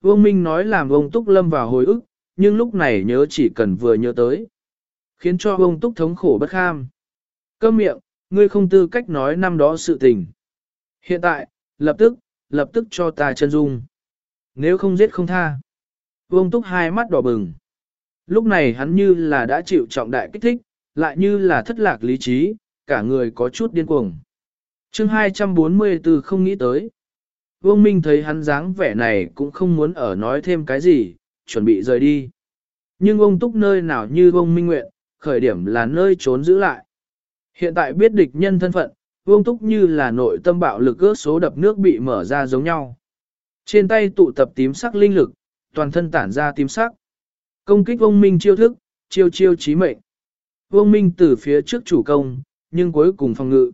Vương Minh nói làm ông Túc lâm vào hồi ức, nhưng lúc này nhớ chỉ cần vừa nhớ tới. Khiến cho ông Túc thống khổ bất kham. Câm miệng, ngươi không tư cách nói năm đó sự tình. Hiện tại, lập tức, lập tức cho ta chân dung. Nếu không giết không tha. Vương Túc hai mắt đỏ bừng. Lúc này hắn như là đã chịu trọng đại kích thích, lại như là thất lạc lý trí, cả người có chút điên cuồng. chương 244 không nghĩ tới. Vương Minh thấy hắn dáng vẻ này cũng không muốn ở nói thêm cái gì, chuẩn bị rời đi. Nhưng ông túc nơi nào như ông Minh nguyện, khởi điểm là nơi trốn giữ lại. Hiện tại biết địch nhân thân phận, Vương Túc như là nội tâm bạo lực ước số đập nước bị mở ra giống nhau. Trên tay tụ tập tím sắc linh lực, toàn thân tản ra tím sắc. Công kích Vương Minh chiêu thức, chiêu chiêu chí mệnh. Vương Minh từ phía trước chủ công, nhưng cuối cùng phòng ngự.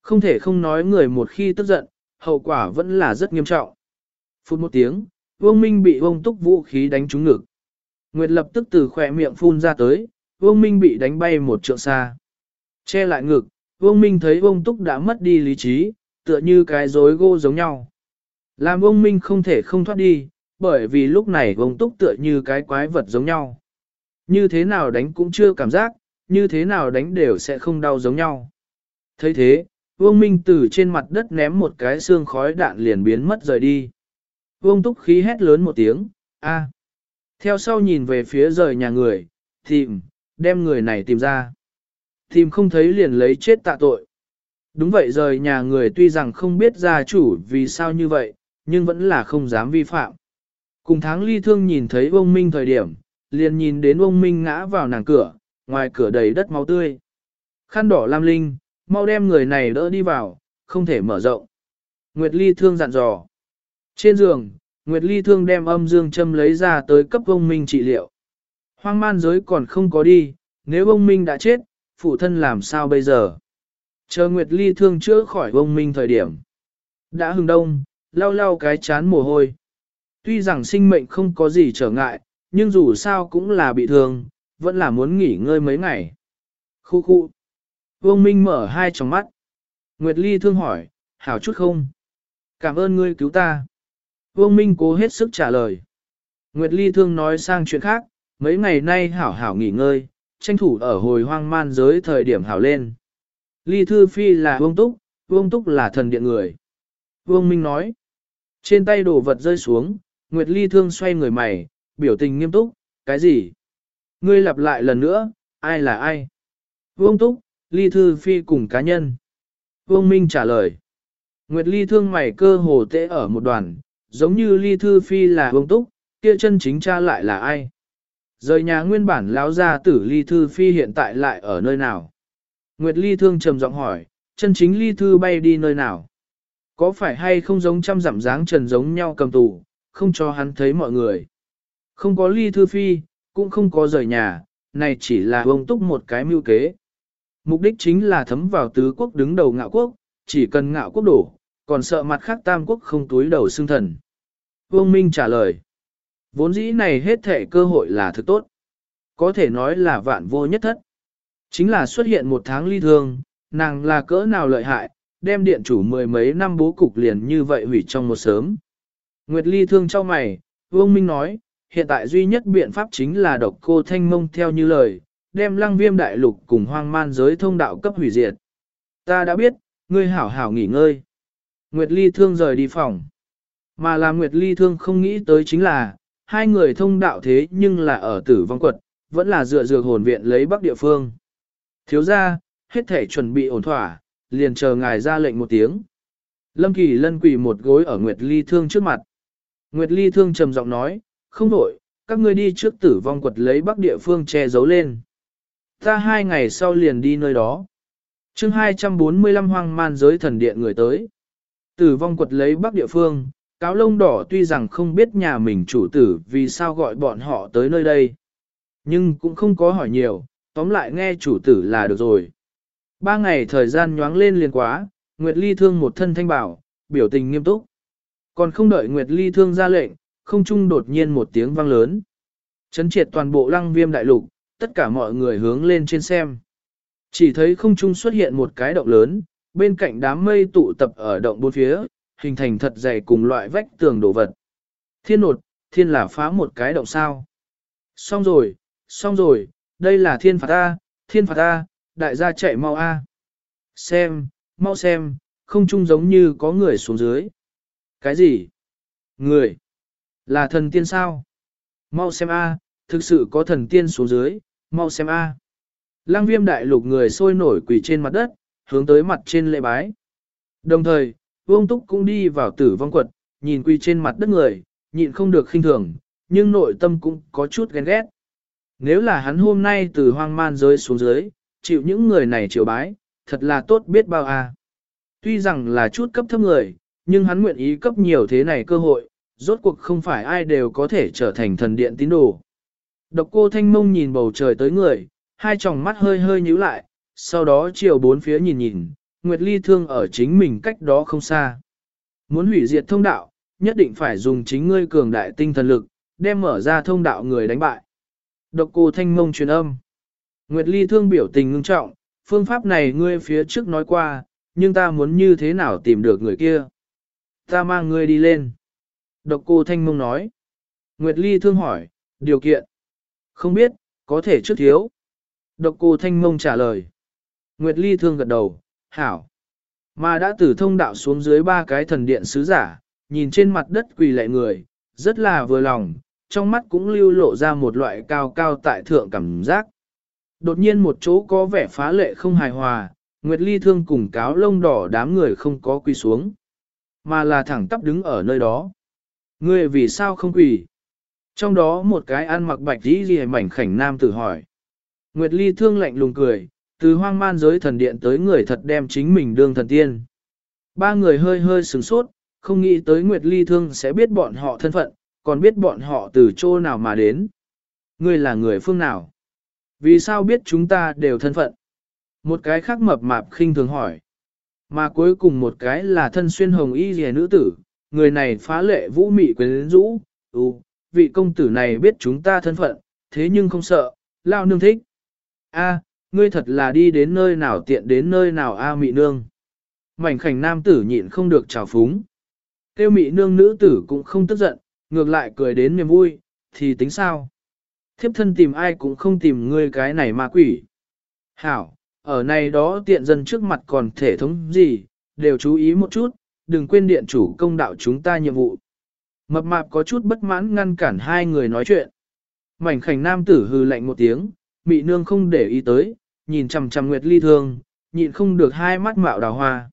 Không thể không nói người một khi tức giận, hậu quả vẫn là rất nghiêm trọng. Phút một tiếng, Vương Minh bị Vương Túc vũ khí đánh trúng ngực. Nguyệt lập tức từ khỏe miệng phun ra tới, Vương Minh bị đánh bay một trượng xa. Che lại ngực, Vương Minh thấy Vương Túc đã mất đi lý trí, tựa như cái rối gô giống nhau. Làm Vương Minh không thể không thoát đi, bởi vì lúc này Vương Túc tựa như cái quái vật giống nhau. Như thế nào đánh cũng chưa cảm giác, như thế nào đánh đều sẽ không đau giống nhau. thấy thế, Vương Minh từ trên mặt đất ném một cái xương khói đạn liền biến mất rời đi. Vương Túc khí hét lớn một tiếng, a. Theo sau nhìn về phía rời nhà người, tìm, đem người này tìm ra. Tìm không thấy liền lấy chết tạ tội. Đúng vậy rời nhà người tuy rằng không biết gia chủ vì sao như vậy, nhưng vẫn là không dám vi phạm. Cùng tháng ly thương nhìn thấy ông Minh thời điểm, liền nhìn đến ông Minh ngã vào nàng cửa, ngoài cửa đầy đất máu tươi. Khăn đỏ lam linh, mau đem người này đỡ đi vào, không thể mở rộng. Nguyệt Ly thương dặn dò. Trên giường, Nguyệt Ly thương đem âm dương châm lấy ra tới cấp ông Minh trị liệu. Hoang man giới còn không có đi, nếu ông Minh đã chết, phụ thân làm sao bây giờ? Chờ Nguyệt Ly thương chữa khỏi ông Minh thời điểm. Đã hừng đông, lau lau cái chán mồ hôi. Tuy rằng sinh mệnh không có gì trở ngại, nhưng dù sao cũng là bị thương, vẫn là muốn nghỉ ngơi mấy ngày. Khu khu. Vương Minh mở hai tròng mắt. Nguyệt Ly thương hỏi, hảo chút không? Cảm ơn ngươi cứu ta. Vương Minh cố hết sức trả lời. Nguyệt Ly thương nói sang chuyện khác, mấy ngày nay hảo hảo nghỉ ngơi, tranh thủ ở hồi hoang man giới thời điểm hảo lên. Ly Thư Phi là Vương Túc, Vương Túc là thần điện người. Vương Minh nói, trên tay đồ vật rơi xuống, Nguyệt Ly thương xoay người mày, biểu tình nghiêm túc, cái gì? Ngươi lặp lại lần nữa, ai là ai? Vương Túc, Ly Thư Phi cùng cá nhân. Vương Minh trả lời. Nguyệt Ly thương mày cơ hồ tệ ở một đoàn, giống như Ly Thư Phi là Vương Túc, kia chân chính cha lại là ai? Rời nhà nguyên bản lão gia tử Ly Thư Phi hiện tại lại ở nơi nào? Nguyệt Ly thương trầm giọng hỏi, chân chính Ly Thư bay đi nơi nào? Có phải hay không giống trăm giảm dáng trần giống nhau cầm tù, không cho hắn thấy mọi người? Không có Ly Thư Phi, cũng không có rời nhà, này chỉ là Vương túc một cái mưu kế. Mục đích chính là thấm vào tứ quốc đứng đầu ngạo quốc, chỉ cần ngạo quốc đổ, còn sợ mặt khác tam quốc không túi đầu xương thần. Vương Minh trả lời, vốn dĩ này hết thể cơ hội là thực tốt. Có thể nói là vạn vô nhất thất. Chính là xuất hiện một tháng ly thương, nàng là cỡ nào lợi hại, đem điện chủ mười mấy năm bố cục liền như vậy hủy trong một sớm. Nguyệt ly thương cho mày, Vương Minh nói, hiện tại duy nhất biện pháp chính là độc cô thanh mông theo như lời, đem lăng viêm đại lục cùng hoang man giới thông đạo cấp hủy diệt. Ta đã biết, ngươi hảo hảo nghỉ ngơi. Nguyệt Ly Thương rời đi phòng. Mà làm Nguyệt Ly Thương không nghĩ tới chính là, hai người thông đạo thế nhưng là ở tử vong quật, vẫn là dựa dược hồn viện lấy bắc địa phương. Thiếu ra, hết thể chuẩn bị ổn thỏa, liền chờ ngài ra lệnh một tiếng. Lâm Kỳ lân quỳ một gối ở Nguyệt Ly Thương trước mặt. Nguyệt Ly Thương trầm giọng nói, không đổi, các ngươi đi trước tử vong quật lấy bắc địa phương che giấu lên. Ta hai ngày sau liền đi nơi đó. chương 245 hoang man giới thần điện người tới. Tử vong quật lấy bắc địa phương, cáo lông đỏ tuy rằng không biết nhà mình chủ tử vì sao gọi bọn họ tới nơi đây. Nhưng cũng không có hỏi nhiều, tóm lại nghe chủ tử là được rồi. Ba ngày thời gian nhoáng lên liền quá, Nguyệt Ly thương một thân thanh bảo, biểu tình nghiêm túc. Còn không đợi Nguyệt Ly thương ra lệnh, không trung đột nhiên một tiếng vang lớn. Chấn triệt toàn bộ lăng viêm đại lục, tất cả mọi người hướng lên trên xem. Chỉ thấy không trung xuất hiện một cái động lớn, bên cạnh đám mây tụ tập ở động bốn phía, hình thành thật dày cùng loại vách tường đồ vật. Thiên nột, thiên là phá một cái động sao. Xong rồi, xong rồi, đây là thiên phạt ta, thiên phạt ta, đại gia chạy mau a. Xem, mau xem, không trung giống như có người xuống dưới. Cái gì? Người? Là thần tiên sao? Mau xem a, thực sự có thần tiên xuống dưới, mau xem a. Lăng viêm đại lục người sôi nổi quỳ trên mặt đất, hướng tới mặt trên lễ bái. Đồng thời, Vương Túc cũng đi vào tử vong quật, nhìn quỳ trên mặt đất người, nhịn không được khinh thường, nhưng nội tâm cũng có chút ghen ghét. Nếu là hắn hôm nay từ hoang man rơi xuống dưới, chịu những người này chịu bái, thật là tốt biết bao à. Tuy rằng là chút cấp thấp người, nhưng hắn nguyện ý cấp nhiều thế này cơ hội, rốt cuộc không phải ai đều có thể trở thành thần điện tín đồ. Độc cô thanh mông nhìn bầu trời tới người, hai tròng mắt hơi hơi nhíu lại, sau đó chiều bốn phía nhìn nhìn, Nguyệt Ly thương ở chính mình cách đó không xa. Muốn hủy diệt thông đạo, nhất định phải dùng chính ngươi cường đại tinh thần lực, đem mở ra thông đạo người đánh bại. Độc cô thanh mông truyền âm. Nguyệt Ly thương biểu tình ngưng trọng, phương pháp này ngươi phía trước nói qua, nhưng ta muốn như thế nào tìm được người kia. Ta mang ngươi đi lên. Độc cô thanh mông nói. Nguyệt Ly thương hỏi, điều kiện. Không biết, có thể trước thiếu. Độc cô thanh mông trả lời. Nguyệt Ly thương gật đầu, hảo. Mà đã tử thông đạo xuống dưới ba cái thần điện sứ giả, nhìn trên mặt đất quỳ lệ người, rất là vừa lòng, trong mắt cũng lưu lộ ra một loại cao cao tại thượng cảm giác. Đột nhiên một chỗ có vẻ phá lệ không hài hòa, Nguyệt Ly thương cùng cáo lông đỏ đám người không có quỳ xuống, mà là thẳng tắp đứng ở nơi đó. ngươi vì sao không quỳ? Trong đó một cái ăn mặc bạch dĩ gì mảnh khảnh nam tử hỏi. Nguyệt Ly thương lạnh lùng cười, từ hoang man giới thần điện tới người thật đem chính mình đương thần tiên. Ba người hơi hơi sửng sốt, không nghĩ tới Nguyệt Ly thương sẽ biết bọn họ thân phận, còn biết bọn họ từ chỗ nào mà đến. Ngươi là người phương nào? Vì sao biết chúng ta đều thân phận? Một cái khác mập mạp khinh thường hỏi. Mà cuối cùng một cái là thân xuyên hồng y rìa nữ tử, người này phá lệ vũ mị quyến rũ, ừ, vị công tử này biết chúng ta thân phận, thế nhưng không sợ, lao nương thích. A, ngươi thật là đi đến nơi nào tiện đến nơi nào a mị nương. Mảnh khảnh nam tử nhịn không được trào phúng. Tiêu mị nương nữ tử cũng không tức giận, ngược lại cười đến niềm vui, thì tính sao? Thiếp thân tìm ai cũng không tìm ngươi cái này ma quỷ. Hảo, ở này đó tiện dân trước mặt còn thể thống gì, đều chú ý một chút, đừng quên điện chủ công đạo chúng ta nhiệm vụ. Mập mạp có chút bất mãn ngăn cản hai người nói chuyện. Mảnh khảnh nam tử hư lạnh một tiếng, mị nương không để ý tới, nhìn chằm chằm nguyệt ly thương, nhịn không được hai mắt mạo đào hoa.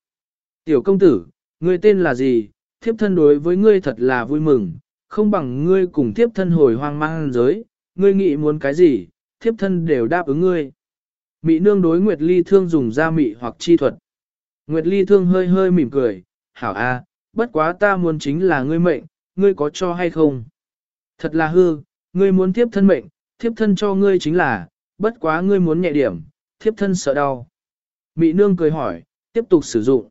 Tiểu công tử, ngươi tên là gì, thiếp thân đối với ngươi thật là vui mừng, không bằng ngươi cùng thiếp thân hồi hoang mang giới, ngươi nghĩ muốn cái gì, thiếp thân đều đáp ứng ngươi. Mị nương đối Nguyệt Ly Thương dùng ra mị hoặc chi thuật. Nguyệt Ly Thương hơi hơi mỉm cười, hảo a, bất quá ta muốn chính là ngươi mệnh, ngươi có cho hay không? Thật là hư, ngươi muốn thiếp thân mệnh, thiếp thân cho ngươi chính là, bất quá ngươi muốn nhẹ điểm, thiếp thân sợ đau. Mị nương cười hỏi, tiếp tục sử dụng.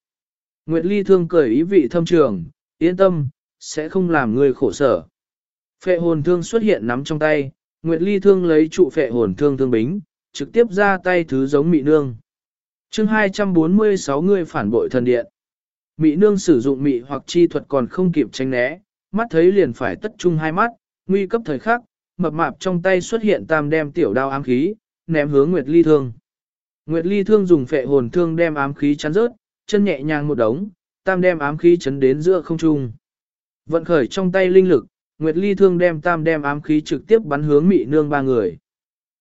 Nguyệt Ly Thương cười ý vị thâm trường, yên tâm, sẽ không làm ngươi khổ sở. Phệ hồn thương xuất hiện nắm trong tay, Nguyệt Ly thương lấy trụ phệ hồn thương thương bính, trực tiếp ra tay thứ giống mị nương. chương 246 người phản bội thần điện. Mị nương sử dụng mị hoặc chi thuật còn không kịp tránh né, mắt thấy liền phải tất chung hai mắt, nguy cấp thời khắc, mập mạp trong tay xuất hiện tam đem tiểu đao ám khí, ném hướng Nguyệt Ly thương. Nguyệt Ly thương dùng phệ hồn thương đem ám khí chắn rớt, chân nhẹ nhàng một đống, tam đem ám khí chấn đến giữa không trung. Vận khởi trong tay linh lực, Nguyệt Ly thương đem tam đem ám khí trực tiếp bắn hướng mị nương ba người.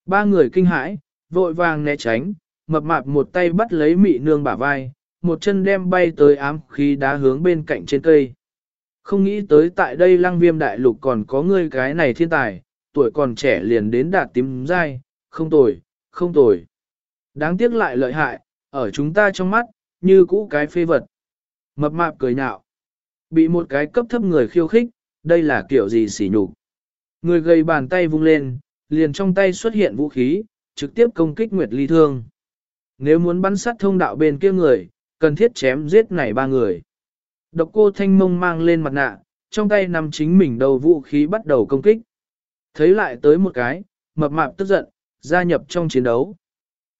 Ba người kinh hãi, vội vàng né tránh, mập mạp một tay bắt lấy mị nương bả vai, một chân đem bay tới ám khí đá hướng bên cạnh trên cây. Không nghĩ tới tại đây lăng viêm đại lục còn có người cái này thiên tài, tuổi còn trẻ liền đến đạt tím dai, không tồi, không tồi. Đáng tiếc lại lợi hại, ở chúng ta trong mắt, như cũ cái phê vật. Mập mạp cười nhạo. Bị một cái cấp thấp người khiêu khích, đây là kiểu gì xỉ nhục. Người gầy bàn tay vung lên, liền trong tay xuất hiện vũ khí, trực tiếp công kích Nguyệt Ly Thương. Nếu muốn bắn sát thông đạo bên kia người, cần thiết chém giết này ba người. Độc cô thanh mông mang lên mặt nạ, trong tay nằm chính mình đầu vũ khí bắt đầu công kích. Thấy lại tới một cái, mập mạp tức giận, gia nhập trong chiến đấu.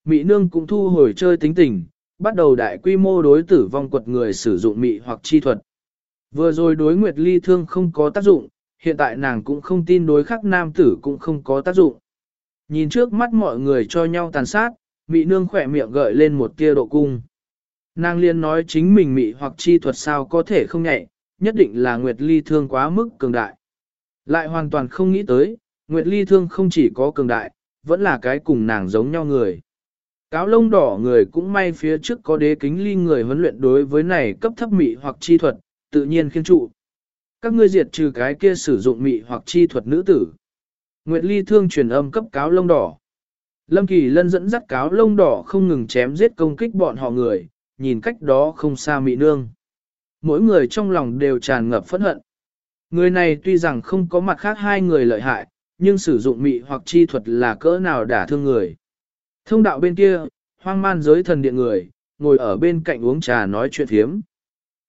Mị nương cũng thu hồi chơi tính tình, bắt đầu đại quy mô đối tử vong quật người sử dụng mị hoặc chi thuật. Vừa rồi đối Nguyệt Ly thương không có tác dụng, hiện tại nàng cũng không tin đối khắc nam tử cũng không có tác dụng. Nhìn trước mắt mọi người cho nhau tàn sát, mị nương khỏe miệng gợi lên một tia độ cung. Nàng liên nói chính mình mị hoặc chi thuật sao có thể không nhạy, nhất định là Nguyệt Ly thương quá mức cường đại. Lại hoàn toàn không nghĩ tới, Nguyệt Ly thương không chỉ có cường đại, vẫn là cái cùng nàng giống nhau người. Cáo lông đỏ người cũng may phía trước có đế kính ly người huấn luyện đối với này cấp thấp mị hoặc chi thuật, tự nhiên khiên trụ. Các ngươi diệt trừ cái kia sử dụng mị hoặc chi thuật nữ tử. Nguyệt Ly thương truyền âm cấp cáo lông đỏ. Lâm Kỳ Lân dẫn dắt cáo lông đỏ không ngừng chém giết công kích bọn họ người, nhìn cách đó không xa mị nương. Mỗi người trong lòng đều tràn ngập phẫn hận. Người này tuy rằng không có mặt khác hai người lợi hại, nhưng sử dụng mị hoặc chi thuật là cỡ nào đả thương người. Thông đạo bên kia, hoang man giới thần điện người, ngồi ở bên cạnh uống trà nói chuyện thiếm.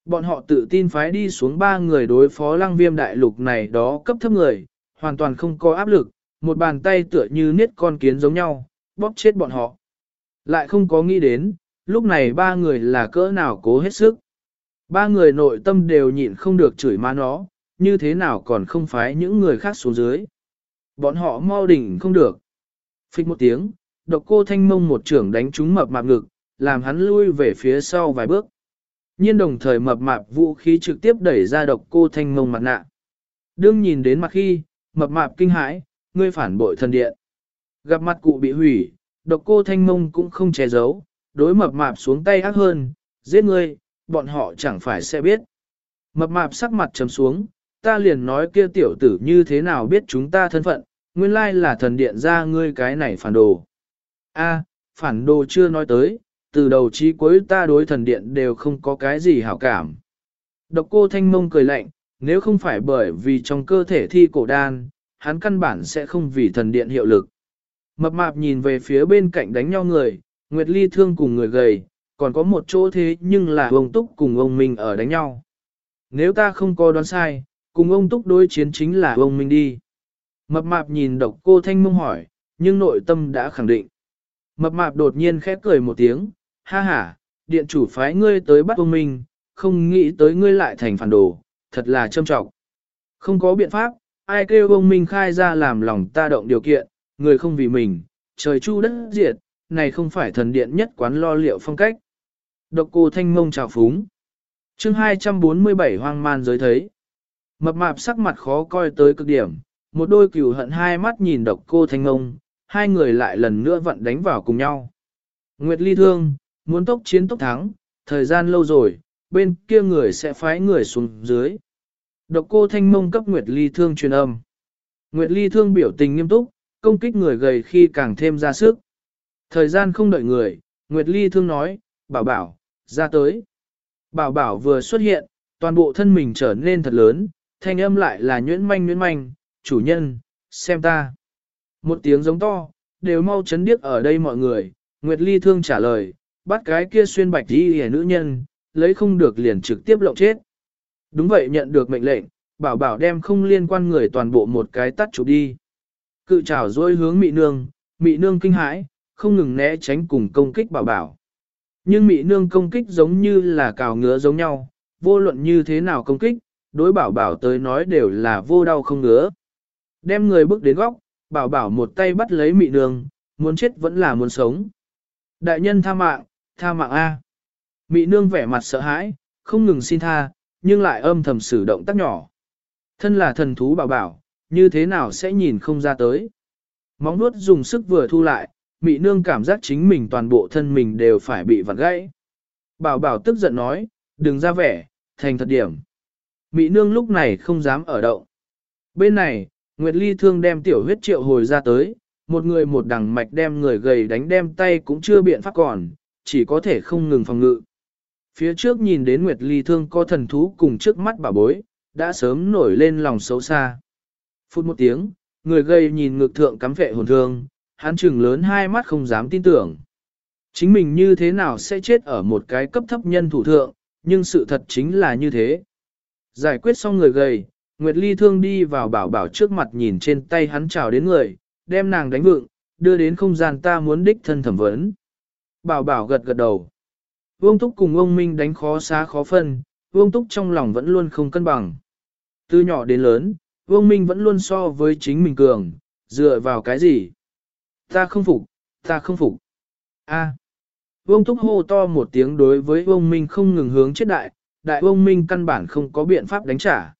Bọn họ tự tin phái đi xuống ba người đối phó lăng viêm đại lục này đó cấp thấp người, hoàn toàn không có áp lực, một bàn tay tựa như niết con kiến giống nhau, bóp chết bọn họ. Lại không có nghĩ đến, lúc này ba người là cỡ nào cố hết sức. Ba người nội tâm đều nhịn không được chửi má nó, như thế nào còn không phái những người khác xuống dưới. Bọn họ mau đỉnh không được. Phích một tiếng, độc cô thanh mông một trưởng đánh trúng mập mạp ngực, làm hắn lui về phía sau vài bước. Nhiên đồng thời mập mạp vũ khí trực tiếp đẩy ra độc cô thanh mông mặt nạ. Đương nhìn đến mặt khi, mập mạp kinh hãi, ngươi phản bội thần điện. Gặp mặt cụ bị hủy, độc cô thanh mông cũng không che giấu, đối mập mạp xuống tay ác hơn, giết ngươi, bọn họ chẳng phải sẽ biết. Mập mạp sắc mặt trầm xuống, ta liền nói kia tiểu tử như thế nào biết chúng ta thân phận, nguyên lai là thần điện ra ngươi cái này phản đồ. A, phản đồ chưa nói tới, từ đầu chí cuối ta đối thần điện đều không có cái gì hảo cảm. Độc cô thanh mông cười lạnh, nếu không phải bởi vì trong cơ thể thi cổ đan, hắn căn bản sẽ không vì thần điện hiệu lực. Mập mạp nhìn về phía bên cạnh đánh nhau người, Nguyệt Ly thương cùng người gầy, còn có một chỗ thế nhưng là ông Túc cùng ông Minh ở đánh nhau. Nếu ta không có đoán sai, cùng ông Túc đối chiến chính là ông Minh đi. Mập mạp nhìn độc cô thanh mông hỏi, nhưng nội tâm đã khẳng định. Mập mạp đột nhiên khép cười một tiếng, ha ha, điện chủ phái ngươi tới bắt ông Minh, không nghĩ tới ngươi lại thành phản đồ, thật là châm trọng. Không có biện pháp, ai kêu ông Minh khai ra làm lòng ta động điều kiện, người không vì mình, trời chu đất diệt, này không phải thần điện nhất quán lo liệu phong cách. Độc cô thanh mông chào phúng. chương 247 hoang man giới thấy. Mập mạp sắc mặt khó coi tới cực điểm, một đôi cửu hận hai mắt nhìn độc cô thanh mông, hai người lại lần nữa vận đánh vào cùng nhau. Nguyệt ly thương, muốn tốc chiến tốc thắng, thời gian lâu rồi, bên kia người sẽ phái người xuống dưới. Độc cô thanh mông cấp Nguyệt ly thương truyền âm. Nguyệt ly thương biểu tình nghiêm túc, công kích người gầy khi càng thêm ra sức. Thời gian không đợi người, Nguyệt ly thương nói, bảo bảo, ra tới. Bảo bảo vừa xuất hiện, toàn bộ thân mình trở nên thật lớn, thanh âm lại là nhuyễn manh nhuyễn manh, chủ nhân, xem ta. Một tiếng giống to, đều mau chấn điếc ở đây mọi người, Nguyệt Ly thương trả lời, bắt cái kia xuyên bạch đi hề nữ nhân, lấy không được liền trực tiếp lộng chết. Đúng vậy nhận được mệnh lệnh, bảo bảo đem không liên quan người toàn bộ một cái tắt chụp đi. Cự trảo dôi hướng mị nương, mị nương kinh hãi, không ngừng né tránh cùng công kích bảo bảo. Nhưng mị nương công kích giống như là cào ngứa giống nhau, vô luận như thế nào công kích, đối bảo bảo tới nói đều là vô đau không ngứa. Đem người bước đến góc, bảo bảo một tay bắt lấy mị nương, muốn chết vẫn là muốn sống. Đại nhân tha mạng, tha mạng A. Mị nương vẻ mặt sợ hãi, không ngừng xin tha, nhưng lại âm thầm sử động tác nhỏ. Thân là thần thú bảo bảo, như thế nào sẽ nhìn không ra tới. Móng nuốt dùng sức vừa thu lại, mị nương cảm giác chính mình toàn bộ thân mình đều phải bị vặn gãy. Bảo bảo tức giận nói, đừng ra vẻ, thành thật điểm. Mị nương lúc này không dám ở động. Bên này, Nguyệt Ly thương đem tiểu huyết triệu hồi ra tới, một người một đằng mạch đem người gầy đánh đem tay cũng chưa biện pháp còn, chỉ có thể không ngừng phòng ngự. Phía trước nhìn đến Nguyệt Ly thương có thần thú cùng trước mắt bà bối, đã sớm nổi lên lòng xấu xa. Phút một tiếng, người gầy nhìn ngực thượng cắm vệ hồn thương, hắn trừng lớn hai mắt không dám tin tưởng. Chính mình như thế nào sẽ chết ở một cái cấp thấp nhân thủ thượng, nhưng sự thật chính là như thế. Giải quyết xong người gầy, Nguyệt Ly thương đi vào bảo bảo trước mặt nhìn trên tay hắn chào đến người, đem nàng đánh vựng, đưa đến không gian ta muốn đích thân thẩm vấn. Bảo bảo gật gật đầu. Vương Túc cùng ông Minh đánh khó xá khó phân, Vương Túc trong lòng vẫn luôn không cân bằng. Từ nhỏ đến lớn, Vương Minh vẫn luôn so với chính mình cường, dựa vào cái gì? Ta không phục, ta không phục. A. Vương Túc hô to một tiếng đối với Vương Minh không ngừng hướng chết đại, đại Vương Minh căn bản không có biện pháp đánh trả.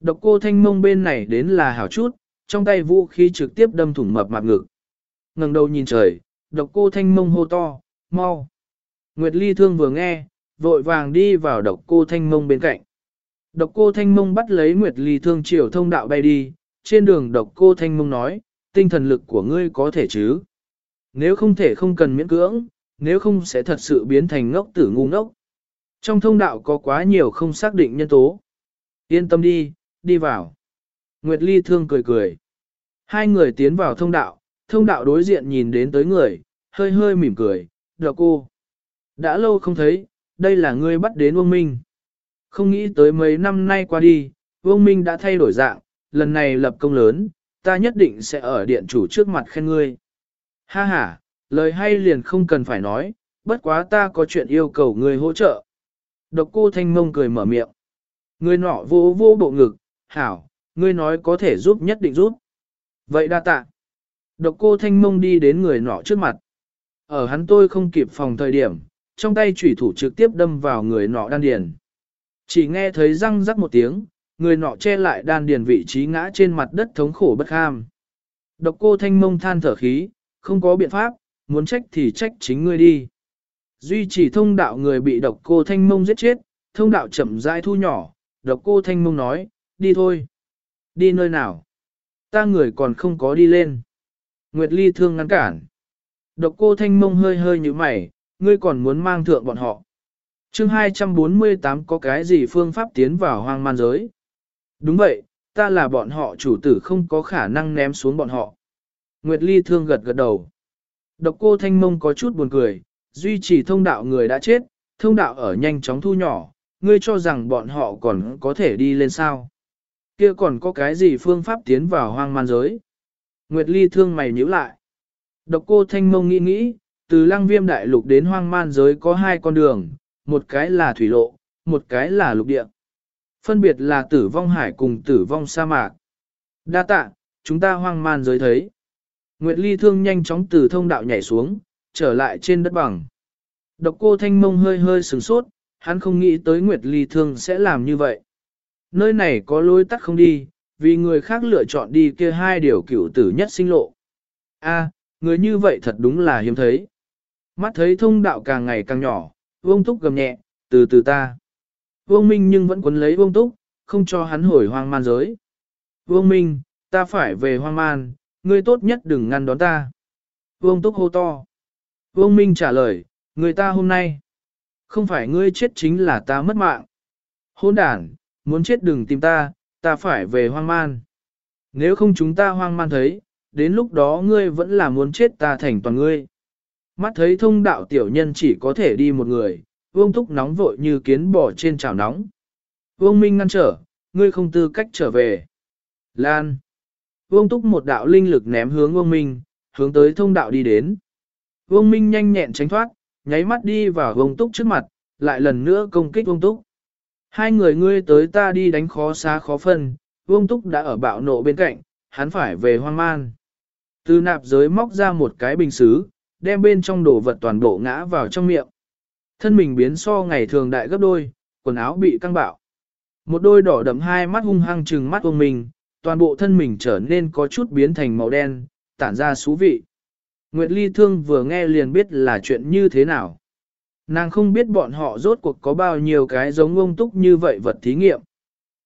Độc cô thanh mông bên này đến là hảo chút, trong tay vũ khí trực tiếp đâm thủng mập mạp ngực. ngẩng đầu nhìn trời, độc cô thanh mông hô to, mau. Nguyệt Ly thương vừa nghe, vội vàng đi vào độc cô thanh mông bên cạnh. Độc cô thanh mông bắt lấy Nguyệt Ly thương chiều thông đạo bay đi, trên đường độc cô thanh mông nói, tinh thần lực của ngươi có thể chứ. Nếu không thể không cần miễn cưỡng, nếu không sẽ thật sự biến thành ngốc tử ngu ngốc. Trong thông đạo có quá nhiều không xác định nhân tố. Yên tâm đi, đi vào. Nguyệt Ly thương cười cười. Hai người tiến vào thông đạo, thông đạo đối diện nhìn đến tới người, hơi hơi mỉm cười, độc cô. Đã lâu không thấy, đây là ngươi bắt đến Vương Minh. Không nghĩ tới mấy năm nay qua đi, Vương Minh đã thay đổi dạng, lần này lập công lớn, ta nhất định sẽ ở điện chủ trước mặt khen ngươi. Ha ha, lời hay liền không cần phải nói, bất quá ta có chuyện yêu cầu ngươi hỗ trợ. Độc cô thanh mông cười mở miệng. Ngươi nọ vô vô bộ ngực, hảo, ngươi nói có thể giúp nhất định giúp. Vậy đa tạ. Độc cô thanh mông đi đến người nọ trước mặt. Ở hắn tôi không kịp phòng thời điểm, trong tay chủy thủ trực tiếp đâm vào người nọ đan điền. Chỉ nghe thấy răng rắc một tiếng, người nọ che lại đan điền vị trí ngã trên mặt đất thống khổ bất ham. Độc cô thanh mông than thở khí, không có biện pháp, muốn trách thì trách chính ngươi đi. Duy chỉ thông đạo người bị độc cô thanh mông giết chết, thông đạo chậm rãi thu nhỏ, độc cô thanh mông nói, đi thôi. Đi nơi nào? Ta người còn không có đi lên. Nguyệt Ly thương ngăn cản. Độc cô thanh mông hơi hơi như mày, ngươi còn muốn mang thượng bọn họ. chương 248 có cái gì phương pháp tiến vào hoang man giới? Đúng vậy, ta là bọn họ chủ tử không có khả năng ném xuống bọn họ. Nguyệt Ly thương gật gật đầu. Độc cô thanh mông có chút buồn cười, duy trì thông đạo người đã chết, thông đạo ở nhanh chóng thu nhỏ, ngươi cho rằng bọn họ còn có thể đi lên sao. Kia còn có cái gì phương pháp tiến vào hoang man giới? Nguyệt Ly thương mày nhíu lại. Độc cô thanh mông nghĩ nghĩ, từ lăng viêm đại lục đến hoang man giới có hai con đường, một cái là thủy lộ, một cái là lục địa. Phân biệt là tử vong hải cùng tử vong sa mạc. Đa tạ, chúng ta hoang man giới thấy. Nguyệt Ly thương nhanh chóng từ thông đạo nhảy xuống, trở lại trên đất bằng. Độc cô thanh mông hơi hơi sừng sốt, hắn không nghĩ tới Nguyệt Ly thương sẽ làm như vậy. Nơi này có lối tắt không đi, vì người khác lựa chọn đi kia hai điều cửu tử nhất sinh lộ. A, người như vậy thật đúng là hiếm thấy. Mắt thấy thông đạo càng ngày càng nhỏ, vông túc gầm nhẹ, từ từ ta. Vương Minh nhưng vẫn quấn lấy vương túc, không cho hắn hồi hoang man giới. Vương Minh, ta phải về hoang man, ngươi tốt nhất đừng ngăn đón ta. Vương túc hô to. Vương Minh trả lời, người ta hôm nay. Không phải ngươi chết chính là ta mất mạng. Hôn đàn, muốn chết đừng tìm ta, ta phải về hoang man. Nếu không chúng ta hoang man thấy, đến lúc đó ngươi vẫn là muốn chết ta thành toàn ngươi. Mắt thấy thông đạo tiểu nhân chỉ có thể đi một người, vương túc nóng vội như kiến bò trên chảo nóng. Vương Minh ngăn trở, ngươi không tư cách trở về. Lan. Vương túc một đạo linh lực ném hướng vương Minh, hướng tới thông đạo đi đến. Vương Minh nhanh nhẹn tránh thoát, nháy mắt đi vào vương túc trước mặt, lại lần nữa công kích vương túc. Hai người ngươi tới ta đi đánh khó xa khó phân, vương túc đã ở bạo nộ bên cạnh, hắn phải về hoang man. Từ nạp giới móc ra một cái bình xứ, đem bên trong đồ vật toàn bộ ngã vào trong miệng. Thân mình biến so ngày thường đại gấp đôi, quần áo bị căng bạo. Một đôi đỏ đậm hai mắt hung hăng trừng mắt ông mình, toàn bộ thân mình trở nên có chút biến thành màu đen, tản ra xú vị. Nguyệt Ly Thương vừa nghe liền biết là chuyện như thế nào. Nàng không biết bọn họ rốt cuộc có bao nhiêu cái giống ông túc như vậy vật thí nghiệm.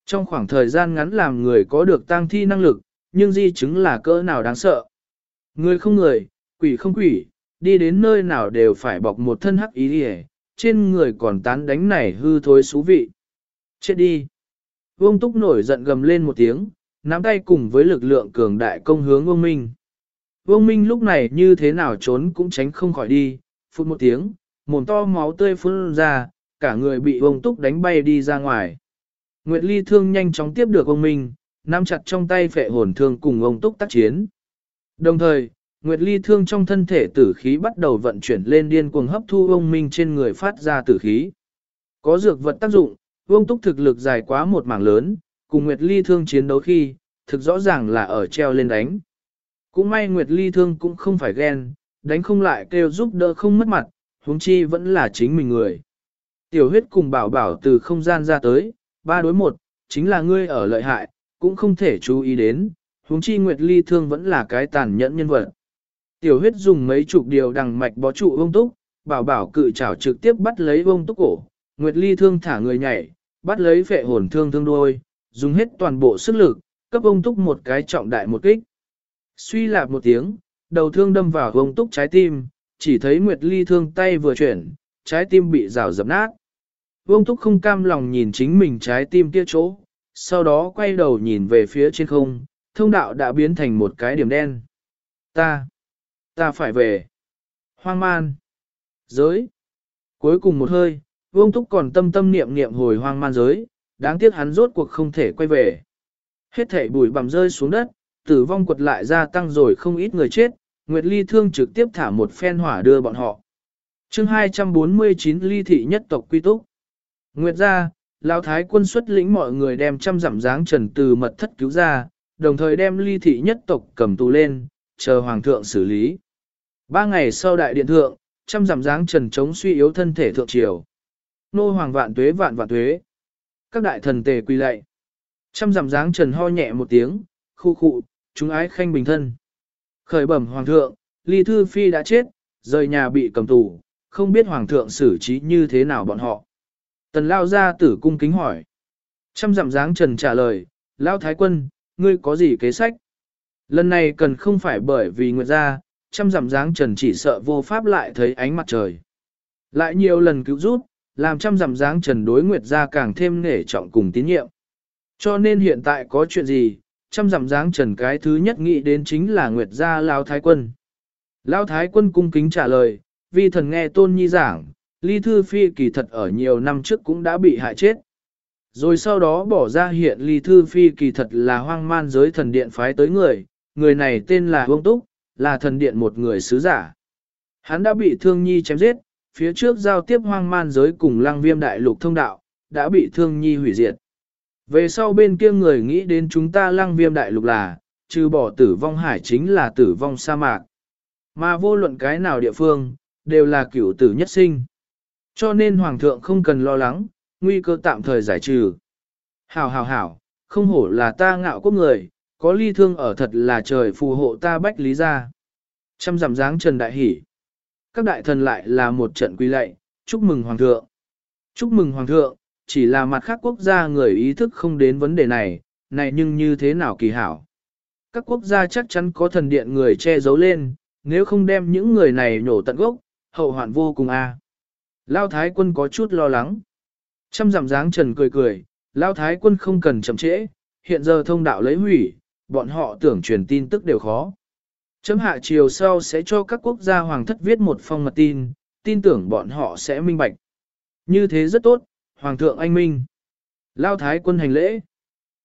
Trong khoảng thời gian ngắn làm người có được tăng thi năng lực, nhưng di chứng là cỡ nào đáng sợ. Người không người, quỷ không quỷ, đi đến nơi nào đều phải bọc một thân hắc ý đi trên người còn tán đánh này hư thối xú vị. Chết đi! Vương Túc nổi giận gầm lên một tiếng, nắm tay cùng với lực lượng cường đại công hướng Vương Minh. Vương Minh lúc này như thế nào trốn cũng tránh không khỏi đi, phút một tiếng, mồm to máu tươi phun ra, cả người bị Vương Túc đánh bay đi ra ngoài. Nguyệt Ly thương nhanh chóng tiếp được Vương Minh, nắm chặt trong tay phệ hồn thương cùng vương Túc tác chiến. Đồng thời, Nguyệt Ly thương trong thân thể tử khí bắt đầu vận chuyển lên điên cuồng hấp thu ông Minh trên người phát ra tử khí. Có dược vật tác dụng, vương túc thực lực dài quá một mảng lớn, cùng Nguyệt Ly thương chiến đấu khi, thực rõ ràng là ở treo lên đánh. Cũng may Nguyệt Ly thương cũng không phải ghen, đánh không lại kêu giúp đỡ không mất mặt, huống chi vẫn là chính mình người. Tiểu huyết cùng bảo bảo từ không gian ra tới, ba đối một, chính là ngươi ở lợi hại, cũng không thể chú ý đến, huống chi Nguyệt Ly thương vẫn là cái tàn nhẫn nhân vật. Tiểu huyết dùng mấy chục điều đằng mạch bó trụ vông túc, bảo bảo cự chảo trực tiếp bắt lấy vông túc cổ, Nguyệt Ly thương thả người nhảy, bắt lấy phệ hồn thương thương đôi, dùng hết toàn bộ sức lực, cấp vông túc một cái trọng đại một kích. Suy lạp một tiếng, đầu thương đâm vào vông túc trái tim, chỉ thấy Nguyệt Ly thương tay vừa chuyển, trái tim bị rào dập nát. Vông túc không cam lòng nhìn chính mình trái tim kia chỗ, sau đó quay đầu nhìn về phía trên không, thông đạo đã biến thành một cái điểm đen. Ta, ta phải về. Hoang man. Giới. Cuối cùng một hơi, vương túc còn tâm tâm niệm niệm hồi hoang man giới, đáng tiếc hắn rốt cuộc không thể quay về. Hết thể bùi bằm rơi xuống đất, tử vong quật lại gia tăng rồi không ít người chết, Nguyệt Ly thương trực tiếp thả một phen hỏa đưa bọn họ. chương 249 ly thị nhất tộc quy túc. Nguyệt ra, Lão Thái quân xuất lĩnh mọi người đem trăm giảm dáng trần từ mật thất cứu ra, đồng thời đem ly thị nhất tộc cầm tù lên, chờ hoàng thượng xử lý. Ba ngày sau đại điện thượng, trăm giảm dáng trần chống suy yếu thân thể thượng triều. Nô hoàng vạn tuế vạn vạn tuế. Các đại thần tề quy lạy. Trăm giảm dáng trần ho nhẹ một tiếng, khu khụ, chúng ái khanh bình thân. Khởi bẩm hoàng thượng, ly thư phi đã chết, rời nhà bị cầm tù, không biết hoàng thượng xử trí như thế nào bọn họ. Tần lao ra tử cung kính hỏi. Trăm dặm dáng trần trả lời, lao thái quân, ngươi có gì kế sách? Lần này cần không phải bởi vì nguyệt gia, trăm dặm dáng trần chỉ sợ vô pháp lại thấy ánh mặt trời. Lại nhiều lần cứu rút, làm trăm dặm dáng trần đối nguyệt gia càng thêm nể trọng cùng tín nhiệm. Cho nên hiện tại có chuyện gì, trăm dặm dáng trần cái thứ nhất nghĩ đến chính là nguyệt gia lao thái quân. Lao thái quân cung kính trả lời, Vì thần nghe tôn nhi giảng, ly thư phi kỳ thật ở nhiều năm trước cũng đã bị hại chết. Rồi sau đó bỏ ra hiện ly thư phi kỳ thật là hoang man giới thần điện phái tới người, người này tên là Vương Túc, là thần điện một người sứ giả. Hắn đã bị thương nhi chém giết, phía trước giao tiếp hoang man giới cùng lăng viêm đại lục thông đạo, đã bị thương nhi hủy diệt. Về sau bên kia người nghĩ đến chúng ta lăng viêm đại lục là, trừ bỏ tử vong hải chính là tử vong sa mạc. Mà vô luận cái nào địa phương, đều là cửu tử nhất sinh. Cho nên Hoàng thượng không cần lo lắng, nguy cơ tạm thời giải trừ. Hảo hảo hảo, không hổ là ta ngạo quốc người, có ly thương ở thật là trời phù hộ ta bách lý ra. Trăm giảm dáng trần đại hỷ. Các đại thần lại là một trận quy lệ, chúc mừng Hoàng thượng. Chúc mừng Hoàng thượng, chỉ là mặt khác quốc gia người ý thức không đến vấn đề này, này nhưng như thế nào kỳ hảo. Các quốc gia chắc chắn có thần điện người che giấu lên, nếu không đem những người này nhổ tận gốc, hậu hoạn vô cùng a. Lao Thái quân có chút lo lắng. Trăm giảm dáng trần cười cười, Lao Thái quân không cần chậm trễ, hiện giờ thông đạo lấy hủy, bọn họ tưởng truyền tin tức đều khó. Chấm hạ chiều sau sẽ cho các quốc gia hoàng thất viết một phong mật tin, tin tưởng bọn họ sẽ minh bạch. Như thế rất tốt, Hoàng thượng anh minh. Lao Thái quân hành lễ.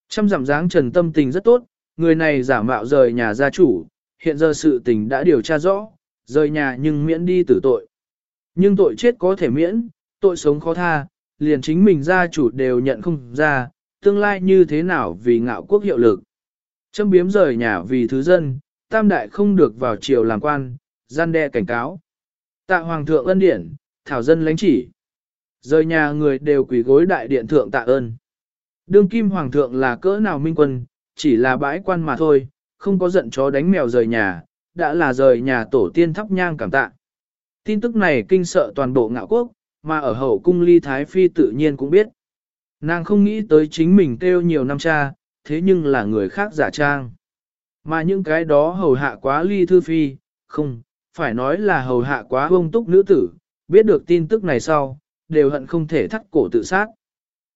Trăm giảm dáng trần tâm tình rất tốt, người này giả mạo rời nhà gia chủ, hiện giờ sự tình đã điều tra rõ, rời nhà nhưng miễn đi tử tội. Nhưng tội chết có thể miễn, tội sống khó tha, liền chính mình gia chủ đều nhận không ra, tương lai như thế nào vì ngạo quốc hiệu lực. Châm biếm rời nhà vì thứ dân, tam đại không được vào triều làm quan, gian đe cảnh cáo. Tạ hoàng thượng ân điển, thảo dân lãnh chỉ. Rời nhà người đều quỳ gối đại điện thượng tạ ơn. Đương kim hoàng thượng là cỡ nào minh quân, chỉ là bãi quan mà thôi, không có giận chó đánh mèo rời nhà, đã là rời nhà tổ tiên thắp nhang cảm tạ. Tin tức này kinh sợ toàn bộ ngạo quốc, mà ở hậu cung ly thái phi tự nhiên cũng biết. Nàng không nghĩ tới chính mình kêu nhiều năm cha, thế nhưng là người khác giả trang. Mà những cái đó hầu hạ quá ly thư phi, không, phải nói là hầu hạ quá bông túc nữ tử, biết được tin tức này sau, đều hận không thể thắt cổ tự sát.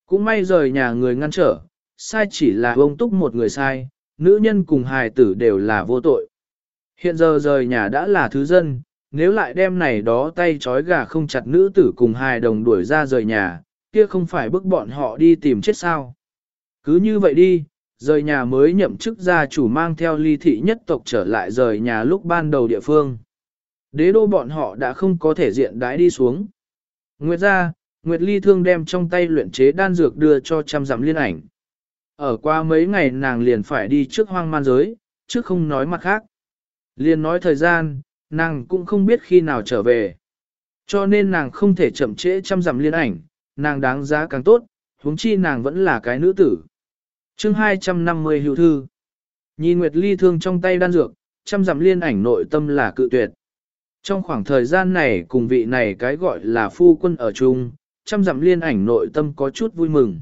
Cũng may rời nhà người ngăn trở, sai chỉ là bông túc một người sai, nữ nhân cùng hài tử đều là vô tội. Hiện giờ rời nhà đã là thứ dân, nếu lại đem này đó tay trói gà không chặt nữ tử cùng hài đồng đuổi ra rời nhà, kia không phải bức bọn họ đi tìm chết sao. Cứ như vậy đi, rời nhà mới nhậm chức gia chủ mang theo ly thị nhất tộc trở lại rời nhà lúc ban đầu địa phương. Đế đô bọn họ đã không có thể diện đái đi xuống. Nguyệt ra, Nguyệt ly thương đem trong tay luyện chế đan dược đưa cho trăm dặm liên ảnh. Ở qua mấy ngày nàng liền phải đi trước hoang man giới, trước không nói mặt khác. Liền nói thời gian, nàng cũng không biết khi nào trở về. Cho nên nàng không thể chậm trễ chăm dặm liên ảnh, nàng đáng giá càng tốt, huống chi nàng vẫn là cái nữ tử chương 250 hữu thư. Nhìn Nguyệt Ly thương trong tay đan dược, chăm dặm liên ảnh nội tâm là cự tuyệt. Trong khoảng thời gian này cùng vị này cái gọi là phu quân ở chung, chăm dặm liên ảnh nội tâm có chút vui mừng.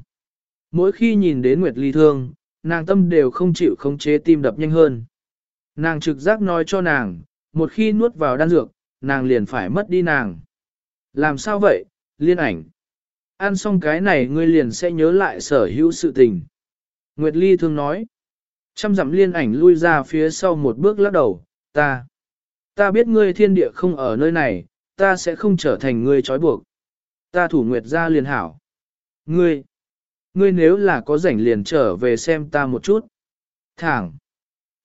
Mỗi khi nhìn đến Nguyệt Ly thương, nàng tâm đều không chịu khống chế tim đập nhanh hơn. Nàng trực giác nói cho nàng, một khi nuốt vào đan dược, nàng liền phải mất đi nàng. Làm sao vậy, liên ảnh? Ăn xong cái này ngươi liền sẽ nhớ lại sở hữu sự tình. Nguyệt Ly thương nói. Trăm dặm liên ảnh lui ra phía sau một bước lắc đầu, ta. Ta biết ngươi thiên địa không ở nơi này, ta sẽ không trở thành ngươi trói buộc. Ta thủ Nguyệt ra liền hảo. Ngươi. Ngươi nếu là có rảnh liền trở về xem ta một chút. Thẳng.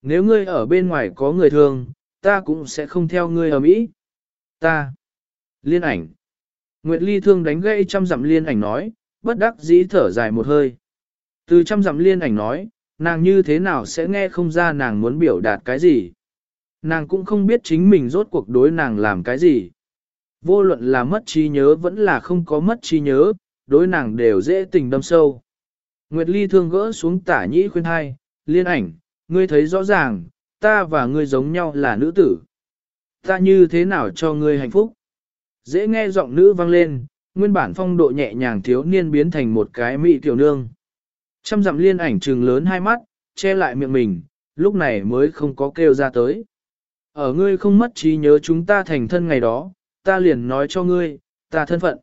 Nếu ngươi ở bên ngoài có người thương, ta cũng sẽ không theo ngươi ở Mỹ. Ta. Liên ảnh. Nguyệt Ly thương đánh gãy trăm dặm liên ảnh nói, bất đắc dĩ thở dài một hơi. Từ trăm dặm liên ảnh nói, nàng như thế nào sẽ nghe không ra nàng muốn biểu đạt cái gì. Nàng cũng không biết chính mình rốt cuộc đối nàng làm cái gì. Vô luận là mất trí nhớ vẫn là không có mất trí nhớ, đối nàng đều dễ tình đâm sâu. Nguyệt Ly thương gỡ xuống tả nhĩ khuyên hai, liên ảnh, ngươi thấy rõ ràng, ta và ngươi giống nhau là nữ tử. Ta như thế nào cho ngươi hạnh phúc? Dễ nghe giọng nữ vang lên, nguyên bản phong độ nhẹ nhàng thiếu niên biến thành một cái mỹ tiểu nương. Trăm dặm liên ảnh trừng lớn hai mắt, che lại miệng mình, lúc này mới không có kêu ra tới. Ở ngươi không mất trí nhớ chúng ta thành thân ngày đó, ta liền nói cho ngươi, ta thân phận.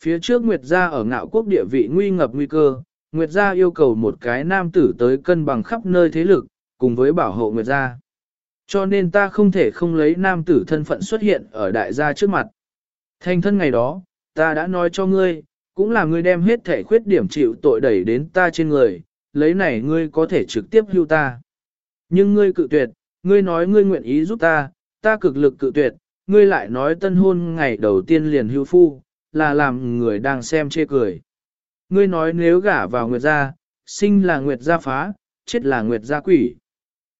Phía trước Nguyệt Gia ở ngạo quốc địa vị nguy ngập nguy cơ, Nguyệt Gia yêu cầu một cái nam tử tới cân bằng khắp nơi thế lực, cùng với bảo hộ Nguyệt Gia. Cho nên ta không thể không lấy nam tử thân phận xuất hiện ở đại gia trước mặt. Thành thân ngày đó, ta đã nói cho ngươi, cũng là ngươi đem hết thể khuyết điểm chịu tội đẩy đến ta trên người, lấy này ngươi có thể trực tiếp hưu ta. Nhưng ngươi cự tuyệt, ngươi nói ngươi nguyện ý giúp ta, ta cực lực cự tuyệt, ngươi lại nói tân hôn ngày đầu tiên liền hưu phu, là làm người đang xem chê cười. Ngươi nói nếu gả vào Nguyệt gia, sinh là Nguyệt gia phá, chết là Nguyệt gia quỷ.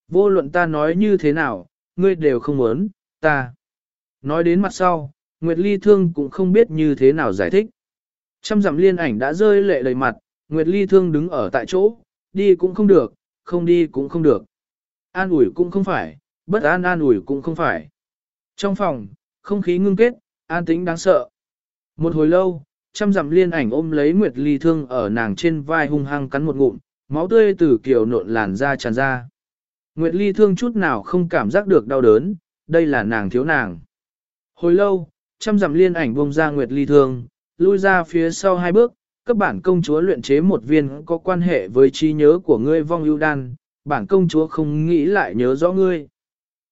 Vô luận ta nói như thế nào, ngươi đều không muốn, ta. Nói đến mặt sau, Nguyệt Ly Thương cũng không biết như thế nào giải thích. Trăm dặm liên ảnh đã rơi lệ đầy mặt, Nguyệt Ly Thương đứng ở tại chỗ, đi cũng không được, không đi cũng không được. An ủi cũng không phải, bất an an ủi cũng không phải. Trong phòng, không khí ngưng kết, an tĩnh đáng sợ. Một hồi lâu, trăm dặm liên ảnh ôm lấy Nguyệt Ly Thương ở nàng trên vai hung hăng cắn một ngụm, máu tươi từ kiểu nộn làn da tràn ra. Nguyệt Ly Thương chút nào không cảm giác được đau đớn, đây là nàng thiếu nàng. Hồi lâu, trăm dặm liên ảnh bông ra Nguyệt Ly Thương, lui ra phía sau hai bước, cấp bản công chúa luyện chế một viên có quan hệ với trí nhớ của ngươi vong ưu đan, bản công chúa không nghĩ lại nhớ rõ ngươi.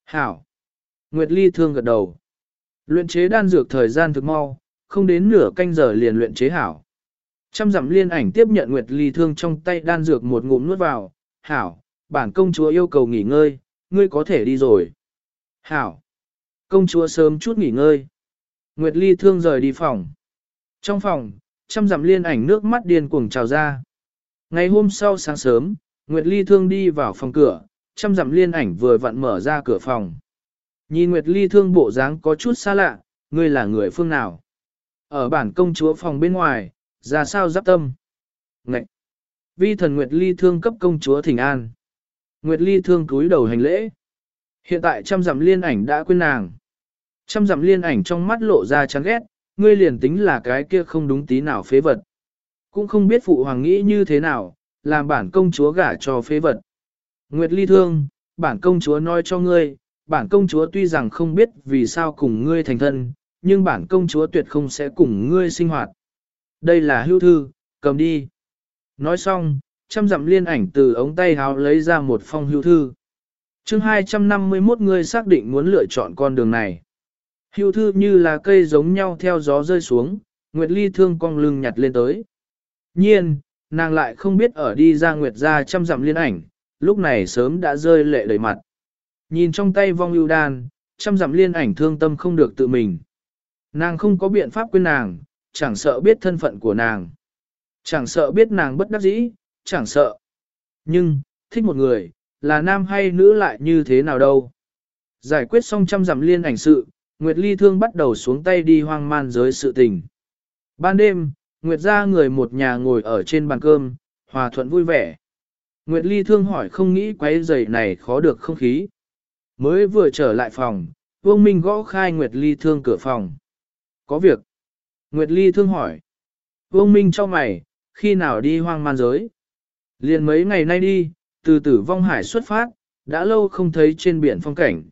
Hảo! Nguyệt Ly Thương gật đầu. Luyện chế đan dược thời gian thực mau, không đến nửa canh giờ liền luyện chế hảo. Trăm dặm liên ảnh tiếp nhận Nguyệt Ly Thương trong tay đan dược một ngụm nuốt vào, hảo, bản công chúa yêu cầu nghỉ ngơi, ngươi có thể đi rồi. Hảo! Công chúa sớm chút nghỉ ngơi. Nguyệt Ly thương rời đi phòng. Trong phòng, trăm dặm liên ảnh nước mắt điên cuồng trào ra. Ngày hôm sau sáng sớm, Nguyệt Ly thương đi vào phòng cửa, trăm dặm liên ảnh vừa vặn mở ra cửa phòng. Nhìn Nguyệt Ly thương bộ dáng có chút xa lạ, ngươi là người phương nào? Ở bản công chúa phòng bên ngoài, ra sao giáp tâm? Ngậy! Vi thần Nguyệt Ly thương cấp công chúa thỉnh an. Nguyệt Ly thương cúi đầu hành lễ. Hiện tại trăm dặm liên ảnh đã quên nàng. Trăm dặm liên ảnh trong mắt lộ ra chán ghét, ngươi liền tính là cái kia không đúng tí nào phế vật. Cũng không biết phụ hoàng nghĩ như thế nào, làm bản công chúa gả cho phế vật. Nguyệt ly thương, bản công chúa nói cho ngươi, bản công chúa tuy rằng không biết vì sao cùng ngươi thành thân, nhưng bản công chúa tuyệt không sẽ cùng ngươi sinh hoạt. Đây là hưu thư, cầm đi. Nói xong, trăm dặm liên ảnh từ ống tay háo lấy ra một phong hưu thư. chương 251 ngươi xác định muốn lựa chọn con đường này. Hưu thư như là cây giống nhau theo gió rơi xuống, Nguyệt Ly thương cong lưng nhặt lên tới. Nhiên, nàng lại không biết ở đi ra Nguyệt ra trăm dặm liên ảnh, lúc này sớm đã rơi lệ đầy mặt. Nhìn trong tay vong ưu đan, trăm dặm liên ảnh thương tâm không được tự mình. Nàng không có biện pháp quên nàng, chẳng sợ biết thân phận của nàng. Chẳng sợ biết nàng bất đắc dĩ, chẳng sợ. Nhưng, thích một người, là nam hay nữ lại như thế nào đâu. Giải quyết xong trăm dặm liên ảnh sự, Nguyệt Ly Thương bắt đầu xuống tay đi hoang man giới sự tình. Ban đêm, Nguyệt ra người một nhà ngồi ở trên bàn cơm, hòa thuận vui vẻ. Nguyệt Ly Thương hỏi không nghĩ quấy giày này khó được không khí. Mới vừa trở lại phòng, Vương Minh gõ khai Nguyệt Ly Thương cửa phòng. Có việc. Nguyệt Ly Thương hỏi. Vương Minh cho mày, khi nào đi hoang man giới? Liền mấy ngày nay đi, từ tử vong hải xuất phát, đã lâu không thấy trên biển phong cảnh.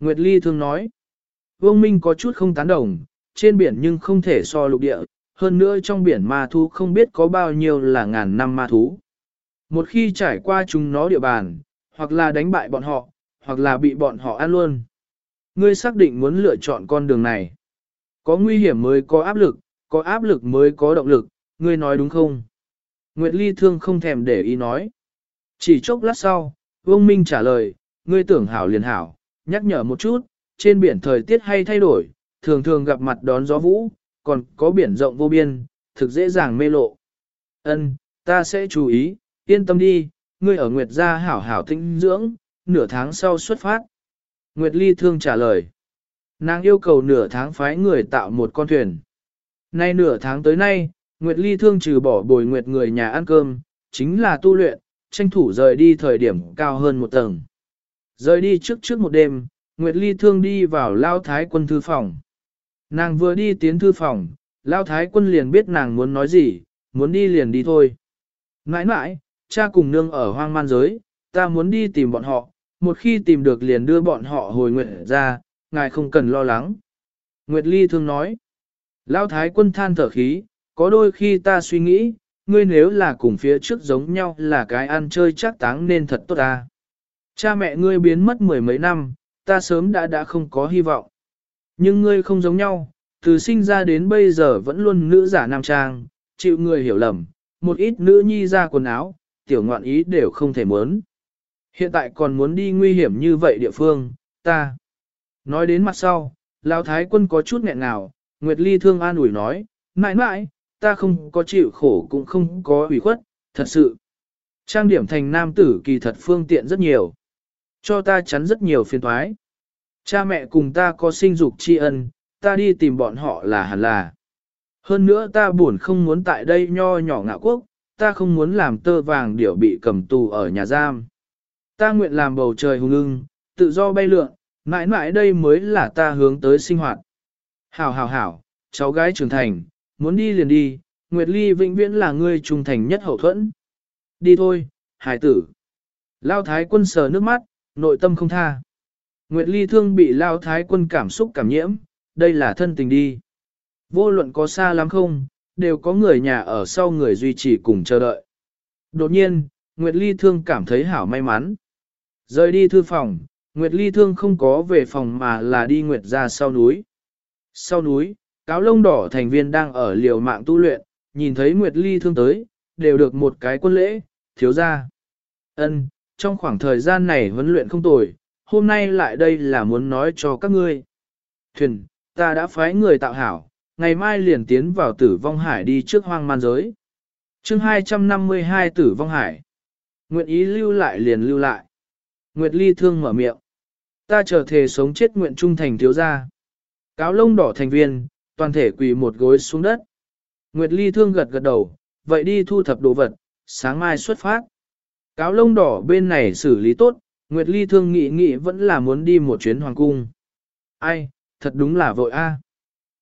Nguyệt Ly Thương nói. Vương Minh có chút không tán đồng, trên biển nhưng không thể so lục địa, hơn nữa trong biển ma thú không biết có bao nhiêu là ngàn năm ma thú. Một khi trải qua chúng nó địa bàn, hoặc là đánh bại bọn họ, hoặc là bị bọn họ ăn luôn. Ngươi xác định muốn lựa chọn con đường này. Có nguy hiểm mới có áp lực, có áp lực mới có động lực, ngươi nói đúng không? Nguyệt Ly Thương không thèm để ý nói. Chỉ chốc lát sau, Vương Minh trả lời, ngươi tưởng hảo liền hảo, nhắc nhở một chút, trên biển thời tiết hay thay đổi, thường thường gặp mặt đón gió vũ, còn có biển rộng vô biên, thực dễ dàng mê lộ. Ân, ta sẽ chú ý, yên tâm đi, ngươi ở Nguyệt gia hảo hảo tinh dưỡng, nửa tháng sau xuất phát. Nguyệt Ly thương trả lời. Nàng yêu cầu nửa tháng phái người tạo một con thuyền. Nay nửa tháng tới nay, Nguyệt Ly thương trừ bỏ bồi Nguyệt người nhà ăn cơm, chính là tu luyện, tranh thủ rời đi thời điểm cao hơn một tầng. Rời đi trước trước một đêm, Nguyệt Ly thương đi vào Lao Thái quân thư phòng. Nàng vừa đi tiến thư phòng, Lao Thái quân liền biết nàng muốn nói gì, muốn đi liền đi thôi. Nãi nãi, cha cùng nương ở hoang man giới, ta muốn đi tìm bọn họ, một khi tìm được liền đưa bọn họ hồi Nguyệt ra, ngài không cần lo lắng. Nguyệt Ly thương nói, Lao Thái quân than thở khí, có đôi khi ta suy nghĩ, ngươi nếu là cùng phía trước giống nhau là cái ăn chơi chắc táng nên thật tốt ta. Cha mẹ ngươi biến mất mười mấy năm, ta sớm đã đã không có hy vọng. Nhưng ngươi không giống nhau, từ sinh ra đến bây giờ vẫn luôn nữ giả nam trang, chịu người hiểu lầm, một ít nữ nhi ra quần áo, tiểu ngoạn ý đều không thể muốn. Hiện tại còn muốn đi nguy hiểm như vậy địa phương, ta. Nói đến mặt sau, Lão Thái quân có chút nghẹn ngào, Nguyệt Ly thương an ủi nói, mãi mãi, ta không có chịu khổ cũng không có ủy khuất, thật sự. Trang điểm thành nam tử kỳ thật phương tiện rất nhiều. Cho ta chắn rất nhiều phiền thoái. Cha mẹ cùng ta có sinh dục tri ân, ta đi tìm bọn họ là hẳn là. Hơn nữa ta buồn không muốn tại đây nho nhỏ ngạo quốc, ta không muốn làm tơ vàng điểu bị cầm tù ở nhà giam. Ta nguyện làm bầu trời hùng ưng, tự do bay lượn, mãi mãi đây mới là ta hướng tới sinh hoạt. Hảo hảo hảo, cháu gái trưởng thành, muốn đi liền đi, Nguyệt Ly vĩnh viễn là người trung thành nhất hậu thuẫn. Đi thôi, hải tử. Lao thái quân sờ nước mắt, nội tâm không tha. Nguyệt Ly thương bị Lao thái quân cảm xúc cảm nhiễm, đây là thân tình đi. Vô luận có xa lắm không, đều có người nhà ở sau người duy trì cùng chờ đợi. Đột nhiên, Nguyệt Ly thương cảm thấy hảo may mắn. Rời đi thư phòng, Nguyệt Ly thương không có về phòng mà là đi Nguyệt ra sau núi. Sau núi, cáo lông đỏ thành viên đang ở liều mạng tu luyện, nhìn thấy Nguyệt Ly thương tới, đều được một cái quân lễ, thiếu ra. Ân, trong khoảng thời gian này huấn luyện không tồi, hôm nay lại đây là muốn nói cho các ngươi. Thuyền, ta đã phái người tạo hảo, ngày mai liền tiến vào tử vong hải đi trước hoang man giới. chương 252 tử vong hải. Nguyện ý lưu lại liền lưu lại. Nguyệt Ly thương mở miệng. Ta trở thề sống chết nguyện trung thành thiếu gia. Cáo lông đỏ thành viên, toàn thể quỳ một gối xuống đất. Nguyệt Ly thương gật gật đầu, vậy đi thu thập đồ vật, sáng mai xuất phát. Cáo lông đỏ bên này xử lý tốt, Nguyệt Ly thương nghị nghị vẫn là muốn đi một chuyến hoàng cung. Ai, thật đúng là vội a.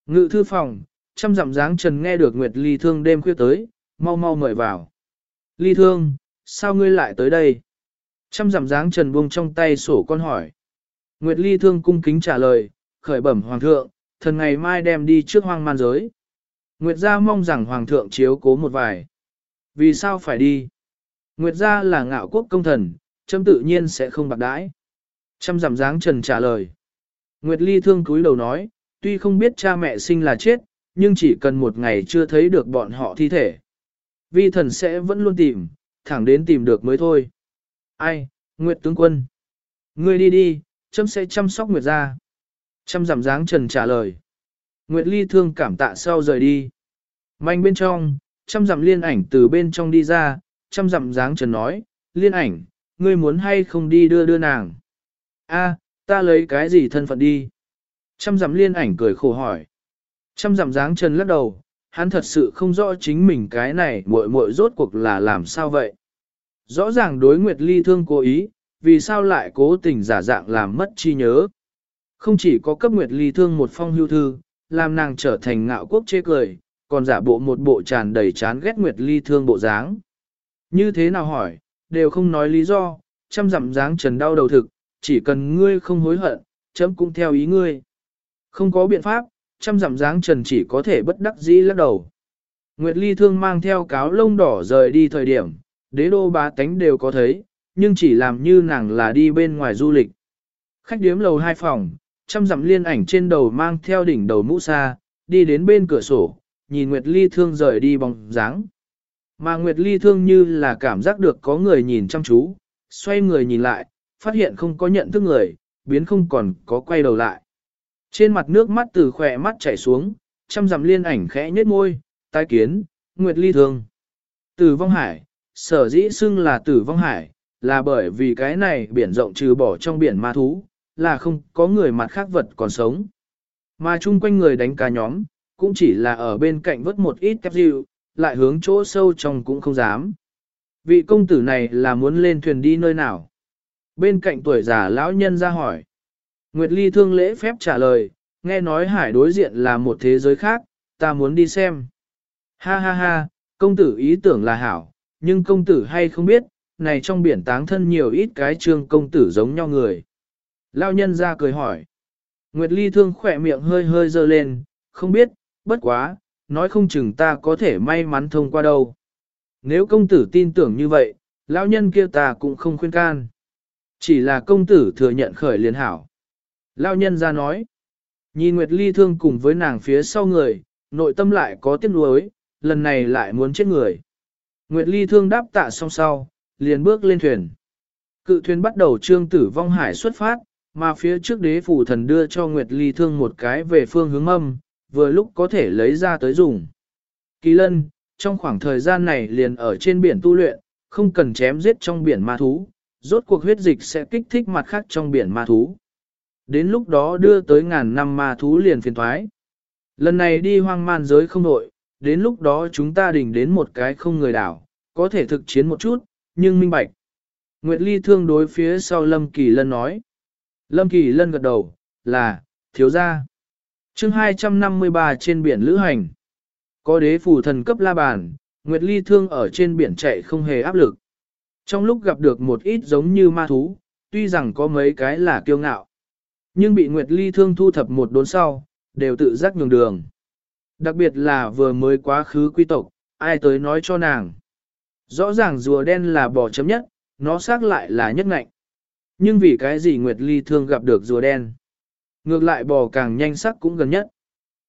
Ngự thư phòng, trăm dặm dáng trần nghe được Nguyệt Ly thương đêm khuya tới, mau mau mời vào. Ly thương, sao ngươi lại tới đây? Trăm dặm dáng trần buông trong tay sổ con hỏi. Nguyệt Ly thương cung kính trả lời, khởi bẩm hoàng thượng, thần ngày mai đem đi trước hoang man giới. Nguyệt gia mong rằng hoàng thượng chiếu cố một vài. Vì sao phải đi? Nguyệt gia là ngạo quốc công thần, châm tự nhiên sẽ không bạc đãi. Trăm giảm dáng trần trả lời. Nguyệt ly thương cúi đầu nói, tuy không biết cha mẹ sinh là chết, nhưng chỉ cần một ngày chưa thấy được bọn họ thi thể. Vi thần sẽ vẫn luôn tìm, thẳng đến tìm được mới thôi. Ai, Nguyệt tướng quân. Ngươi đi đi, châm sẽ chăm sóc Nguyệt gia. Trăm giảm dáng trần trả lời. Nguyệt Ly thương cảm tạ sau rời đi. Manh bên trong, trăm giảm liên ảnh từ bên trong đi ra, trăm dặm dáng trần nói, liên ảnh, ngươi muốn hay không đi đưa đưa nàng. A, ta lấy cái gì thân phận đi? Trăm dặm liên ảnh cười khổ hỏi. Trăm dặm dáng trần lắc đầu, hắn thật sự không rõ chính mình cái này muội muội rốt cuộc là làm sao vậy. Rõ ràng đối Nguyệt Ly thương cố ý, vì sao lại cố tình giả dạng làm mất chi nhớ. Không chỉ có cấp Nguyệt Ly thương một phong hưu thư, làm nàng trở thành ngạo quốc chê cười, còn giả bộ một bộ tràn đầy chán ghét Nguyệt Ly thương bộ dáng. Như thế nào hỏi, đều không nói lý do, chăm dặm dáng trần đau đầu thực, chỉ cần ngươi không hối hận, chấm cũng theo ý ngươi. Không có biện pháp, chăm dặm dáng trần chỉ có thể bất đắc dĩ lắc đầu. Nguyệt Ly thương mang theo cáo lông đỏ rời đi thời điểm, đế đô bá tánh đều có thấy, nhưng chỉ làm như nàng là đi bên ngoài du lịch. Khách điếm lầu hai phòng, chăm dặm liên ảnh trên đầu mang theo đỉnh đầu mũ sa, đi đến bên cửa sổ, nhìn Nguyệt Ly thương rời đi bóng dáng. Mà Nguyệt Ly thương như là cảm giác được có người nhìn chăm chú, xoay người nhìn lại, phát hiện không có nhận thức người, biến không còn có quay đầu lại. Trên mặt nước mắt từ khỏe mắt chảy xuống, trăm dặm liên ảnh khẽ nhếch môi, tai kiến, Nguyệt Ly thương. Tử vong hải, sở dĩ xưng là tử vong hải, là bởi vì cái này biển rộng trừ bỏ trong biển ma thú, là không có người mặt khác vật còn sống. Mà chung quanh người đánh cá nhóm, cũng chỉ là ở bên cạnh vớt một ít kép dịu, lại hướng chỗ sâu trong cũng không dám. Vị công tử này là muốn lên thuyền đi nơi nào? Bên cạnh tuổi già lão nhân ra hỏi. Nguyệt Ly thương lễ phép trả lời, nghe nói hải đối diện là một thế giới khác, ta muốn đi xem. Ha ha ha, công tử ý tưởng là hảo, nhưng công tử hay không biết, này trong biển táng thân nhiều ít cái trương công tử giống nhau người. Lao nhân ra cười hỏi. Nguyệt Ly thương khỏe miệng hơi hơi dơ lên, không biết, bất quá, nói không chừng ta có thể may mắn thông qua đâu. Nếu công tử tin tưởng như vậy, lão nhân kia ta cũng không khuyên can. Chỉ là công tử thừa nhận khởi liền hảo. Lão nhân ra nói, nhìn Nguyệt Ly thương cùng với nàng phía sau người, nội tâm lại có tiếc nuối, lần này lại muốn chết người. Nguyệt Ly thương đáp tạ xong sau, liền bước lên thuyền. Cự thuyền bắt đầu trương tử vong hải xuất phát, mà phía trước đế phủ thần đưa cho Nguyệt Ly thương một cái về phương hướng âm, vừa lúc có thể lấy ra tới dùng. Kỳ lân, trong khoảng thời gian này liền ở trên biển tu luyện, không cần chém giết trong biển ma thú, rốt cuộc huyết dịch sẽ kích thích mặt khác trong biển ma thú. Đến lúc đó đưa tới ngàn năm ma thú liền phiền thoái. Lần này đi hoang man giới không nội, đến lúc đó chúng ta đỉnh đến một cái không người đảo, có thể thực chiến một chút, nhưng minh bạch. Nguyệt Ly thương đối phía sau Lâm Kỳ Lân nói. Lâm Kỳ Lân gật đầu, là, thiếu gia chương 253 trên biển lữ hành. Có đế phù thần cấp la bàn, Nguyệt Ly thương ở trên biển chạy không hề áp lực. Trong lúc gặp được một ít giống như ma thú, tuy rằng có mấy cái là kiêu ngạo, nhưng bị Nguyệt Ly thương thu thập một đốn sau, đều tự giác nhường đường. Đặc biệt là vừa mới quá khứ quy tộc, ai tới nói cho nàng. Rõ ràng rùa đen là bò chấm nhất, nó xác lại là nhất ngạnh. Nhưng vì cái gì Nguyệt Ly thương gặp được rùa đen? Ngược lại bò càng nhanh sắc cũng gần nhất.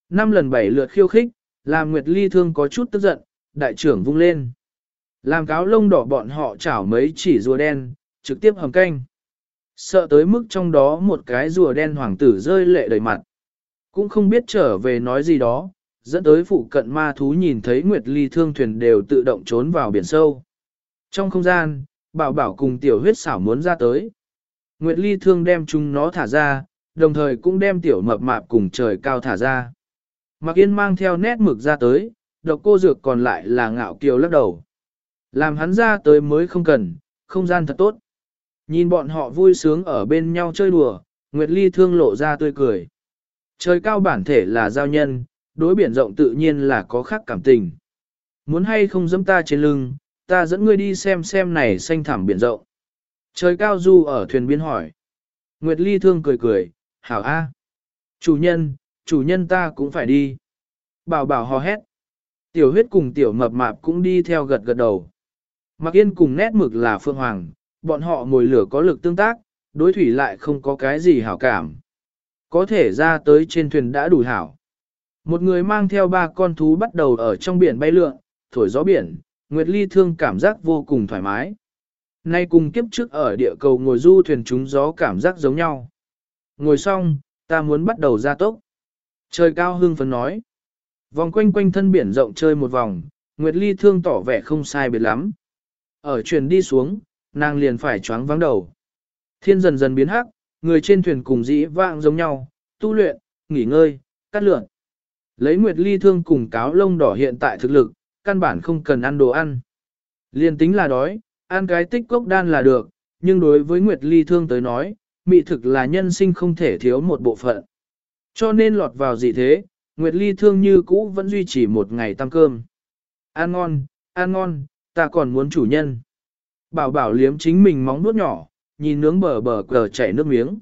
Năm lần bảy lượt khiêu khích, làm Nguyệt Ly thương có chút tức giận, đại trưởng vung lên. Làm cáo lông đỏ bọn họ chảo mấy chỉ rùa đen, trực tiếp hầm canh. Sợ tới mức trong đó một cái rùa đen hoàng tử rơi lệ đầy mặt. Cũng không biết trở về nói gì đó, dẫn tới phụ cận ma thú nhìn thấy Nguyệt Ly thương thuyền đều tự động trốn vào biển sâu. Trong không gian, bảo bảo cùng tiểu huyết xảo muốn ra tới. Nguyệt Ly thương đem chúng nó thả ra, đồng thời cũng đem tiểu mập mạp cùng trời cao thả ra. Mạc Yên mang theo nét mực ra tới, độc cô dược còn lại là ngạo kiều lắc đầu. Làm hắn ra tới mới không cần, không gian thật tốt. Nhìn bọn họ vui sướng ở bên nhau chơi đùa, Nguyệt Ly thương lộ ra tươi cười. Trời cao bản thể là giao nhân, đối biển rộng tự nhiên là có khác cảm tình. Muốn hay không dẫm ta trên lưng, ta dẫn ngươi đi xem xem này xanh thẳm biển rộng. Trời cao du ở thuyền biên hỏi. Nguyệt Ly thương cười cười, hảo a. Chủ nhân, chủ nhân ta cũng phải đi. Bảo bảo hò hét. Tiểu huyết cùng tiểu mập mạp cũng đi theo gật gật đầu. Mặc yên cùng nét mực là phương hoàng, bọn họ ngồi lửa có lực tương tác, đối thủy lại không có cái gì hảo cảm. Có thể ra tới trên thuyền đã đủ hảo. Một người mang theo ba con thú bắt đầu ở trong biển bay lượn, thổi gió biển, Nguyệt Ly thương cảm giác vô cùng thoải mái. Nay cùng kiếp trước ở địa cầu ngồi du thuyền trúng gió cảm giác giống nhau. Ngồi xong, ta muốn bắt đầu ra tốc. Trời cao hưng phấn nói. Vòng quanh quanh thân biển rộng chơi một vòng, Nguyệt Ly thương tỏ vẻ không sai biệt lắm. Ở chuyển đi xuống, nàng liền phải choáng vắng đầu. Thiên dần dần biến hắc, người trên thuyền cùng dĩ vạng giống nhau, tu luyện, nghỉ ngơi, cắt lượn. Lấy Nguyệt Ly thương cùng cáo lông đỏ hiện tại thực lực, căn bản không cần ăn đồ ăn. Liên tính là đói, ăn cái tích cốc đan là được, nhưng đối với Nguyệt Ly thương tới nói, mị thực là nhân sinh không thể thiếu một bộ phận. Cho nên lọt vào gì thế, Nguyệt Ly thương như cũ vẫn duy trì một ngày tăng cơm. Ăn ngon, ăn ngon, ta còn muốn chủ nhân. Bảo bảo liếm chính mình móng nuốt nhỏ, nhìn nướng bờ bờ cờ chảy nước miếng.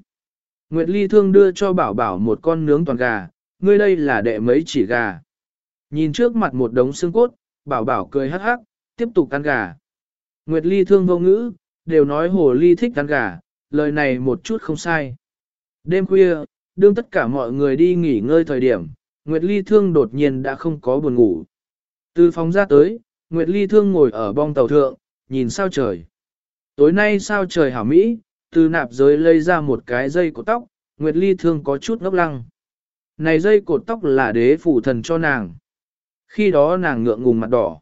Nguyệt Ly thương đưa cho bảo bảo một con nướng toàn gà, ngươi đây là đệ mấy chỉ gà. Nhìn trước mặt một đống xương cốt, bảo bảo cười hắc hắc, tiếp tục ăn gà. Nguyệt Ly thương vô ngữ, đều nói hồ ly thích ăn gà, lời này một chút không sai. Đêm khuya, đương tất cả mọi người đi nghỉ ngơi thời điểm, Nguyệt Ly thương đột nhiên đã không có buồn ngủ. Từ phòng ra tới, Nguyệt Ly thương ngồi ở bong tàu thượng, nhìn sao trời. Tối nay sao trời hảo mỹ, từ nạp giới lấy ra một cái dây cột tóc, Nguyệt Ly thương có chút ngốc lăng. Này dây cột tóc là đế phủ thần cho nàng. Khi đó nàng ngượng ngùng mặt đỏ.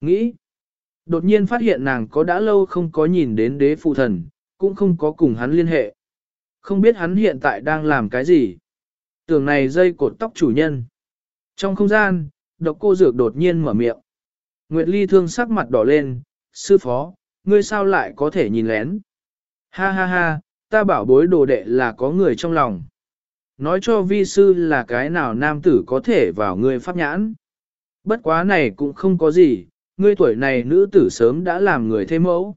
Nghĩ. Đột nhiên phát hiện nàng có đã lâu không có nhìn đến đế phụ thần, cũng không có cùng hắn liên hệ. Không biết hắn hiện tại đang làm cái gì. Tưởng này dây cột tóc chủ nhân. Trong không gian, độc cô dược đột nhiên mở miệng. Nguyệt Ly thương sắc mặt đỏ lên, sư phó, ngươi sao lại có thể nhìn lén. Ha ha ha, ta bảo bối đồ đệ là có người trong lòng. Nói cho vi sư là cái nào nam tử có thể vào ngươi pháp nhãn. Bất quá này cũng không có gì, ngươi tuổi này nữ tử sớm đã làm người thêm mẫu.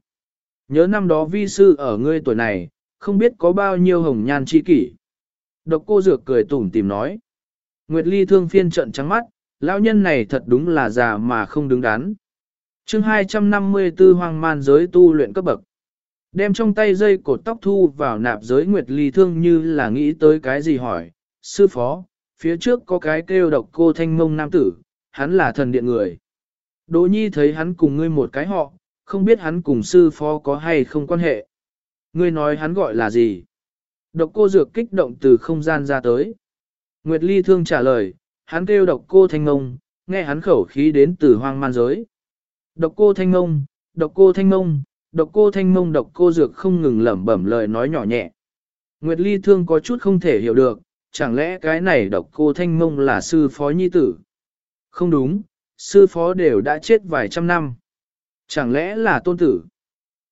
Nhớ năm đó vi sư ở ngươi tuổi này, không biết có bao nhiêu hồng nhan chi kỷ. Độc cô dược cười tủm tìm nói. Nguyệt Ly thương phiên trận trắng mắt, lão nhân này thật đúng là già mà không đứng đắn. chương 254 hoang man giới tu luyện cấp bậc. Đem trong tay dây cột tóc thu vào nạp giới Nguyệt Ly thương như là nghĩ tới cái gì hỏi. Sư phó, phía trước có cái kêu độc cô thanh mông nam tử, hắn là thần điện người. Đỗ nhi thấy hắn cùng ngươi một cái họ, không biết hắn cùng sư phó có hay không quan hệ. Ngươi nói hắn gọi là gì? Độc cô dược kích động từ không gian ra tới. Nguyệt Ly thương trả lời, hắn kêu độc cô thanh ngông, nghe hắn khẩu khí đến từ hoang man giới. Độc cô thanh ngông, độc cô thanh ngông, độc cô thanh ngông độc cô dược không ngừng lẩm bẩm lời nói nhỏ nhẹ. Nguyệt Ly thương có chút không thể hiểu được, chẳng lẽ cái này độc cô thanh ngông là sư phó nhi tử? Không đúng, sư phó đều đã chết vài trăm năm. Chẳng lẽ là tôn tử?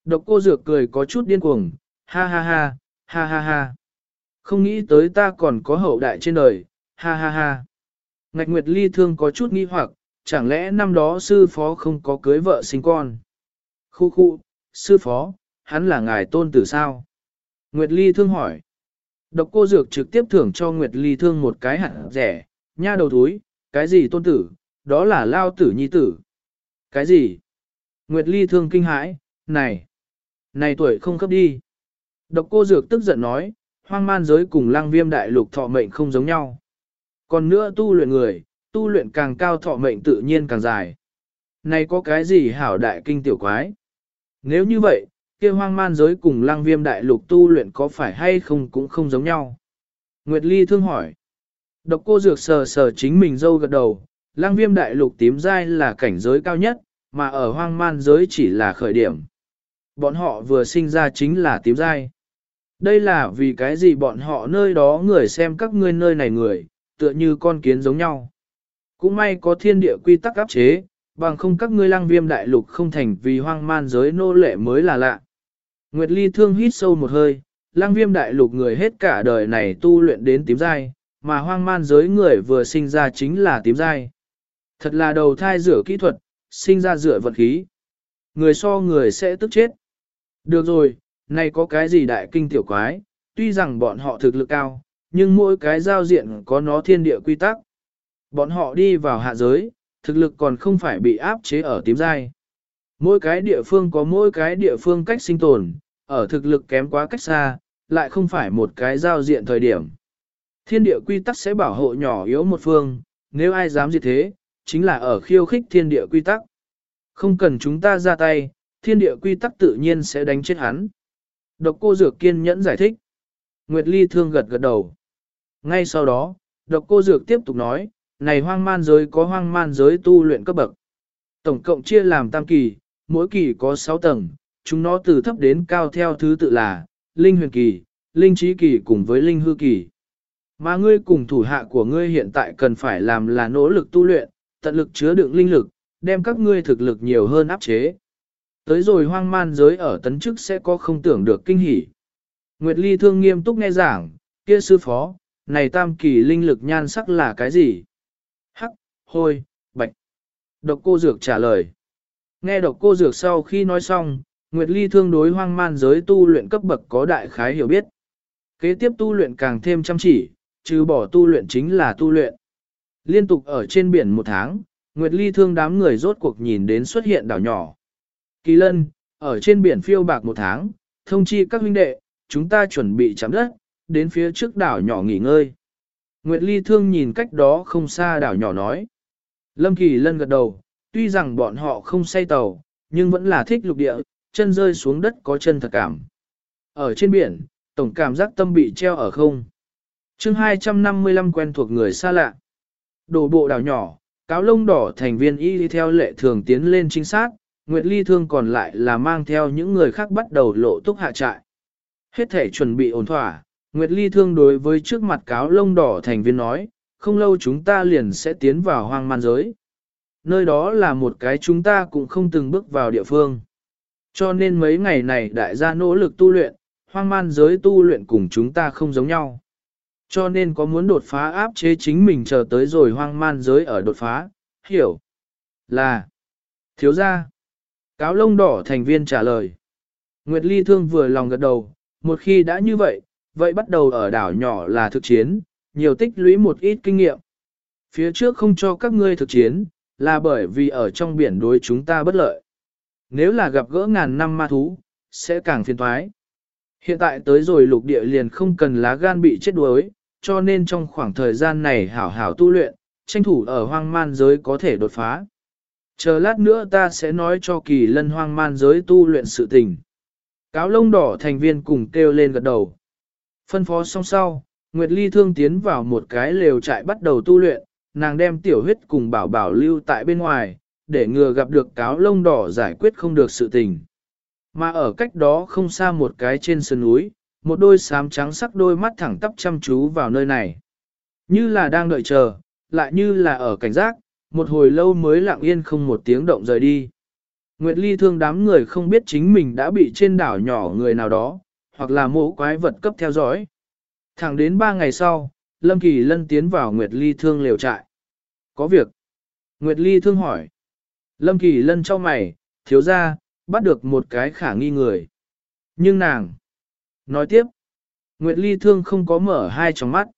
Độc cô dược cười có chút điên cuồng, ha ha ha, ha ha ha. Không nghĩ tới ta còn có hậu đại trên đời, ha ha ha. Ngạch Nguyệt Ly thương có chút nghi hoặc, chẳng lẽ năm đó sư phó không có cưới vợ sinh con? Khu khu, sư phó, hắn là ngài tôn tử sao? Nguyệt Ly thương hỏi. Độc cô dược trực tiếp thưởng cho Nguyệt Ly thương một cái hẳn, rẻ, nha đầu túi, cái gì tôn tử, đó là lao tử nhi tử. Cái gì? Nguyệt Ly thương kinh hãi, này, này tuổi không cấp đi. Độc cô dược tức giận nói, hoang man giới cùng Lang viêm đại lục thọ mệnh không giống nhau. Còn nữa tu luyện người, tu luyện càng cao thọ mệnh tự nhiên càng dài. Này có cái gì hảo đại kinh tiểu quái? Nếu như vậy, kia hoang man giới cùng Lang viêm đại lục tu luyện có phải hay không cũng không giống nhau. Nguyệt Ly thương hỏi. Độc cô dược sờ sờ chính mình dâu gật đầu, Lang viêm đại lục tím dai là cảnh giới cao nhất, mà ở hoang man giới chỉ là khởi điểm. Bọn họ vừa sinh ra chính là tím dai. Đây là vì cái gì bọn họ nơi đó người xem các ngươi nơi này người, tựa như con kiến giống nhau. Cũng may có thiên địa quy tắc áp chế, bằng không các ngươi lăng viêm đại lục không thành vì hoang man giới nô lệ mới là lạ. Nguyệt Ly thương hít sâu một hơi, lăng viêm đại lục người hết cả đời này tu luyện đến tím dai, mà hoang man giới người vừa sinh ra chính là tím dai. Thật là đầu thai rửa kỹ thuật, sinh ra dựa vật khí. Người so người sẽ tức chết. Được rồi, này có cái gì đại kinh tiểu quái, tuy rằng bọn họ thực lực cao, nhưng mỗi cái giao diện có nó thiên địa quy tắc. Bọn họ đi vào hạ giới, thực lực còn không phải bị áp chế ở tím giai. Mỗi cái địa phương có mỗi cái địa phương cách sinh tồn, ở thực lực kém quá cách xa, lại không phải một cái giao diện thời điểm. Thiên địa quy tắc sẽ bảo hộ nhỏ yếu một phương, nếu ai dám gì thế, chính là ở khiêu khích thiên địa quy tắc. Không cần chúng ta ra tay, thiên địa quy tắc tự nhiên sẽ đánh chết hắn. Độc cô dược kiên nhẫn giải thích. Nguyệt Ly thương gật gật đầu. Ngay sau đó, độc cô dược tiếp tục nói, này hoang man giới có hoang man giới tu luyện cấp bậc. Tổng cộng chia làm tam kỳ, mỗi kỳ có 6 tầng, chúng nó từ thấp đến cao theo thứ tự là, linh huyền kỳ, linh trí kỳ cùng với linh hư kỳ. Mà ngươi cùng thủ hạ của ngươi hiện tại cần phải làm là nỗ lực tu luyện, tận lực chứa đựng linh lực, đem các ngươi thực lực nhiều hơn áp chế. Tới rồi hoang man giới ở tấn chức sẽ có không tưởng được kinh hỉ. Nguyệt Ly thương nghiêm túc nghe giảng, kia sư phó, này tam kỳ linh lực nhan sắc là cái gì? Hắc, hôi, bạch. Độc cô dược trả lời. Nghe độc cô dược sau khi nói xong, Nguyệt Ly thương đối hoang man giới tu luyện cấp bậc có đại khái hiểu biết. Kế tiếp tu luyện càng thêm chăm chỉ, trừ bỏ tu luyện chính là tu luyện. Liên tục ở trên biển một tháng, Nguyệt Ly thương đám người rốt cuộc nhìn đến xuất hiện đảo nhỏ. Kỳ lân, ở trên biển phiêu bạc một tháng, thông chi các huynh đệ, chúng ta chuẩn bị chạm đất, đến phía trước đảo nhỏ nghỉ ngơi. Nguyệt Ly thương nhìn cách đó không xa đảo nhỏ nói. Lâm Kỳ lân gật đầu, tuy rằng bọn họ không say tàu, nhưng vẫn là thích lục địa, chân rơi xuống đất có chân thật cảm. Ở trên biển, tổng cảm giác tâm bị treo ở không. chương 255 quen thuộc người xa lạ. Đổ bộ đảo nhỏ, cáo lông đỏ thành viên y đi theo lệ thường tiến lên chính xác, Nguyệt Ly Thương còn lại là mang theo những người khác bắt đầu lộ túc hạ trại. Hết thể chuẩn bị ổn thỏa, Nguyệt Ly Thương đối với trước mặt cáo lông đỏ thành viên nói, không lâu chúng ta liền sẽ tiến vào hoang man giới. Nơi đó là một cái chúng ta cũng không từng bước vào địa phương. Cho nên mấy ngày này đại gia nỗ lực tu luyện, hoang man giới tu luyện cùng chúng ta không giống nhau. Cho nên có muốn đột phá áp chế chính mình chờ tới rồi hoang man giới ở đột phá, hiểu là thiếu gia. Cáo lông đỏ thành viên trả lời. Nguyệt Ly Thương vừa lòng gật đầu, một khi đã như vậy, vậy bắt đầu ở đảo nhỏ là thực chiến, nhiều tích lũy một ít kinh nghiệm. Phía trước không cho các ngươi thực chiến, là bởi vì ở trong biển đối chúng ta bất lợi. Nếu là gặp gỡ ngàn năm ma thú, sẽ càng phiền toái Hiện tại tới rồi lục địa liền không cần lá gan bị chết đuối, cho nên trong khoảng thời gian này hảo hảo tu luyện, tranh thủ ở hoang man giới có thể đột phá. Chờ lát nữa ta sẽ nói cho kỳ lân hoang man giới tu luyện sự tình. Cáo lông đỏ thành viên cùng kêu lên gật đầu. Phân phó xong sau, Nguyệt Ly thương tiến vào một cái lều trại bắt đầu tu luyện, nàng đem tiểu huyết cùng bảo bảo lưu tại bên ngoài, để ngừa gặp được cáo lông đỏ giải quyết không được sự tình. Mà ở cách đó không xa một cái trên sườn núi, một đôi xám trắng sắc đôi mắt thẳng tắp chăm chú vào nơi này. Như là đang đợi chờ, lại như là ở cảnh giác, một hồi lâu mới lặng yên không một tiếng động rời đi. Nguyệt Ly thương đám người không biết chính mình đã bị trên đảo nhỏ người nào đó, hoặc là mộ quái vật cấp theo dõi. Thẳng đến ba ngày sau, Lâm Kỳ Lân tiến vào Nguyệt Ly thương liều trại. Có việc. Nguyệt Ly thương hỏi. Lâm Kỳ Lân cho mày, thiếu ra, bắt được một cái khả nghi người. Nhưng nàng. Nói tiếp. Nguyệt Ly thương không có mở hai tròng mắt.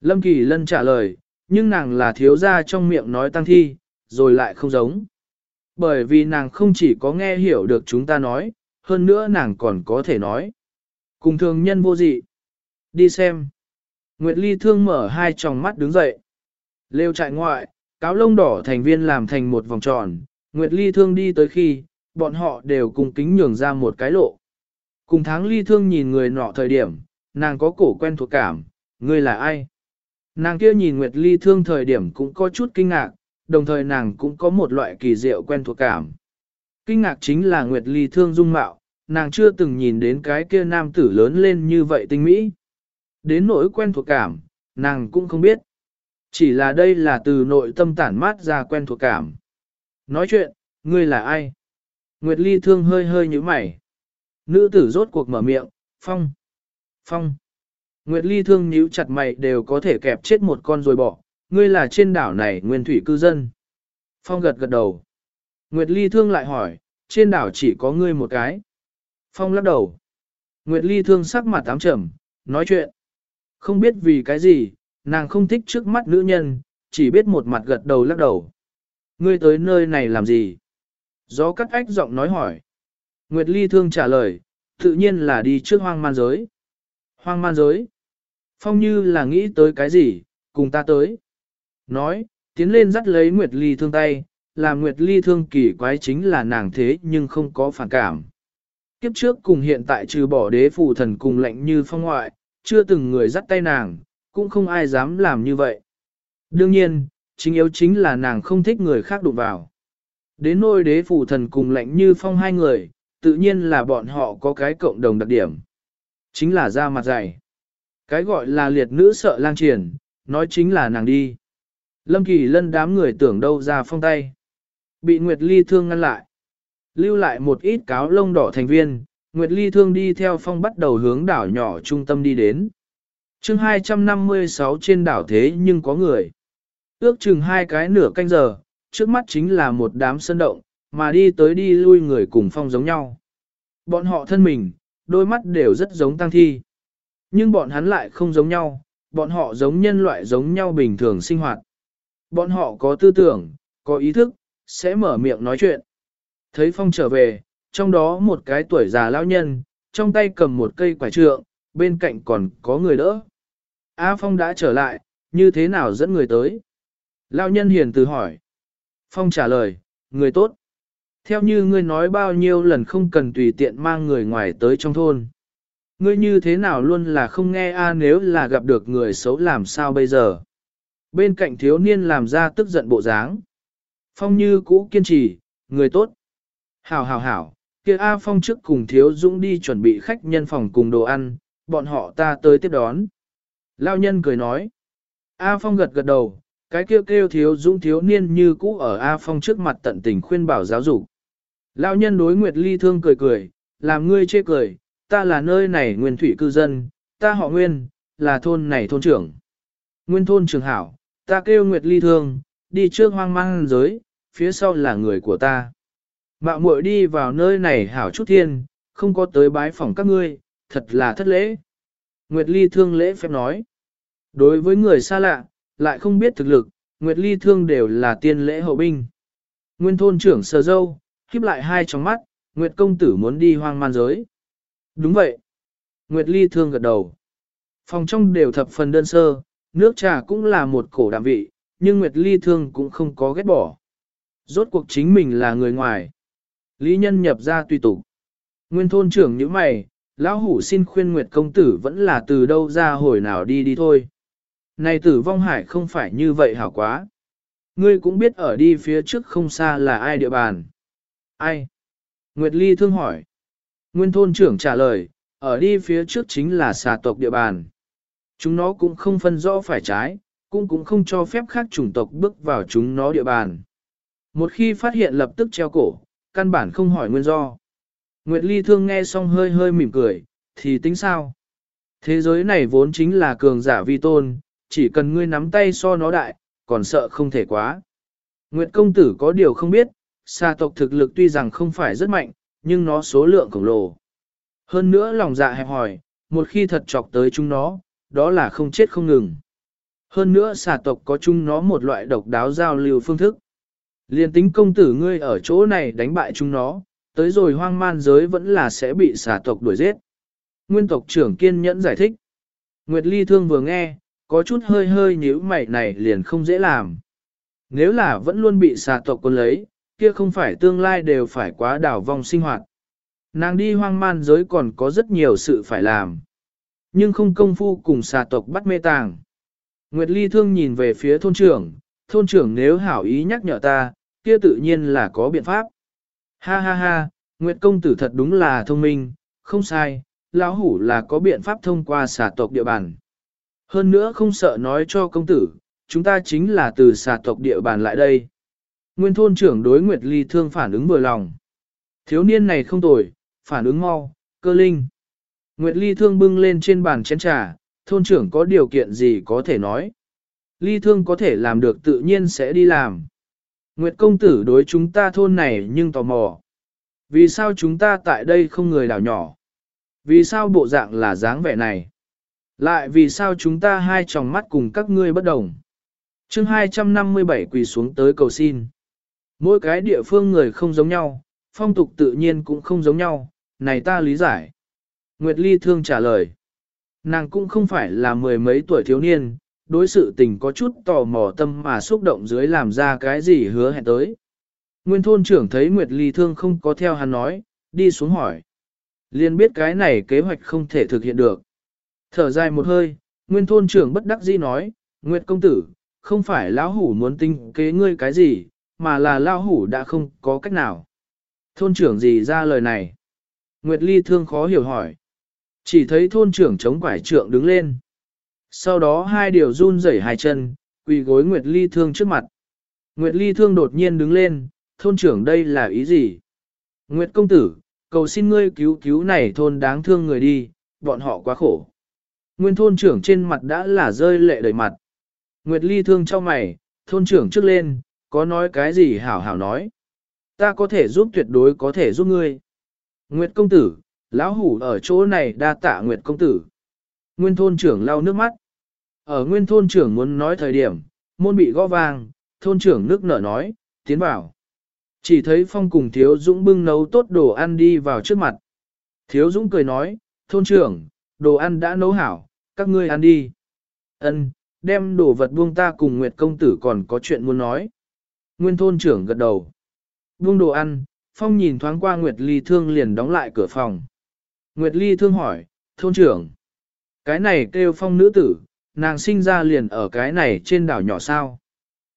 Lâm Kỳ Lân trả lời, nhưng nàng là thiếu gia trong miệng nói tăng thi, rồi lại không giống. Bởi vì nàng không chỉ có nghe hiểu được chúng ta nói, hơn nữa nàng còn có thể nói. Cùng thường nhân vô dị. Đi xem. Nguyệt Ly thương mở hai tròng mắt đứng dậy. Lêu trại ngoại, cáo lông đỏ thành viên làm thành một vòng tròn. Nguyệt Ly thương đi tới khi, bọn họ đều cùng kính nhường ra một cái lộ. Cùng tháng Ly thương nhìn người nọ thời điểm, nàng có cổ quen thuộc cảm, người là ai? Nàng kia nhìn Nguyệt Ly thương thời điểm cũng có chút kinh ngạc, đồng thời nàng cũng có một loại kỳ diệu quen thuộc cảm. Kinh ngạc chính là Nguyệt Ly thương dung mạo, nàng chưa từng nhìn đến cái kia nam tử lớn lên như vậy tinh mỹ. Đến nỗi quen thuộc cảm, nàng cũng không biết. Chỉ là đây là từ nội tâm tản mát ra quen thuộc cảm. Nói chuyện, ngươi là ai? Nguyệt Ly thương hơi hơi như mày. Nữ tử rốt cuộc mở miệng, phong, phong. Nguyệt Ly thương nhíu chặt mày đều có thể kẹp chết một con rồi bỏ, ngươi là trên đảo này nguyên thủy cư dân. Phong gật gật đầu. Nguyệt Ly thương lại hỏi, trên đảo chỉ có ngươi một cái. Phong lắc đầu. Nguyệt Ly thương sắc mặt tám trầm, nói chuyện. Không biết vì cái gì, nàng không thích trước mắt nữ nhân, chỉ biết một mặt gật đầu lắc đầu. Ngươi tới nơi này làm gì? Gió cắt ách giọng nói hỏi. Nguyệt Ly thương trả lời, tự nhiên là đi trước hoang man giới. Hoang man giới. Phong như là nghĩ tới cái gì, cùng ta tới. Nói, tiến lên dắt lấy Nguyệt Ly thương tay, làm Nguyệt Ly thương kỳ quái chính là nàng thế nhưng không có phản cảm. Kiếp trước cùng hiện tại trừ bỏ đế Phụ thần cùng lạnh như phong ngoại, chưa từng người dắt tay nàng, cũng không ai dám làm như vậy. Đương nhiên, chính yếu chính là nàng không thích người khác đụng vào. Đến nôi đế Phụ thần cùng lạnh như phong hai người, tự nhiên là bọn họ có cái cộng đồng đặc điểm. Chính là da mặt dày. Cái gọi là liệt nữ sợ lang triển, nói chính là nàng đi. Lâm Kỳ lân đám người tưởng đâu ra phong tay. Bị Nguyệt Ly thương ngăn lại. Lưu lại một ít cáo lông đỏ thành viên, Nguyệt Ly thương đi theo phong bắt đầu hướng đảo nhỏ trung tâm đi đến. chương 256 trên đảo thế nhưng có người. Ước chừng hai cái nửa canh giờ, trước mắt chính là một đám sân động, mà đi tới đi lui người cùng phong giống nhau. Bọn họ thân mình, đôi mắt đều rất giống tăng thi. Nhưng bọn hắn lại không giống nhau, bọn họ giống nhân loại giống nhau bình thường sinh hoạt. Bọn họ có tư tưởng, có ý thức, sẽ mở miệng nói chuyện. Thấy phong trở về, trong đó một cái tuổi già lão nhân, trong tay cầm một cây quả trượng, bên cạnh còn có người đỡ. A Phong đã trở lại, như thế nào dẫn người tới? Lão nhân hiền từ hỏi. Phong trả lời, người tốt. Theo như ngươi nói bao nhiêu lần không cần tùy tiện mang người ngoài tới trong thôn. Ngươi như thế nào luôn là không nghe a nếu là gặp được người xấu làm sao bây giờ. Bên cạnh thiếu niên làm ra tức giận bộ dáng. Phong như cũ kiên trì, người tốt. Hảo hảo hảo, kia A Phong trước cùng thiếu dũng đi chuẩn bị khách nhân phòng cùng đồ ăn, bọn họ ta tới tiếp đón. Lao nhân cười nói. A Phong gật gật đầu, cái kêu kêu thiếu dũng thiếu niên như cũ ở A Phong trước mặt tận tình khuyên bảo giáo dục. Lão nhân đối Nguyệt Ly thương cười cười, làm ngươi chê cười, ta là nơi này nguyên thủy cư dân, ta họ Nguyên, là thôn này thôn trưởng. Nguyên thôn trưởng hảo, ta kêu Nguyệt Ly thương, đi trước hoang mang giới, phía sau là người của ta. Mạo muội đi vào nơi này hảo chút thiên, không có tới bái phòng các ngươi, thật là thất lễ. Nguyệt Ly thương lễ phép nói. Đối với người xa lạ, lại không biết thực lực, Nguyệt Ly thương đều là tiên lễ hậu binh. Nguyên thôn trưởng sờ dâu, khiếp lại hai trong mắt, Nguyệt công tử muốn đi hoang man giới. Đúng vậy. Nguyệt Ly thương gật đầu. Phòng trong đều thập phần đơn sơ, nước trà cũng là một cổ đạm vị, nhưng Nguyệt Ly thương cũng không có ghét bỏ. Rốt cuộc chính mình là người ngoài. Lý nhân nhập ra tùy tục. Nguyên thôn trưởng như mày, lão hủ xin khuyên Nguyệt công tử vẫn là từ đâu ra hồi nào đi đi thôi. Này tử vong hải không phải như vậy hảo quá. Ngươi cũng biết ở đi phía trước không xa là ai địa bàn. Ai? Nguyệt Ly thương hỏi. Nguyên thôn trưởng trả lời, ở đi phía trước chính là xà tộc địa bàn. Chúng nó cũng không phân rõ phải trái, cũng cũng không cho phép khác chủng tộc bước vào chúng nó địa bàn. Một khi phát hiện lập tức treo cổ, căn bản không hỏi nguyên do. Nguyệt Ly thương nghe xong hơi hơi mỉm cười, thì tính sao? Thế giới này vốn chính là cường giả vi tôn, chỉ cần ngươi nắm tay so nó đại, còn sợ không thể quá. Nguyệt công tử có điều không biết, xa tộc thực lực tuy rằng không phải rất mạnh, nhưng nó số lượng khổng lồ. Hơn nữa lòng dạ hẹp hỏi, một khi thật chọc tới chúng nó, đó là không chết không ngừng. Hơn nữa xà tộc có chung nó một loại độc đáo giao lưu phương thức. Liên tính công tử ngươi ở chỗ này đánh bại chúng nó, tới rồi hoang man giới vẫn là sẽ bị xà tộc đuổi giết. Nguyên tộc trưởng kiên nhẫn giải thích. Nguyệt Ly Thương vừa nghe, có chút hơi hơi nhíu mày này liền không dễ làm. Nếu là vẫn luôn bị xà tộc quân lấy, kia không phải tương lai đều phải quá đảo vong sinh hoạt. Nàng đi hoang man giới còn có rất nhiều sự phải làm. Nhưng không công phu cùng xà tộc bắt mê tàng. Nguyệt Ly Thương nhìn về phía thôn trưởng, thôn trưởng nếu hảo ý nhắc nhở ta, kia tự nhiên là có biện pháp. Ha ha ha, Nguyệt công tử thật đúng là thông minh, không sai, lão hủ là có biện pháp thông qua xà tộc địa bàn. Hơn nữa không sợ nói cho công tử, chúng ta chính là từ xà tộc địa bàn lại đây. Nguyên thôn trưởng đối Nguyệt Ly thương phản ứng vừa lòng. Thiếu niên này không tồi, phản ứng mau, cơ linh. Nguyệt Ly thương bưng lên trên bàn chén trà, thôn trưởng có điều kiện gì có thể nói. Ly thương có thể làm được tự nhiên sẽ đi làm. Nguyệt công tử đối chúng ta thôn này nhưng tò mò. Vì sao chúng ta tại đây không người đảo nhỏ? Vì sao bộ dạng là dáng vẻ này? Lại vì sao chúng ta hai tròng mắt cùng các ngươi bất đồng? chương 257 quỳ xuống tới cầu xin. Mỗi cái địa phương người không giống nhau, phong tục tự nhiên cũng không giống nhau, này ta lý giải. Nguyệt Ly thương trả lời. Nàng cũng không phải là mười mấy tuổi thiếu niên, đối sự tình có chút tò mò tâm mà xúc động dưới làm ra cái gì hứa hẹn tới. Nguyên thôn trưởng thấy Nguyệt Ly thương không có theo hắn nói, đi xuống hỏi. Liên biết cái này kế hoạch không thể thực hiện được. Thở dài một hơi, Nguyên thôn trưởng bất đắc dĩ nói, Nguyệt công tử, không phải lão hủ muốn tinh kế ngươi cái gì, mà là lao hủ đã không có cách nào. Thôn trưởng gì ra lời này? Nguyệt Ly thương khó hiểu hỏi. Chỉ thấy thôn trưởng chống quải trượng đứng lên. Sau đó hai điều run rẩy hai chân, quỳ gối Nguyệt Ly thương trước mặt. Nguyệt Ly thương đột nhiên đứng lên, thôn trưởng đây là ý gì? Nguyệt công tử, cầu xin ngươi cứu cứu này thôn đáng thương người đi, bọn họ quá khổ. Nguyên thôn trưởng trên mặt đã là rơi lệ đầy mặt. Nguyệt Ly thương cho mày, thôn trưởng trước lên, có nói cái gì hảo hảo nói. Ta có thể giúp tuyệt đối có thể giúp ngươi. Nguyệt công tử, lão hủ ở chỗ này đa tạ Nguyệt công tử. Nguyên thôn trưởng lau nước mắt. Ở nguyên thôn trưởng muốn nói thời điểm, môn bị gõ vang, thôn trưởng nước nở nói, tiến vào. Chỉ thấy phong cùng thiếu dũng bưng nấu tốt đồ ăn đi vào trước mặt. Thiếu dũng cười nói, thôn trưởng, đồ ăn đã nấu hảo, các ngươi ăn đi. Ân, đem đồ vật buông ta cùng Nguyệt công tử còn có chuyện muốn nói. Nguyên thôn trưởng gật đầu. Buông đồ ăn, Phong nhìn thoáng qua Nguyệt Ly Thương liền đóng lại cửa phòng. Nguyệt Ly Thương hỏi, thôn trưởng, cái này kêu Phong nữ tử, nàng sinh ra liền ở cái này trên đảo nhỏ sao?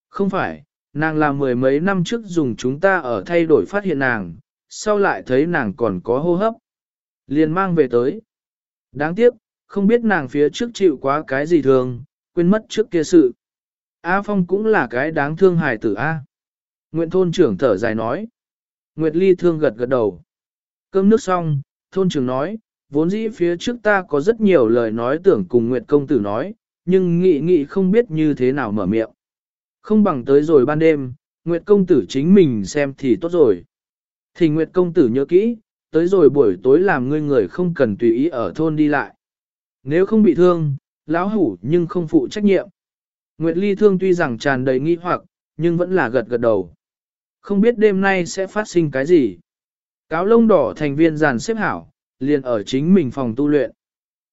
Không phải, nàng là mười mấy năm trước dùng chúng ta ở thay đổi phát hiện nàng, sau lại thấy nàng còn có hô hấp. Liền mang về tới. Đáng tiếc, không biết nàng phía trước chịu quá cái gì thường, quên mất trước kia sự. A Phong cũng là cái đáng thương hài tử A. Nguyện thôn trưởng thở dài nói. Nguyệt Ly thương gật gật đầu. Cơm nước xong, thôn trưởng nói, vốn dĩ phía trước ta có rất nhiều lời nói tưởng cùng Nguyệt công tử nói, nhưng nghị nghị không biết như thế nào mở miệng. Không bằng tới rồi ban đêm, Nguyệt công tử chính mình xem thì tốt rồi. Thì Nguyệt công tử nhớ kỹ, tới rồi buổi tối làm ngươi người không cần tùy ý ở thôn đi lại. Nếu không bị thương, lão hủ nhưng không phụ trách nhiệm. Nguyệt Ly thương tuy rằng tràn đầy nghi hoặc, nhưng vẫn là gật gật đầu. Không biết đêm nay sẽ phát sinh cái gì. Cáo lông đỏ thành viên giàn xếp hảo, liền ở chính mình phòng tu luyện.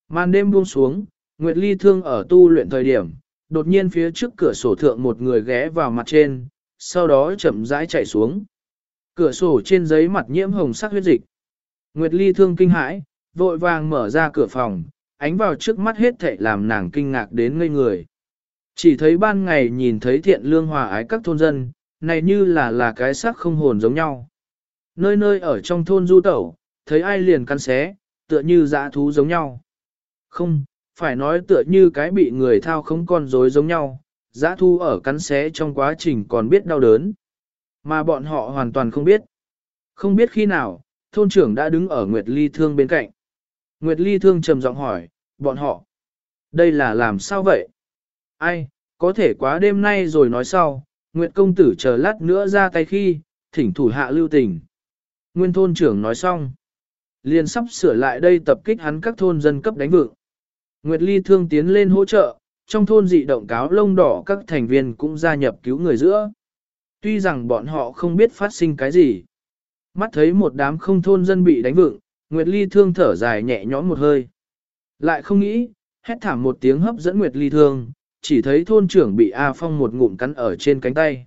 Màn đêm buông xuống, Nguyệt Ly thương ở tu luyện thời điểm, đột nhiên phía trước cửa sổ thượng một người ghé vào mặt trên, sau đó chậm rãi chạy xuống. Cửa sổ trên giấy mặt nhiễm hồng sắc huyết dịch. Nguyệt Ly thương kinh hãi, vội vàng mở ra cửa phòng, ánh vào trước mắt hết thảy làm nàng kinh ngạc đến ngây người. Chỉ thấy ban ngày nhìn thấy thiện lương hòa ái các thôn dân, này như là là cái xác không hồn giống nhau. Nơi nơi ở trong thôn du tẩu, thấy ai liền cắn xé, tựa như dã thú giống nhau. Không, phải nói tựa như cái bị người thao không con rối giống nhau, dã thú ở cắn xé trong quá trình còn biết đau đớn. Mà bọn họ hoàn toàn không biết. Không biết khi nào, thôn trưởng đã đứng ở Nguyệt Ly Thương bên cạnh. Nguyệt Ly Thương trầm giọng hỏi, bọn họ, đây là làm sao vậy? Ai, có thể quá đêm nay rồi nói sau, Nguyệt công tử chờ lát nữa ra tay khi, thỉnh thủ hạ lưu tình. Nguyên thôn trưởng nói xong. Liền sắp sửa lại đây tập kích hắn các thôn dân cấp đánh vượng. Nguyệt Ly thương tiến lên hỗ trợ, trong thôn dị động cáo lông đỏ các thành viên cũng gia nhập cứu người giữa. Tuy rằng bọn họ không biết phát sinh cái gì. Mắt thấy một đám không thôn dân bị đánh vượng, Nguyệt Ly thương thở dài nhẹ nhõm một hơi. Lại không nghĩ, hét thảm một tiếng hấp dẫn Nguyệt Ly thương, chỉ thấy thôn trưởng bị A Phong một ngụm cắn ở trên cánh tay.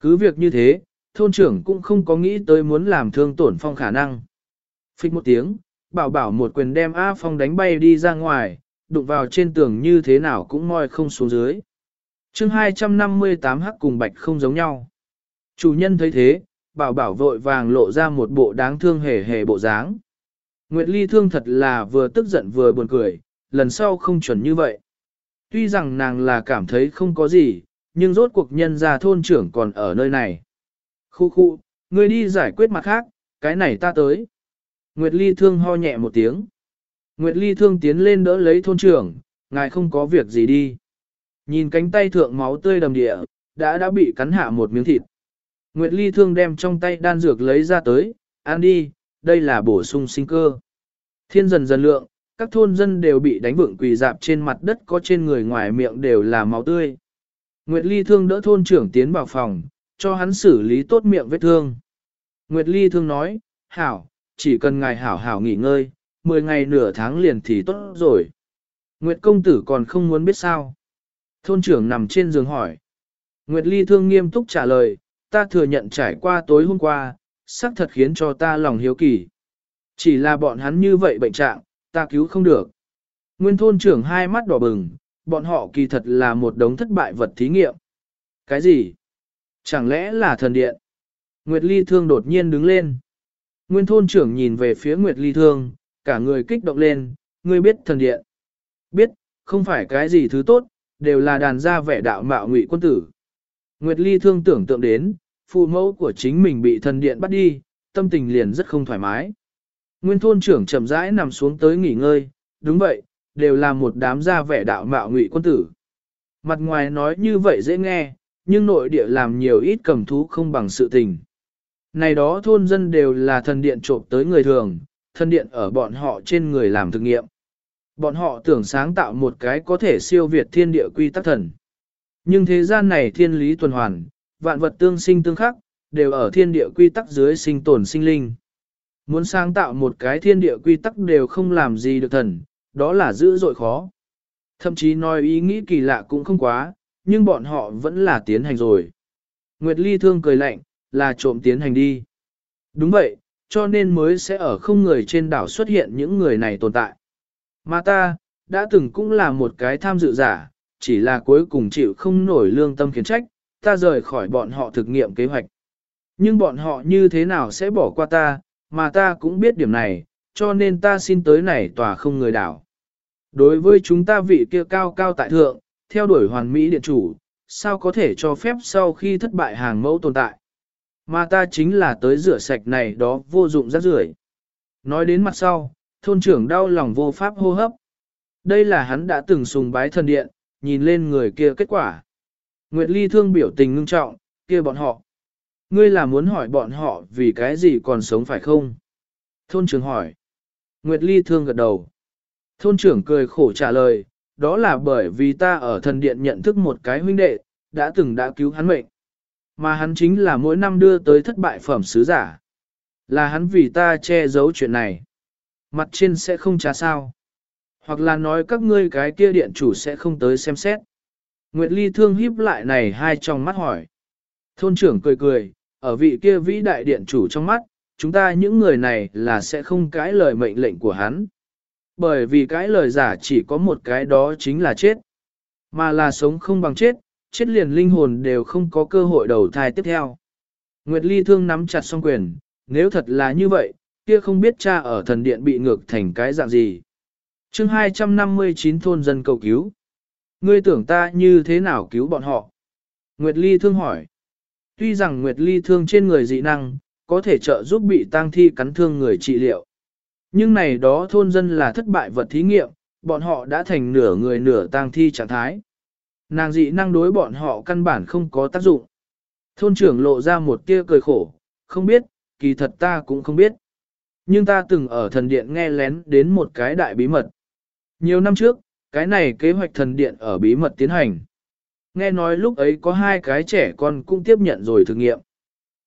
Cứ việc như thế, thôn trưởng cũng không có nghĩ tới muốn làm thương tổn Phong khả năng. Phích một tiếng, bảo bảo một quyền đem A Phong đánh bay đi ra ngoài, đụng vào trên tường như thế nào cũng moi không xuống dưới. chương 258 hắc cùng bạch không giống nhau. Chủ nhân thấy thế, bảo bảo vội vàng lộ ra một bộ đáng thương hề hề bộ dáng. Nguyệt Ly thương thật là vừa tức giận vừa buồn cười, lần sau không chuẩn như vậy. Tuy rằng nàng là cảm thấy không có gì, nhưng rốt cuộc nhân gia thôn trưởng còn ở nơi này. Khu khu, người đi giải quyết mặt khác, cái này ta tới. Nguyệt Ly thương ho nhẹ một tiếng. Nguyệt Ly thương tiến lên đỡ lấy thôn trưởng, ngài không có việc gì đi. Nhìn cánh tay thượng máu tươi đầm địa, đã đã bị cắn hạ một miếng thịt. Nguyệt Ly thương đem trong tay đan dược lấy ra tới, ăn đi, đây là bổ sung sinh cơ. Thiên dần dần lượng, các thôn dân đều bị đánh vượng quỳ dạp trên mặt đất có trên người ngoài miệng đều là máu tươi. Nguyệt Ly thương đỡ thôn trưởng tiến vào phòng, cho hắn xử lý tốt miệng vết thương. Nguyệt Ly thương nói, hảo, chỉ cần ngài hảo hảo nghỉ ngơi, 10 ngày nửa tháng liền thì tốt rồi. Nguyệt công tử còn không muốn biết sao. Thôn trưởng nằm trên giường hỏi. Nguyệt Ly thương nghiêm túc trả lời, ta thừa nhận trải qua tối hôm qua, xác thật khiến cho ta lòng hiếu kỳ. Chỉ là bọn hắn như vậy bệnh trạng, ta cứu không được. Nguyên thôn trưởng hai mắt đỏ bừng, bọn họ kỳ thật là một đống thất bại vật thí nghiệm. Cái gì? Chẳng lẽ là thần điện? Nguyệt Ly thương đột nhiên đứng lên. Nguyên thôn trưởng nhìn về phía Nguyệt Ly Thương, cả người kích động lên, ngươi biết thần điện. Biết, không phải cái gì thứ tốt, đều là đàn gia vẻ đạo mạo ngụy quân tử. Nguyệt Ly Thương tưởng tượng đến, phụ mẫu của chính mình bị thần điện bắt đi, tâm tình liền rất không thoải mái. Nguyên thôn trưởng chậm rãi nằm xuống tới nghỉ ngơi, đúng vậy, đều là một đám gia vẻ đạo mạo ngụy quân tử. Mặt ngoài nói như vậy dễ nghe, nhưng nội địa làm nhiều ít cầm thú không bằng sự tình. Này đó thôn dân đều là thần điện trộm tới người thường, thần điện ở bọn họ trên người làm thực nghiệm. Bọn họ tưởng sáng tạo một cái có thể siêu việt thiên địa quy tắc thần. Nhưng thế gian này thiên lý tuần hoàn, vạn vật tương sinh tương khắc, đều ở thiên địa quy tắc dưới sinh tồn sinh linh. Muốn sáng tạo một cái thiên địa quy tắc đều không làm gì được thần, đó là dữ dội khó. Thậm chí nói ý nghĩ kỳ lạ cũng không quá, nhưng bọn họ vẫn là tiến hành rồi. Nguyệt Ly thương cười lạnh, là trộm tiến hành đi. Đúng vậy, cho nên mới sẽ ở không người trên đảo xuất hiện những người này tồn tại. Mà ta, đã từng cũng là một cái tham dự giả, chỉ là cuối cùng chịu không nổi lương tâm khiến trách, ta rời khỏi bọn họ thực nghiệm kế hoạch. Nhưng bọn họ như thế nào sẽ bỏ qua ta, mà ta cũng biết điểm này, cho nên ta xin tới này tòa không người đảo. Đối với chúng ta vị kia cao cao tại thượng, theo đuổi hoàn mỹ điện chủ, sao có thể cho phép sau khi thất bại hàng mẫu tồn tại. Mà ta chính là tới rửa sạch này đó vô dụng rác rưởi. Nói đến mặt sau, thôn trưởng đau lòng vô pháp hô hấp. Đây là hắn đã từng sùng bái thần điện, nhìn lên người kia kết quả. Nguyệt Ly thương biểu tình ngưng trọng, kia bọn họ. Ngươi là muốn hỏi bọn họ vì cái gì còn sống phải không? Thôn trưởng hỏi. Nguyệt Ly thương gật đầu. Thôn trưởng cười khổ trả lời, đó là bởi vì ta ở thần điện nhận thức một cái huynh đệ, đã từng đã cứu hắn mệnh. Mà hắn chính là mỗi năm đưa tới thất bại phẩm sứ giả. Là hắn vì ta che giấu chuyện này. Mặt trên sẽ không trả sao. Hoặc là nói các ngươi cái kia điện chủ sẽ không tới xem xét. Nguyệt Ly thương híp lại này hai trong mắt hỏi. Thôn trưởng cười cười, ở vị kia vĩ đại điện chủ trong mắt, chúng ta những người này là sẽ không cãi lời mệnh lệnh của hắn. Bởi vì cái lời giả chỉ có một cái đó chính là chết. Mà là sống không bằng chết, chết liền linh hồn đều không có cơ hội đầu thai tiếp theo. Nguyệt Ly thương nắm chặt song quyền, nếu thật là như vậy, kia không biết cha ở thần điện bị ngược thành cái dạng gì. chương 259 thôn dân cầu cứu. Ngươi tưởng ta như thế nào cứu bọn họ? Nguyệt Ly thương hỏi. Tuy rằng Nguyệt Ly thương trên người dị năng, có thể trợ giúp bị tang thi cắn thương người trị liệu. Nhưng này đó thôn dân là thất bại vật thí nghiệm, bọn họ đã thành nửa người nửa tang thi trạng thái. Nàng dị năng đối bọn họ căn bản không có tác dụng. Thôn trưởng lộ ra một tia cười khổ, không biết, kỳ thật ta cũng không biết. Nhưng ta từng ở thần điện nghe lén đến một cái đại bí mật. Nhiều năm trước, cái này kế hoạch thần điện ở bí mật tiến hành. Nghe nói lúc ấy có hai cái trẻ con cũng tiếp nhận rồi thử nghiệm.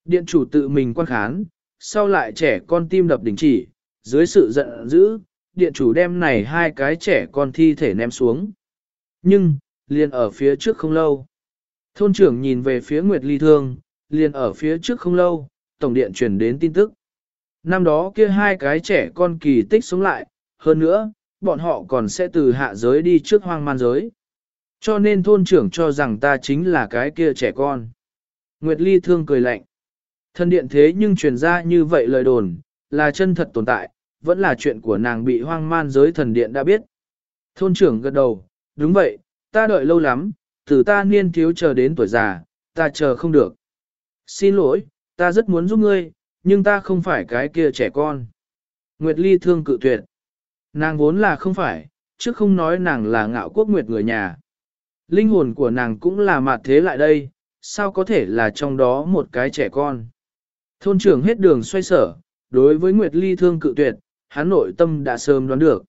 Điện chủ tự mình quan khán, sau lại trẻ con tim đập đình chỉ, dưới sự giận dữ, điện chủ đem này hai cái trẻ con thi thể ném xuống. Nhưng, liền ở phía trước không lâu. Thôn trưởng nhìn về phía Nguyệt Ly Thương, liền ở phía trước không lâu, tổng điện truyền đến tin tức. Năm đó kia hai cái trẻ con kỳ tích sống lại, hơn nữa, bọn họ còn sẽ từ hạ giới đi trước hoang man giới. Cho nên thôn trưởng cho rằng ta chính là cái kia trẻ con. Nguyệt Ly Thương cười lạnh. Thân điện thế nhưng truyền ra như vậy lời đồn, là chân thật tồn tại, vẫn là chuyện của nàng bị hoang man giới thần điện đã biết. Thôn trưởng gật đầu, đúng vậy, ta đợi lâu lắm, từ ta niên thiếu chờ đến tuổi già, ta chờ không được. Xin lỗi, ta rất muốn giúp ngươi, nhưng ta không phải cái kia trẻ con. Nguyệt Ly thương cự tuyệt. Nàng vốn là không phải, chứ không nói nàng là ngạo quốc nguyệt người nhà. Linh hồn của nàng cũng là mạt thế lại đây, sao có thể là trong đó một cái trẻ con. Thôn trưởng hết đường xoay sở, đối với Nguyệt Ly thương cự tuyệt, hắn nội tâm đã sớm đoán được.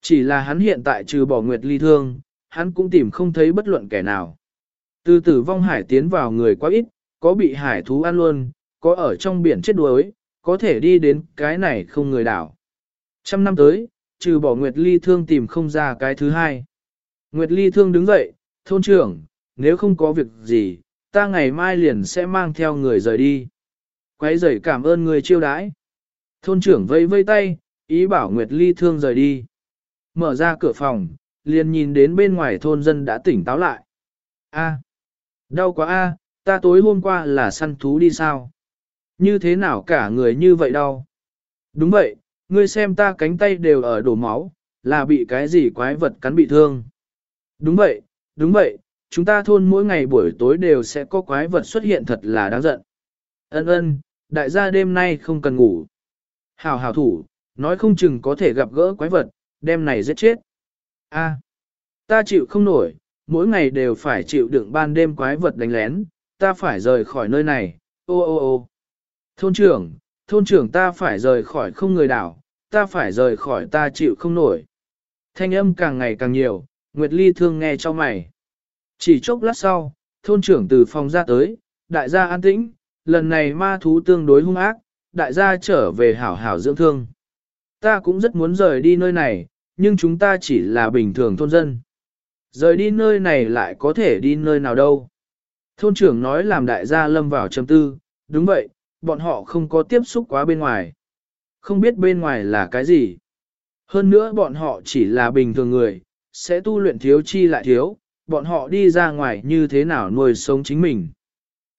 Chỉ là hắn hiện tại trừ bỏ Nguyệt Ly thương, hắn cũng tìm không thấy bất luận kẻ nào. Từ tử vong hải tiến vào người quá ít, có bị hải thú ăn luôn, có ở trong biển chết đuối, có thể đi đến cái này không người đảo. Trăm năm tới, trừ bỏ Nguyệt Ly Thương tìm không ra cái thứ hai. Nguyệt Ly Thương đứng dậy, thôn trưởng, nếu không có việc gì, ta ngày mai liền sẽ mang theo người rời đi. Quấy rời cảm ơn người chiêu đãi. Thôn trưởng vây vây tay, ý bảo Nguyệt Ly Thương rời đi. Mở ra cửa phòng, liền nhìn đến bên ngoài thôn dân đã tỉnh táo lại. A, đau quá a, ta tối hôm qua là săn thú đi sao? Như thế nào cả người như vậy đau? Đúng vậy, ngươi xem ta cánh tay đều ở đổ máu, là bị cái gì quái vật cắn bị thương. Đúng vậy, đúng vậy, chúng ta thôn mỗi ngày buổi tối đều sẽ có quái vật xuất hiện thật là đáng giận. Ân ân, đại gia đêm nay không cần ngủ. Hảo hảo thủ, nói không chừng có thể gặp gỡ quái vật, đêm này giết chết. A, ta chịu không nổi, mỗi ngày đều phải chịu đựng ban đêm quái vật đánh lén, ta phải rời khỏi nơi này, ô ô ô. Thôn trưởng, thôn trưởng ta phải rời khỏi không người đảo, ta phải rời khỏi ta chịu không nổi. Thanh âm càng ngày càng nhiều, Nguyệt Ly thương nghe cho mày. Chỉ chốc lát sau, thôn trưởng từ phòng ra tới, đại gia an tĩnh, lần này ma thú tương đối hung ác, đại gia trở về hảo hảo dưỡng thương. Ta cũng rất muốn rời đi nơi này, nhưng chúng ta chỉ là bình thường thôn dân. Rời đi nơi này lại có thể đi nơi nào đâu. Thôn trưởng nói làm đại gia lâm vào trầm tư, đúng vậy, bọn họ không có tiếp xúc quá bên ngoài. Không biết bên ngoài là cái gì. Hơn nữa bọn họ chỉ là bình thường người, sẽ tu luyện thiếu chi lại thiếu, bọn họ đi ra ngoài như thế nào nuôi sống chính mình.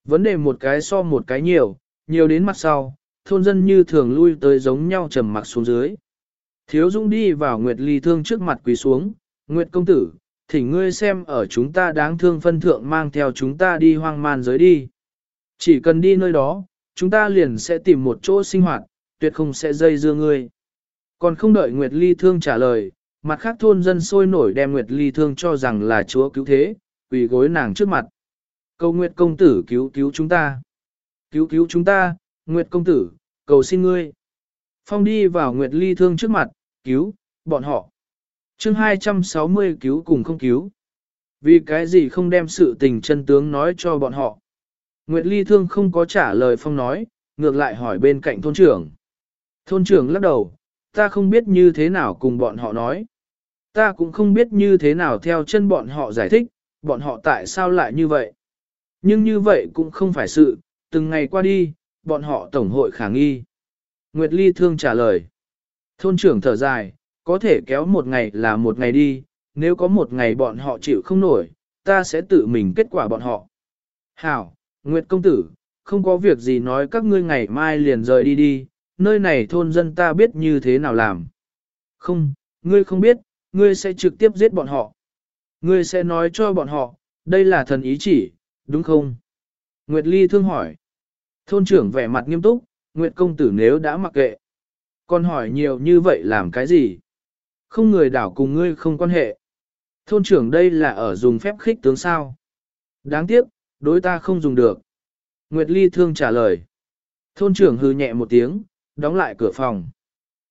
Vấn đề một cái so một cái nhiều, nhiều đến mặt sau, thôn dân như thường lui tới giống nhau trầm mặc xuống dưới. Thiếu Dung đi vào Nguyệt Ly Thương trước mặt quỳ xuống, Nguyệt công tử, thỉnh ngươi xem ở chúng ta đáng thương phân thượng mang theo chúng ta đi hoang man giới đi. Chỉ cần đi nơi đó, chúng ta liền sẽ tìm một chỗ sinh hoạt, tuyệt không sẽ dây dưa ngươi. Còn không đợi Nguyệt Ly Thương trả lời, mặt khác thôn dân sôi nổi đem Nguyệt Ly Thương cho rằng là chúa cứu thế, quỳ gối nàng trước mặt. Cầu Nguyệt công tử cứu cứu chúng ta. Cứu cứu chúng ta, Nguyệt công tử, cầu xin ngươi. Phong đi vào Nguyệt Ly Thương trước mặt, cứu, bọn họ. chương 260 cứu cùng không cứu. Vì cái gì không đem sự tình chân tướng nói cho bọn họ. Nguyệt Ly Thương không có trả lời Phong nói, ngược lại hỏi bên cạnh thôn trưởng. Thôn trưởng lắc đầu, ta không biết như thế nào cùng bọn họ nói. Ta cũng không biết như thế nào theo chân bọn họ giải thích, bọn họ tại sao lại như vậy. Nhưng như vậy cũng không phải sự, từng ngày qua đi, bọn họ tổng hội khả nghi. Nguyệt Ly thương trả lời. Thôn trưởng thở dài, có thể kéo một ngày là một ngày đi, nếu có một ngày bọn họ chịu không nổi, ta sẽ tự mình kết quả bọn họ. Hảo, Nguyệt công tử, không có việc gì nói các ngươi ngày mai liền rời đi đi, nơi này thôn dân ta biết như thế nào làm. Không, ngươi không biết, ngươi sẽ trực tiếp giết bọn họ. Ngươi sẽ nói cho bọn họ, đây là thần ý chỉ, đúng không? Nguyệt Ly thương hỏi. Thôn trưởng vẻ mặt nghiêm túc, Nguyệt công tử nếu đã mặc kệ. Còn hỏi nhiều như vậy làm cái gì? Không người đảo cùng ngươi không quan hệ. Thôn trưởng đây là ở dùng phép khích tướng sao. Đáng tiếc, đối ta không dùng được. Nguyệt Ly thương trả lời. Thôn trưởng hư nhẹ một tiếng, đóng lại cửa phòng.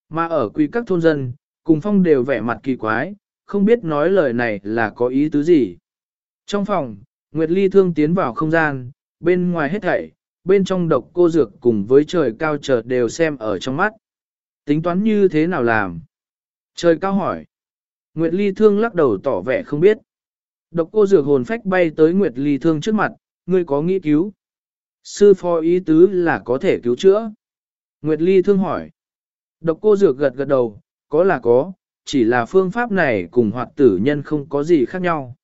Mà ở quy các thôn dân, cùng phong đều vẻ mặt kỳ quái, không biết nói lời này là có ý tứ gì. Trong phòng, Nguyệt Ly thương tiến vào không gian, bên ngoài hết thảy, bên trong độc cô dược cùng với trời cao chợt đều xem ở trong mắt. Tính toán như thế nào làm? Trời cao hỏi. Nguyệt Ly thương lắc đầu tỏ vẻ không biết. Độc cô dược hồn phách bay tới Nguyệt Ly thương trước mặt, ngươi có nghĩ cứu? Sư phó ý tứ là có thể cứu chữa. Nguyệt Ly thương hỏi. Độc cô dược gật gật đầu, có là có, chỉ là phương pháp này cùng hoạt tử nhân không có gì khác nhau.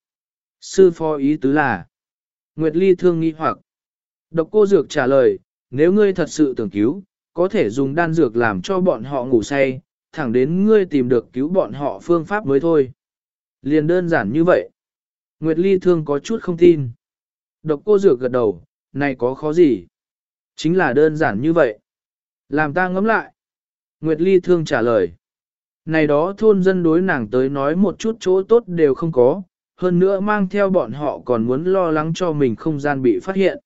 Sư phó ý tứ là. Nguyệt Ly thương nghi hoặc. Độc cô dược trả lời, nếu ngươi thật sự tưởng cứu, có thể dùng đan dược làm cho bọn họ ngủ say, thẳng đến ngươi tìm được cứu bọn họ phương pháp mới thôi. Liền đơn giản như vậy. Nguyệt Ly thương có chút không tin. Độc cô dược gật đầu, này có khó gì? Chính là đơn giản như vậy. Làm ta ngẫm lại. Nguyệt Ly thương trả lời. Này đó thôn dân đối nàng tới nói một chút chỗ tốt đều không có, hơn nữa mang theo bọn họ còn muốn lo lắng cho mình không gian bị phát hiện.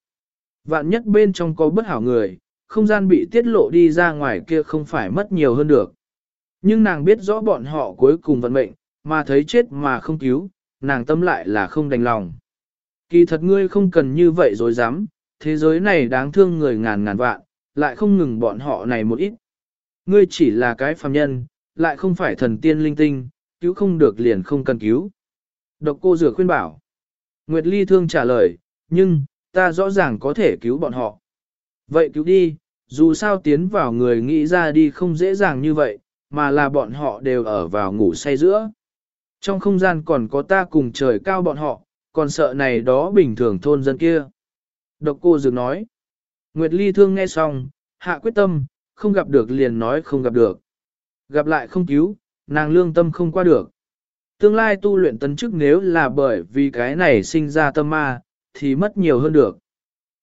Vạn nhất bên trong có bất hảo người, không gian bị tiết lộ đi ra ngoài kia không phải mất nhiều hơn được. Nhưng nàng biết rõ bọn họ cuối cùng vận mệnh, mà thấy chết mà không cứu, nàng tâm lại là không đành lòng. Kỳ thật ngươi không cần như vậy dối dám, thế giới này đáng thương người ngàn ngàn vạn, lại không ngừng bọn họ này một ít. Ngươi chỉ là cái phàm nhân, lại không phải thần tiên linh tinh, cứu không được liền không cần cứu. Độc cô rửa khuyên bảo. Nguyệt Ly thương trả lời, nhưng, ta rõ ràng có thể cứu bọn họ. Vậy cứu đi, dù sao tiến vào người nghĩ ra đi không dễ dàng như vậy, mà là bọn họ đều ở vào ngủ say giữa. Trong không gian còn có ta cùng trời cao bọn họ, còn sợ này đó bình thường thôn dân kia. Độc cô dược nói. Nguyệt Ly thương nghe xong, hạ quyết tâm, không gặp được liền nói không gặp được. Gặp lại không cứu, nàng lương tâm không qua được. Tương lai tu luyện tấn chức nếu là bởi vì cái này sinh ra tâm ma, thì mất nhiều hơn được.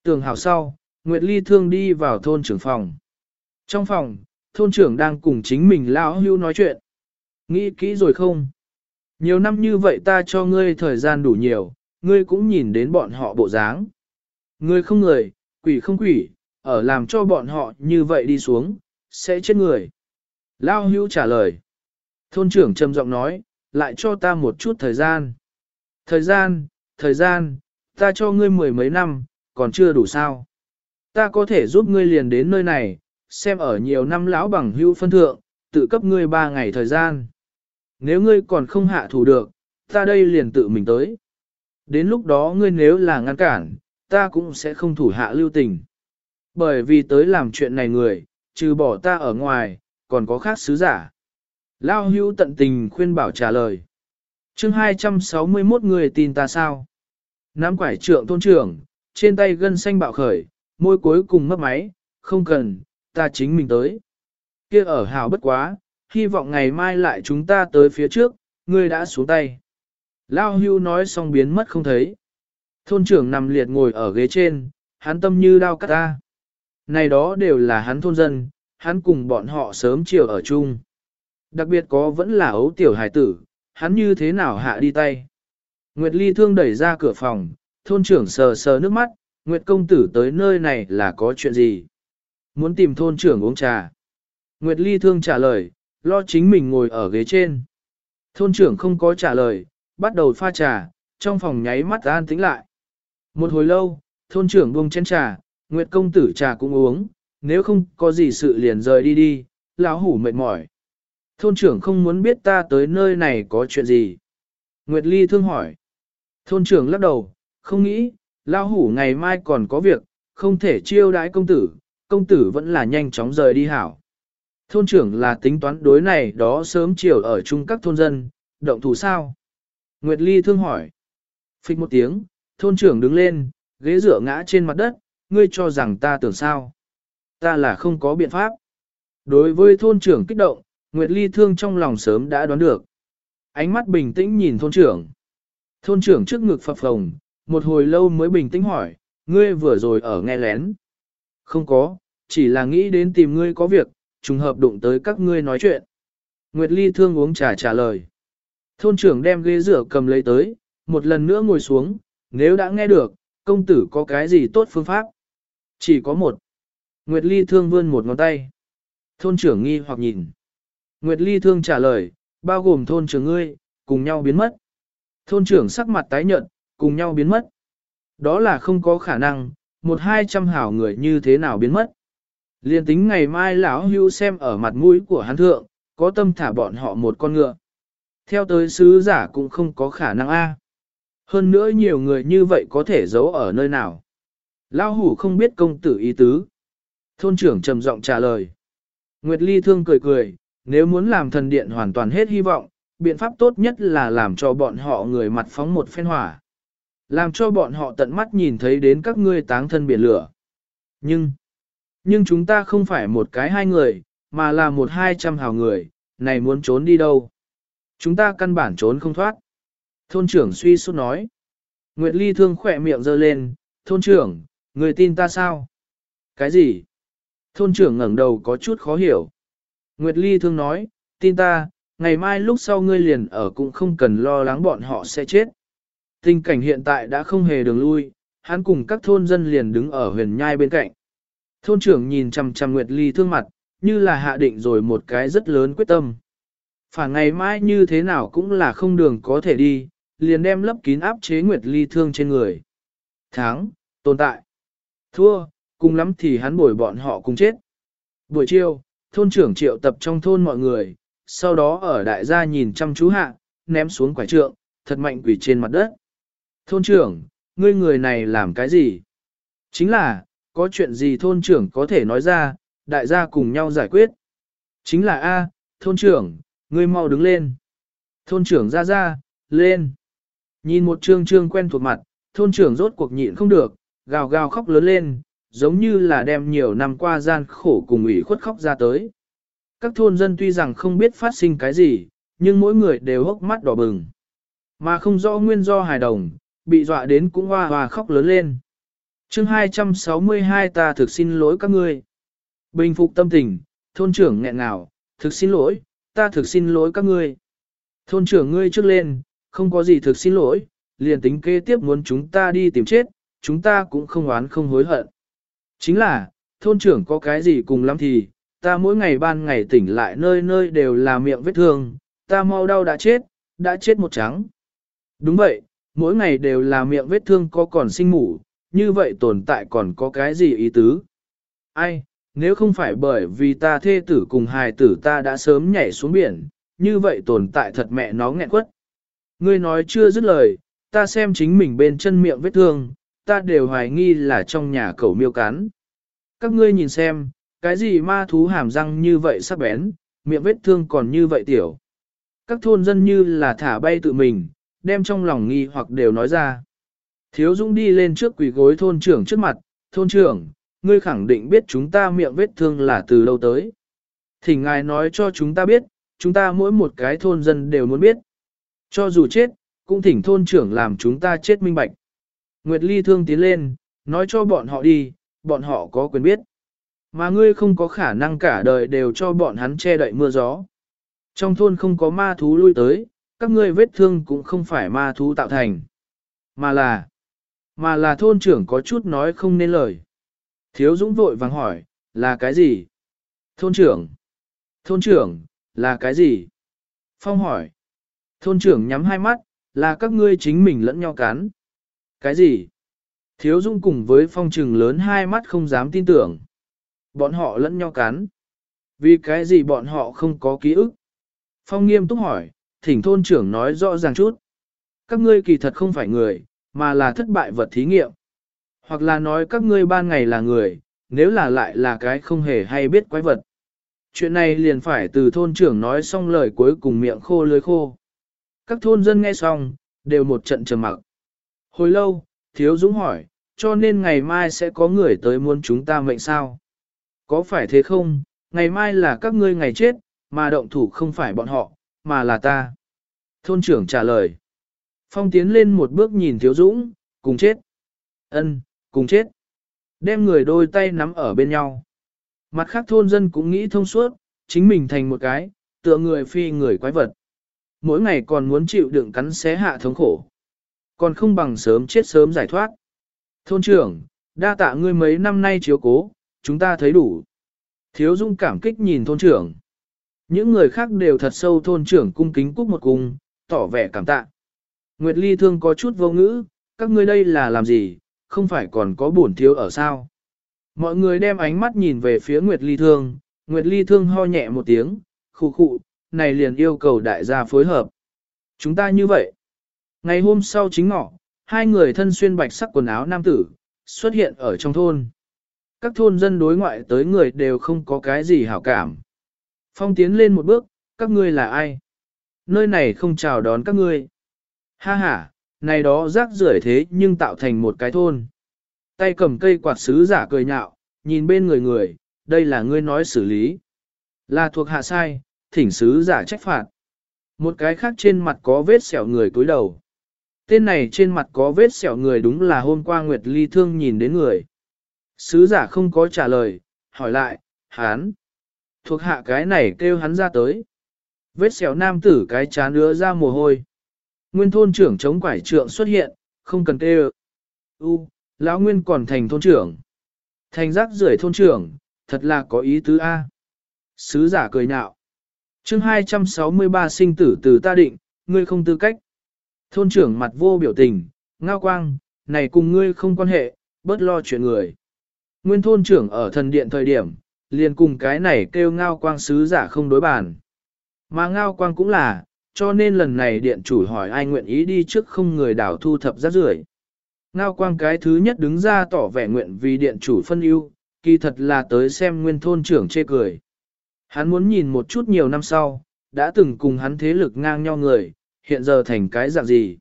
Tường hào sau, Nguyệt Ly thương đi vào thôn trưởng phòng. Trong phòng, thôn trưởng đang cùng chính mình lão hưu nói chuyện. Nghĩ kỹ rồi không? Nhiều năm như vậy ta cho ngươi thời gian đủ nhiều, ngươi cũng nhìn đến bọn họ bộ dáng. Ngươi không người, quỷ không quỷ, ở làm cho bọn họ như vậy đi xuống, sẽ chết người. Lao hưu trả lời. Thôn trưởng trầm giọng nói, lại cho ta một chút thời gian. Thời gian, thời gian, ta cho ngươi mười mấy năm, còn chưa đủ sao. Ta có thể giúp ngươi liền đến nơi này, xem ở nhiều năm lão bằng hữu phân thượng, tự cấp ngươi ba ngày thời gian. Nếu ngươi còn không hạ thủ được, ta đây liền tự mình tới. Đến lúc đó ngươi nếu là ngăn cản, ta cũng sẽ không thủ hạ lưu tình. Bởi vì tới làm chuyện này người, trừ bỏ ta ở ngoài, còn có khác sứ giả. Lao hưu tận tình khuyên bảo trả lời. chương 261 người tin ta sao? Nắm quải trượng thôn trưởng, trên tay gân xanh bạo khởi, môi cuối cùng mất máy, không cần, ta chính mình tới. kia ở hào bất quá, hy vọng ngày mai lại chúng ta tới phía trước, ngươi đã xuống tay. Lao hưu nói xong biến mất không thấy. Thôn trưởng nằm liệt ngồi ở ghế trên, hắn tâm như đao cắt ta. Này đó đều là hắn thôn dân, hắn cùng bọn họ sớm chiều ở chung. Đặc biệt có vẫn là ấu tiểu hải tử, hắn như thế nào hạ đi tay. Nguyệt Ly thương đẩy ra cửa phòng, thôn trưởng sờ sờ nước mắt, Nguyệt công tử tới nơi này là có chuyện gì? Muốn tìm thôn trưởng uống trà. Nguyệt Ly thương trả lời, lo chính mình ngồi ở ghế trên. Thôn trưởng không có trả lời, bắt đầu pha trà, trong phòng nháy mắt an tĩnh lại. Một hồi lâu, thôn trưởng buông chén trà, Nguyệt công tử trà cũng uống, nếu không có gì sự liền rời đi đi, lão hủ mệt mỏi. Thôn trưởng không muốn biết ta tới nơi này có chuyện gì. Nguyệt Ly thương hỏi. Thôn trưởng lắc đầu, không nghĩ, lão hủ ngày mai còn có việc, không thể chiêu đãi công tử, công tử vẫn là nhanh chóng rời đi hảo. Thôn trưởng là tính toán đối này đó sớm chiều ở chung các thôn dân, động thủ sao? Nguyệt Ly thương hỏi. Phích một tiếng, thôn trưởng đứng lên, ghế dựa ngã trên mặt đất, ngươi cho rằng ta tưởng sao? Ta là không có biện pháp. Đối với thôn trưởng kích động, Nguyệt Ly thương trong lòng sớm đã đoán được. Ánh mắt bình tĩnh nhìn thôn trưởng. Thôn trưởng trước ngực phập phồng, một hồi lâu mới bình tĩnh hỏi, ngươi vừa rồi ở nghe lén. Không có, chỉ là nghĩ đến tìm ngươi có việc, trùng hợp đụng tới các ngươi nói chuyện. Nguyệt Ly thương uống trà trả lời. Thôn trưởng đem ghế rửa cầm lấy tới, một lần nữa ngồi xuống, nếu đã nghe được, công tử có cái gì tốt phương pháp? Chỉ có một. Nguyệt Ly thương vươn một ngón tay. Thôn trưởng nghi hoặc nhìn. Nguyệt Ly thương trả lời, bao gồm thôn trưởng ngươi, cùng nhau biến mất. Thôn trưởng sắc mặt tái nhợt, cùng nhau biến mất. Đó là không có khả năng, một hai trăm hảo người như thế nào biến mất. Liên tính ngày mai lão hưu xem ở mặt mũi của hắn thượng, có tâm thả bọn họ một con ngựa. Theo tới sứ giả cũng không có khả năng A. Hơn nữa nhiều người như vậy có thể giấu ở nơi nào. Lão hủ không biết công tử ý tứ. Thôn trưởng trầm giọng trả lời. Nguyệt Ly thương cười cười, nếu muốn làm thần điện hoàn toàn hết hy vọng, biện pháp tốt nhất là làm cho bọn họ người mặt phóng một phen hỏa. Làm cho bọn họ tận mắt nhìn thấy đến các ngươi táng thân biển lửa. Nhưng, nhưng chúng ta không phải một cái hai người, mà là một hai trăm hào người, này muốn trốn đi đâu. Chúng ta căn bản trốn không thoát. Thôn trưởng suy sút nói. Nguyệt Ly thương khỏe miệng giơ lên, thôn trưởng, người tin ta sao? Cái gì? Thôn trưởng ngẩng đầu có chút khó hiểu. Nguyệt Ly thương nói, tin ta, ngày mai lúc sau ngươi liền ở cũng không cần lo lắng bọn họ sẽ chết. Tình cảnh hiện tại đã không hề đường lui, hắn cùng các thôn dân liền đứng ở huyền nhai bên cạnh. Thôn trưởng nhìn chằm chằm Nguyệt Ly thương mặt, như là hạ định rồi một cái rất lớn quyết tâm. Phản ngày mai như thế nào cũng là không đường có thể đi, liền đem lấp kín áp chế Nguyệt Ly thương trên người. Thắng, tồn tại. Thua, cùng lắm thì hắn bồi bọn họ cùng chết. Buổi chiều, thôn trưởng triệu tập trong thôn mọi người, sau đó ở đại gia nhìn chăm chú hạ, ném xuống quải trượng, thật mạnh quỷ trên mặt đất. Thôn trưởng, ngươi người này làm cái gì? Chính là, có chuyện gì thôn trưởng có thể nói ra, đại gia cùng nhau giải quyết. Chính là A, thôn trưởng, ngươi mau đứng lên. Thôn trưởng ra ra, lên. Nhìn một trương trương quen thuộc mặt, thôn trưởng rốt cuộc nhịn không được, gào gào khóc lớn lên, giống như là đem nhiều năm qua gian khổ cùng ủy khuất khóc ra tới. Các thôn dân tuy rằng không biết phát sinh cái gì, nhưng mỗi người đều hốc mắt đỏ bừng. Mà không rõ nguyên do hài đồng, bị dọa đến cũng hoa hoa khóc lớn lên. chương 262 ta thực xin lỗi các ngươi. Bình phục tâm tình, thôn trưởng nghẹn ngào, thực xin lỗi, ta thực xin lỗi các ngươi. Thôn trưởng ngươi trước lên, không có gì thực xin lỗi, liền tính kế tiếp muốn chúng ta đi tìm chết, chúng ta cũng không oán không hối hận. Chính là, thôn trưởng có cái gì cùng lắm thì, ta mỗi ngày ban ngày tỉnh lại nơi nơi đều là miệng vết thương, ta mau đau đã chết, đã chết một trắng. Đúng vậy, mỗi ngày đều là miệng vết thương có còn sinh mủ, như vậy tồn tại còn có cái gì ý tứ? Ai, nếu không phải bởi vì ta thê tử cùng hài tử ta đã sớm nhảy xuống biển, như vậy tồn tại thật mẹ nó nghẹn quất. Ngươi nói chưa dứt lời, ta xem chính mình bên chân miệng vết thương, ta đều hoài nghi là trong nhà cẩu miêu cắn. Các ngươi nhìn xem, cái gì ma thú hàm răng như vậy sắc bén, miệng vết thương còn như vậy tiểu. Các thôn dân như là thả bay tự mình, đem trong lòng nghi hoặc đều nói ra. Thiếu Dũng đi lên trước quỷ gối thôn trưởng trước mặt, thôn trưởng, ngươi khẳng định biết chúng ta miệng vết thương là từ lâu tới. Thỉnh ngài nói cho chúng ta biết, chúng ta mỗi một cái thôn dân đều muốn biết. Cho dù chết, cũng thỉnh thôn trưởng làm chúng ta chết minh bạch. Nguyệt Ly thương tiến lên, nói cho bọn họ đi, bọn họ có quyền biết. Mà ngươi không có khả năng cả đời đều cho bọn hắn che đậy mưa gió. Trong thôn không có ma thú lui tới, các ngươi vết thương cũng không phải ma thú tạo thành. Mà là, mà là thôn trưởng có chút nói không nên lời. Thiếu Dũng vội vàng hỏi, là cái gì? Thôn trưởng. Thôn trưởng, là cái gì? Phong hỏi. Thôn trưởng nhắm hai mắt, là các ngươi chính mình lẫn nhau cắn. Cái gì? Thiếu Dung cùng với phong trừng lớn hai mắt không dám tin tưởng. Bọn họ lẫn nhau cắn. Vì cái gì bọn họ không có ký ức? Phong nghiêm túc hỏi, thỉnh thôn trưởng nói rõ ràng chút. Các ngươi kỳ thật không phải người, mà là thất bại vật thí nghiệm. Hoặc là nói các ngươi ban ngày là người, nếu là lại là cái không hề hay biết quái vật. Chuyện này liền phải từ thôn trưởng nói xong lời cuối cùng miệng khô lưới khô. Các thôn dân nghe xong, đều một trận trầm mặc. Hồi lâu, Thiếu Dũng hỏi, cho nên ngày mai sẽ có người tới muốn chúng ta mệnh sao? Có phải thế không? Ngày mai là các ngươi ngày chết, mà động thủ không phải bọn họ, mà là ta. Thôn trưởng trả lời. Phong tiến lên một bước nhìn Thiếu Dũng, cùng chết. Ân, cùng chết. Đem người đôi tay nắm ở bên nhau. Mặt khác thôn dân cũng nghĩ thông suốt, chính mình thành một cái, tựa người phi người quái vật. Mỗi ngày còn muốn chịu đựng cắn xé hạ thống khổ. Còn không bằng sớm chết sớm giải thoát. Thôn trưởng, đa tạ ngươi mấy năm nay chiếu cố, chúng ta thấy đủ. Thiếu dung cảm kích nhìn thôn trưởng. Những người khác đều thật sâu thôn trưởng cung kính cúc một cung, tỏ vẻ cảm tạ. Nguyệt Ly thương có chút vô ngữ, các ngươi đây là làm gì, không phải còn có bổn thiếu ở sao. Mọi người đem ánh mắt nhìn về phía Nguyệt Ly thương, Nguyệt Ly thương ho nhẹ một tiếng, khu khụ, này liền yêu cầu đại gia phối hợp. Chúng ta như vậy. Ngày hôm sau chính ngọ, hai người thân xuyên bạch sắc quần áo nam tử, xuất hiện ở trong thôn. Các thôn dân đối ngoại tới người đều không có cái gì hảo cảm. Phong tiến lên một bước, các ngươi là ai? Nơi này không chào đón các ngươi. Ha ha, này đó rác rưởi thế nhưng tạo thành một cái thôn. Tay cầm cây quạt sứ giả cười nhạo, nhìn bên người người, đây là ngươi nói xử lý. Là thuộc hạ sai, thỉnh sứ giả trách phạt. Một cái khác trên mặt có vết sẹo người cúi đầu. Tên này trên mặt có vết sẹo người đúng là hôm qua Nguyệt Ly Thương nhìn đến người. Sứ giả không có trả lời, hỏi lại, hắn Thuộc hạ cái này kêu hắn ra tới. Vết sẹo nam tử cái chán nữa ra mồ hôi. Nguyên thôn trưởng chống quải trượng xuất hiện, không cần kêu. U, lão nguyên còn thành thôn trưởng. Thành rác rưởi thôn trưởng, thật là có ý tứ A. Sứ giả cười nhạo chương 263 sinh tử từ ta định, ngươi không tư cách. Thôn trưởng mặt vô biểu tình, ngao quang, này cùng ngươi không quan hệ, bớt lo chuyện người. Nguyên thôn trưởng ở thần điện thời điểm, liền cùng cái này kêu ngao quang sứ giả không đối bàn. Mà ngao quang cũng là, cho nên lần này điện chủ hỏi ai nguyện ý đi trước không người đảo thu thập rác rưởi. Ngao quang cái thứ nhất đứng ra tỏ vẻ nguyện vì điện chủ phân ưu, kỳ thật là tới xem nguyên thôn trưởng chê cười. Hắn muốn nhìn một chút nhiều năm sau, đã từng cùng hắn thế lực ngang nhau người, hiện giờ thành cái dạng gì.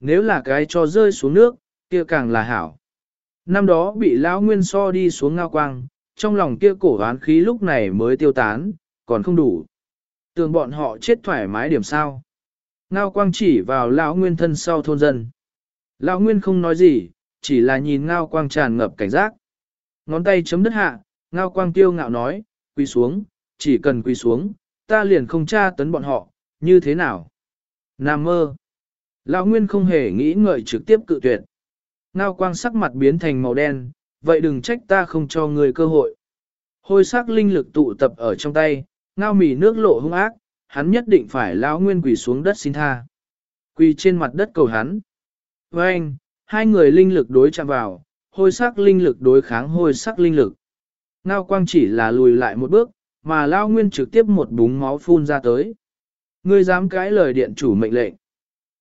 Nếu là cái cho rơi xuống nước, kia càng là hảo. Năm đó bị lão nguyên so đi xuống ngao quang, trong lòng kia cổ oán khí lúc này mới tiêu tán, còn không đủ. Tưởng bọn họ chết thoải mái điểm sao. Ngao quang chỉ vào lão nguyên thân sau thôn dân. Lão nguyên không nói gì, chỉ là nhìn ngao quang tràn ngập cảnh giác. Ngón tay chấm đất hạ, ngao quang tiêu ngạo nói, quỳ xuống, chỉ cần quỳ xuống, ta liền không tra tấn bọn họ, như thế nào? Nam mơ. Lão Nguyên không hề nghĩ ngợi trực tiếp cự tuyệt. Ngao quang sắc mặt biến thành màu đen, vậy đừng trách ta không cho người cơ hội. Hôi sắc linh lực tụ tập ở trong tay, ngao mì nước lộ hung ác, hắn nhất định phải lão Nguyên quỳ xuống đất xin tha. Quỳ trên mặt đất cầu hắn. Với anh, hai người linh lực đối chạm vào, hôi sắc linh lực đối kháng hôi sắc linh lực. Ngao quang chỉ là lùi lại một bước, mà Lao Nguyên trực tiếp một búng máu phun ra tới. Ngươi dám cãi lời điện chủ mệnh lệnh.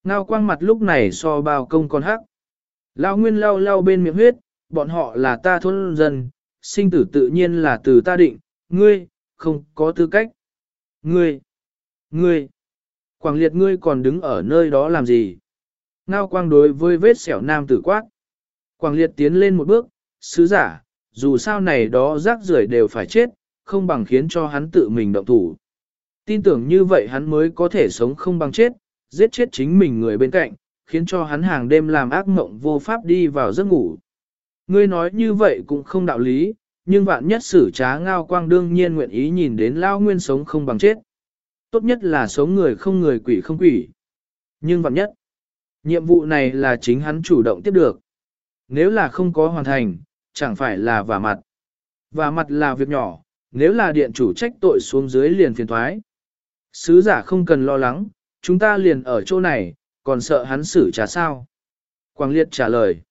Ngao quang mặt lúc này so bao công con hắc. Lao Nguyên lao lao bên miệng huyết, bọn họ là ta thôn dân, sinh tử tự nhiên là từ ta định, ngươi, không có tư cách. Ngươi, ngươi, quảng liệt ngươi còn đứng ở nơi đó làm gì? Ngao quang đối với vết sẹo nam tử quát. Quảng liệt tiến lên một bước, sứ giả, dù sao này đó rác rưởi đều phải chết, không bằng khiến cho hắn tự mình động thủ. Tin tưởng như vậy hắn mới có thể sống không bằng chết, giết chết chính mình người bên cạnh, khiến cho hắn hàng đêm làm ác mộng vô pháp đi vào giấc ngủ. Ngươi nói như vậy cũng không đạo lý, nhưng vạn nhất sử trá ngao quang đương nhiên nguyện ý nhìn đến lao nguyên sống không bằng chết. Tốt nhất là sống người không người quỷ không quỷ. Nhưng vạn nhất, nhiệm vụ này là chính hắn chủ động tiếp được. Nếu là không có hoàn thành, chẳng phải là vả mặt. Vả mặt là việc nhỏ, nếu là điện chủ trách tội xuống dưới liền phiền thoái. Sứ giả không cần lo lắng, chúng ta liền ở chỗ này, còn sợ hắn xử trả sao. Quang Liệt trả lời.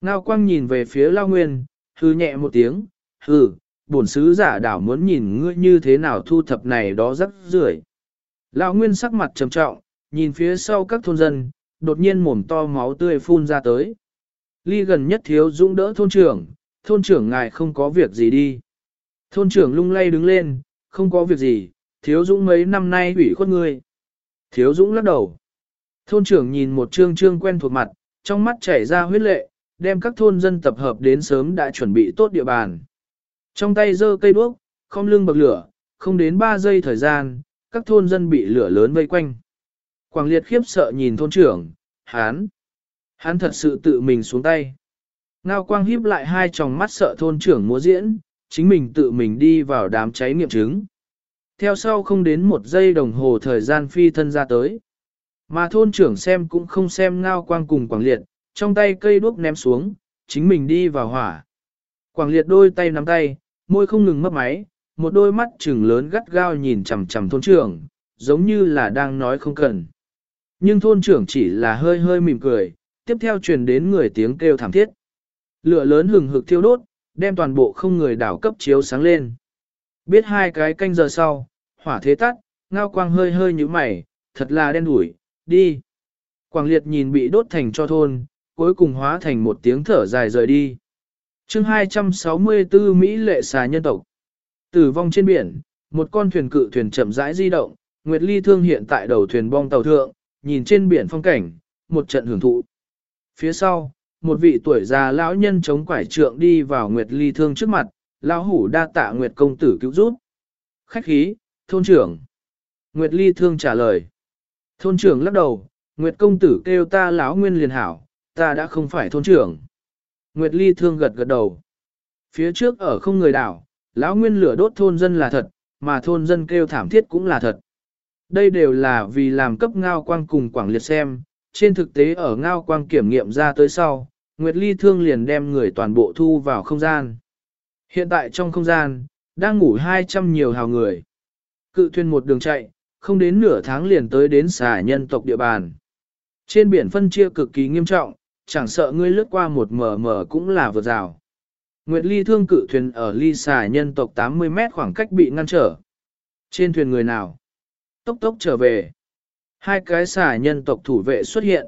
Ngao Quang nhìn về phía Lao Nguyên, hư nhẹ một tiếng, hừ, bổn sứ giả đảo muốn nhìn ngươi như thế nào thu thập này đó rất rưởi. Lão Nguyên sắc mặt trầm trọng, nhìn phía sau các thôn dân, đột nhiên mồm to máu tươi phun ra tới. Ly gần nhất thiếu dũng đỡ thôn trưởng, thôn trưởng ngài không có việc gì đi. Thôn trưởng lung lay đứng lên, không có việc gì, thiếu dũng mấy năm nay ủy khuất ngươi. Thiếu dũng lắc đầu. Thôn trưởng nhìn một trương trương quen thuộc mặt, trong mắt chảy ra huyết lệ, đem các thôn dân tập hợp đến sớm đã chuẩn bị tốt địa bàn. Trong tay giơ cây đuốc, không lưng bậc lửa, không đến 3 giây thời gian, các thôn dân bị lửa lớn vây quanh. Quảng liệt khiếp sợ nhìn thôn trưởng, hán. Hắn thật sự tự mình xuống tay. Ngao quang híp lại hai tròng mắt sợ thôn trưởng múa diễn, chính mình tự mình đi vào đám cháy nghiệm chứng. Theo sau không đến một giây đồng hồ thời gian phi thân ra tới. Mà thôn trưởng xem cũng không xem ngao quang cùng quảng liệt, trong tay cây đuốc ném xuống, chính mình đi vào hỏa. Quảng liệt đôi tay nắm tay, môi không ngừng mấp máy, một đôi mắt trừng lớn gắt gao nhìn chằm chằm thôn trưởng, giống như là đang nói không cần. Nhưng thôn trưởng chỉ là hơi hơi mỉm cười, tiếp theo truyền đến người tiếng kêu thảm thiết. Lửa lớn hừng hực thiêu đốt, đem toàn bộ không người đảo cấp chiếu sáng lên. Biết hai cái canh giờ sau, hỏa thế tắt, ngao quang hơi hơi như mày, thật là đen đủi, đi. Quảng liệt nhìn bị đốt thành cho thôn, cuối cùng hóa thành một tiếng thở dài rời đi. chương 264 Mỹ lệ xà nhân tộc. Tử vong trên biển, một con thuyền cự thuyền chậm rãi di động, Nguyệt Ly thương hiện tại đầu thuyền bong tàu thượng, nhìn trên biển phong cảnh, một trận hưởng thụ. Phía sau, một vị tuổi già lão nhân chống quải trượng đi vào Nguyệt Ly Thương trước mặt, lão hủ đa tạ Nguyệt công tử cứu giúp. Khách khí, thôn trưởng. Nguyệt Ly Thương trả lời. Thôn trưởng lắc đầu, Nguyệt công tử kêu ta lão nguyên liền hảo, ta đã không phải thôn trưởng. Nguyệt Ly Thương gật gật đầu. Phía trước ở không người đảo, lão nguyên lửa đốt thôn dân là thật, mà thôn dân kêu thảm thiết cũng là thật. Đây đều là vì làm cấp ngao quang cùng quảng liệt xem, trên thực tế ở ngao quang kiểm nghiệm ra tới sau, Nguyệt Ly Thương liền đem người toàn bộ thu vào không gian. Hiện tại trong không gian, đang ngủ 200 nhiều hào người. Cự thuyền một đường chạy, không đến nửa tháng liền tới đến xà nhân tộc địa bàn. Trên biển phân chia cực kỳ nghiêm trọng, chẳng sợ ngươi lướt qua một mờ mờ cũng là vượt rào. Nguyệt Ly thương cự thuyền ở ly xà nhân tộc 80 mét khoảng cách bị ngăn trở. Trên thuyền người nào? Tốc tốc trở về. Hai cái xà nhân tộc thủ vệ xuất hiện.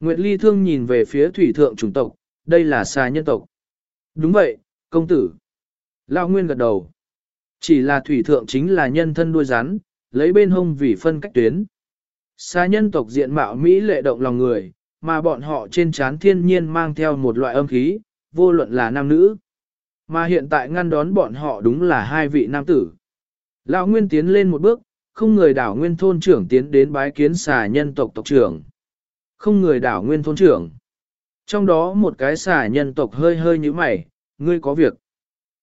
Nguyệt Ly thương nhìn về phía thủy thượng chủng tộc, đây là xà nhân tộc. Đúng vậy, công tử. Lão Nguyên gật đầu. Chỉ là thủy thượng chính là nhân thân đuôi rắn, lấy bên hông vì phân cách tuyến. xa nhân tộc diện mạo Mỹ lệ động lòng người, mà bọn họ trên trán thiên nhiên mang theo một loại âm khí, vô luận là nam nữ. Mà hiện tại ngăn đón bọn họ đúng là hai vị nam tử. Lão Nguyên tiến lên một bước, không người đảo Nguyên thôn trưởng tiến đến bái kiến xà nhân tộc tộc trưởng. Không người đảo Nguyên thôn trưởng. Trong đó một cái xà nhân tộc hơi hơi như mày, ngươi có việc.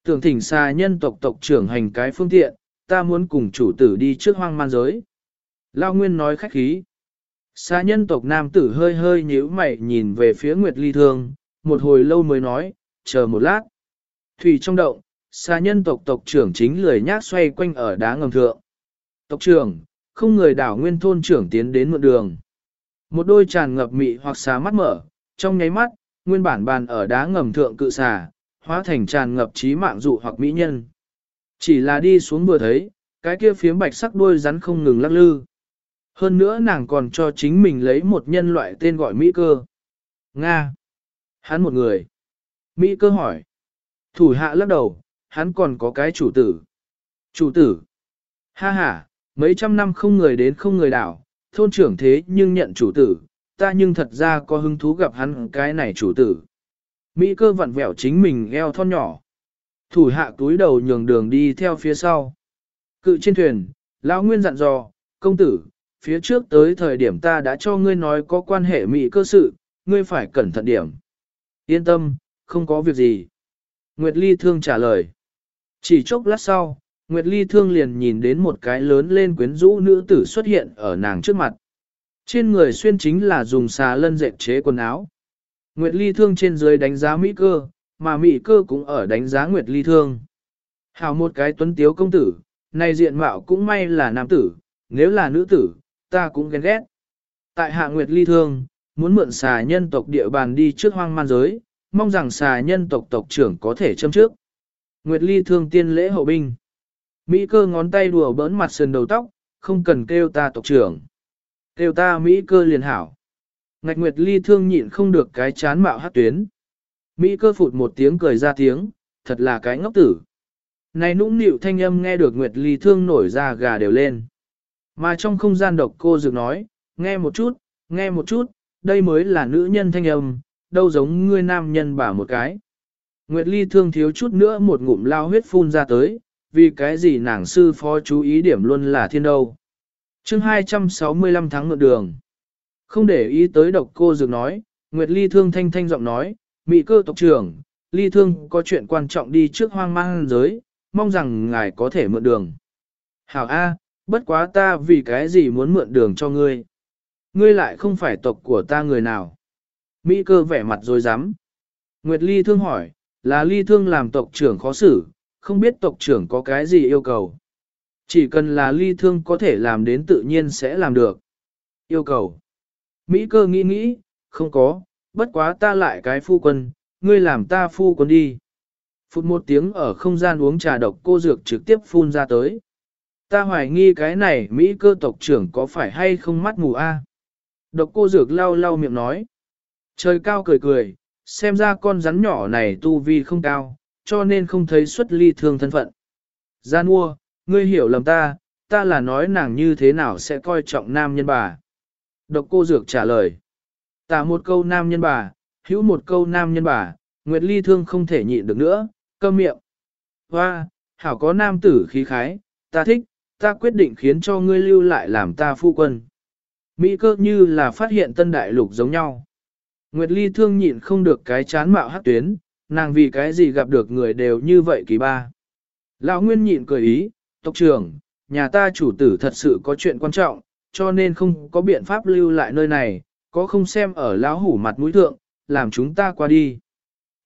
Tưởng thỉnh xa nhân tộc tộc trưởng hành cái phương tiện, ta muốn cùng chủ tử đi trước hoang man giới. Lao Nguyên nói khách khí. Xa nhân tộc nam tử hơi hơi nhíu mày nhìn về phía Nguyệt Ly Thương, một hồi lâu mới nói, chờ một lát. Thủy trong động, xa nhân tộc tộc trưởng chính lười nhác xoay quanh ở đá ngầm thượng. Tộc trưởng, không người đảo nguyên thôn trưởng tiến đến mượn đường. Một đôi tràn ngập mị hoặc xá mắt mở, trong nháy mắt, nguyên bản bàn ở đá ngầm thượng cự xà, hóa thành tràn ngập trí mạng dụ hoặc mỹ nhân. Chỉ là đi xuống vừa thấy, cái kia phiếm bạch sắc đuôi rắn không ngừng lắc lư. Hơn nữa nàng còn cho chính mình lấy một nhân loại tên gọi Mỹ cơ. Nga. Hắn một người. Mỹ cơ hỏi. Thủ hạ lắc đầu, hắn còn có cái chủ tử. Chủ tử. Ha ha, mấy trăm năm không người đến không người đảo, thôn trưởng thế nhưng nhận chủ tử, ta nhưng thật ra có hứng thú gặp hắn cái này chủ tử. Mỹ cơ vặn vẹo chính mình eo thon nhỏ. Thủ hạ túi đầu nhường đường đi theo phía sau. Cự trên thuyền, lão nguyên dặn dò, công tử, phía trước tới thời điểm ta đã cho ngươi nói có quan hệ Mỹ cơ sự, ngươi phải cẩn thận điểm. Yên tâm, không có việc gì. Nguyệt Ly Thương trả lời. Chỉ chốc lát sau, Nguyệt Ly Thương liền nhìn đến một cái lớn lên quyến rũ nữ tử xuất hiện ở nàng trước mặt. Trên người xuyên chính là dùng xà lân dệt chế quần áo. Nguyệt Ly Thương trên dưới đánh giá Mỹ cơ, mà Mỹ cơ cũng ở đánh giá Nguyệt Ly Thương. Hảo một cái tuấn tiếu công tử, này diện mạo cũng may là nam tử, nếu là nữ tử, ta cũng ghen ghét. Tại hạ Nguyệt Ly Thương, muốn mượn xà nhân tộc địa bàn đi trước hoang man giới, mong rằng xà nhân tộc tộc trưởng có thể châm trước. Nguyệt Ly Thương tiên lễ hậu binh. Mỹ cơ ngón tay đùa bỡn mặt sườn đầu tóc, không cần kêu ta tộc trưởng. Kêu ta Mỹ cơ liền hảo. Ngạch Nguyệt Ly thương nhịn không được cái chán mạo hát tuyến. Mỹ cơ phụt một tiếng cười ra tiếng, thật là cái ngốc tử. Này nũng nịu thanh âm nghe được Nguyệt Ly thương nổi ra gà đều lên. Mà trong không gian độc cô dược nói, nghe một chút, nghe một chút, đây mới là nữ nhân thanh âm, đâu giống ngươi nam nhân bà một cái. Nguyệt Ly thương thiếu chút nữa một ngụm lao huyết phun ra tới, vì cái gì nàng sư phó chú ý điểm luôn là thiên đâu. chương 265 tháng ngược đường. Không để ý tới độc cô dược nói, Nguyệt Ly Thương thanh thanh giọng nói, Mỹ cơ tộc trưởng, Ly Thương có chuyện quan trọng đi trước hoang mang giới, mong rằng ngài có thể mượn đường. Hảo A, bất quá ta vì cái gì muốn mượn đường cho ngươi. Ngươi lại không phải tộc của ta người nào. Mỹ cơ vẻ mặt rồi dám. Nguyệt Ly Thương hỏi, là Ly Thương làm tộc trưởng khó xử, không biết tộc trưởng có cái gì yêu cầu. Chỉ cần là Ly Thương có thể làm đến tự nhiên sẽ làm được. Yêu cầu. Mỹ cơ nghĩ nghĩ, không có, bất quá ta lại cái phu quân, ngươi làm ta phu quân đi. Phút một tiếng ở không gian uống trà độc cô dược trực tiếp phun ra tới. Ta hoài nghi cái này Mỹ cơ tộc trưởng có phải hay không mắt mù a? Độc cô dược lau lau miệng nói. Trời cao cười cười, xem ra con rắn nhỏ này tu vi không cao, cho nên không thấy xuất ly thương thân phận. Gian mua, ngươi hiểu lầm ta, ta là nói nàng như thế nào sẽ coi trọng nam nhân bà. Độc cô dược trả lời. Tả một câu nam nhân bà, hữu một câu nam nhân bà, Nguyệt Ly thương không thể nhịn được nữa, câm miệng. Hoa, hảo có nam tử khí khái, ta thích, ta quyết định khiến cho ngươi lưu lại làm ta phu quân. Mỹ cơ như là phát hiện tân đại lục giống nhau. Nguyệt Ly thương nhịn không được cái chán mạo hát tuyến, nàng vì cái gì gặp được người đều như vậy kỳ ba. Lão Nguyên nhịn cười ý, tộc trưởng, nhà ta chủ tử thật sự có chuyện quan trọng, cho nên không có biện pháp lưu lại nơi này, có không xem ở lão hủ mặt mũi thượng, làm chúng ta qua đi.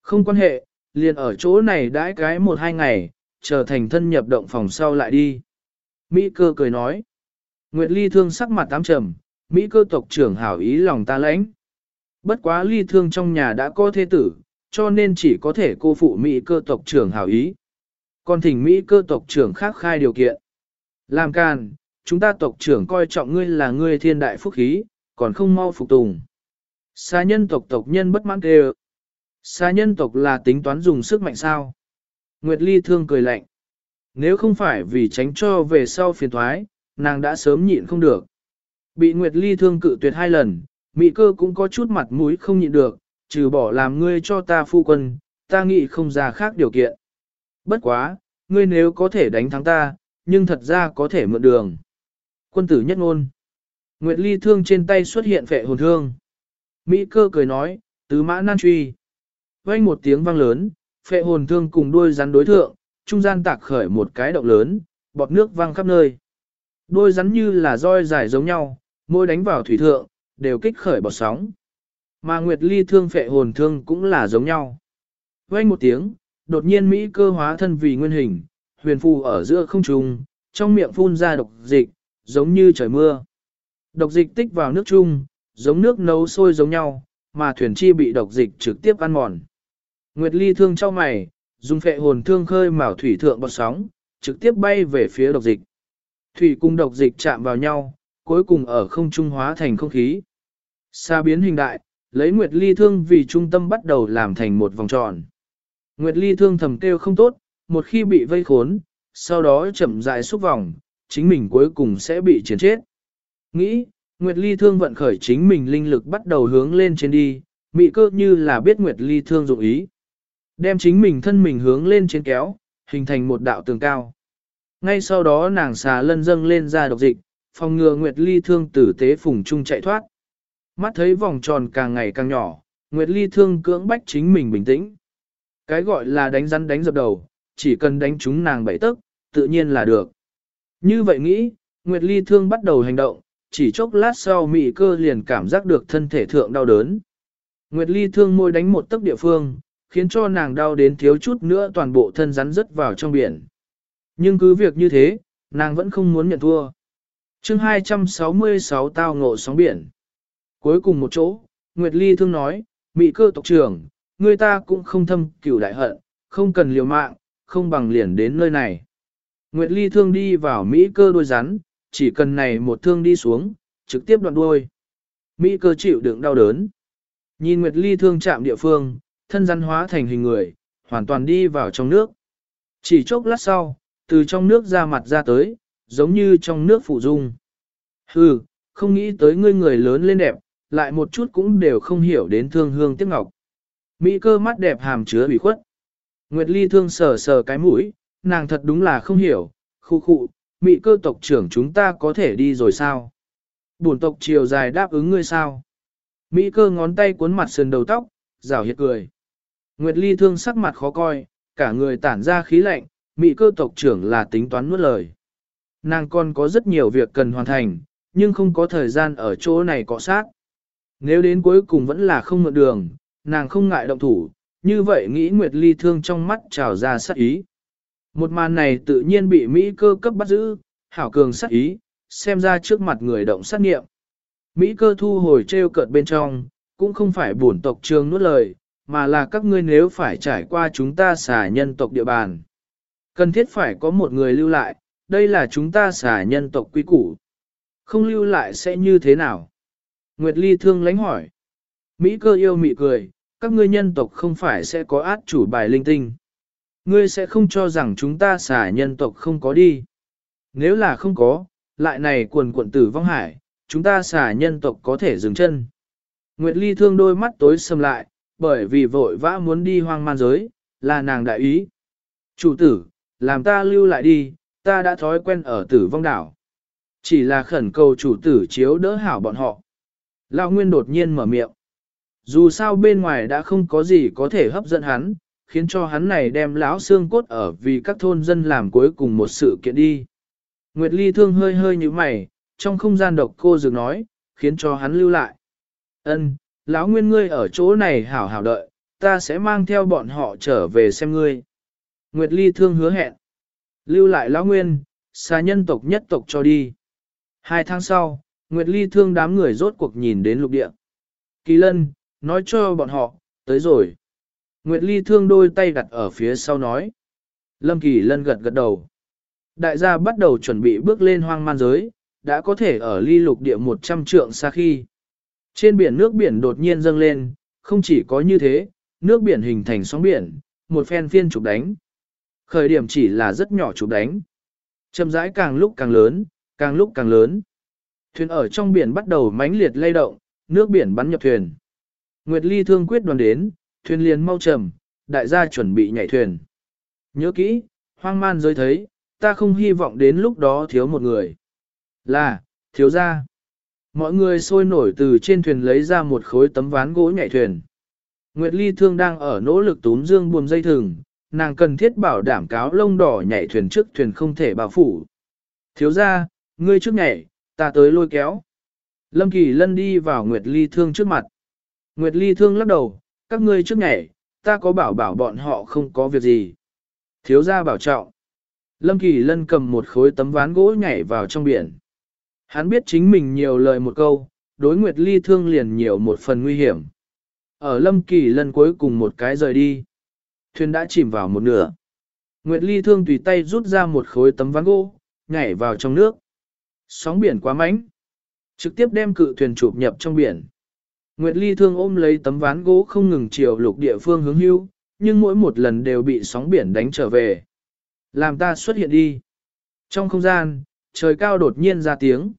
Không quan hệ, liền ở chỗ này đãi cái một hai ngày, trở thành thân nhập động phòng sau lại đi. Mỹ cơ cười nói. Nguyệt Ly thương sắc mặt tám trầm, Mỹ cơ tộc trưởng hảo ý lòng ta lãnh. Bất quá Ly thương trong nhà đã có thế tử, cho nên chỉ có thể cô phụ Mỹ cơ tộc trưởng hảo ý. Còn thỉnh Mỹ cơ tộc trưởng khác khai điều kiện. Làm càn, chúng ta tộc trưởng coi trọng ngươi là ngươi thiên đại phúc khí, còn không mau phục tùng. Xa nhân tộc tộc nhân bất mãn kêu. Xa nhân tộc là tính toán dùng sức mạnh sao? Nguyệt Ly thương cười lạnh. Nếu không phải vì tránh cho về sau phiền thoái, nàng đã sớm nhịn không được. Bị Nguyệt Ly thương cự tuyệt hai lần, Mị cơ cũng có chút mặt mũi không nhịn được, trừ bỏ làm ngươi cho ta phu quân, ta nghĩ không ra khác điều kiện. Bất quá, ngươi nếu có thể đánh thắng ta, nhưng thật ra có thể mượn đường. Quân tử nhất ngôn. Nguyệt Ly thương trên tay xuất hiện phệ hồn thương. Mỹ cơ cười nói, tứ mã nan truy. Vang một tiếng vang lớn, phệ hồn thương cùng đuôi rắn đối thượng, trung gian tạc khởi một cái động lớn, bọt nước văng khắp nơi. Đôi rắn như là roi dài giống nhau, môi đánh vào thủy thượng, đều kích khởi bọt sóng. Mà Nguyệt Ly thương phệ hồn thương cũng là giống nhau. Vang một tiếng, đột nhiên Mỹ cơ hóa thân vì nguyên hình, huyền phù ở giữa không trung, trong miệng phun ra độc dịch, giống như trời mưa. Độc dịch tích vào nước chung, giống nước nấu sôi giống nhau, mà thuyền chi bị độc dịch trực tiếp ăn mòn. Nguyệt Ly thương cho mày, dùng phệ hồn thương khơi mào thủy thượng bọt sóng, trực tiếp bay về phía độc dịch. Thủy cùng độc dịch chạm vào nhau, cuối cùng ở không trung hóa thành không khí. Xa biến hình đại, lấy Nguyệt Ly thương vì trung tâm bắt đầu làm thành một vòng tròn. Nguyệt Ly thương thầm kêu không tốt, một khi bị vây khốn, sau đó chậm rãi xúc vòng, chính mình cuối cùng sẽ bị chiến chết. Nghĩ, Nguyệt Ly thương vận khởi chính mình linh lực bắt đầu hướng lên trên đi, mị cơ như là biết Nguyệt Ly thương dụng ý. Đem chính mình thân mình hướng lên trên kéo, hình thành một đạo tường cao. Ngay sau đó nàng xà lân dâng lên ra độc dịch, phòng ngừa Nguyệt Ly thương tử tế phùng trung chạy thoát. Mắt thấy vòng tròn càng ngày càng nhỏ, Nguyệt Ly thương cưỡng bách chính mình bình tĩnh. Cái gọi là đánh rắn đánh dập đầu, chỉ cần đánh chúng nàng bảy tức, tự nhiên là được. Như vậy nghĩ, Nguyệt Ly thương bắt đầu hành động, chỉ chốc lát sau mị cơ liền cảm giác được thân thể thượng đau đớn. Nguyệt Ly thương môi đánh một tấc địa phương, khiến cho nàng đau đến thiếu chút nữa toàn bộ thân rắn rớt vào trong biển. Nhưng cứ việc như thế, nàng vẫn không muốn nhận thua. chương 266 tao ngộ sóng biển. Cuối cùng một chỗ, Nguyệt Ly thương nói, mị cơ tộc trưởng, người ta cũng không thâm cửu đại hận, không cần liều mạng, không bằng liền đến nơi này. Nguyệt Ly thương đi vào Mỹ cơ đôi rắn, chỉ cần này một thương đi xuống, trực tiếp đoạn đuôi. Mỹ cơ chịu đựng đau đớn. Nhìn Nguyệt Ly thương chạm địa phương, thân rắn hóa thành hình người, hoàn toàn đi vào trong nước. Chỉ chốc lát sau, từ trong nước ra mặt ra tới, giống như trong nước phụ dung. Hừ, không nghĩ tới ngươi người lớn lên đẹp, lại một chút cũng đều không hiểu đến thương hương tiếc ngọc. Mỹ cơ mắt đẹp hàm chứa bị khuất. Nguyệt Ly thương sờ sờ cái mũi, nàng thật đúng là không hiểu, khu khu, Mỹ cơ tộc trưởng chúng ta có thể đi rồi sao? Bổn tộc chiều dài đáp ứng ngươi sao? Mỹ cơ ngón tay cuốn mặt sườn đầu tóc, rào hiệt cười. Nguyệt Ly thương sắc mặt khó coi, cả người tản ra khí lạnh, Mỹ cơ tộc trưởng là tính toán nuốt lời. Nàng còn có rất nhiều việc cần hoàn thành, nhưng không có thời gian ở chỗ này cọ sát. Nếu đến cuối cùng vẫn là không mượn đường, nàng không ngại động thủ, như vậy nghĩ Nguyệt Ly thương trong mắt trào ra sát ý. Một màn này tự nhiên bị Mỹ cơ cấp bắt giữ, hảo cường sát ý, xem ra trước mặt người động sát nghiệm. Mỹ cơ thu hồi treo cợt bên trong, cũng không phải bổn tộc trường nuốt lời, mà là các ngươi nếu phải trải qua chúng ta xả nhân tộc địa bàn. Cần thiết phải có một người lưu lại, đây là chúng ta xả nhân tộc quý củ. Không lưu lại sẽ như thế nào? Nguyệt Ly thương lánh hỏi. Mỹ cơ yêu mị cười, các ngươi nhân tộc không phải sẽ có át chủ bài linh tinh. Ngươi sẽ không cho rằng chúng ta xả nhân tộc không có đi. Nếu là không có, lại này quần quận tử vong hải, chúng ta xả nhân tộc có thể dừng chân. Nguyệt Ly thương đôi mắt tối sầm lại, bởi vì vội vã muốn đi hoang man giới, là nàng đại ý. Chủ tử, làm ta lưu lại đi, ta đã thói quen ở tử vong đảo. Chỉ là khẩn cầu chủ tử chiếu đỡ hảo bọn họ. Lão Nguyên đột nhiên mở miệng. Dù sao bên ngoài đã không có gì có thể hấp dẫn hắn, khiến cho hắn này đem lão xương cốt ở vì các thôn dân làm cuối cùng một sự kiện đi. Nguyệt Ly thương hơi hơi như mày, trong không gian độc cô dược nói, khiến cho hắn lưu lại. Ân, lão nguyên ngươi ở chỗ này hảo hảo đợi, ta sẽ mang theo bọn họ trở về xem ngươi. Nguyệt Ly thương hứa hẹn. Lưu lại lão nguyên, xa nhân tộc nhất tộc cho đi. Hai tháng sau, Nguyệt Ly thương đám người rốt cuộc nhìn đến lục địa. Kỳ lân, nói cho bọn họ, tới rồi. Nguyệt Ly thương đôi tay đặt ở phía sau nói. Lâm Kỳ lân gật gật đầu. Đại gia bắt đầu chuẩn bị bước lên hoang man giới, đã có thể ở ly lục địa 100 trượng xa khi. Trên biển nước biển đột nhiên dâng lên, không chỉ có như thế, nước biển hình thành sóng biển, một phen phiên chụp đánh. Khởi điểm chỉ là rất nhỏ chụp đánh. Chậm rãi càng lúc càng lớn, càng lúc càng lớn. Thuyền ở trong biển bắt đầu mãnh liệt lay động, nước biển bắn nhập thuyền. Nguyệt Ly thương quyết đoàn đến, thuyền liền mau chậm, đại gia chuẩn bị nhảy thuyền. Nhớ kỹ, hoang man giới thấy, ta không hy vọng đến lúc đó thiếu một người. Là, thiếu gia. Mọi người sôi nổi từ trên thuyền lấy ra một khối tấm ván gỗ nhảy thuyền. Nguyệt Ly Thương đang ở nỗ lực túm dương buồm dây thừng, nàng cần thiết bảo đảm cáo lông đỏ nhảy thuyền trước thuyền không thể bảo phủ. Thiếu gia, ngươi trước nhảy, ta tới lôi kéo. Lâm Kỳ Lân đi vào Nguyệt Ly Thương trước mặt. Nguyệt Ly Thương lắc đầu, các ngươi trước nhảy, ta có bảo bảo bọn họ không có việc gì. Thiếu gia bảo trọng. Lâm Kỳ Lân cầm một khối tấm ván gỗ nhảy vào trong biển. Hắn biết chính mình nhiều lời một câu, đối Nguyệt Ly Thương liền nhiều một phần nguy hiểm. Ở Lâm Kỳ Lân cuối cùng một cái rời đi. Thuyền đã chìm vào một nửa. Nguyệt Ly Thương tùy tay rút ra một khối tấm ván gỗ, nhảy vào trong nước. Sóng biển quá mạnh, trực tiếp đem cự thuyền chụp nhập trong biển. Nguyệt Ly Thương ôm lấy tấm ván gỗ không ngừng chiều lục địa phương hướng hưu, nhưng mỗi một lần đều bị sóng biển đánh trở về. Làm ta xuất hiện đi. Trong không gian, trời cao đột nhiên ra tiếng.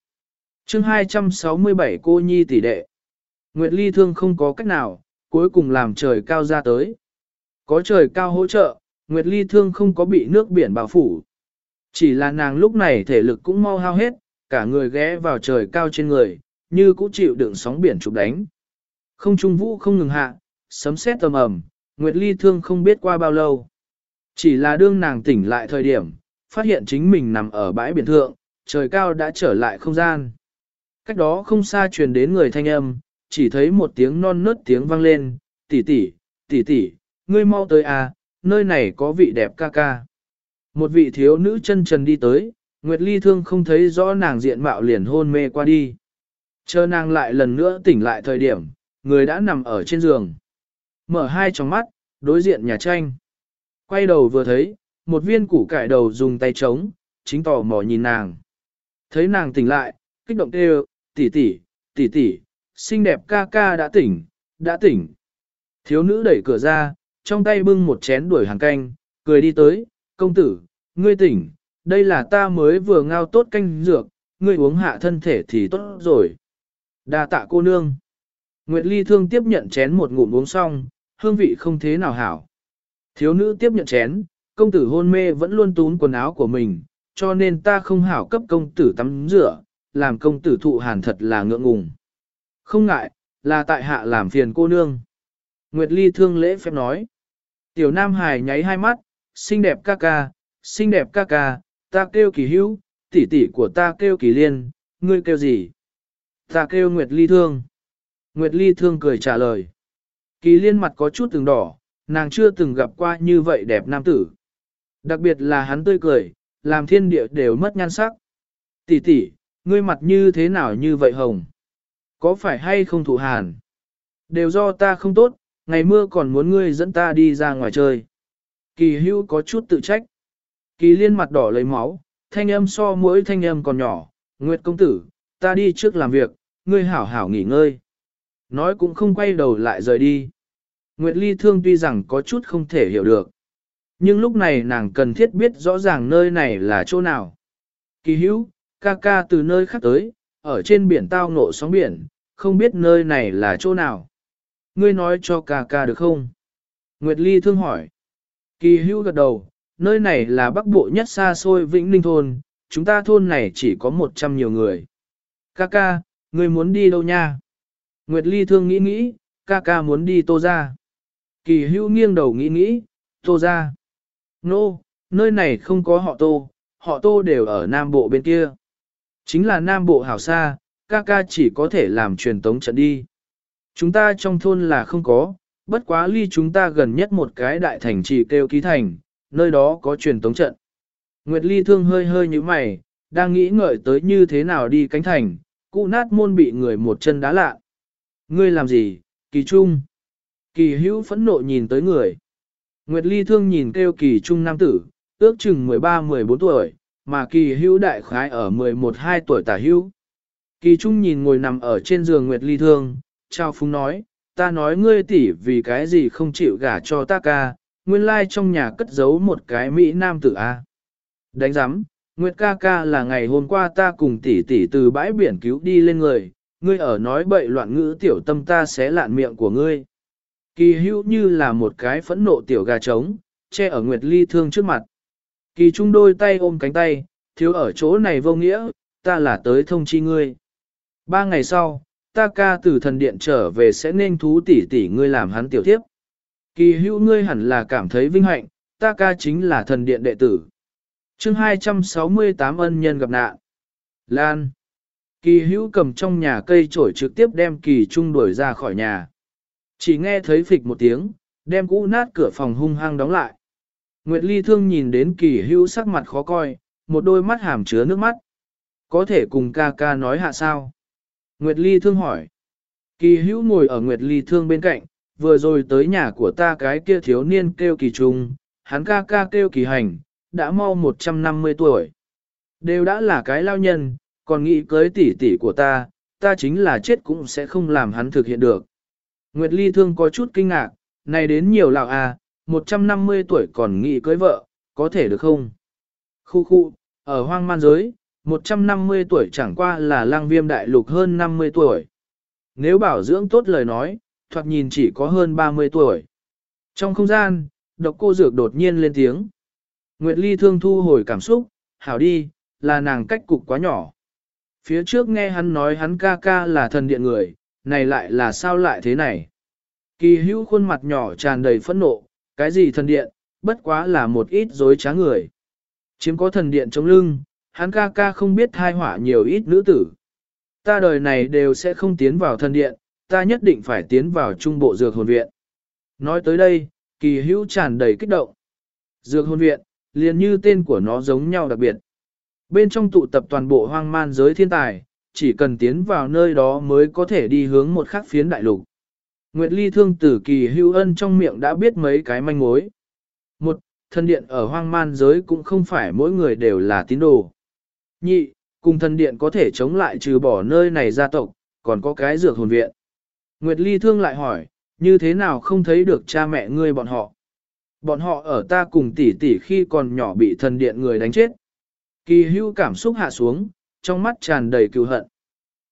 chương 267 cô nhi tỷ đệ. Nguyệt Ly Thương không có cách nào, cuối cùng làm trời cao ra tới. Có trời cao hỗ trợ, Nguyệt Ly Thương không có bị nước biển bao phủ. Chỉ là nàng lúc này thể lực cũng mau hao hết, cả người ghé vào trời cao trên người, như cũng chịu đựng sóng biển chụp đánh. Không trung vũ không ngừng hạ, sấm sét tầm ầm, Nguyệt Ly Thương không biết qua bao lâu. Chỉ là đương nàng tỉnh lại thời điểm, phát hiện chính mình nằm ở bãi biển thượng, trời cao đã trở lại không gian. Cách đó không xa truyền đến người thanh âm, chỉ thấy một tiếng non nớt tiếng vang lên, tỷ tỷ, tỷ tỷ, ngươi mau tới à, nơi này có vị đẹp ca ca. Một vị thiếu nữ chân trần đi tới, Nguyệt Ly Thương không thấy rõ nàng diện mạo liền hôn mê qua đi. Chờ nàng lại lần nữa tỉnh lại thời điểm, người đã nằm ở trên giường. Mở hai tròng mắt, đối diện nhà tranh. Quay đầu vừa thấy, một viên củ cải đầu dùng tay trống, chính tò mò nhìn nàng. Thấy nàng tỉnh lại, kích động kêu, tỷ tỷ, tỷ tỷ, xinh đẹp ca ca đã tỉnh, đã tỉnh. Thiếu nữ đẩy cửa ra, trong tay bưng một chén đuổi hàng canh, cười đi tới, công tử, ngươi tỉnh, đây là ta mới vừa ngao tốt canh dược, ngươi uống hạ thân thể thì tốt rồi. đa tạ cô nương. Nguyệt Ly thương tiếp nhận chén một ngụm uống xong, hương vị không thế nào hảo. Thiếu nữ tiếp nhận chén, công tử hôn mê vẫn luôn tún quần áo của mình, cho nên ta không hảo cấp công tử tắm rửa, làm công tử thụ hàn thật là ngượng ngùng. Không ngại, là tại hạ làm phiền cô nương. Nguyệt Ly thương lễ phép nói. Tiểu Nam Hải nháy hai mắt, xinh đẹp ca ca, xinh đẹp ca ca, ta kêu kỳ hữu, tỷ tỷ của ta kêu kỳ liên, ngươi kêu gì? Ta kêu Nguyệt Ly thương. Nguyệt Ly thương cười trả lời. Kỳ liên mặt có chút từng đỏ, nàng chưa từng gặp qua như vậy đẹp nam tử. Đặc biệt là hắn tươi cười, làm thiên địa đều mất nhan sắc. Tỷ tỷ, ngươi mặt như thế nào như vậy hồng? Có phải hay không thụ hàn? Đều do ta không tốt, ngày mưa còn muốn ngươi dẫn ta đi ra ngoài chơi. Kỳ hưu có chút tự trách. Kỳ liên mặt đỏ lấy máu, thanh âm so mỗi thanh âm còn nhỏ. Nguyệt công tử, ta đi trước làm việc, ngươi hảo hảo nghỉ ngơi. Nói cũng không quay đầu lại rời đi. Nguyệt Ly Thương tuy rằng có chút không thể hiểu được. Nhưng lúc này nàng cần thiết biết rõ ràng nơi này là chỗ nào. Kỳ hữu, ca ca từ nơi khác tới, ở trên biển tao ngộ sóng biển, không biết nơi này là chỗ nào. Ngươi nói cho ca ca được không? Nguyệt Ly thương hỏi. Kỳ hữu gật đầu, nơi này là bắc bộ nhất xa xôi Vĩnh Ninh Thôn, chúng ta thôn này chỉ có 100 nhiều người. Ca ca, ngươi muốn đi đâu nha? Nguyệt Ly thương nghĩ nghĩ, ca ca muốn đi tô ra. Kỳ Hưu nghiêng đầu nghĩ nghĩ, tô ra. Nô, no, nơi này không có họ tô, họ tô đều ở Nam Bộ bên kia. Chính là Nam Bộ hảo xa, ca ca chỉ có thể làm truyền tống trận đi. Chúng ta trong thôn là không có, bất quá ly chúng ta gần nhất một cái đại thành chỉ kêu ký thành, nơi đó có truyền tống trận. Nguyệt Ly thương hơi hơi như mày, đang nghĩ ngợi tới như thế nào đi cánh thành, cụ nát môn bị người một chân đá lạ. Ngươi làm gì, kỳ trung? Kỳ hữu phẫn nộ nhìn tới người. Nguyệt Ly thương nhìn kêu kỳ trung nam tử, ước chừng 13-14 tuổi, mà kỳ hữu đại khái ở 11-12 tuổi tả hữu. Kỳ trung nhìn ngồi nằm ở trên giường Nguyệt Ly thương, trao phúng nói, ta nói ngươi tỷ vì cái gì không chịu gả cho ta ca, nguyên lai trong nhà cất giấu một cái Mỹ nam tử A. Đánh giám, Nguyệt ca ca là ngày hôm qua ta cùng tỷ tỷ từ bãi biển cứu đi lên người, ngươi ở nói bậy loạn ngữ tiểu tâm ta sẽ lạn miệng của ngươi. Kỳ hữu như là một cái phẫn nộ tiểu gà trống, che ở Nguyệt Ly thương trước mặt. Kỳ trung đôi tay ôm cánh tay, thiếu ở chỗ này vô nghĩa, ta là tới thông chi ngươi. Ba ngày sau, ta ca từ thần điện trở về sẽ nên thú tỷ tỷ ngươi làm hắn tiểu tiếp. Kỳ hữu ngươi hẳn là cảm thấy vinh hạnh, ta ca chính là thần điện đệ tử. chương 268 ân nhân gặp nạn. Lan. Kỳ hữu cầm trong nhà cây trổi trực tiếp đem kỳ trung đuổi ra khỏi nhà. Chỉ nghe thấy phịch một tiếng, đem cũ nát cửa phòng hung hăng đóng lại. Nguyệt Ly thương nhìn đến kỳ hữu sắc mặt khó coi, một đôi mắt hàm chứa nước mắt. Có thể cùng ca ca nói hạ sao? Nguyệt Ly thương hỏi. Kỳ hữu ngồi ở Nguyệt Ly thương bên cạnh, vừa rồi tới nhà của ta cái kia thiếu niên kêu kỳ trung, hắn ca ca kêu kỳ hành, đã mau 150 tuổi. Đều đã là cái lao nhân, còn nghĩ cưới tỷ tỷ của ta, ta chính là chết cũng sẽ không làm hắn thực hiện được. Nguyệt Ly thương có chút kinh ngạc, này đến nhiều lão à, 150 tuổi còn nghĩ cưới vợ, có thể được không? Khu khu, ở hoang man giới, 150 tuổi chẳng qua là lang viêm đại lục hơn 50 tuổi. Nếu bảo dưỡng tốt lời nói, thoạt nhìn chỉ có hơn 30 tuổi. Trong không gian, độc cô dược đột nhiên lên tiếng. Nguyệt Ly thương thu hồi cảm xúc, hảo đi, là nàng cách cục quá nhỏ. Phía trước nghe hắn nói hắn ca ca là thần điện người, này lại là sao lại thế này? Kỳ hữu khuôn mặt nhỏ tràn đầy phẫn nộ, cái gì thần điện, bất quá là một ít dối trá người. Chiếm có thần điện trong lưng, hắn ca ca không biết thai hỏa nhiều ít nữ tử. Ta đời này đều sẽ không tiến vào thần điện, ta nhất định phải tiến vào trung bộ dược hồn viện. Nói tới đây, kỳ hữu tràn đầy kích động. Dược hồn viện, liền như tên của nó giống nhau đặc biệt. Bên trong tụ tập toàn bộ hoang man giới thiên tài, chỉ cần tiến vào nơi đó mới có thể đi hướng một khắc phiến đại lục. Nguyệt Ly thương tử kỳ hưu ân trong miệng đã biết mấy cái manh mối. Một, thần điện ở hoang man giới cũng không phải mỗi người đều là tín đồ. Nhị, cùng thần điện có thể chống lại trừ bỏ nơi này gia tộc, còn có cái dược hồn viện. Nguyệt Ly thương lại hỏi, như thế nào không thấy được cha mẹ ngươi bọn họ? Bọn họ ở ta cùng tỷ tỷ khi còn nhỏ bị thần điện người đánh chết. Kỳ hưu cảm xúc hạ xuống, trong mắt tràn đầy cừu hận.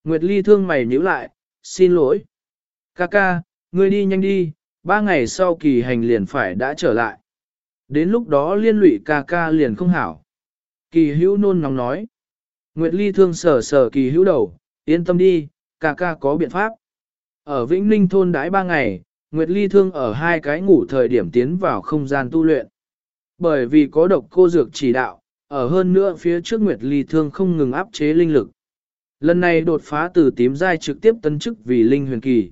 Nguyệt Ly thương mày nhíu lại, xin lỗi. Ca ca, ngươi đi nhanh đi, ba ngày sau kỳ hành liền phải đã trở lại. Đến lúc đó liên lụy ca ca liền không hảo. Kỳ hữu nôn nóng nói. Nguyệt Ly thương sờ sờ kỳ hữu đầu, yên tâm đi, ca ca có biện pháp. Ở Vĩnh Ninh thôn đãi ba ngày, Nguyệt Ly thương ở hai cái ngủ thời điểm tiến vào không gian tu luyện. Bởi vì có độc cô dược chỉ đạo, ở hơn nữa phía trước Nguyệt Ly thương không ngừng áp chế linh lực. Lần này đột phá từ tím giai trực tiếp tấn chức vì linh huyền kỳ.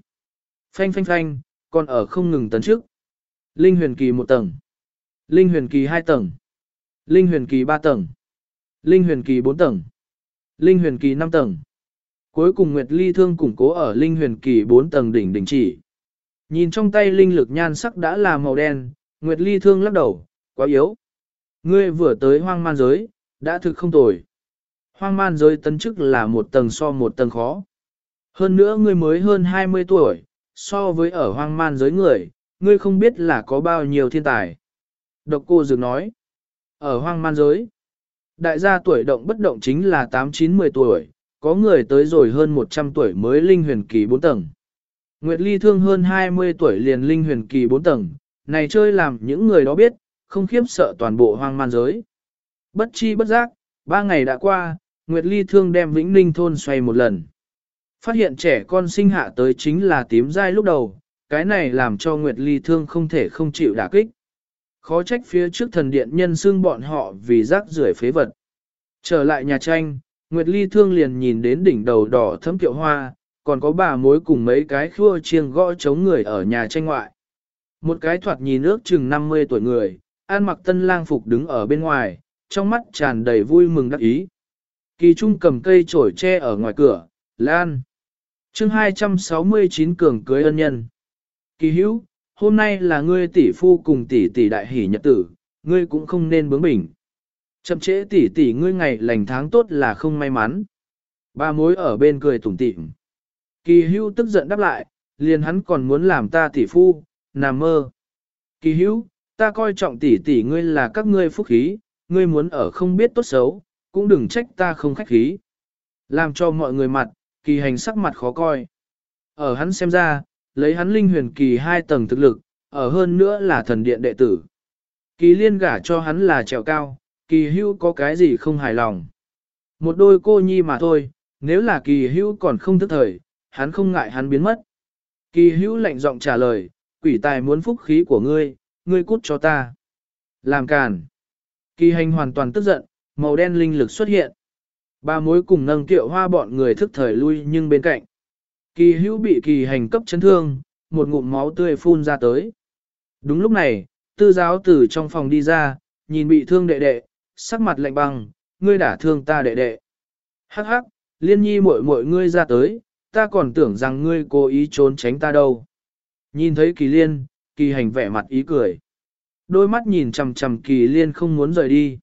Phanh phanh phanh, còn ở không ngừng tấn chức. Linh huyền kỳ một tầng. Linh huyền kỳ hai tầng. Linh huyền kỳ ba tầng. Linh huyền kỳ bốn tầng. Linh huyền kỳ năm tầng. Cuối cùng Nguyệt Ly thương củng cố ở linh huyền kỳ bốn tầng đỉnh đỉnh chỉ. Nhìn trong tay linh lực nhan sắc đã là màu đen, Nguyệt Ly thương lắc đầu, quá yếu. Ngươi vừa tới hoang man giới, đã thực không tồi. Hoang man giới tấn chức là một tầng so một tầng khó. Hơn nữa ngươi mới hơn 20 tuổi, so với ở hoang man giới người, ngươi không biết là có bao nhiêu thiên tài. Độc cô dược nói, ở hoang man giới, đại gia tuổi động bất động chính là 8-9-10 tuổi, có người tới rồi hơn 100 tuổi mới linh huyền kỳ 4 tầng. Nguyệt Ly thương hơn 20 tuổi liền linh huyền kỳ 4 tầng, này chơi làm những người đó biết, không khiếp sợ toàn bộ hoang man giới. Bất chi bất giác, ba ngày đã qua, Nguyệt Ly thương đem Vĩnh Ninh thôn xoay một lần. Phát hiện trẻ con sinh hạ tới chính là tím dai lúc đầu, cái này làm cho Nguyệt Ly thương không thể không chịu đả kích. Khó trách phía trước thần điện nhân xương bọn họ vì rác rưởi phế vật. Trở lại nhà tranh, Nguyệt Ly thương liền nhìn đến đỉnh đầu đỏ thấm kiệu hoa, còn có bà mối cùng mấy cái khua chiêng gõ chống người ở nhà tranh ngoại. Một cái thoạt nhìn ước chừng 50 tuổi người, an mặc tân lang phục đứng ở bên ngoài, trong mắt tràn đầy vui mừng đắc ý. Kỳ Trung cầm cây chổi tre ở ngoài cửa, Lan. chương 269 cường cưới ân nhân. Kỳ hữu, hôm nay là ngươi tỷ phu cùng tỷ tỷ đại hỷ nhật tử, ngươi cũng không nên bướng bỉnh. Chậm trễ tỷ tỷ ngươi ngày lành tháng tốt là không may mắn. Ba mối ở bên cười tủm tỉm. Kỳ hữu tức giận đáp lại, liền hắn còn muốn làm ta tỷ phu, nằm mơ. Kỳ hữu, ta coi trọng tỷ tỷ ngươi là các ngươi phúc khí, ngươi muốn ở không biết tốt xấu, cũng đừng trách ta không khách khí. Làm cho mọi người mặt, kỳ hành sắc mặt khó coi. Ở hắn xem ra, lấy hắn linh huyền kỳ hai tầng thực lực, ở hơn nữa là thần điện đệ tử. Kỳ liên gả cho hắn là trèo cao, kỳ hưu có cái gì không hài lòng. Một đôi cô nhi mà thôi, nếu là kỳ hưu còn không thức thời, hắn không ngại hắn biến mất. Kỳ hưu lạnh giọng trả lời, quỷ tài muốn phúc khí của ngươi, ngươi cút cho ta. Làm càn. Kỳ hành hoàn toàn tức giận, màu đen linh lực xuất hiện. Ba mối cùng nâng tiệu hoa bọn người thức thời lui nhưng bên cạnh. Kỳ hữu bị kỳ hành cấp chấn thương, một ngụm máu tươi phun ra tới. Đúng lúc này, tư giáo từ trong phòng đi ra, nhìn bị thương đệ đệ, sắc mặt lạnh băng, ngươi đã thương ta đệ đệ. Hắc hắc, liên nhi muội muội ngươi ra tới, ta còn tưởng rằng ngươi cố ý trốn tránh ta đâu. Nhìn thấy kỳ liên, kỳ hành vẻ mặt ý cười. Đôi mắt nhìn chằm chằm kỳ liên không muốn rời đi.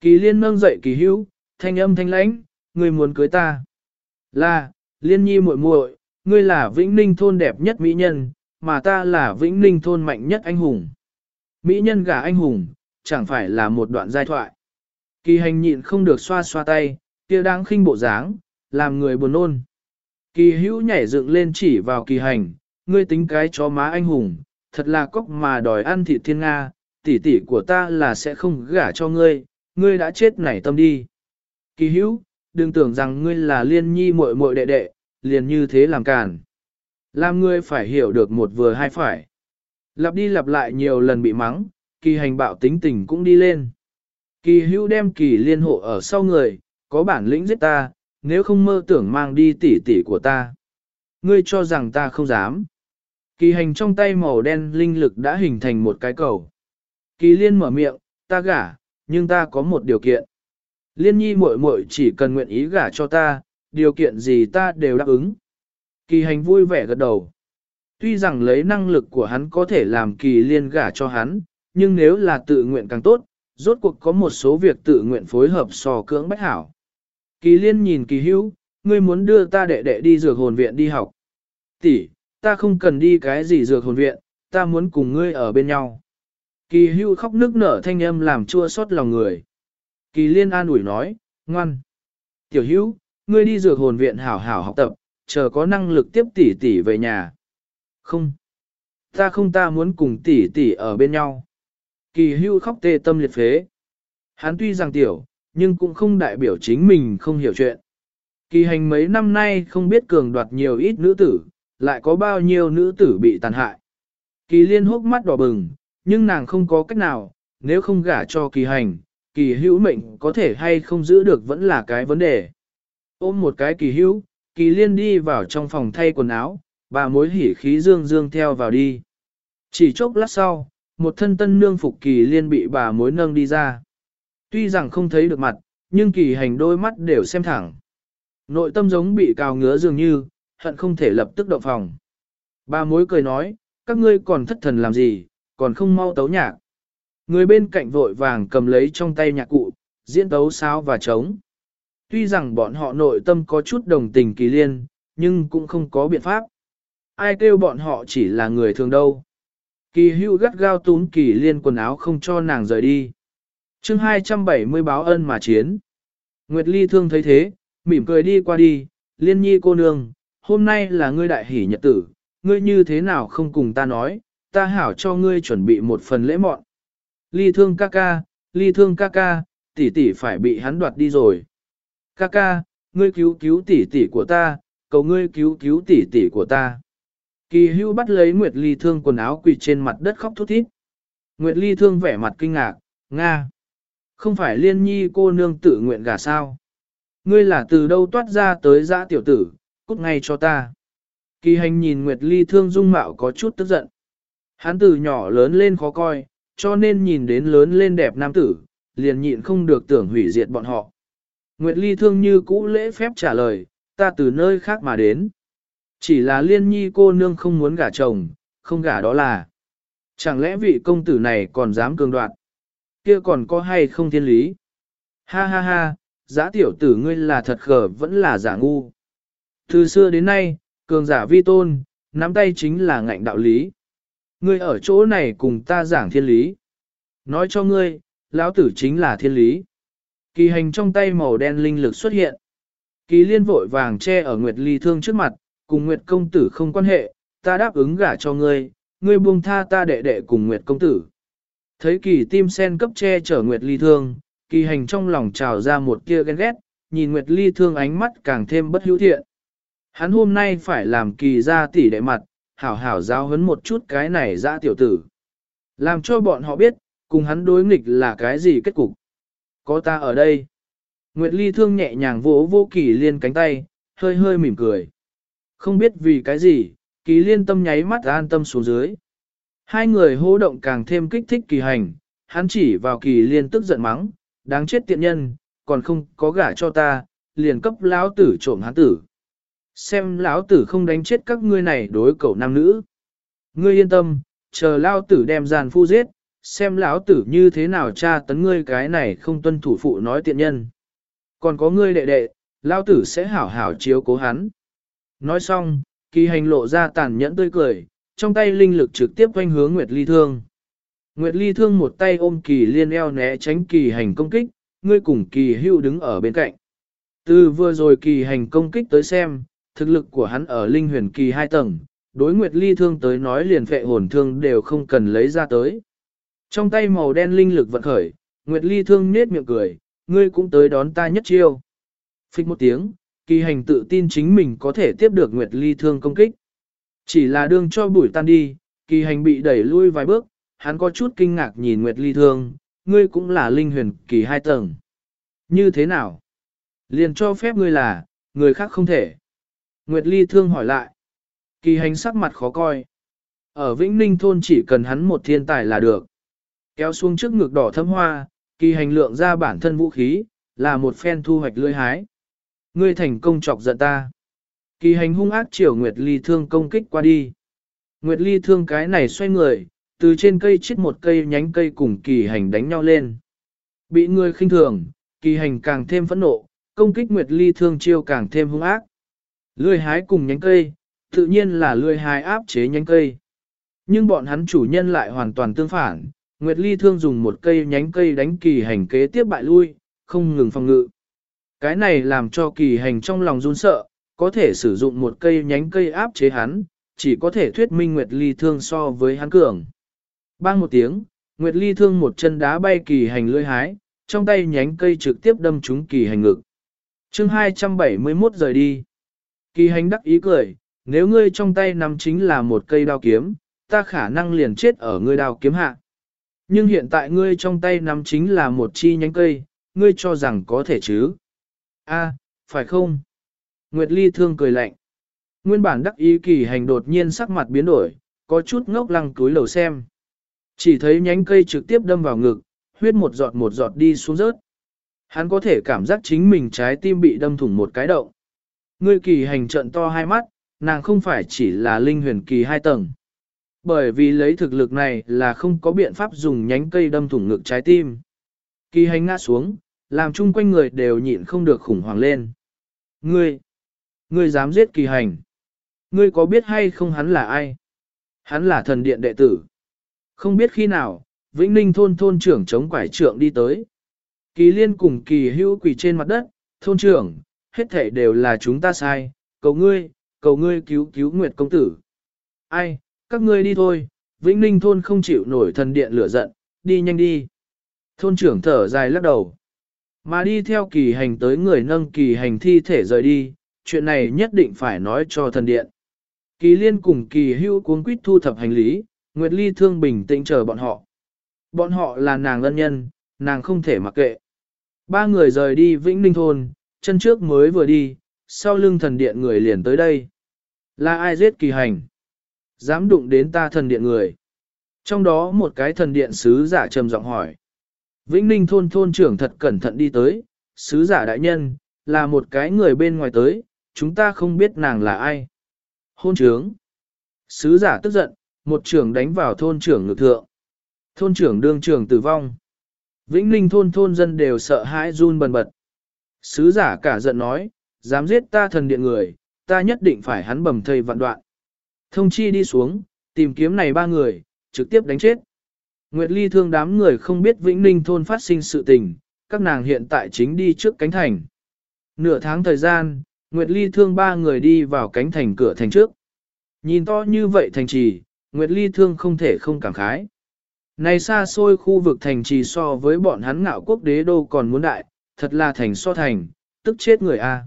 Kỳ liên nâng dậy kỳ hữu, thanh âm thanh lãnh, ngươi muốn cưới ta. Là, liên nhi muội muội, ngươi là vĩnh ninh thôn đẹp nhất mỹ nhân, mà ta là vĩnh ninh thôn mạnh nhất anh hùng. Mỹ nhân gả anh hùng, chẳng phải là một đoạn giai thoại. Kỳ hành nhịn không được xoa xoa tay, kia đang khinh bộ dáng, làm người buồn nôn. Kỳ hữu nhảy dựng lên chỉ vào kỳ hành, ngươi tính cái chó má anh hùng, thật là cóc mà đòi ăn thịt thiên Nga, tỷ tỷ của ta là sẽ không gả cho ngươi, ngươi đã chết nảy tâm đi. Kỳ hữu, đừng tưởng rằng ngươi là liên nhi muội muội đệ đệ, liền như thế làm càn. Làm ngươi phải hiểu được một vừa hai phải. Lặp đi lặp lại nhiều lần bị mắng, kỳ hành bạo tính tình cũng đi lên. Kỳ hữu đem kỳ liên hộ ở sau người, có bản lĩnh giết ta, nếu không mơ tưởng mang đi tỷ tỷ của ta. Ngươi cho rằng ta không dám. Kỳ hành trong tay màu đen linh lực đã hình thành một cái cầu. Kỳ liên mở miệng, ta gả, nhưng ta có một điều kiện. Liên nhi muội muội chỉ cần nguyện ý gả cho ta, điều kiện gì ta đều đáp ứng. Kỳ hành vui vẻ gật đầu. Tuy rằng lấy năng lực của hắn có thể làm kỳ liên gả cho hắn, nhưng nếu là tự nguyện càng tốt, rốt cuộc có một số việc tự nguyện phối hợp so cưỡng bách hảo. Kỳ liên nhìn kỳ hữu, ngươi muốn đưa ta đệ đệ đi dược hồn viện đi học. Tỷ, ta không cần đi cái gì dược hồn viện, ta muốn cùng ngươi ở bên nhau. Kỳ hưu khóc nước nở thanh âm làm chua xót lòng người. Kỳ liên an ủi nói, ngoan. Tiểu hữu, ngươi đi dược hồn viện hảo hảo học tập, chờ có năng lực tiếp tỷ tỷ về nhà. Không. Ta không ta muốn cùng tỷ tỷ ở bên nhau. Kỳ hưu khóc tê tâm liệt phế. Hắn tuy rằng tiểu, nhưng cũng không đại biểu chính mình không hiểu chuyện. Kỳ hành mấy năm nay không biết cường đoạt nhiều ít nữ tử, lại có bao nhiêu nữ tử bị tàn hại. Kỳ liên hốc mắt đỏ bừng, nhưng nàng không có cách nào, nếu không gả cho kỳ hành, kỳ hữu mệnh có thể hay không giữ được vẫn là cái vấn đề. Ôm một cái kỳ hữu, kỳ liên đi vào trong phòng thay quần áo, bà mối hỉ khí dương dương theo vào đi. Chỉ chốc lát sau, một thân tân nương phục kỳ liên bị bà mối nâng đi ra. Tuy rằng không thấy được mặt, nhưng kỳ hành đôi mắt đều xem thẳng. Nội tâm giống bị cào ngứa dường như, hận không thể lập tức động phòng. Bà mối cười nói, các ngươi còn thất thần làm gì, còn không mau tấu nhạc. Người bên cạnh vội vàng cầm lấy trong tay nhạc cụ, diễn tấu sao và trống. Tuy rằng bọn họ nội tâm có chút đồng tình kỳ liên, nhưng cũng không có biện pháp. Ai kêu bọn họ chỉ là người thường đâu. Kỳ hưu gắt gao tún kỳ liên quần áo không cho nàng rời đi. chương 270 báo ân mà chiến. Nguyệt Ly thương thấy thế, mỉm cười đi qua đi, liên nhi cô nương, hôm nay là ngươi đại hỷ nhật tử, ngươi như thế nào không cùng ta nói, ta hảo cho ngươi chuẩn bị một phần lễ mọn. Ly thương ca ca, ly thương ca ca, tỷ tỷ phải bị hắn đoạt đi rồi. Ca ca, ngươi cứu cứu tỷ tỷ của ta, cầu ngươi cứu cứu tỷ tỷ của ta. Kỳ hưu bắt lấy Nguyệt Ly thương quần áo quỳ trên mặt đất khóc thút thít. Nguyệt Ly thương vẻ mặt kinh ngạc, Nga. Không phải liên nhi cô nương tự nguyện gả sao. Ngươi là từ đâu toát ra tới dã tiểu tử, cút ngay cho ta. Kỳ hành nhìn Nguyệt Ly thương dung mạo có chút tức giận. Hắn từ nhỏ lớn lên khó coi, cho nên nhìn đến lớn lên đẹp nam tử, liền nhịn không được tưởng hủy diệt bọn họ. Nguyệt Ly thương như cũ lễ phép trả lời, ta từ nơi khác mà đến. Chỉ là liên nhi cô nương không muốn gả chồng, không gả đó là. Chẳng lẽ vị công tử này còn dám cường đoạt? Kia còn có hay không thiên lý? Ha ha ha, giá tiểu tử ngươi là thật khờ vẫn là giả ngu. Từ xưa đến nay, cường giả vi tôn, nắm tay chính là ngạnh đạo lý. Ngươi ở chỗ này cùng ta giảng thiên lý. Nói cho ngươi, lão tử chính là thiên lý. Kỳ hành trong tay màu đen linh lực xuất hiện. Kỳ liên vội vàng che ở Nguyệt Ly Thương trước mặt, cùng Nguyệt công tử không quan hệ, ta đáp ứng gả cho ngươi, ngươi buông tha ta đệ đệ cùng Nguyệt công tử. Thấy kỳ tim sen cấp che chở Nguyệt ly thương, kỳ hành trong lòng trào ra một kia ghen ghét, nhìn Nguyệt ly thương ánh mắt càng thêm bất hữu thiện. Hắn hôm nay phải làm kỳ ra tỉ đệ mặt, hảo hảo giáo hấn một chút cái này ra tiểu tử. Làm cho bọn họ biết, cùng hắn đối nghịch là cái gì kết cục. Có ta ở đây. Nguyệt Ly thương nhẹ nhàng vỗ vô kỳ liên cánh tay, hơi hơi mỉm cười. Không biết vì cái gì, kỳ liên tâm nháy mắt an tâm xuống dưới. Hai người hô động càng thêm kích thích kỳ hành, hắn chỉ vào kỳ liên tức giận mắng, đáng chết tiện nhân, còn không có gả cho ta, liền cấp lão tử trộm hắn tử. Xem lão tử không đánh chết các ngươi này đối cậu nam nữ. Ngươi yên tâm, chờ lão tử đem giàn phu giết, xem lão tử như thế nào tra tấn ngươi cái này không tuân thủ phụ nói tiện nhân. Còn có ngươi đệ đệ, lão tử sẽ hảo hảo chiếu cố hắn. Nói xong, kỳ hành lộ ra tàn nhẫn tươi cười, trong tay linh lực trực tiếp quanh hướng Nguyệt Ly Thương. Nguyệt Ly Thương một tay ôm kỳ liên eo né tránh kỳ hành công kích, ngươi cùng kỳ hưu đứng ở bên cạnh. Từ vừa rồi kỳ hành công kích tới xem, thực lực của hắn ở linh huyền kỳ hai tầng, đối Nguyệt Ly Thương tới nói liền phệ hồn thương đều không cần lấy ra tới. Trong tay màu đen linh lực vận khởi, Nguyệt Ly Thương nết miệng cười, ngươi cũng tới đón ta nhất chiêu. Phích một tiếng, kỳ hành tự tin chính mình có thể tiếp được Nguyệt Ly Thương công kích. Chỉ là đương cho bụi tan đi, kỳ hành bị đẩy lui vài bước, hắn có chút kinh ngạc nhìn Nguyệt Ly Thương, ngươi cũng là linh huyền kỳ hai tầng. Như thế nào? Liền cho phép ngươi là, người khác không thể. Nguyệt Ly Thương hỏi lại. Kỳ hành sắc mặt khó coi. Ở Vĩnh Ninh thôn chỉ cần hắn một thiên tài là được. Kéo xuống trước ngực đỏ thâm hoa, kỳ hành lượng ra bản thân vũ khí, là một phen thu hoạch lưỡi hái. Ngươi thành công chọc giận ta. Kỳ hành hung ác chiều Nguyệt Ly thương công kích qua đi. Nguyệt Ly thương cái này xoay người, từ trên cây chết một cây nhánh cây cùng kỳ hành đánh nhau lên. Bị người khinh thường, kỳ hành càng thêm phẫn nộ, công kích Nguyệt Ly thương chiêu càng thêm hung ác. Lươi hái cùng nhánh cây, tự nhiên là lươi hái áp chế nhánh cây. Nhưng bọn hắn chủ nhân lại hoàn toàn tương phản, Nguyệt Ly thương dùng một cây nhánh cây đánh kỳ hành kế tiếp bại lui, không ngừng phòng ngự. Cái này làm cho kỳ hành trong lòng run sợ, có thể sử dụng một cây nhánh cây áp chế hắn, chỉ có thể thuyết minh Nguyệt Ly thương so với hắn cường. Bang một tiếng, Nguyệt Ly thương một chân đá bay kỳ hành lưỡi hái, trong tay nhánh cây trực tiếp đâm trúng kỳ hành ngực. chương 271 rời đi. Kỳ hành đắc ý cười, nếu ngươi trong tay nắm chính là một cây đao kiếm, ta khả năng liền chết ở ngươi đao kiếm hạ. Nhưng hiện tại ngươi trong tay nắm chính là một chi nhánh cây, ngươi cho rằng có thể chứ? A, phải không? Nguyệt Ly thương cười lạnh. Nguyên bản đắc ý kỳ hành đột nhiên sắc mặt biến đổi, có chút ngốc lăng túi lầu xem. Chỉ thấy nhánh cây trực tiếp đâm vào ngực, huyết một giọt một giọt đi xuống rớt. Hắn có thể cảm giác chính mình trái tim bị đâm thủng một cái động. Ngươi kỳ hành trận to hai mắt, nàng không phải chỉ là linh huyền kỳ hai tầng. Bởi vì lấy thực lực này là không có biện pháp dùng nhánh cây đâm thủng ngực trái tim. Kỳ hành ngã xuống, làm chung quanh người đều nhịn không được khủng hoảng lên. Ngươi, ngươi dám giết kỳ hành. Ngươi có biết hay không hắn là ai? Hắn là thần điện đệ tử. Không biết khi nào, Vĩnh Ninh thôn thôn trưởng chống quải trượng đi tới. Kỳ liên cùng kỳ hữu quỳ trên mặt đất, thôn trưởng, hết thể đều là chúng ta sai, cầu ngươi, cầu ngươi cứu cứu Nguyệt công tử. Ai, các ngươi đi thôi, Vĩnh Ninh thôn không chịu nổi thần điện lửa giận, đi nhanh đi. Thôn trưởng thở dài lắc đầu. Mà đi theo kỳ hành tới người nâng kỳ hành thi thể rời đi, chuyện này nhất định phải nói cho thần điện. Kỳ liên cùng kỳ hưu cuốn quýt thu thập hành lý, Nguyệt Ly thương bình tĩnh chờ bọn họ. Bọn họ là nàng ân nhân, nàng không thể mặc kệ. Ba người rời đi Vĩnh Ninh thôn, chân trước mới vừa đi, sau lưng thần điện người liền tới đây. Là ai giết kỳ hành? Dám đụng đến ta thần điện người. Trong đó một cái thần điện sứ giả trầm giọng hỏi. Vĩnh Ninh thôn thôn trưởng thật cẩn thận đi tới, sứ giả đại nhân, là một cái người bên ngoài tới, chúng ta không biết nàng là ai. Hôn trướng. Sứ giả tức giận, một trưởng đánh vào thôn trưởng ngược thượng. Thôn trưởng đương trưởng tử vong. Vĩnh Ninh thôn thôn dân đều sợ hãi run bần bật. Sứ giả cả giận nói, dám giết ta thần điện người, ta nhất định phải hắn bầm thây vạn đoạn. Thông chi đi xuống, tìm kiếm này ba người, trực tiếp đánh chết. Nguyệt Ly thương đám người không biết Vĩnh Ninh thôn phát sinh sự tình, các nàng hiện tại chính đi trước cánh thành. Nửa tháng thời gian, Nguyệt Ly thương ba người đi vào cánh thành cửa thành trước. Nhìn to như vậy thành trì, Nguyệt Ly thương không thể không cảm khái. Này xa xôi khu vực thành trì so với bọn hắn ngạo quốc đế đô còn muốn đại, thật là thành so thành, tức chết người a.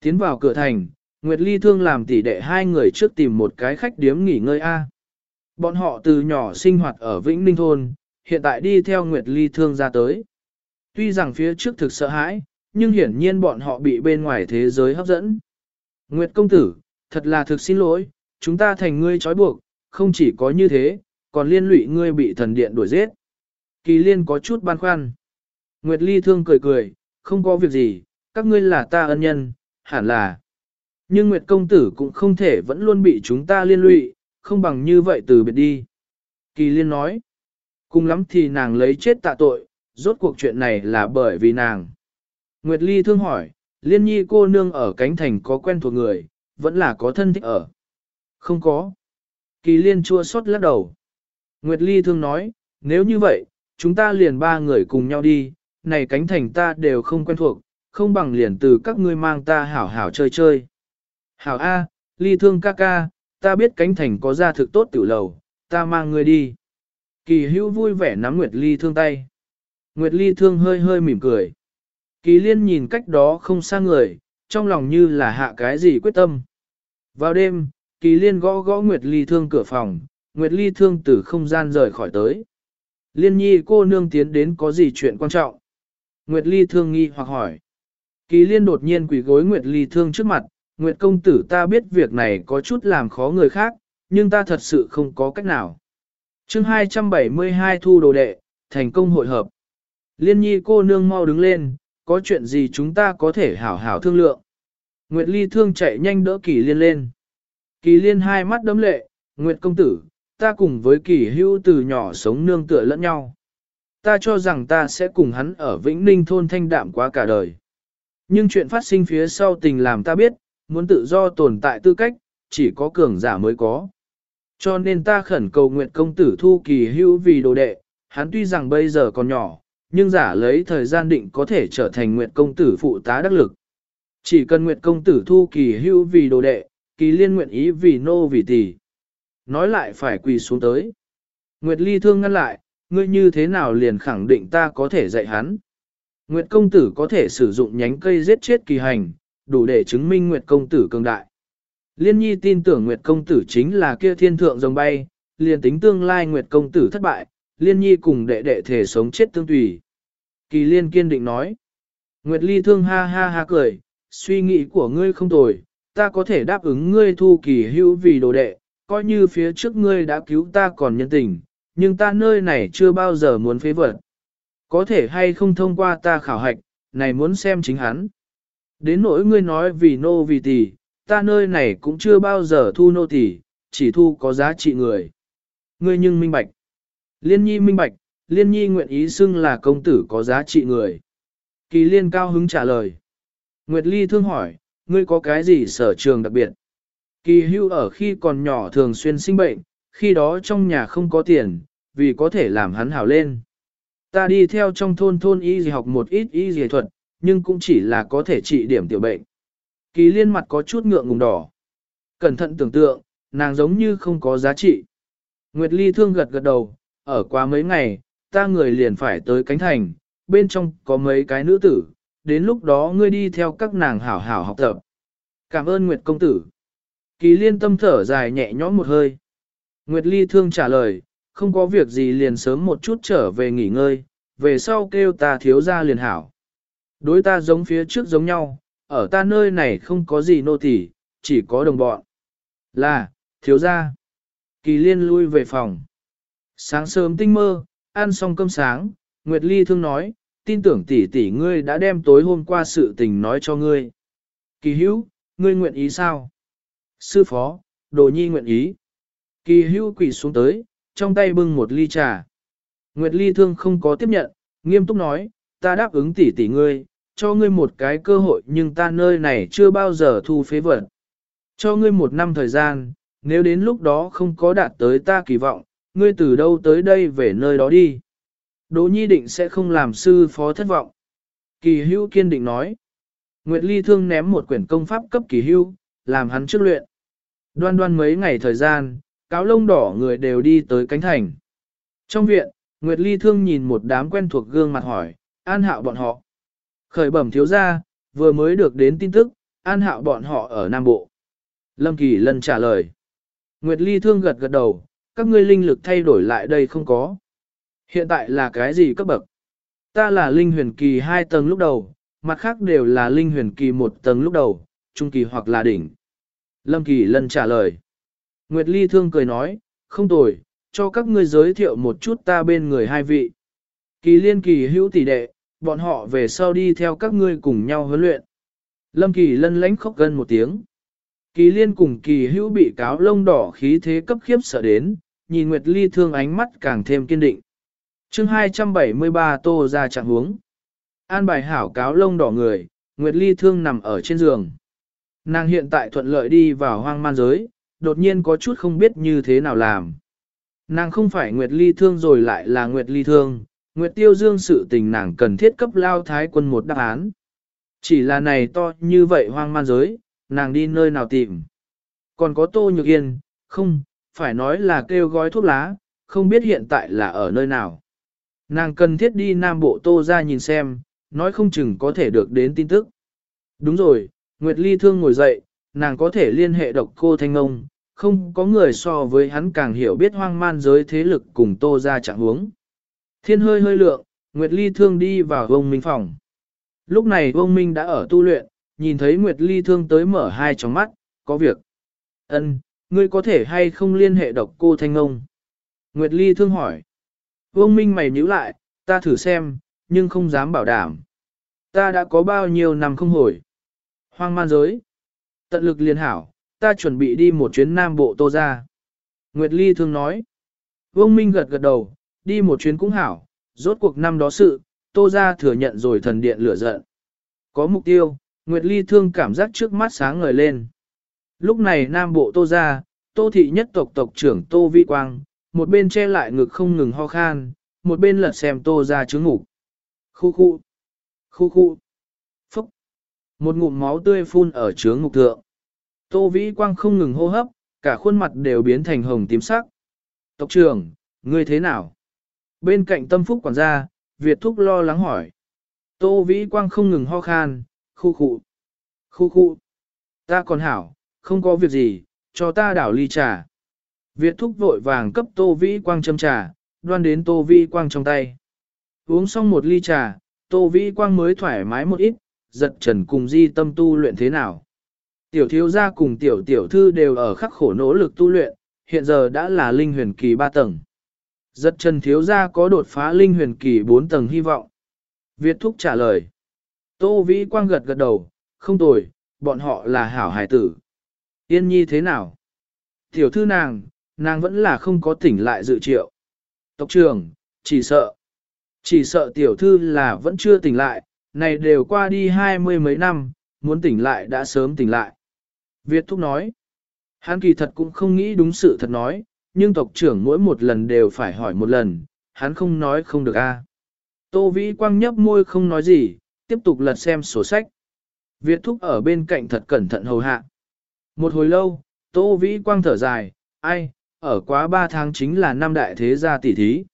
Tiến vào cửa thành, Nguyệt Ly thương làm tỷ đệ hai người trước tìm một cái khách điếm nghỉ ngơi a. Bọn họ từ nhỏ sinh hoạt ở Vĩnh Ninh Thôn, hiện tại đi theo Nguyệt Ly thương ra tới. Tuy rằng phía trước thực sợ hãi, nhưng hiển nhiên bọn họ bị bên ngoài thế giới hấp dẫn. Nguyệt công tử, thật là thực xin lỗi, chúng ta thành ngươi trói buộc, không chỉ có như thế, còn liên lụy ngươi bị thần điện đuổi giết. Kỳ liên có chút băn khoăn. Nguyệt Ly thương cười cười, không có việc gì, các ngươi là ta ân nhân, hẳn là. Nhưng Nguyệt công tử cũng không thể vẫn luôn bị chúng ta liên lụy, không bằng như vậy từ biệt đi. Kỳ liên nói, cùng lắm thì nàng lấy chết tạ tội, rốt cuộc chuyện này là bởi vì nàng. Nguyệt Ly thương hỏi, liên nhi cô nương ở cánh thành có quen thuộc người, vẫn là có thân thích ở. Không có. Kỳ liên chua xót lắc đầu. Nguyệt Ly thương nói, nếu như vậy, chúng ta liền ba người cùng nhau đi, này cánh thành ta đều không quen thuộc, không bằng liền từ các ngươi mang ta hảo hảo chơi chơi. Hảo A, Ly thương ca ca, ta biết cánh thành có gia thực tốt tiểu lầu, ta mang ngươi đi. Kỳ hữu vui vẻ nắm Nguyệt Ly thương tay. Nguyệt Ly thương hơi hơi mỉm cười. Kỳ liên nhìn cách đó không xa người, trong lòng như là hạ cái gì quyết tâm. Vào đêm, kỳ liên gõ gõ Nguyệt Ly thương cửa phòng, Nguyệt Ly thương từ không gian rời khỏi tới. Liên nhi cô nương tiến đến có gì chuyện quan trọng? Nguyệt Ly thương nghi hoặc hỏi. Kỳ liên đột nhiên quỳ gối Nguyệt Ly thương trước mặt, Nguyệt công tử ta biết việc này có chút làm khó người khác, nhưng ta thật sự không có cách nào. chương 272 thu đồ đệ, thành công hội hợp. Liên nhi cô nương mau đứng lên, có chuyện gì chúng ta có thể hảo hảo thương lượng. Nguyệt Ly thương chạy nhanh đỡ Kỳ Liên lên. Kỳ Liên hai mắt đấm lệ, Nguyệt công tử, ta cùng với Kỳ hưu từ nhỏ sống nương tựa lẫn nhau. Ta cho rằng ta sẽ cùng hắn ở Vĩnh Ninh thôn thanh đạm quá cả đời. Nhưng chuyện phát sinh phía sau tình làm ta biết, muốn tự do tồn tại tư cách, chỉ có cường giả mới có. Cho nên ta khẩn cầu nguyện công tử thu kỳ hưu vì đồ đệ, hắn tuy rằng bây giờ còn nhỏ, nhưng giả lấy thời gian định có thể trở thành nguyệt công tử phụ tá đắc lực. Chỉ cần nguyệt công tử thu kỳ hưu vì đồ đệ, kỳ liên nguyện ý vì nô vì tỷ. Nói lại phải quỳ xuống tới. Nguyệt ly thương ngăn lại, ngươi như thế nào liền khẳng định ta có thể dạy hắn. Nguyệt công tử có thể sử dụng nhánh cây giết chết kỳ hành, đủ để chứng minh Nguyệt công tử cường đại. Liên nhi tin tưởng Nguyệt công tử chính là kia thiên thượng rồng bay, liền tính tương lai Nguyệt công tử thất bại, liên nhi cùng đệ đệ thể sống chết tương tùy. Kỳ liên kiên định nói. Nguyệt ly thương ha ha ha cười, suy nghĩ của ngươi không tồi, ta có thể đáp ứng ngươi thu kỳ hữu vì đồ đệ, coi như phía trước ngươi đã cứu ta còn nhân tình, nhưng ta nơi này chưa bao giờ muốn phế vật. Có thể hay không thông qua ta khảo hạch, này muốn xem chính hắn. Đến nỗi ngươi nói vì nô vì tỷ, ta nơi này cũng chưa bao giờ thu nô tỷ, chỉ thu có giá trị người. Ngươi nhưng minh bạch. Liên nhi minh bạch, liên nhi nguyện ý xưng là công tử có giá trị người. Kỳ liên cao hứng trả lời. Nguyệt ly thương hỏi, ngươi có cái gì sở trường đặc biệt? Kỳ hưu ở khi còn nhỏ thường xuyên sinh bệnh, khi đó trong nhà không có tiền, vì có thể làm hắn hảo lên. Ta đi theo trong thôn thôn y gì học một ít y gì thuật, nhưng cũng chỉ là có thể trị điểm tiểu bệnh. Kỳ liên mặt có chút ngượng ngùng đỏ. Cẩn thận tưởng tượng, nàng giống như không có giá trị. Nguyệt ly thương gật gật đầu, ở qua mấy ngày, ta người liền phải tới cánh thành, bên trong có mấy cái nữ tử, đến lúc đó ngươi đi theo các nàng hảo hảo học tập. Cảm ơn Nguyệt công tử. Kỳ liên tâm thở dài nhẹ nhõm một hơi. Nguyệt ly thương trả lời, không có việc gì liền sớm một chút trở về nghỉ ngơi, về sau kêu ta thiếu ra liền hảo. Đối ta giống phía trước giống nhau, ở ta nơi này không có gì nô tỳ, chỉ có đồng bọn. Là, thiếu ra. Kỳ liên lui về phòng. Sáng sớm tinh mơ, ăn xong cơm sáng, Nguyệt Ly thương nói, tin tưởng tỷ tỷ ngươi đã đem tối hôm qua sự tình nói cho ngươi. Kỳ hữu, ngươi nguyện ý sao? Sư phó, đồ nhi nguyện ý. Kỳ hữu quỳ xuống tới, trong tay bưng một ly trà. Nguyệt Ly thương không có tiếp nhận, nghiêm túc nói, ta đáp ứng tỷ tỷ ngươi, cho ngươi một cái cơ hội nhưng ta nơi này chưa bao giờ thu phế vật. Cho ngươi một năm thời gian, nếu đến lúc đó không có đạt tới ta kỳ vọng, ngươi từ đâu tới đây về nơi đó đi. Đỗ nhi định sẽ không làm sư phó thất vọng. Kỳ hưu kiên định nói. Nguyệt Ly thương ném một quyển công pháp cấp kỳ hưu, làm hắn trước luyện. Đoan đoan mấy ngày thời gian, cáo lông đỏ người đều đi tới cánh thành. Trong viện, Nguyệt Ly thương nhìn một đám quen thuộc gương mặt hỏi, an hạo bọn họ. Khởi bẩm thiếu gia, vừa mới được đến tin tức, an hạo bọn họ ở Nam Bộ. Lâm Kỳ Lân trả lời. Nguyệt Ly thương gật gật đầu, các ngươi linh lực thay đổi lại đây không có. Hiện tại là cái gì cấp bậc? Ta là linh huyền kỳ 2 tầng lúc đầu, mặt khác đều là linh huyền kỳ 1 tầng lúc đầu, trung kỳ hoặc là đỉnh. Lâm Kỳ Lân trả lời. Nguyệt Ly thương cười nói, không tồi, cho các ngươi giới thiệu một chút ta bên người hai vị. Kỳ liên kỳ hữu tỷ đệ, bọn họ về sau đi theo các ngươi cùng nhau huấn luyện. Lâm Kỳ Lân lánh khóc gần một tiếng. Kỳ liên cùng kỳ hữu bị cáo lông đỏ khí thế cấp khiếp sợ đến, nhìn Nguyệt Ly thương ánh mắt càng thêm kiên định. chương 273 tô ra trạng huống. An bài hảo cáo lông đỏ người, Nguyệt Ly thương nằm ở trên giường. Nàng hiện tại thuận lợi đi vào hoang man giới, đột nhiên có chút không biết như thế nào làm. Nàng không phải Nguyệt Ly thương rồi lại là Nguyệt Ly thương, Nguyệt Tiêu Dương sự tình nàng cần thiết cấp lao thái quân một đáp án. Chỉ là này to như vậy hoang man giới, nàng đi nơi nào tìm. Còn có Tô Nhược Yên, không, phải nói là kêu gói thuốc lá, không biết hiện tại là ở nơi nào. Nàng cần thiết đi Nam Bộ Tô ra nhìn xem, nói không chừng có thể được đến tin tức. Đúng rồi, Nguyệt Ly thương ngồi dậy, nàng có thể liên hệ độc cô Thanh Ngông, không có người so với hắn càng hiểu biết hoang man giới thế lực cùng Tô ra trạng huống. Thiên hơi hơi lượng, Nguyệt Ly thương đi vào vông Minh phòng. Lúc này vông Minh đã ở tu luyện, nhìn thấy Nguyệt Ly thương tới mở hai tròng mắt, có việc. Ân, ngươi có thể hay không liên hệ độc cô Thanh Ngông? Nguyệt Ly thương hỏi. Vương Minh mày nhíu lại, ta thử xem, nhưng không dám bảo đảm. Ta đã có bao nhiêu năm không hồi. Hoang man giới. Tận lực liên hảo, ta chuẩn bị đi một chuyến Nam Bộ Tô ra. Nguyệt Ly thương nói. Vương Minh gật gật đầu, đi một chuyến cũng hảo, rốt cuộc năm đó sự, Tô ra thừa nhận rồi thần điện lửa giận. Có mục tiêu, Nguyệt Ly thương cảm giác trước mắt sáng ngời lên. Lúc này Nam Bộ Tô ra, Tô thị nhất tộc tộc trưởng Tô Vi Quang, một bên che lại ngực không ngừng ho khan, một bên lật xem Tô ra trứng ngủ. Khu khu, khu khu, phúc. Một ngụm máu tươi phun ở trướng ngục thượng. Tô Vĩ Quang không ngừng hô hấp, cả khuôn mặt đều biến thành hồng tím sắc. Tộc trưởng, ngươi thế nào? Bên cạnh tâm phúc quản gia, Việt Thúc lo lắng hỏi. Tô Vĩ Quang không ngừng ho khan, khu khu, khu khu. Ta còn hảo, không có việc gì, cho ta đảo ly trà. Việt Thúc vội vàng cấp Tô Vĩ Quang châm trà, đoan đến Tô Vĩ Quang trong tay. Uống xong một ly trà, Tô Vĩ Quang mới thoải mái một ít, giật trần cùng di tâm tu luyện thế nào. Tiểu thiếu gia cùng tiểu tiểu thư đều ở khắc khổ nỗ lực tu luyện, hiện giờ đã là linh huyền kỳ 3 tầng. Giật trần thiếu gia có đột phá linh huyền kỳ 4 tầng hy vọng. Việt thúc trả lời. Tô Vĩ Quang gật gật đầu, không tồi, bọn họ là hảo hải tử. Yên nhi thế nào? Tiểu thư nàng, nàng vẫn là không có tỉnh lại dự triệu. Tộc trưởng, chỉ sợ. Chỉ sợ tiểu thư là vẫn chưa tỉnh lại, này đều qua đi hai mươi mấy năm, muốn tỉnh lại đã sớm tỉnh lại. Việt thúc nói. Hắn kỳ thật cũng không nghĩ đúng sự thật nói, nhưng tộc trưởng mỗi một lần đều phải hỏi một lần, hắn không nói không được a. Tô Vĩ Quang nhấp môi không nói gì, tiếp tục lật xem sổ sách. Việt thúc ở bên cạnh thật cẩn thận hầu hạ. Một hồi lâu, Tô Vĩ Quang thở dài, ai, ở quá ba tháng chính là năm đại thế gia tỷ thí.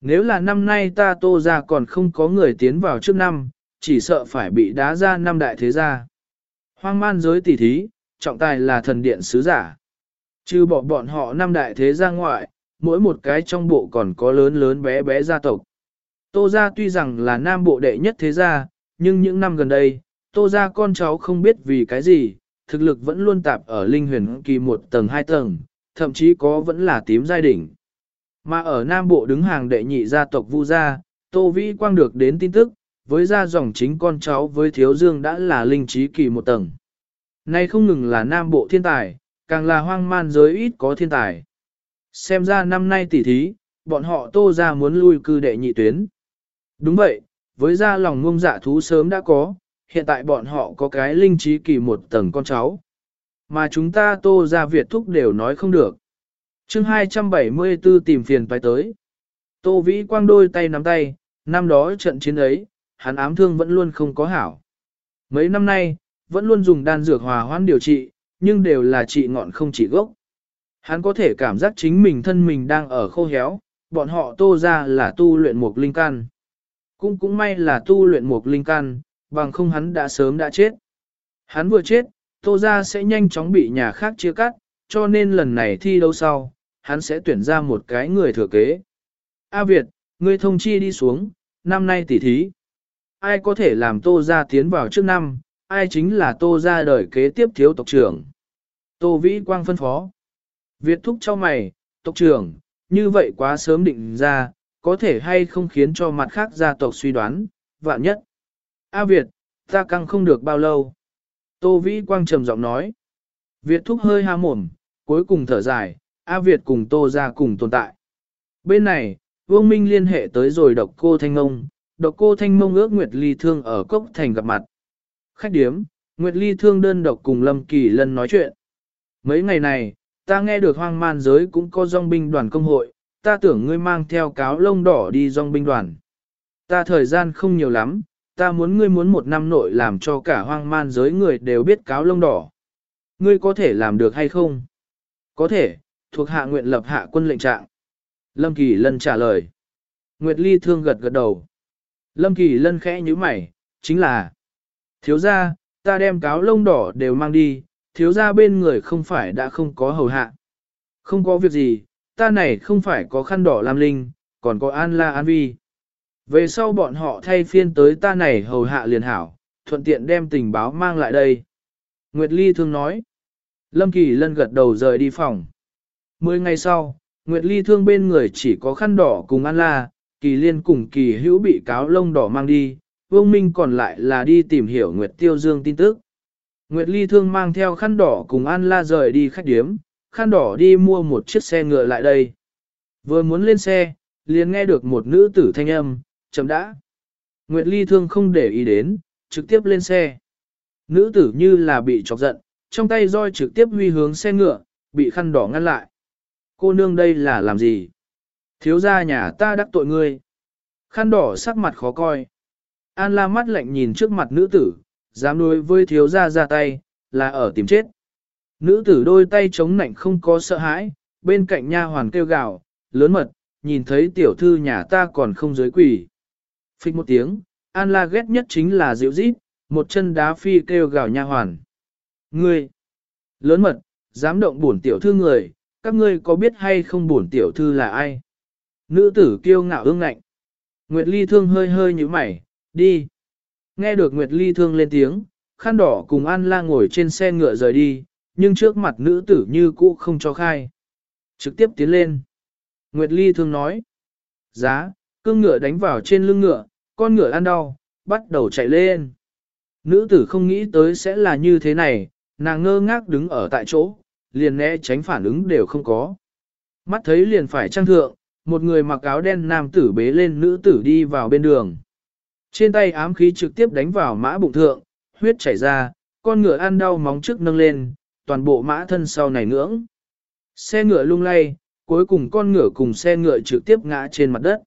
Nếu là năm nay ta tô ra còn không có người tiến vào trước năm, chỉ sợ phải bị đá ra năm đại thế gia. Hoang man giới tỷ thí, trọng tài là thần điện sứ giả. Trừ bỏ bọn họ năm đại thế gia ngoại, mỗi một cái trong bộ còn có lớn lớn bé bé gia tộc. Tô gia tuy rằng là nam bộ đệ nhất thế gia, nhưng những năm gần đây, tô gia con cháu không biết vì cái gì, thực lực vẫn luôn tạp ở linh huyền kỳ một tầng hai tầng, thậm chí có vẫn là tím giai đỉnh. Mà ở nam bộ đứng hàng đệ nhị gia tộc Vu gia, Tô Vĩ Quang được đến tin tức, với gia dòng chính con cháu với thiếu dương đã là linh trí kỳ một tầng. Nay không ngừng là nam bộ thiên tài, càng là hoang man giới ít có thiên tài. Xem ra năm nay tỉ thí, bọn họ tô ra muốn lui cư đệ nhị tuyến. Đúng vậy, với gia lòng ngông dạ thú sớm đã có, hiện tại bọn họ có cái linh trí kỳ một tầng con cháu. Mà chúng ta tô ra Việt thúc đều nói không được. chương 274 tìm phiền phải tới. Tô Vĩ Quang đôi tay nắm tay, năm đó trận chiến ấy, hắn ám thương vẫn luôn không có hảo. Mấy năm nay, vẫn luôn dùng đan dược hòa hoãn điều trị, nhưng đều là trị ngọn không trị gốc. Hắn có thể cảm giác chính mình thân mình đang ở khô héo, bọn họ tô ra là tu luyện một linh căn. Cũng cũng may là tu luyện một linh căn, bằng không hắn đã sớm đã chết. Hắn vừa chết, tô ra sẽ nhanh chóng bị nhà khác chia cắt, cho nên lần này thi đấu sau, hắn sẽ tuyển ra một cái người thừa kế. A Việt, ngươi thông chi đi xuống, năm nay tỷ thí. Ai có thể làm tô ra tiến vào trước năm, ai chính là tô ra đời kế tiếp thiếu tộc trưởng. Tô Vĩ Quang phân phó. Việt thúc cho mày, tộc trưởng, như vậy quá sớm định ra, có thể hay không khiến cho mặt khác gia tộc suy đoán, vạn nhất. A Việt, ta căng không được bao lâu. Tô Vĩ Quang trầm giọng nói. Việt thúc hơi ha mồm, cuối cùng thở dài, A Việt cùng Tô ra cùng tồn tại. Bên này, Vương Minh liên hệ tới rồi độc cô Thanh Ngông, độc cô Thanh Mông ước Nguyệt Ly Thương ở Cốc Thành gặp mặt. Khách điếm, Nguyệt Ly Thương đơn độc cùng Lâm Kỳ Lân nói chuyện. Mấy ngày này, ta nghe được hoang man giới cũng có dòng binh đoàn công hội, ta tưởng ngươi mang theo cáo lông đỏ đi dòng binh đoàn. Ta thời gian không nhiều lắm, ta muốn ngươi muốn một năm nội làm cho cả hoang man giới người đều biết cáo lông đỏ. Ngươi có thể làm được hay không? Có thể, thuộc hạ nguyện lập hạ quân lệnh trạng. Lâm Kỳ Lân trả lời. Nguyệt Ly thương gật gật đầu. Lâm Kỳ Lân khẽ nhíu mày, chính là Thiếu gia, ta đem cáo lông đỏ đều mang đi, thiếu gia bên người không phải đã không có hầu hạ. Không có việc gì, ta này không phải có khăn đỏ lam linh, còn có an la an vi. Về sau bọn họ thay phiên tới ta này hầu hạ liền hảo, thuận tiện đem tình báo mang lại đây. Nguyệt Ly thương nói. Lâm Kỳ Lân gật đầu rời đi phòng. Mười ngày sau, Nguyệt Ly thương bên người chỉ có khăn đỏ cùng An La, Kỳ Liên cùng Kỳ Hữu bị cáo lông đỏ mang đi, Vương Minh còn lại là đi tìm hiểu Nguyệt Tiêu Dương tin tức. Nguyệt Ly thương mang theo khăn đỏ cùng An La rời đi khách điếm, khăn đỏ đi mua một chiếc xe ngựa lại đây. Vừa muốn lên xe, liền nghe được một nữ tử thanh âm, chấm đã. Nguyệt Ly thương không để ý đến, trực tiếp lên xe. Nữ tử như là bị chọc giận, trong tay roi trực tiếp huy hướng xe ngựa, bị khăn đỏ ngăn lại. Cô nương đây là làm gì? Thiếu gia nhà ta đắc tội ngươi. Khăn đỏ sắc mặt khó coi. An la mắt lạnh nhìn trước mặt nữ tử, dám đối với thiếu gia ra tay, là ở tìm chết. Nữ tử đôi tay chống nạnh không có sợ hãi, bên cạnh nha hoàn kêu gào, lớn mật, nhìn thấy tiểu thư nhà ta còn không giới quỷ. Phích một tiếng, An la ghét nhất chính là dịu rít, một chân đá phi kêu gào nha hoàn. Ngươi, lớn mật, dám động bổn tiểu thư người, các ngươi có biết hay không bổn tiểu thư là ai? Nữ tử kiêu ngạo ương ngạnh. Nguyệt Ly thương hơi hơi như mày, đi. Nghe được Nguyệt Ly thương lên tiếng, khăn đỏ cùng An La ngồi trên xe ngựa rời đi, nhưng trước mặt nữ tử như cũ không cho khai. Trực tiếp tiến lên. Nguyệt Ly thương nói. Giá, cương ngựa đánh vào trên lưng ngựa, con ngựa ăn đau, bắt đầu chạy lên. Nữ tử không nghĩ tới sẽ là như thế này, nàng ngơ ngác đứng ở tại chỗ, liền né tránh phản ứng đều không có. Mắt thấy liền phải trang thượng, một người mặc áo đen nam tử bế lên nữ tử đi vào bên đường. Trên tay ám khí trực tiếp đánh vào mã bụng thượng, huyết chảy ra, con ngựa ăn đau móng trước nâng lên, toàn bộ mã thân sau này ngưỡng. Xe ngựa lung lay, cuối cùng con ngựa cùng xe ngựa trực tiếp ngã trên mặt đất.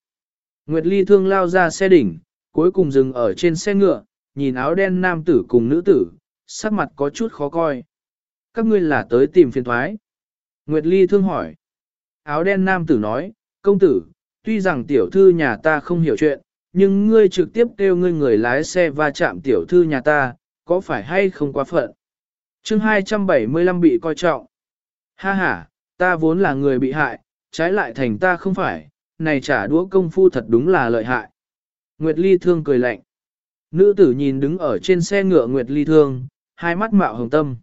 Nguyệt Ly thương lao ra xe đỉnh, cuối cùng dừng ở trên xe ngựa, nhìn áo đen nam tử cùng nữ tử, sắc mặt có chút khó coi. Các ngươi là tới tìm phiền thoái. Nguyệt Ly thương hỏi. Áo đen nam tử nói, công tử, tuy rằng tiểu thư nhà ta không hiểu chuyện, nhưng ngươi trực tiếp kêu ngươi người lái xe va chạm tiểu thư nhà ta, có phải hay không quá phận? chương 275 bị coi trọng. Ha ha, ta vốn là người bị hại, trái lại thành ta không phải, này trả đũa công phu thật đúng là lợi hại. Nguyệt Ly Thương cười lạnh. Nữ tử nhìn đứng ở trên xe ngựa Nguyệt Ly Thương, hai mắt mạo hồng tâm.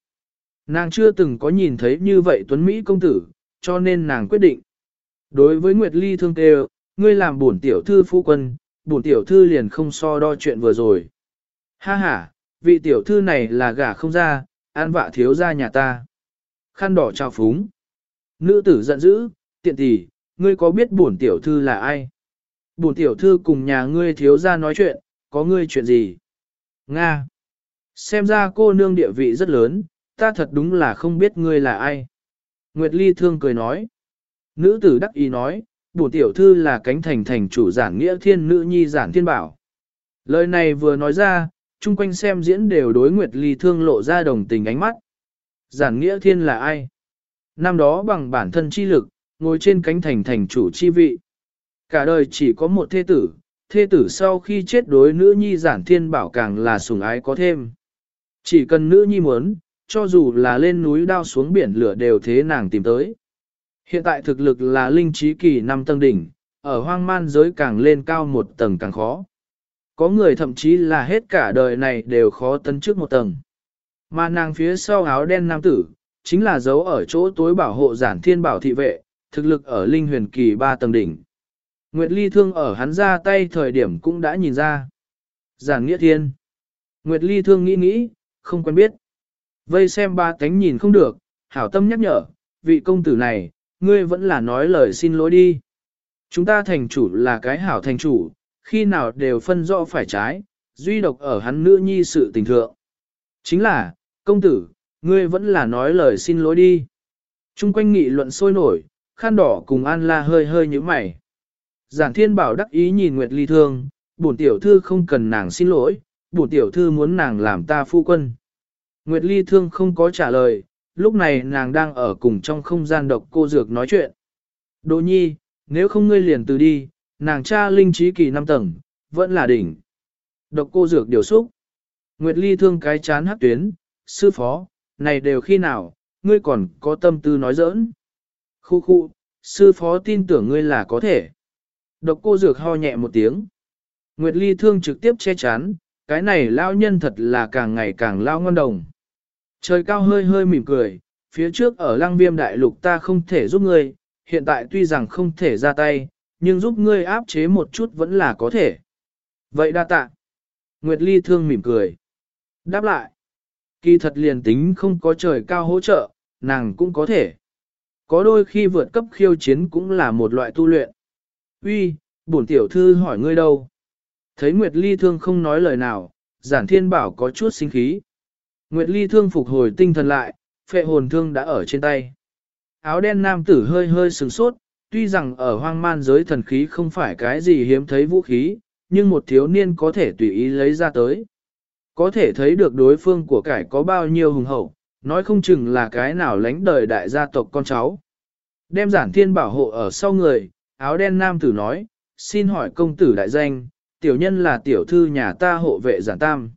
Nàng chưa từng có nhìn thấy như vậy Tuấn Mỹ công tử, cho nên nàng quyết định. Đối với Nguyệt Ly Thương kêu, ngươi làm bổn tiểu thư phu quân, bổn tiểu thư liền không so đo chuyện vừa rồi. Ha ha, vị tiểu thư này là gả không ra, an vạ thiếu ra nhà ta. Khăn đỏ trao phúng. Nữ tử giận dữ, tiện tỷ, ngươi có biết bổn tiểu thư là ai? Bổn tiểu thư cùng nhà ngươi thiếu ra nói chuyện, có ngươi chuyện gì? Nga. Xem ra cô nương địa vị rất lớn, ta thật đúng là không biết ngươi là ai. Nguyệt Ly thương cười nói. Nữ tử đắc ý nói, bổn tiểu thư là cánh thành thành chủ giản nghĩa thiên nữ nhi giản thiên bảo. Lời này vừa nói ra, chung quanh xem diễn đều đối Nguyệt Ly thương lộ ra đồng tình ánh mắt. Giản nghĩa thiên là ai? Năm đó bằng bản thân chi lực, ngồi trên cánh thành thành chủ chi vị. Cả đời chỉ có một thê tử, thê tử sau khi chết đối nữ nhi giản thiên bảo càng là sủng ái có thêm. Chỉ cần nữ nhi muốn, cho dù là lên núi đao xuống biển lửa đều thế nàng tìm tới. Hiện tại thực lực là linh trí kỳ năm tầng đỉnh, ở hoang man giới càng lên cao một tầng càng khó. Có người thậm chí là hết cả đời này đều khó tấn trước một tầng. Mà nàng phía sau áo đen nam tử, chính là dấu ở chỗ tối bảo hộ giản thiên bảo thị vệ, thực lực ở linh huyền kỳ ba tầng đỉnh. Nguyệt Ly Thương ở hắn ra tay thời điểm cũng đã nhìn ra. Giản Nghĩa Thiên. Nguyệt Ly Thương nghĩ nghĩ, không quen biết. Vây xem ba cánh nhìn không được, hảo tâm nhắc nhở, vị công tử này, ngươi vẫn là nói lời xin lỗi đi. Chúng ta thành chủ là cái hảo thành chủ, khi nào đều phân rõ phải trái, duy độc ở hắn nữ nhi sự tình thượng. Chính là, công tử, ngươi vẫn là nói lời xin lỗi đi. Trung quanh nghị luận sôi nổi, khăn đỏ cùng An La hơi hơi như mày. Giản thiên bảo đắc ý nhìn Nguyệt Ly thương, bổn tiểu thư không cần nàng xin lỗi, bổn tiểu thư muốn nàng làm ta phu quân. Nguyệt Ly thương không có trả lời, lúc này nàng đang ở cùng trong không gian độc cô dược nói chuyện. Đỗ nhi, nếu không ngươi liền từ đi, nàng cha linh trí kỳ năm tầng, vẫn là đỉnh. Độc cô dược điều xúc. Nguyệt Ly thương cái chán hắc tuyến, sư phó, này đều khi nào, ngươi còn có tâm tư nói giỡn. Khu khu, sư phó tin tưởng ngươi là có thể. Độc cô dược ho nhẹ một tiếng. Nguyệt Ly thương trực tiếp che chắn, cái này lao nhân thật là càng ngày càng lao ngon đồng. Trời cao hơi hơi mỉm cười, phía trước ở lăng viêm đại lục ta không thể giúp ngươi, hiện tại tuy rằng không thể ra tay, nhưng giúp ngươi áp chế một chút vẫn là có thể. Vậy đa tạ. Nguyệt Ly thương mỉm cười. Đáp lại. Kỳ thật liền tính không có trời cao hỗ trợ, nàng cũng có thể. Có đôi khi vượt cấp khiêu chiến cũng là một loại tu luyện. Uy, bổn tiểu thư hỏi ngươi đâu? Thấy Nguyệt Ly thương không nói lời nào, giản thiên bảo có chút sinh khí. Nguyệt Ly thương phục hồi tinh thần lại, phệ hồn thương đã ở trên tay. Áo đen nam tử hơi hơi sừng sốt, tuy rằng ở hoang man giới thần khí không phải cái gì hiếm thấy vũ khí, nhưng một thiếu niên có thể tùy ý lấy ra tới. Có thể thấy được đối phương của cải có bao nhiêu hùng hậu, nói không chừng là cái nào lánh đời đại gia tộc con cháu. Đem giản thiên bảo hộ ở sau người, áo đen nam tử nói, xin hỏi công tử đại danh, tiểu nhân là tiểu thư nhà ta hộ vệ giản tam.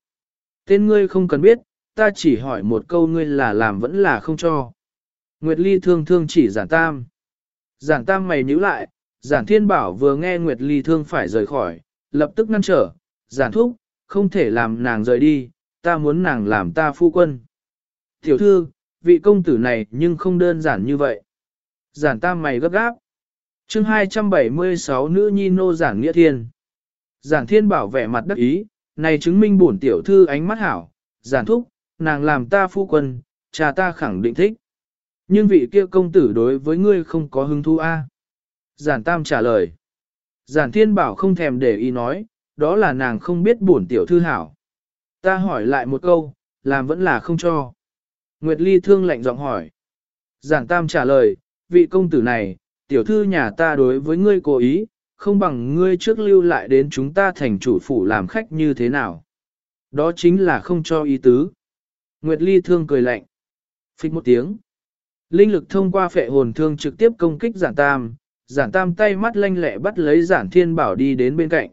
Tên ngươi không cần biết, ta chỉ hỏi một câu ngươi là làm vẫn là không cho. Nguyệt Ly thương thương chỉ giản tam. Giản tam mày nhíu lại, giản thiên bảo vừa nghe Nguyệt Ly thương phải rời khỏi, lập tức ngăn trở, giản thúc, không thể làm nàng rời đi, ta muốn nàng làm ta phu quân. Tiểu thư, vị công tử này nhưng không đơn giản như vậy. Giản tam mày gấp gáp. chương 276 nữ nhi nô giản nghĩa thiên. Giản thiên bảo vẻ mặt đắc ý, này chứng minh bổn tiểu thư ánh mắt hảo, giản thúc, nàng làm ta phu quân, cha ta khẳng định thích. Nhưng vị kia công tử đối với ngươi không có hứng thú a. Giản tam trả lời. Giản thiên bảo không thèm để ý nói, đó là nàng không biết bổn tiểu thư hảo. Ta hỏi lại một câu, làm vẫn là không cho. Nguyệt Ly thương lạnh giọng hỏi. Giản tam trả lời, vị công tử này, tiểu thư nhà ta đối với ngươi cố ý, không bằng ngươi trước lưu lại đến chúng ta thành chủ phủ làm khách như thế nào. Đó chính là không cho ý tứ. Nguyệt Ly thương cười lạnh. Phích một tiếng. Linh lực thông qua phệ hồn thương trực tiếp công kích giản tam, giản tam tay mắt lanh lẹ bắt lấy giản thiên bảo đi đến bên cạnh.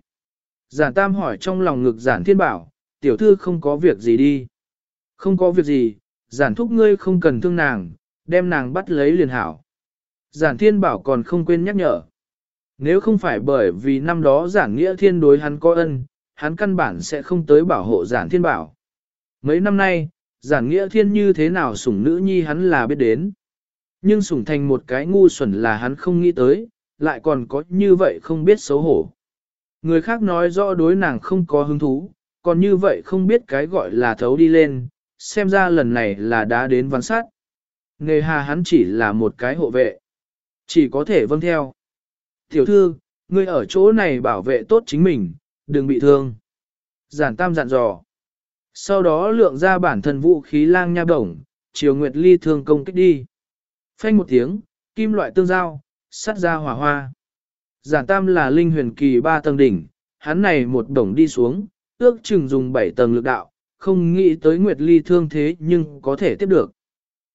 Giản tam hỏi trong lòng ngực giản thiên bảo, tiểu thư không có việc gì đi. Không có việc gì, giản thúc ngươi không cần thương nàng, đem nàng bắt lấy liền hảo. Giản thiên bảo còn không quên nhắc nhở. Nếu không phải bởi vì năm đó giản nghĩa thiên đối hắn có ân, hắn căn bản sẽ không tới bảo hộ giản thiên bảo. Mấy năm nay, giản nghĩa thiên như thế nào sủng nữ nhi hắn là biết đến. Nhưng sủng thành một cái ngu xuẩn là hắn không nghĩ tới, lại còn có như vậy không biết xấu hổ. Người khác nói rõ đối nàng không có hứng thú, còn như vậy không biết cái gọi là thấu đi lên, xem ra lần này là đã đến văn sát. Nghề hà hắn chỉ là một cái hộ vệ. Chỉ có thể vâng theo. Tiểu thư, ngươi ở chỗ này bảo vệ tốt chính mình, đừng bị thương. Giản tam dặn dò. Sau đó lượng ra bản thân vũ khí lang nha bổng, chiều nguyệt ly thương công kích đi. Phanh một tiếng, kim loại tương giao, sắt ra hỏa hoa. Giản tam là linh huyền kỳ ba tầng đỉnh, hắn này một đồng đi xuống, ước chừng dùng bảy tầng lực đạo, không nghĩ tới nguyệt ly thương thế nhưng có thể tiếp được.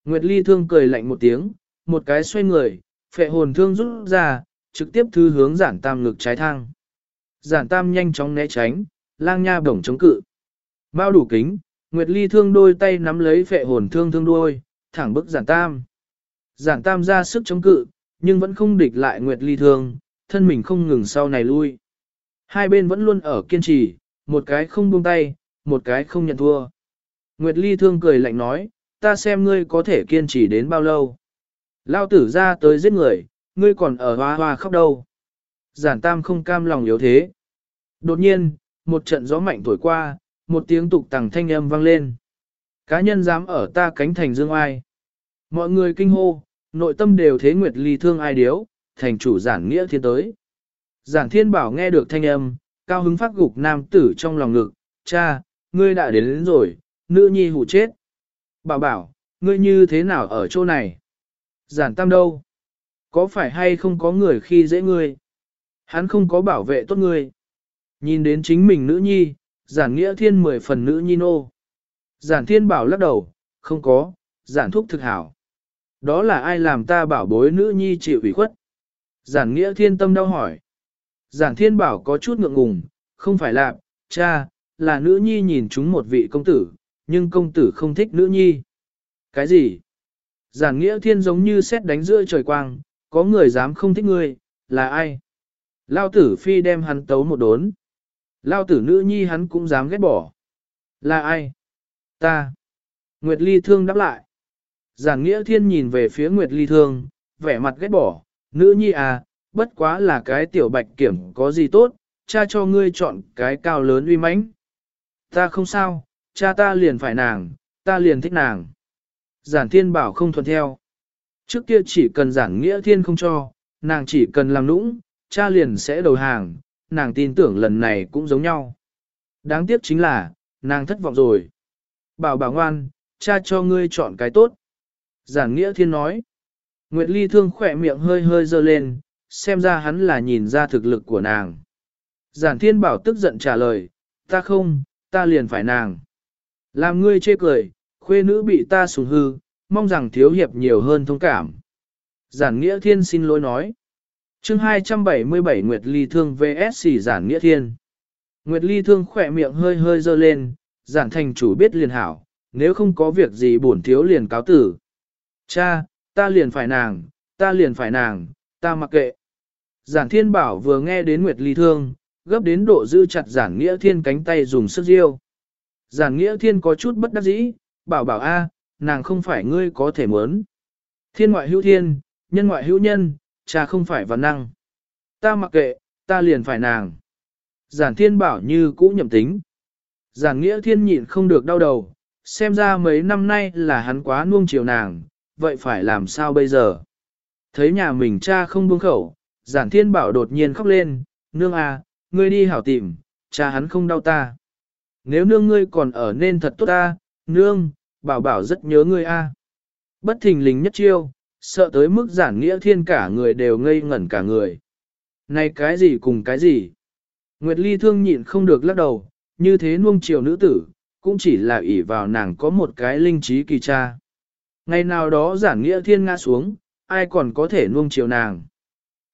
Nguyệt Ly thương cười lạnh một tiếng, một cái xoay người, phệ hồn thương rút ra, trực tiếp thư hướng giản tam ngực trái thang. Giản tam nhanh chóng né tránh, lang nha bổng chống cự. Bao đủ kính, Nguyệt Ly thương đôi tay nắm lấy phệ hồn thương thương đôi thẳng bức giản tam. Giản tam ra sức chống cự, nhưng vẫn không địch lại Nguyệt Ly thương, thân mình không ngừng sau này lui. Hai bên vẫn luôn ở kiên trì, một cái không buông tay, một cái không nhận thua. Nguyệt Ly thương cười lạnh nói, ta xem ngươi có thể kiên trì đến bao lâu. Lao tử ra tới giết người, ngươi còn ở hoa hoa khóc đâu. Giản tam không cam lòng yếu thế. Đột nhiên, một trận gió mạnh thổi qua, một tiếng tục tằng thanh âm vang lên. Cá nhân dám ở ta cánh thành dương ai. Mọi người kinh hô, nội tâm đều thế Nguyệt Ly thương ai điếu, thành chủ giản nghĩa thiên tới. Giản thiên bảo nghe được thanh âm, cao hứng phát gục nam tử trong lòng ngực, cha, ngươi đã đến, đến rồi, nữ nhi hụ chết. Bảo bảo, ngươi như thế nào ở chỗ này? Giản tam đâu? Có phải hay không có người khi dễ ngươi? Hắn không có bảo vệ tốt ngươi. Nhìn đến chính mình nữ nhi, giản nghĩa thiên mười phần nữ nhi nô. Giản thiên bảo lắc đầu, không có, giản thúc thực hảo. Đó là ai làm ta bảo bối nữ nhi chịu ủy khuất? Giản nghĩa thiên tâm đau hỏi. Giản thiên bảo có chút ngượng ngùng, không phải là, cha, là nữ nhi nhìn chúng một vị công tử, nhưng công tử không thích nữ nhi. Cái gì? Giản nghĩa thiên giống như xét đánh giữa trời quang, có người dám không thích ngươi, là ai? Lao tử phi đem hắn tấu một đốn. Lao tử nữ nhi hắn cũng dám ghét bỏ. Là ai? Ta. Nguyệt Ly Thương đáp lại. Giản Nghĩa Thiên nhìn về phía Nguyệt Ly Thương, vẻ mặt ghét bỏ. Nữ nhi à, bất quá là cái tiểu bạch kiểm có gì tốt, cha cho ngươi chọn cái cao lớn uy mãnh. Ta không sao, cha ta liền phải nàng, ta liền thích nàng. Giản Thiên bảo không thuận theo. Trước kia chỉ cần giản Nghĩa Thiên không cho, nàng chỉ cần làm nũng, cha liền sẽ đầu hàng, nàng tin tưởng lần này cũng giống nhau. Đáng tiếc chính là, nàng thất vọng rồi. Bảo bảo ngoan, cha cho ngươi chọn cái tốt. Giản Nghĩa Thiên nói. Nguyệt Ly thương khỏe miệng hơi hơi dơ lên, xem ra hắn là nhìn ra thực lực của nàng. Giản Thiên bảo tức giận trả lời, ta không, ta liền phải nàng. Làm ngươi chê cười, khuê nữ bị ta sủng hư, mong rằng thiếu hiệp nhiều hơn thông cảm. Giản Nghĩa Thiên xin lỗi nói chương 277 Nguyệt Ly Thương VS Giản Nghĩa Thiên. Nguyệt Ly Thương khỏe miệng hơi hơi dơ lên, giản thành chủ biết liền hảo, nếu không có việc gì bổn thiếu liền cáo tử. Cha, ta liền phải nàng, ta liền phải nàng, ta mặc kệ. Giản Thiên Bảo vừa nghe đến Nguyệt Ly Thương, gấp đến độ giữ chặt Giản Nghĩa Thiên cánh tay dùng sức riêu. Giản Nghĩa Thiên có chút bất đắc dĩ, bảo bảo a, nàng không phải ngươi có thể muốn. Thiên ngoại hữu thiên, nhân ngoại hữu nhân, cha không phải văn năng. Ta mặc kệ, ta liền phải nàng. Giản thiên bảo như cũ nhậm tính. Giản nghĩa thiên nhịn không được đau đầu, xem ra mấy năm nay là hắn quá nuông chiều nàng, vậy phải làm sao bây giờ? Thấy nhà mình cha không buông khẩu, giản thiên bảo đột nhiên khóc lên, nương à, ngươi đi hảo tìm, cha hắn không đau ta. Nếu nương ngươi còn ở nên thật tốt ta, nương, bảo bảo rất nhớ ngươi a. Bất thình lình nhất chiêu, sợ tới mức giản nghĩa thiên cả người đều ngây ngẩn cả người. Này cái gì cùng cái gì? Nguyệt Ly thương nhịn không được lắc đầu, như thế nuông chiều nữ tử, cũng chỉ là ỷ vào nàng có một cái linh trí kỳ cha. Ngày nào đó giản nghĩa thiên ngã xuống, ai còn có thể nuông chiều nàng.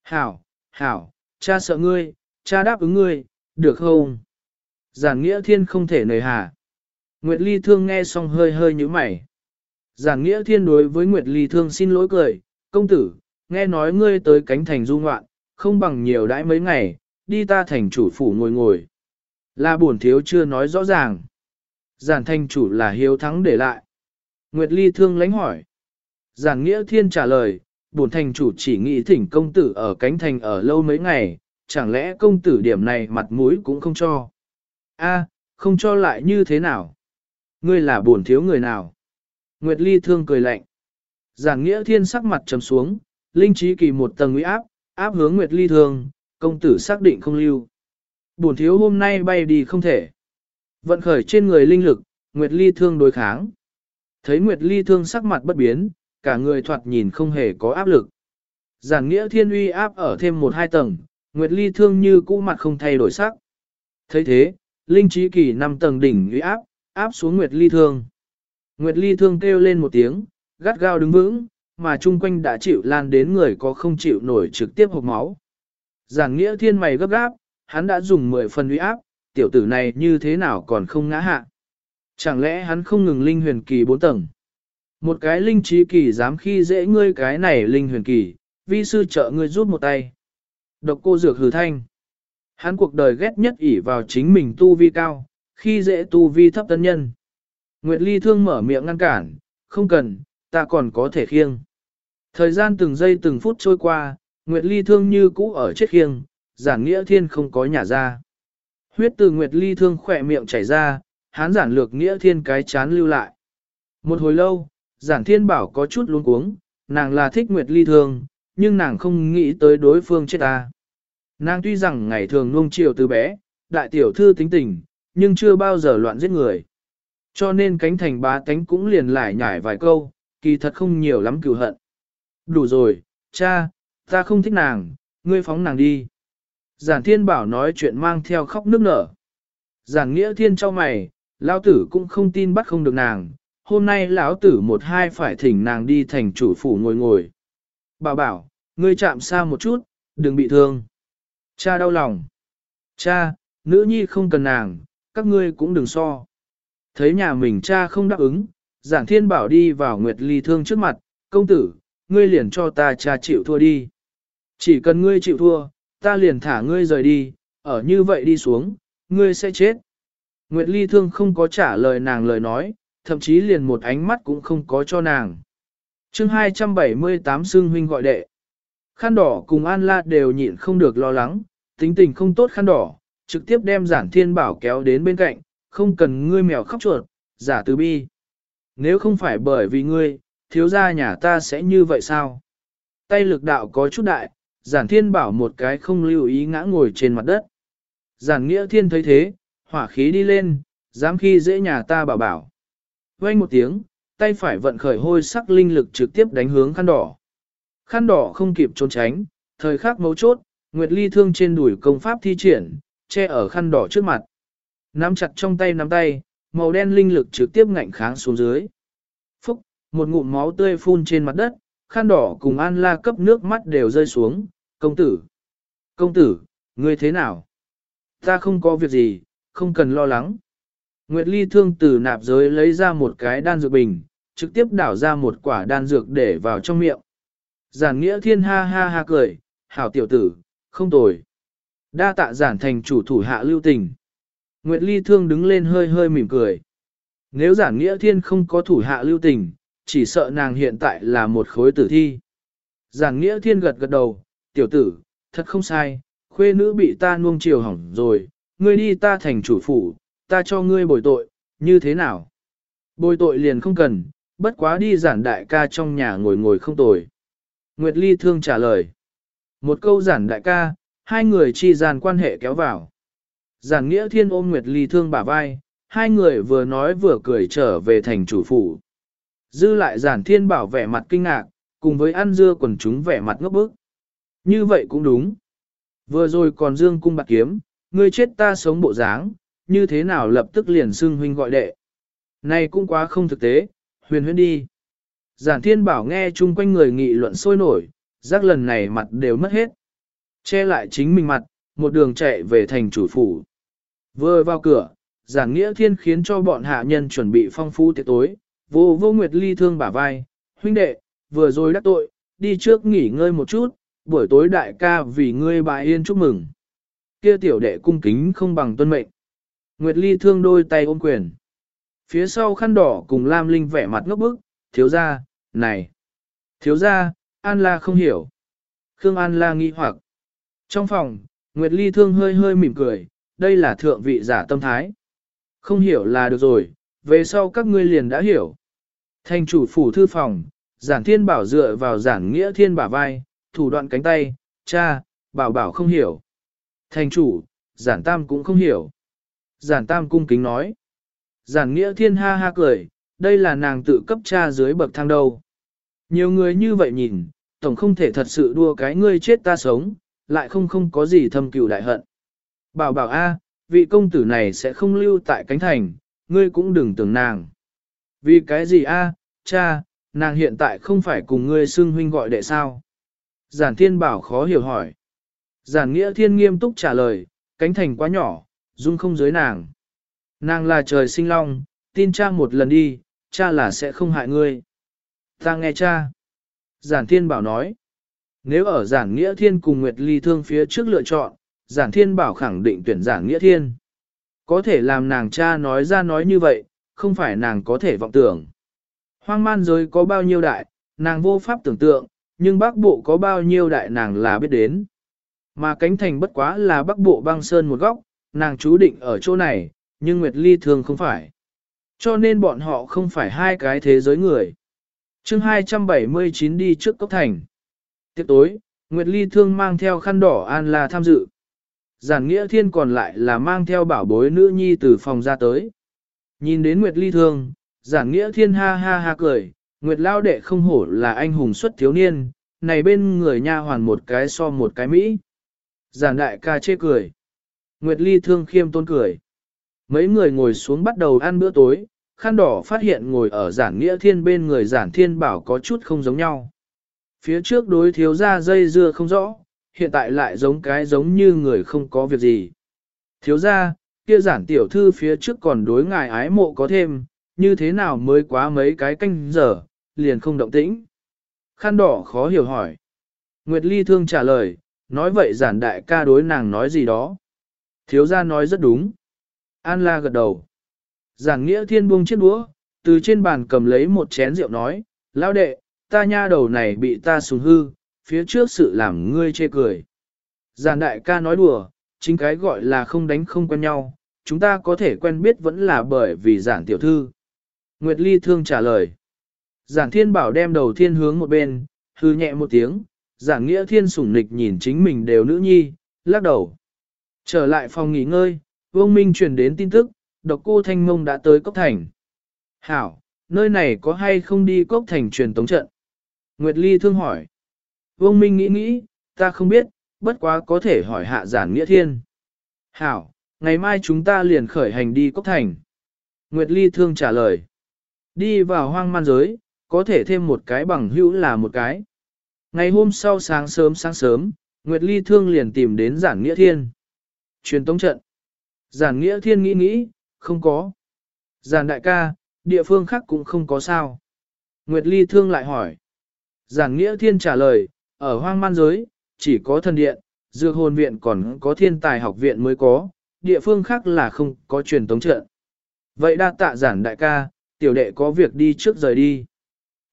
Hảo, hảo, cha sợ ngươi, cha đáp ứng ngươi, được không? Giản nghĩa thiên không thể nời hà. Nguyệt Ly thương nghe xong hơi hơi như mày. Giản nghĩa thiên đối với Nguyệt Ly thương xin lỗi cười, công tử, nghe nói ngươi tới cánh thành du ngoạn, không bằng nhiều đãi mấy ngày, đi ta thành chủ phủ ngồi ngồi. Là buồn thiếu chưa nói rõ ràng. Giản thành chủ là hiếu thắng để lại. Nguyệt Ly thương lánh hỏi. Giản nghĩa thiên trả lời, buồn thành chủ chỉ nghĩ thỉnh công tử ở cánh thành ở lâu mấy ngày, chẳng lẽ công tử điểm này mặt mũi cũng không cho. A, không cho lại như thế nào? Ngươi là buồn thiếu người nào? Nguyệt Ly thương cười lạnh. Giản nghĩa thiên sắc mặt trầm xuống, linh trí kỳ một tầng uy áp, áp hướng Nguyệt Ly thương, công tử xác định không lưu. Bổn thiếu hôm nay bay đi không thể. Vận khởi trên người linh lực, Nguyệt Ly thương đối kháng. Thấy Nguyệt Ly thương sắc mặt bất biến, cả người thoạt nhìn không hề có áp lực. Giản nghĩa thiên uy áp ở thêm một hai tầng, Nguyệt Ly thương như cũ mặt không thay đổi sắc. thấy thế, linh trí kỳ năm tầng đỉnh uy áp, áp xuống Nguyệt Ly thương. Nguyệt Ly thương kêu lên một tiếng, gắt gao đứng vững, mà chung quanh đã chịu lan đến người có không chịu nổi trực tiếp hộp máu. Giản nghĩa thiên mày gấp gáp, hắn đã dùng 10 phần uy áp, tiểu tử này như thế nào còn không ngã hạ. Chẳng lẽ hắn không ngừng linh huyền kỳ 4 tầng? Một cái linh trí kỳ dám khi dễ ngươi cái này linh huyền kỳ, vi sư trợ ngươi rút một tay. Độc cô dược hừ thanh. Hắn cuộc đời ghét nhất ỷ vào chính mình tu vi cao, khi dễ tu vi thấp tân nhân. Nguyệt Ly thương mở miệng ngăn cản, không cần, ta còn có thể khiêng. Thời gian từng giây từng phút trôi qua, Nguyệt Ly thương như cũ ở chết khiêng, giản nghĩa thiên không có nhà ra. Huyết từ Nguyệt Ly thương khỏe miệng chảy ra, hán giản lược nghĩa thiên cái chán lưu lại. Một hồi lâu, giản thiên bảo có chút luống cuống, nàng là thích Nguyệt Ly thương, nhưng nàng không nghĩ tới đối phương chết ta. Nàng tuy rằng ngày thường nuông chiều từ bé, đại tiểu thư tính tình, nhưng chưa bao giờ loạn giết người. Cho nên cánh thành bá tánh cũng liền lại nhải vài câu, kỳ thật không nhiều lắm cựu hận. Đủ rồi, cha, ta không thích nàng, ngươi phóng nàng đi. Giản thiên bảo nói chuyện mang theo khóc nước nở. Giản nghĩa thiên cho mày, lão tử cũng không tin bắt không được nàng, hôm nay lão tử một hai phải thỉnh nàng đi thành chủ phủ ngồi ngồi. Bảo bảo, ngươi chạm xa một chút, đừng bị thương. Cha đau lòng. Cha, nữ nhi không cần nàng, các ngươi cũng đừng so. Thấy nhà mình cha không đáp ứng, giản thiên bảo đi vào Nguyệt Ly Thương trước mặt, công tử, ngươi liền cho ta cha chịu thua đi. Chỉ cần ngươi chịu thua, ta liền thả ngươi rời đi, ở như vậy đi xuống, ngươi sẽ chết. Nguyệt Ly Thương không có trả lời nàng lời nói, thậm chí liền một ánh mắt cũng không có cho nàng. chương 278 xương huynh gọi đệ. Khăn đỏ cùng An La đều nhịn không được lo lắng, tính tình không tốt khăn đỏ, trực tiếp đem giản thiên bảo kéo đến bên cạnh, không cần ngươi mèo khóc chuột, giả từ bi. Nếu không phải bởi vì ngươi, thiếu gia nhà ta sẽ như vậy sao? Tay lực đạo có chút đại, giản thiên bảo một cái không lưu ý ngã ngồi trên mặt đất. Giản nghĩa thiên thấy thế, hỏa khí đi lên, dám khi dễ nhà ta bảo bảo. Vang một tiếng, tay phải vận khởi hôi sắc linh lực trực tiếp đánh hướng khăn đỏ. Khăn đỏ không kịp trốn tránh, thời khắc mấu chốt, Nguyệt Ly thương trên đùi công pháp thi triển, che ở khăn đỏ trước mặt. Nắm chặt trong tay nắm tay, màu đen linh lực trực tiếp ngạnh kháng xuống dưới. Phúc, một ngụm máu tươi phun trên mặt đất, khăn đỏ cùng An La cấp nước mắt đều rơi xuống, công tử. Công tử, ngươi thế nào? Ta không có việc gì, không cần lo lắng. Nguyệt Ly thương từ nạp giới lấy ra một cái đan dược bình, trực tiếp đảo ra một quả đan dược để vào trong miệng. Giản nghĩa thiên ha ha ha cười, hảo tiểu tử, không tồi. Đa tạ giản thành chủ thủ hạ lưu tình. Nguyệt Ly thương đứng lên hơi hơi mỉm cười. Nếu giản nghĩa thiên không có thủ hạ lưu tình, chỉ sợ nàng hiện tại là một khối tử thi. Giản nghĩa thiên gật gật đầu, tiểu tử, thật không sai, khuê nữ bị ta nuông chiều hỏng rồi, ngươi đi ta thành chủ phủ, ta cho ngươi bồi tội, như thế nào? Bồi tội liền không cần, bất quá đi giản đại ca trong nhà ngồi ngồi không tồi. Nguyệt Ly thương trả lời. Một câu giản đại ca, hai người chi gian quan hệ kéo vào. Giản nghĩa thiên ôm Nguyệt Ly thương bả vai, hai người vừa nói vừa cười trở về thành chủ phủ. Dư lại giản thiên bảo vẻ mặt kinh ngạc, cùng với ăn dưa quần chúng vẻ mặt ngốc bức. Như vậy cũng đúng. Vừa rồi còn dương cung bạc kiếm, ngươi chết ta sống bộ dáng, như thế nào lập tức liền xưng huynh gọi đệ. Này cũng quá không thực tế, huyền huyền đi. Giản thiên bảo nghe chung quanh người nghị luận sôi nổi, giác lần này mặt đều mất hết. Che lại chính mình mặt, một đường chạy về thành chủ phủ. Vừa vào cửa, giản nghĩa thiên khiến cho bọn hạ nhân chuẩn bị phong phú tiệc tối, vô vô nguyệt ly thương bả vai, huynh đệ, vừa rồi đắc tội, đi trước nghỉ ngơi một chút, buổi tối đại ca vì ngươi bà yên chúc mừng. Kia tiểu đệ cung kính không bằng tuân mệnh. Nguyệt ly thương đôi tay ôm quyền. Phía sau khăn đỏ cùng Lam Linh vẻ mặt ngốc bức, thiếu gia này. Thiếu gia An La không hiểu. Khương An La nghi hoặc. Trong phòng, Nguyệt Ly thương hơi hơi mỉm cười, đây là thượng vị giả tâm thái. Không hiểu là được rồi, về sau các ngươi liền đã hiểu. Thành chủ phủ thư phòng, giản thiên bảo dựa vào giản nghĩa thiên bả vai, thủ đoạn cánh tay, cha, bảo bảo không hiểu. Thành chủ, giản tam cũng không hiểu. Giản tam cung kính nói. Giản nghĩa thiên ha ha cười, đây là nàng tự cấp cha dưới bậc thang đầu. Nhiều người như vậy nhìn, tổng không thể thật sự đua cái ngươi chết ta sống, lại không không có gì thâm cừu đại hận. Bảo bảo a, vị công tử này sẽ không lưu tại cánh thành, ngươi cũng đừng tưởng nàng. Vì cái gì a, cha, Nàng hiện tại không phải cùng ngươi xưng huynh gọi đệ sao? Giản thiên bảo khó hiểu hỏi. Giản nghĩa thiên nghiêm túc trả lời, cánh thành quá nhỏ, dung không dưới nàng. Nàng là trời sinh long, tin cha một lần đi, cha là sẽ không hại ngươi. Ta nghe cha. Giản thiên bảo nói. Nếu ở giản nghĩa thiên cùng Nguyệt Ly thương phía trước lựa chọn, giản thiên bảo khẳng định tuyển giản nghĩa thiên. Có thể làm nàng cha nói ra nói như vậy, không phải nàng có thể vọng tưởng. Hoang man giới có bao nhiêu đại, nàng vô pháp tưởng tượng, nhưng bắc bộ có bao nhiêu đại nàng là biết đến. Mà cánh thành bất quá là bắc bộ băng sơn một góc, nàng chú định ở chỗ này, nhưng Nguyệt Ly thường không phải. Cho nên bọn họ không phải hai cái thế giới người. chương 279 đi trước cốc thành. Tiếp tối, Nguyệt Ly thương mang theo khăn đỏ An La tham dự. Giản Nghĩa Thiên còn lại là mang theo bảo bối nữ nhi từ phòng ra tới. Nhìn đến Nguyệt Ly thương, Giản Nghĩa Thiên ha ha ha cười, Nguyệt Lao đệ không hổ là anh hùng xuất thiếu niên, này bên người nha hoàn một cái so một cái Mỹ. Giản đại ca chê cười. Nguyệt Ly thương khiêm tôn cười. Mấy người ngồi xuống bắt đầu ăn bữa tối, khăn đỏ phát hiện ngồi ở giản nghĩa thiên bên người giản thiên bảo có chút không giống nhau. Phía trước đối thiếu ra dây dưa không rõ, hiện tại lại giống cái giống như người không có việc gì. Thiếu ra, kia giản tiểu thư phía trước còn đối ngài ái mộ có thêm, như thế nào mới quá mấy cái canh giờ, liền không động tĩnh. Khăn đỏ khó hiểu hỏi. Nguyệt Ly thương trả lời, nói vậy giản đại ca đối nàng nói gì đó. Thiếu gia nói rất đúng. An la gật đầu. Giản nghĩa thiên buông chiếc đũa, từ trên bàn cầm lấy một chén rượu nói, lão đệ, ta nha đầu này bị ta sùng hư, phía trước sự làm ngươi chê cười. Giản đại ca nói đùa, chính cái gọi là không đánh không quen nhau, chúng ta có thể quen biết vẫn là bởi vì giản tiểu thư. Nguyệt Ly thương trả lời. Giản thiên bảo đem đầu thiên hướng một bên, hư nhẹ một tiếng, giản nghĩa thiên sủng nịch nhìn chính mình đều nữ nhi, lắc đầu. Trở lại phòng nghỉ ngơi, Vương Minh truyền đến tin tức, độc cô Thanh Mông đã tới Cốc Thành. Hảo, nơi này có hay không đi Cốc Thành truyền tống trận? Nguyệt Ly thương hỏi. Vương Minh nghĩ nghĩ, ta không biết, bất quá có thể hỏi hạ giản nghĩa thiên. Hảo, ngày mai chúng ta liền khởi hành đi Cốc Thành. Nguyệt Ly thương trả lời. Đi vào hoang man giới, có thể thêm một cái bằng hữu là một cái. Ngày hôm sau sáng sớm sáng sớm, Nguyệt Ly thương liền tìm đến giản nghĩa thiên. Truyền tống trận. Giản nghĩa thiên nghĩ nghĩ, không có. Giản đại ca, địa phương khác cũng không có sao. Nguyệt Ly thương lại hỏi. Giản nghĩa thiên trả lời, ở hoang man giới, chỉ có thần điện, dược hồn viện còn có thiên tài học viện mới có, địa phương khác là không có truyền tống trận. Vậy đa tạ giản đại ca, tiểu đệ có việc đi trước rời đi.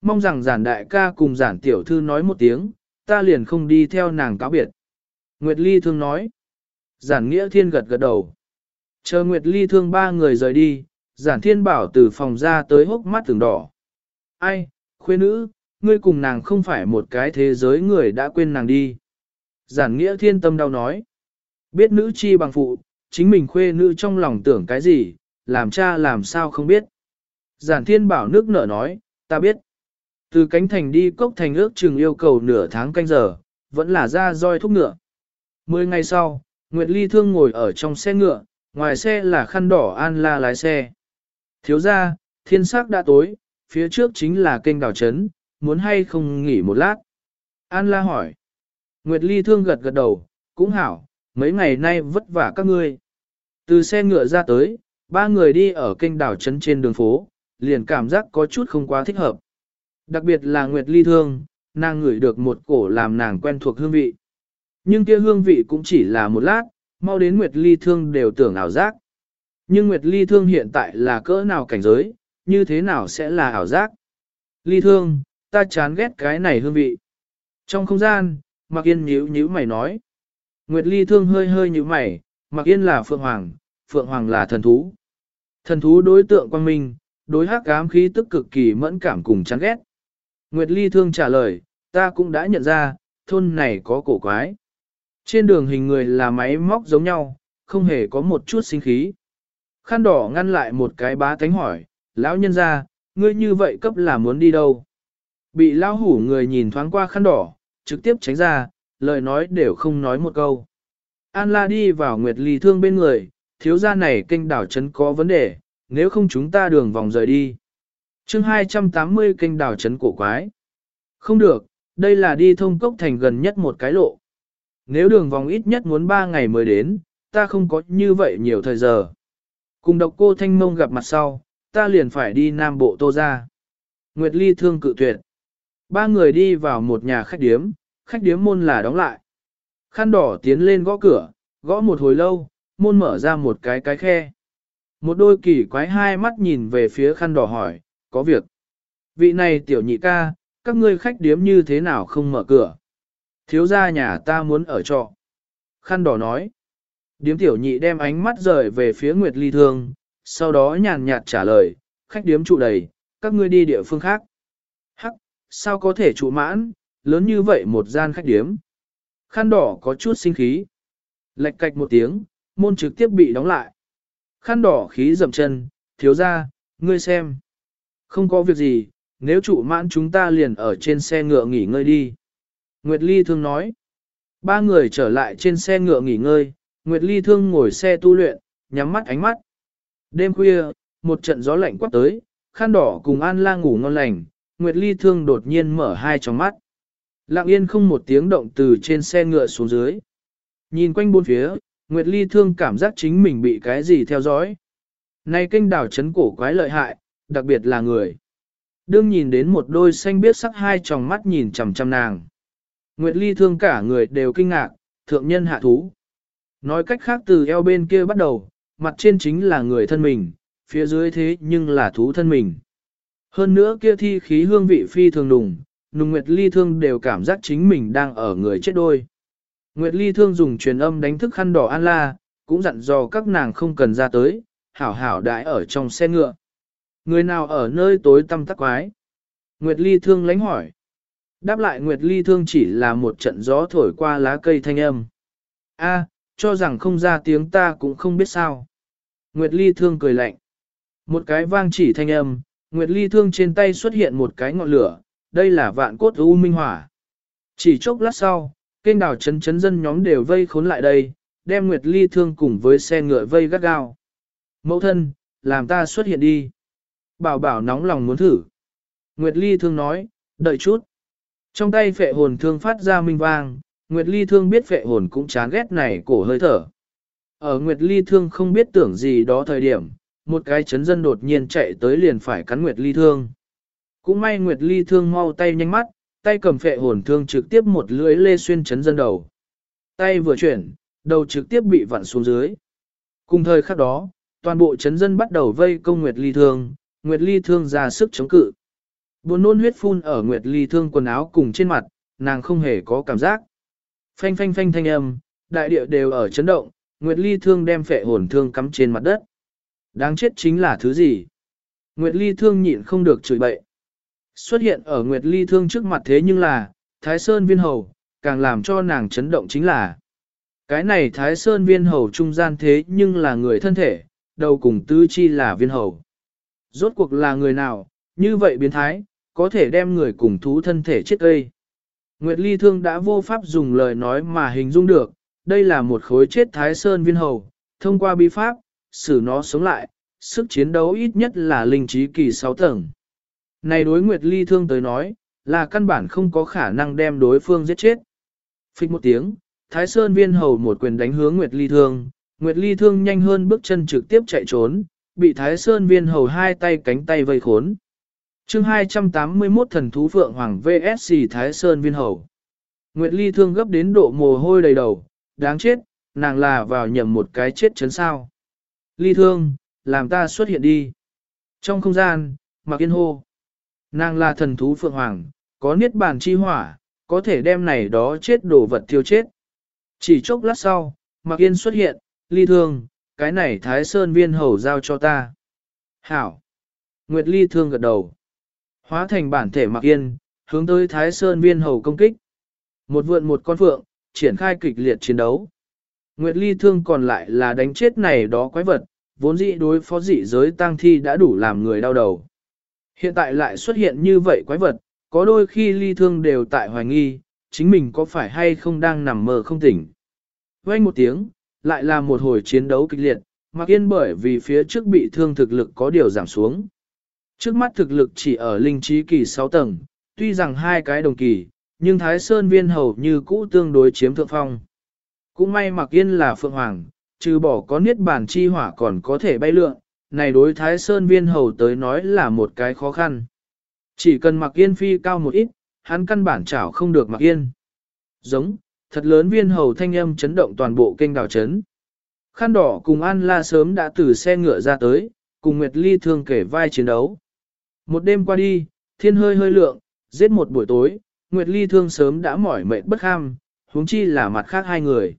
Mong rằng giản đại ca cùng giản tiểu thư nói một tiếng, ta liền không đi theo nàng cáo biệt. Nguyệt Ly thương nói. Giản nghĩa thiên gật gật đầu. Chờ Nguyệt Ly thương ba người rời đi, giản thiên bảo từ phòng ra tới hốc mắt từng đỏ. Ai, khuê nữ, ngươi cùng nàng không phải một cái thế giới người đã quên nàng đi. Giản nghĩa thiên tâm đau nói. Biết nữ chi bằng phụ, chính mình khuê nữ trong lòng tưởng cái gì, làm cha làm sao không biết. Giản thiên bảo nước nở nói, ta biết. Từ cánh thành đi cốc thành ước chừng yêu cầu nửa tháng canh giờ, vẫn là ra roi thúc ngựa. Mười ngày sau, Nguyệt Ly Thương ngồi ở trong xe ngựa, ngoài xe là khăn đỏ An La lái xe. Thiếu ra, thiên sắc đã tối, phía trước chính là kênh đảo trấn, muốn hay không nghỉ một lát. An La hỏi. Nguyệt Ly Thương gật gật đầu, cũng hảo, mấy ngày nay vất vả các ngươi. Từ xe ngựa ra tới, ba người đi ở kênh đảo trấn trên đường phố, liền cảm giác có chút không quá thích hợp. Đặc biệt là Nguyệt Ly Thương, nàng ngửi được một cổ làm nàng quen thuộc hương vị. Nhưng kia hương vị cũng chỉ là một lát, mau đến Nguyệt Ly Thương đều tưởng ảo giác. Nhưng Nguyệt Ly Thương hiện tại là cỡ nào cảnh giới, như thế nào sẽ là ảo giác? Ly Thương, ta chán ghét cái này hương vị. Trong không gian, Mạc Yên nhíu nhíu mày nói. Nguyệt Ly Thương hơi hơi nhíu mày, Mạc Yên là Phượng Hoàng, Phượng Hoàng là thần thú. Thần thú đối tượng quang minh, đối hắc ám khí tức cực kỳ mẫn cảm cùng chán ghét. Nguyệt Ly Thương trả lời, ta cũng đã nhận ra, thôn này có cổ quái. Trên đường hình người là máy móc giống nhau, không hề có một chút sinh khí. Khăn đỏ ngăn lại một cái bá tánh hỏi, lão nhân ra, ngươi như vậy cấp là muốn đi đâu? Bị lao hủ người nhìn thoáng qua khăn đỏ, trực tiếp tránh ra, lời nói đều không nói một câu. An la đi vào Nguyệt Ly Thương bên người, thiếu gia này kênh đảo chấn có vấn đề, nếu không chúng ta đường vòng rời đi. chương 280 kênh đảo chấn cổ quái. Không được, đây là đi thông cốc thành gần nhất một cái lộ. Nếu đường vòng ít nhất muốn 3 ngày mới đến, ta không có như vậy nhiều thời giờ. Cùng độc cô Thanh Mông gặp mặt sau, ta liền phải đi Nam Bộ Tô ra. Nguyệt Ly thương cự tuyệt. Ba người đi vào một nhà khách điếm, khách điếm môn là đóng lại. Khăn đỏ tiến lên gõ cửa, gõ một hồi lâu, môn mở ra một cái cái khe. Một đôi kỳ quái hai mắt nhìn về phía khăn đỏ hỏi, có việc. Vị này tiểu nhị ca, các ngươi khách điếm như thế nào không mở cửa? Thiếu gia nhà ta muốn ở trọ. Khăn đỏ nói. Điếm tiểu nhị đem ánh mắt rời về phía Nguyệt Ly Thương, sau đó nhàn nhạt trả lời, khách điếm trụ đầy, các ngươi đi địa phương khác. Sao có thể trụ mãn, lớn như vậy một gian khách điếm. Khăn đỏ có chút sinh khí. Lệch cạch một tiếng, môn trực tiếp bị đóng lại. Khăn đỏ khí dậm chân, thiếu ra, ngươi xem. Không có việc gì, nếu trụ mãn chúng ta liền ở trên xe ngựa nghỉ ngơi đi. Nguyệt Ly thương nói. Ba người trở lại trên xe ngựa nghỉ ngơi, Nguyệt Ly thương ngồi xe tu luyện, nhắm mắt ánh mắt. Đêm khuya, một trận gió lạnh quát tới, khăn đỏ cùng An La ngủ ngon lành, Nguyệt Ly thương đột nhiên mở hai tròng mắt. Lặng yên không một tiếng động từ trên xe ngựa xuống dưới. Nhìn quanh bốn phía, Nguyệt Ly thương cảm giác chính mình bị cái gì theo dõi. Này kênh đảo chấn cổ quái lợi hại, đặc biệt là người. Đương nhìn đến một đôi xanh biết sắc hai tròng mắt nhìn chằm chằm nàng. Nguyệt Ly thương cả người đều kinh ngạc, thượng nhân hạ thú. Nói cách khác từ eo bên kia bắt đầu, mặt trên chính là người thân mình, phía dưới thế nhưng là thú thân mình. Hơn nữa kia thi khí hương vị phi thường đùng, nùng Nguyệt Ly thương đều cảm giác chính mình đang ở người chết đôi. Nguyệt Ly thương dùng truyền âm đánh thức khăn đỏ An La, cũng dặn dò các nàng không cần ra tới, hảo hảo đãi ở trong xe ngựa. Người nào ở nơi tối tăm tắc quái? Nguyệt Ly thương lánh hỏi. Đáp lại Nguyệt Ly thương chỉ là một trận gió thổi qua lá cây thanh âm. A, cho rằng không ra tiếng ta cũng không biết sao. Nguyệt Ly thương cười lạnh. Một cái vang chỉ thanh âm, Nguyệt Ly thương trên tay xuất hiện một cái ngọn lửa, đây là vạn cốt u minh hỏa. Chỉ chốc lát sau, kênh đảo chấn chấn dân nhóm đều vây khốn lại đây, đem Nguyệt Ly thương cùng với xe ngựa vây gắt gao. Mẫu thân, làm ta xuất hiện đi. Bảo bảo nóng lòng muốn thử. Nguyệt Ly thương nói, đợi chút. Trong tay phệ hồn thương phát ra minh vang, Nguyệt Ly thương biết phệ hồn cũng chán ghét này cổ hơi thở. Ở Nguyệt Ly thương không biết tưởng gì đó thời điểm, một cái chấn dân đột nhiên chạy tới liền phải cắn Nguyệt Ly thương. Cũng may Nguyệt Ly thương mau tay nhanh mắt, tay cầm phệ hồn thương trực tiếp một lưỡi lê xuyên chấn dân đầu. Tay vừa chuyển, đầu trực tiếp bị vặn xuống dưới. Cùng thời khắc đó, toàn bộ chấn dân bắt đầu vây công Nguyệt Ly thương, Nguyệt Ly thương ra sức chống cự. Buồn nôn huyết phun ở Nguyệt Ly thương quần áo cùng trên mặt, nàng không hề có cảm giác. Phanh phanh phanh thanh âm, đại địa đều ở chấn động, Nguyệt Ly thương đem phệ hồn thương cắm trên mặt đất. Đáng chết chính là thứ gì? Nguyệt Ly thương nhịn không được chửi bậy. Xuất hiện ở Nguyệt Ly thương trước mặt thế nhưng là, Thái Sơn viên hầu, càng làm cho nàng chấn động chính là. Cái này Thái Sơn viên hầu trung gian thế nhưng là người thân thể, đầu cùng tứ chi là viên hầu. Rốt cuộc là người nào, như vậy biến thái, có thể đem người cùng thú thân thể chết gây. Nguyệt Ly Thương đã vô pháp dùng lời nói mà hình dung được, đây là một khối chết Thái Sơn viên hầu, thông qua bí pháp, xử nó sống lại, sức chiến đấu ít nhất là linh trí kỳ 6 tầng. Này đối Nguyệt Ly Thương tới nói, là căn bản không có khả năng đem đối phương giết chết. Phích một tiếng, Thái Sơn viên hầu một quyền đánh hướng Nguyệt Ly Thương, Nguyệt Ly Thương nhanh hơn bước chân trực tiếp chạy trốn, bị Thái Sơn viên hầu hai tay cánh tay vây khốn. chương 281 thần thú Phượng Hoàng VSC Thái Sơn viên hầu. Nguyệt Ly Thương gấp đến độ mồ hôi đầy đầu, đáng chết, nàng là vào nhầm một cái chết chấn sao. Ly Thương, làm ta xuất hiện đi. Trong không gian, Mặc Yên hô. Nàng là thần thú phượng hoàng, có niết bàn chi hỏa, có thể đem này đó chết đổ vật thiêu chết. Chỉ chốc lát sau, Mặc Yên xuất hiện, ly thương, cái này Thái Sơn viên hầu giao cho ta. Hảo! Nguyệt ly thương gật đầu. Hóa thành bản thể Mặc Yên, hướng tới Thái Sơn viên hầu công kích. Một vượn một con phượng, triển khai kịch liệt chiến đấu. Nguyệt ly thương còn lại là đánh chết này đó quái vật, vốn dĩ đối phó dị giới tang thi đã đủ làm người đau đầu. Hiện tại lại xuất hiện như vậy quái vật, có đôi khi ly thương đều tại hoài nghi, chính mình có phải hay không đang nằm mơ không tỉnh. Quay một tiếng, lại là một hồi chiến đấu kịch liệt, mặc yên bởi vì phía trước bị thương thực lực có điều giảm xuống. Trước mắt thực lực chỉ ở linh trí kỳ 6 tầng, tuy rằng hai cái đồng kỳ, nhưng Thái Sơn viên hầu như cũ tương đối chiếm thượng phong. Cũng may mặc yên là phượng hoàng, trừ bỏ có niết bản chi hỏa còn có thể bay lượn, này đối Thái Sơn viên hầu tới nói là một cái khó khăn. Chỉ cần mặc yên phi cao một ít, hắn căn bản chảo không được mặc yên. Giống, thật lớn viên hầu thanh âm chấn động toàn bộ kênh đào chấn. Khăn đỏ cùng An La sớm đã từ xe ngựa ra tới, cùng Nguyệt Ly thương kể vai chiến đấu. Một đêm qua đi, thiên hơi hơi lượng, giết một buổi tối, Nguyệt Ly thương sớm đã mỏi mệt bất kham, huống chi là mặt khác hai người.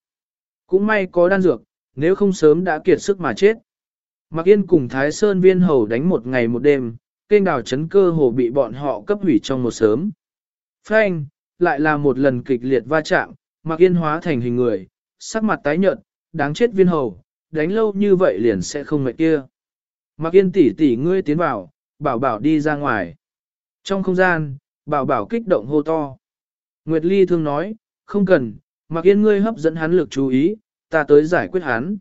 Cũng may có đan dược, nếu không sớm đã kiệt sức mà chết. Mạc Yên cùng Thái Sơn viên hầu đánh một ngày một đêm, kênh đào chấn cơ hồ bị bọn họ cấp hủy trong một sớm. Phanh, lại là một lần kịch liệt va chạm, Mạc Yên hóa thành hình người, sắc mặt tái nhợt, đáng chết viên hầu, đánh lâu như vậy liền sẽ không mệt kia. Mạc Yên tỷ tỷ ngươi tiến vào, bảo bảo đi ra ngoài. Trong không gian, bảo bảo kích động hô to. Nguyệt Ly thương nói, không cần, Mạc Yên ngươi hấp dẫn hắn lực chú ý, ta tới giải quyết hắn.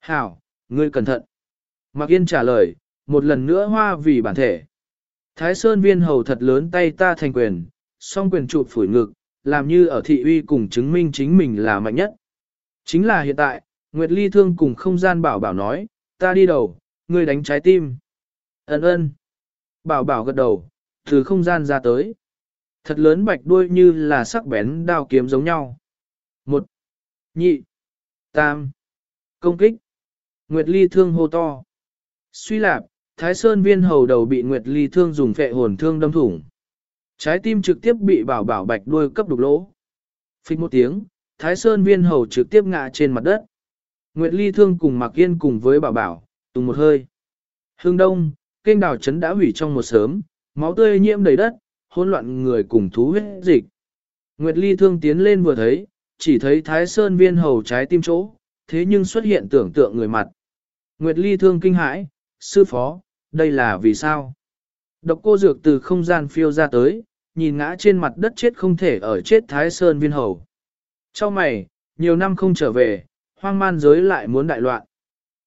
Hảo, ngươi cẩn thận. Mạc Yên trả lời, một lần nữa hoa vì bản thể. Thái Sơn viên hầu thật lớn tay ta thành quyền, song quyền chụp phủi ngực, làm như ở thị uy cùng chứng minh chính mình là mạnh nhất. Chính là hiện tại, Nguyệt Ly thương cùng không gian bảo bảo nói, ta đi đầu, ngươi đánh trái tim. Ấn ơn. Bảo bảo gật đầu, từ không gian ra tới. Thật lớn bạch đuôi như là sắc bén đao kiếm giống nhau. Một, nhị, tam, công kích. Nguyệt Ly thương hô to. Suy lạp, Thái Sơn viên hầu đầu bị Nguyệt Ly thương dùng phệ hồn thương đâm thủng. Trái tim trực tiếp bị bảo bảo bạch đuôi cấp đục lỗ. Phích một tiếng, Thái Sơn viên hầu trực tiếp ngã trên mặt đất. Nguyệt Ly thương cùng Mạc Yên cùng với bảo bảo, tùng một hơi. Hương đông, kênh đào chấn đã hủy trong một sớm, máu tươi nhiễm đầy đất, hỗn loạn người cùng thú huyết dịch. Nguyệt Ly thương tiến lên vừa thấy, chỉ thấy Thái Sơn viên hầu trái tim chỗ, thế nhưng xuất hiện tưởng tượng người mặt. Nguyệt Ly thương kinh hãi, sư phó, đây là vì sao? Độc cô dược từ không gian phiêu ra tới, nhìn ngã trên mặt đất chết không thể ở chết Thái Sơn viên hầu. Trong mày, nhiều năm không trở về, hoang man giới lại muốn đại loạn.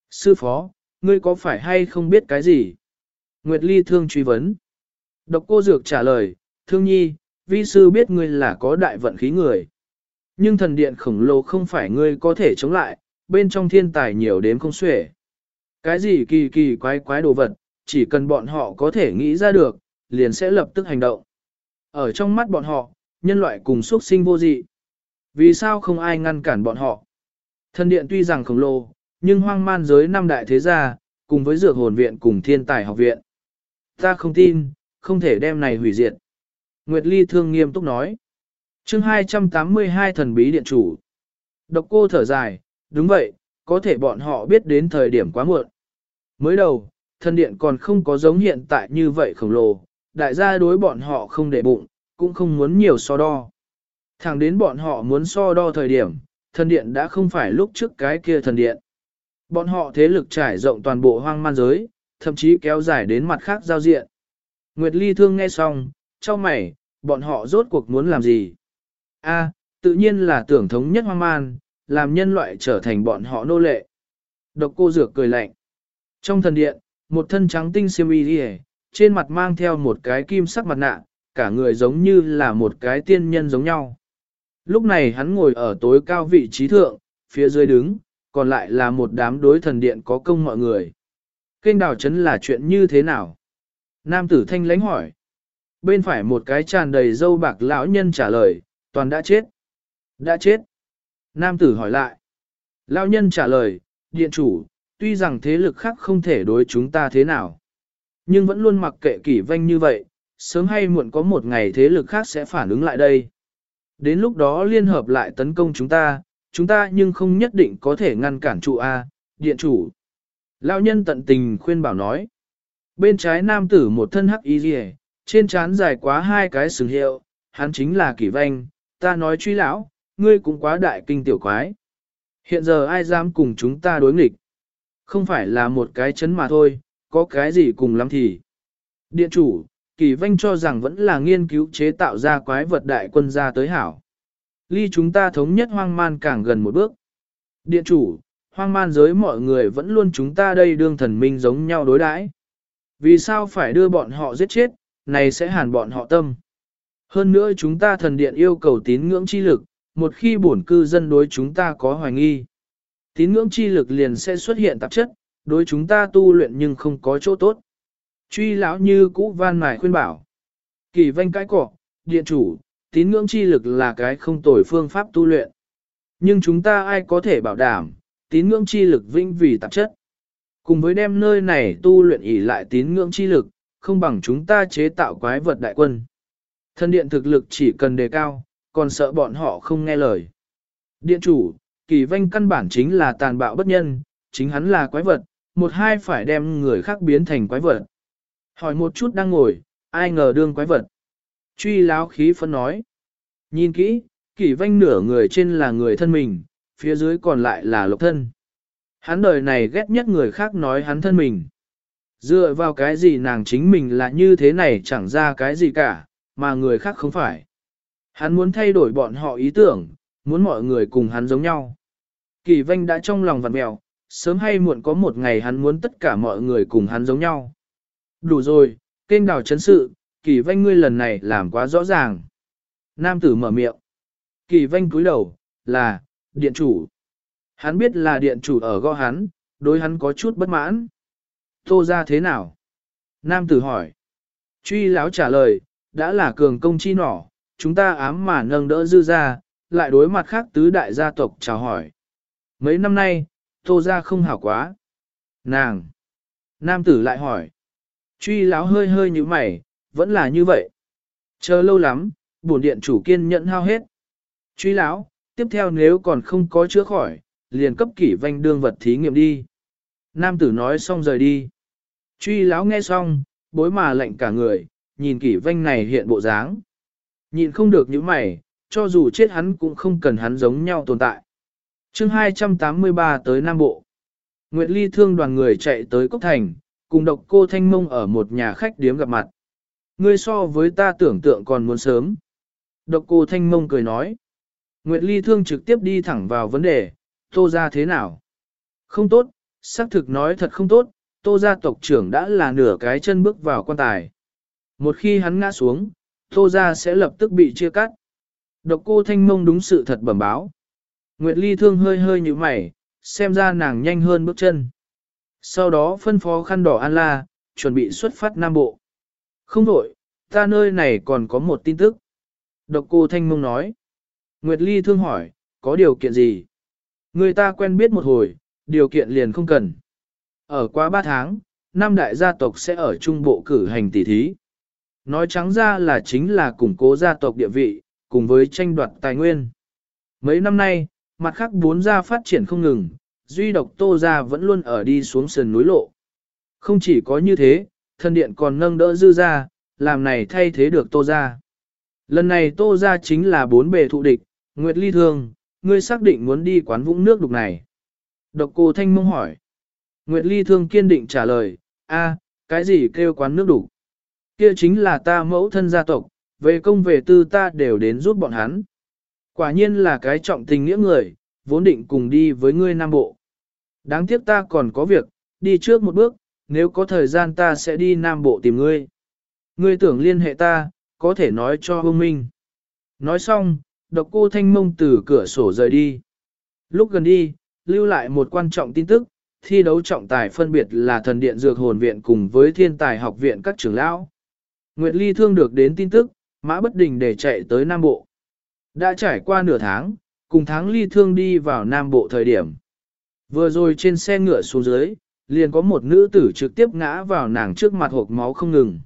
Sư phó, ngươi có phải hay không biết cái gì? Nguyệt Ly thương truy vấn. Độc cô dược trả lời, thương nhi, vi sư biết ngươi là có đại vận khí người. Nhưng thần điện khổng lồ không phải ngươi có thể chống lại, bên trong thiên tài nhiều đếm không xuể. Cái gì kỳ kỳ quái quái đồ vật, chỉ cần bọn họ có thể nghĩ ra được, liền sẽ lập tức hành động. Ở trong mắt bọn họ, nhân loại cùng xuất sinh vô dị. Vì sao không ai ngăn cản bọn họ? Thần điện tuy rằng khổng lồ, nhưng hoang man giới năm đại thế gia, cùng với dược hồn viện cùng thiên tài học viện. Ta không tin, không thể đem này hủy diệt. Nguyệt Ly thương nghiêm túc nói chương 282 thần bí điện chủ. Độc cô thở dài, đúng vậy, có thể bọn họ biết đến thời điểm quá muộn. Mới đầu, thần điện còn không có giống hiện tại như vậy khổng lồ, đại gia đối bọn họ không để bụng, cũng không muốn nhiều so đo. Thẳng đến bọn họ muốn so đo thời điểm, thần điện đã không phải lúc trước cái kia thần điện. Bọn họ thế lực trải rộng toàn bộ hoang man giới, thậm chí kéo dài đến mặt khác giao diện. Nguyệt Ly thương nghe xong, cho mày, bọn họ rốt cuộc muốn làm gì? A, tự nhiên là tưởng thống nhất hoang man, làm nhân loại trở thành bọn họ nô lệ. Độc cô dược cười lạnh. Trong thần điện, một thân trắng tinh xiêm y đi trên mặt mang theo một cái kim sắc mặt nạ, cả người giống như là một cái tiên nhân giống nhau. Lúc này hắn ngồi ở tối cao vị trí thượng, phía dưới đứng, còn lại là một đám đối thần điện có công mọi người. Kênh đào chấn là chuyện như thế nào? Nam tử thanh lãnh hỏi. Bên phải một cái tràn đầy dâu bạc lão nhân trả lời, toàn đã chết. Đã chết. Nam tử hỏi lại. Lão nhân trả lời, điện chủ, tuy rằng thế lực khác không thể đối chúng ta thế nào. Nhưng vẫn luôn mặc kệ kỷ vanh như vậy, sớm hay muộn có một ngày thế lực khác sẽ phản ứng lại đây. Đến lúc đó liên hợp lại tấn công chúng ta, chúng ta nhưng không nhất định có thể ngăn cản trụ A, điện chủ. Lão nhân tận tình khuyên bảo nói. Bên trái nam tử một thân hắc y rìa, trên trán dài quá hai cái sừng hiệu, hắn chính là kỷ vanh, ta nói truy lão, ngươi cũng quá đại kinh tiểu quái. Hiện giờ ai dám cùng chúng ta đối nghịch? Không phải là một cái chấn mà thôi, có cái gì cùng lắm thì. Điện chủ, kỳ vanh cho rằng vẫn là nghiên cứu chế tạo ra quái vật đại quân ra tới hảo. Ly chúng ta thống nhất hoang man càng gần một bước. Điện chủ, hoang man giới mọi người vẫn luôn chúng ta đây đương thần minh giống nhau đối đãi. Vì sao phải đưa bọn họ giết chết, này sẽ hàn bọn họ tâm. Hơn nữa chúng ta thần điện yêu cầu tín ngưỡng chi lực, một khi bổn cư dân đối chúng ta có hoài nghi. Tín ngưỡng chi lực liền sẽ xuất hiện tạp chất, đối chúng ta tu luyện nhưng không có chỗ tốt. Truy lão như cũ van mài khuyên bảo. Kỳ vanh cái cỏ, điện chủ, tín ngưỡng chi lực là cái không tồi phương pháp tu luyện. Nhưng chúng ta ai có thể bảo đảm, tín ngưỡng chi lực vinh vì tạp chất. Cùng với đem nơi này tu luyện ỉ lại tín ngưỡng chi lực, không bằng chúng ta chế tạo quái vật đại quân. Thân điện thực lực chỉ cần đề cao, còn sợ bọn họ không nghe lời. Điện chủ, kỳ vanh căn bản chính là tàn bạo bất nhân, chính hắn là quái vật, một hai phải đem người khác biến thành quái vật. Hỏi một chút đang ngồi, ai ngờ đương quái vật. Truy láo khí phân nói. Nhìn kỹ, kỳ vanh nửa người trên là người thân mình, phía dưới còn lại là lộc thân. Hắn đời này ghét nhất người khác nói hắn thân mình. Dựa vào cái gì nàng chính mình là như thế này chẳng ra cái gì cả, mà người khác không phải. Hắn muốn thay đổi bọn họ ý tưởng, muốn mọi người cùng hắn giống nhau. Kỳ vanh đã trong lòng vặn mèo, sớm hay muộn có một ngày hắn muốn tất cả mọi người cùng hắn giống nhau. Đủ rồi, kênh đào chấn sự, kỳ vanh ngươi lần này làm quá rõ ràng. Nam tử mở miệng. Kỳ vanh cúi đầu, là, điện chủ. Hắn biết là điện chủ ở gõ hắn, đối hắn có chút bất mãn. Tô ra thế nào? Nam tử hỏi. Truy lão trả lời, đã là cường công chi nỏ, chúng ta ám mà nâng đỡ dư ra, lại đối mặt khác tứ đại gia tộc chào hỏi. Mấy năm nay, tô ra không hảo quá. Nàng! Nam tử lại hỏi. Truy lão hơi hơi như mày, vẫn là như vậy. Chờ lâu lắm, bổn điện chủ kiên nhẫn hao hết. Truy lão, tiếp theo nếu còn không có chữa khỏi, liền cấp kỷ vanh đương vật thí nghiệm đi. Nam tử nói xong rời đi. Truy lão nghe xong, bối mà lạnh cả người, nhìn kỷ vanh này hiện bộ dáng. Nhìn không được những mày, cho dù chết hắn cũng không cần hắn giống nhau tồn tại. chương 283 tới Nam Bộ. Nguyệt Ly thương đoàn người chạy tới Cốc Thành, cùng độc cô Thanh Mông ở một nhà khách điếm gặp mặt. Ngươi so với ta tưởng tượng còn muốn sớm. Độc cô Thanh Mông cười nói. Nguyệt Ly thương trực tiếp đi thẳng vào vấn đề, tô ra thế nào? Không tốt, xác thực nói thật không tốt, tô gia tộc trưởng đã là nửa cái chân bước vào quan tài. Một khi hắn ngã xuống, tô gia sẽ lập tức bị chia cắt. Độc cô thanh mông đúng sự thật bẩm báo. Nguyệt Ly thương hơi hơi như mày, xem ra nàng nhanh hơn bước chân. Sau đó phân phó khăn đỏ An La, chuẩn bị xuất phát Nam Bộ. Không đổi, ta nơi này còn có một tin tức. Độc cô Thanh Mông nói. Nguyệt Ly thương hỏi, có điều kiện gì? Người ta quen biết một hồi, điều kiện liền không cần. Ở qua ba tháng, năm đại gia tộc sẽ ở trung bộ cử hành tỷ thí. Nói trắng ra là chính là củng cố gia tộc địa vị, cùng với tranh đoạt tài nguyên. Mấy năm nay, mặt khác bốn gia phát triển không ngừng, duy độc tô gia vẫn luôn ở đi xuống sườn núi lộ. Không chỉ có như thế, thân điện còn nâng đỡ dư gia, làm này thay thế được tô gia. Lần này tô gia chính là bốn bề thụ địch, Nguyệt Ly Thương, ngươi xác định muốn đi quán vũng nước đục này. Độc cô Thanh Mông hỏi. Nguyệt Ly Thương kiên định trả lời, a, cái gì kêu quán nước đục? Kia chính là ta mẫu thân gia tộc, về công về tư ta đều đến giúp bọn hắn. Quả nhiên là cái trọng tình nghĩa người, vốn định cùng đi với ngươi Nam Bộ. Đáng tiếc ta còn có việc, đi trước một bước, nếu có thời gian ta sẽ đi Nam Bộ tìm ngươi. Ngươi tưởng liên hệ ta, có thể nói cho ông Minh. Nói xong, độc cô thanh mông từ cửa sổ rời đi. Lúc gần đi, lưu lại một quan trọng tin tức, thi đấu trọng tài phân biệt là thần điện dược hồn viện cùng với thiên tài học viện các trưởng lão. Nguyệt Ly thương được đến tin tức, mã bất đình để chạy tới Nam Bộ. Đã trải qua nửa tháng, cùng tháng Ly thương đi vào Nam Bộ thời điểm. Vừa rồi trên xe ngựa xuống dưới, liền có một nữ tử trực tiếp ngã vào nàng trước mặt hộp máu không ngừng.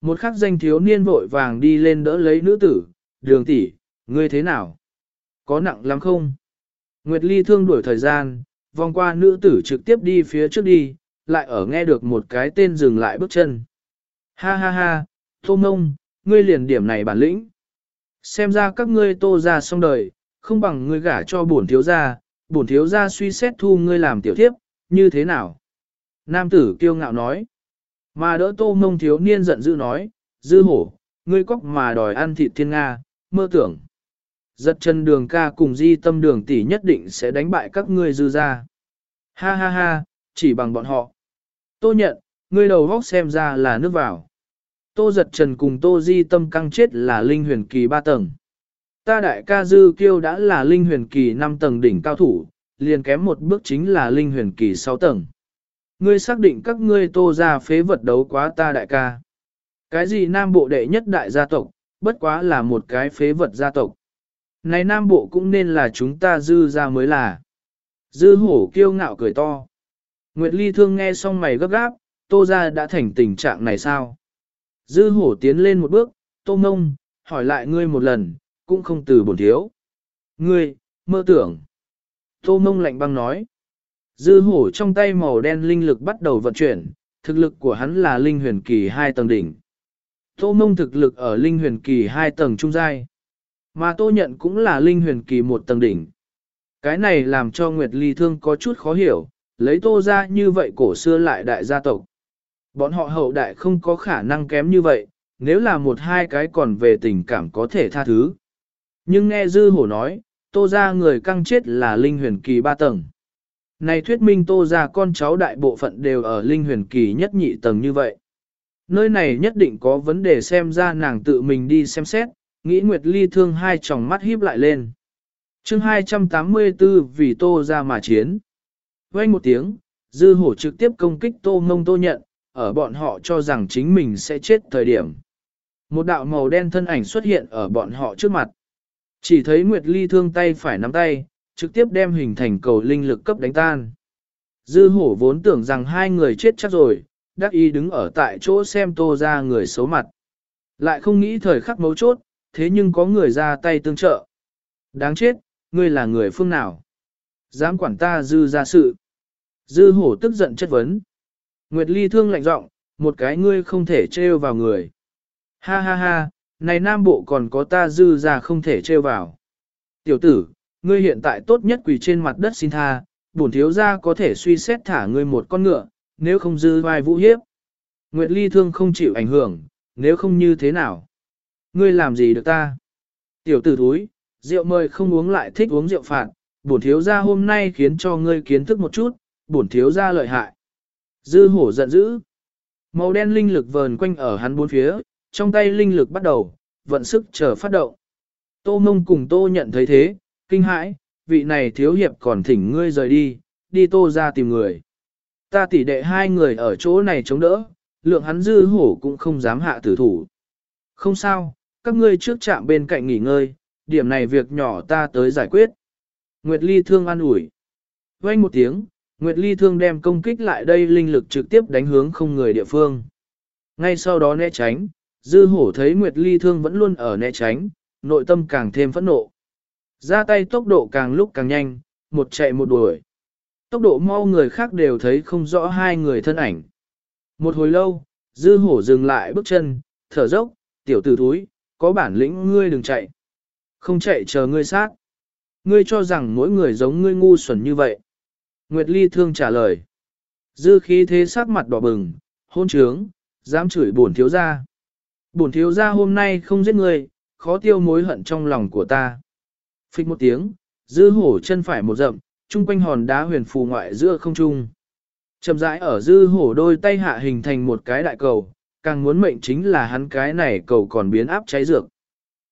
Một khắc danh thiếu niên vội vàng đi lên đỡ lấy nữ tử, đường tỷ, ngươi thế nào? Có nặng lắm không? Nguyệt Ly thương đuổi thời gian, vòng qua nữ tử trực tiếp đi phía trước đi, lại ở nghe được một cái tên dừng lại bước chân. Ha ha ha, tô mông, ngươi liền điểm này bản lĩnh. Xem ra các ngươi tô ra xong đời, không bằng ngươi gả cho bổn thiếu gia, bổn thiếu gia suy xét thu ngươi làm tiểu thiếp, như thế nào? Nam tử kiêu ngạo nói. Mà đỡ tô mông thiếu niên giận dữ nói, dư hổ, ngươi cóc mà đòi ăn thịt thiên Nga, mơ tưởng. Giật chân đường ca cùng di tâm đường tỷ nhất định sẽ đánh bại các ngươi dư ra. Ha ha ha, chỉ bằng bọn họ. Tô nhận, ngươi đầu góc xem ra là nước vào. Tô giật trần cùng tô di tâm căng chết là linh huyền kỳ 3 tầng. Ta đại ca dư kiêu đã là linh huyền kỳ 5 tầng đỉnh cao thủ, liền kém một bước chính là linh huyền kỳ 6 tầng. Ngươi xác định các ngươi tô ra phế vật đấu quá ta đại ca. Cái gì nam bộ đệ nhất đại gia tộc, bất quá là một cái phế vật gia tộc. Này nam bộ cũng nên là chúng ta dư ra mới là. Dư hổ kiêu ngạo cười to. Nguyệt Ly thương nghe xong mày gấp gáp, tô ra đã thành tình trạng này sao? Dư hổ tiến lên một bước, tô mông, hỏi lại ngươi một lần, cũng không từ bổn thiếu. Ngươi, mơ tưởng. Tô mông lạnh băng nói. Dư hổ trong tay màu đen linh lực bắt đầu vận chuyển, thực lực của hắn là linh huyền kỳ 2 tầng đỉnh. Tô mông thực lực ở linh huyền kỳ 2 tầng trung giai. Mà tô nhận cũng là linh huyền kỳ 1 tầng đỉnh. Cái này làm cho Nguyệt Ly Thương có chút khó hiểu, lấy tô ra như vậy cổ xưa lại đại gia tộc. Bọn họ hậu đại không có khả năng kém như vậy, nếu là một hai cái còn về tình cảm có thể tha thứ. Nhưng nghe Dư Hổ nói, tô ra người căng chết là linh huyền kỳ ba tầng. Này thuyết minh tô ra con cháu đại bộ phận đều ở linh huyền kỳ nhất nhị tầng như vậy. Nơi này nhất định có vấn đề xem ra nàng tự mình đi xem xét, nghĩ Nguyệt Ly thương hai tròng mắt híp lại lên. chương 284 vì tô ra mà chiến. Quay một tiếng, dư hổ trực tiếp công kích tô ngông tô nhận, ở bọn họ cho rằng chính mình sẽ chết thời điểm. Một đạo màu đen thân ảnh xuất hiện ở bọn họ trước mặt. Chỉ thấy Nguyệt Ly thương tay phải nắm tay, trực tiếp đem hình thành cầu linh lực cấp đánh tan. Dư hổ vốn tưởng rằng hai người chết chắc rồi, đắc ý đứng ở tại chỗ xem tô ra người xấu mặt. Lại không nghĩ thời khắc mấu chốt, thế nhưng có người ra tay tương trợ. Đáng chết, ngươi là người phương nào? Dám quản ta dư ra sự. Dư hổ tức giận chất vấn. Nguyệt Ly thương lạnh giọng, một cái ngươi không thể trêu vào người. Ha ha ha, này nam bộ còn có ta dư ra không thể trêu vào. Tiểu tử, ngươi hiện tại tốt nhất quỳ trên mặt đất xin tha, bổn thiếu gia có thể suy xét thả ngươi một con ngựa, nếu không dư vai vũ hiếp. Nguyệt Ly thương không chịu ảnh hưởng, nếu không như thế nào? Ngươi làm gì được ta? Tiểu tử thúi, rượu mời không uống lại thích uống rượu phạt, bổn thiếu gia hôm nay khiến cho ngươi kiến thức một chút, bổn thiếu gia lợi hại. Dư hổ giận dữ. Màu đen linh lực vờn quanh ở hắn bốn phía, trong tay linh lực bắt đầu, vận sức chờ phát động. Tô mông cùng tô nhận thấy thế, kinh hãi, vị này thiếu hiệp còn thỉnh ngươi rời đi, đi tô ra tìm người. Ta tỉ đệ hai người ở chỗ này chống đỡ, lượng hắn dư hổ cũng không dám hạ tử thủ. Không sao, các ngươi trước chạm bên cạnh nghỉ ngơi, điểm này việc nhỏ ta tới giải quyết. Nguyệt Ly thương an ủi. vang một tiếng, Nguyệt Ly thương đem công kích lại đây linh lực trực tiếp đánh hướng không người địa phương. Ngay sau đó né tránh, dư hổ thấy Nguyệt Ly thương vẫn luôn ở né tránh, nội tâm càng thêm phẫn nộ. Ra tay tốc độ càng lúc càng nhanh, một chạy một đuổi. Tốc độ mau người khác đều thấy không rõ hai người thân ảnh. Một hồi lâu, dư hổ dừng lại bước chân, thở dốc, tiểu tử túi, có bản lĩnh ngươi đừng chạy. Không chạy chờ ngươi sát. Ngươi cho rằng mỗi người giống ngươi ngu xuẩn như vậy. Nguyệt Ly thương trả lời. Dư khí thế sắc mặt đỏ bừng, hôn trướng, dám chửi bổn thiếu gia. Bổn thiếu gia hôm nay không giết ngươi, khó tiêu mối hận trong lòng của ta. Phích một tiếng, dư hổ chân phải một rậm, trung quanh hòn đá huyền phù ngoại giữa không trung. Chậm rãi ở dư hổ đôi tay hạ hình thành một cái đại cầu, càng muốn mệnh chính là hắn cái này cầu còn biến áp cháy dược.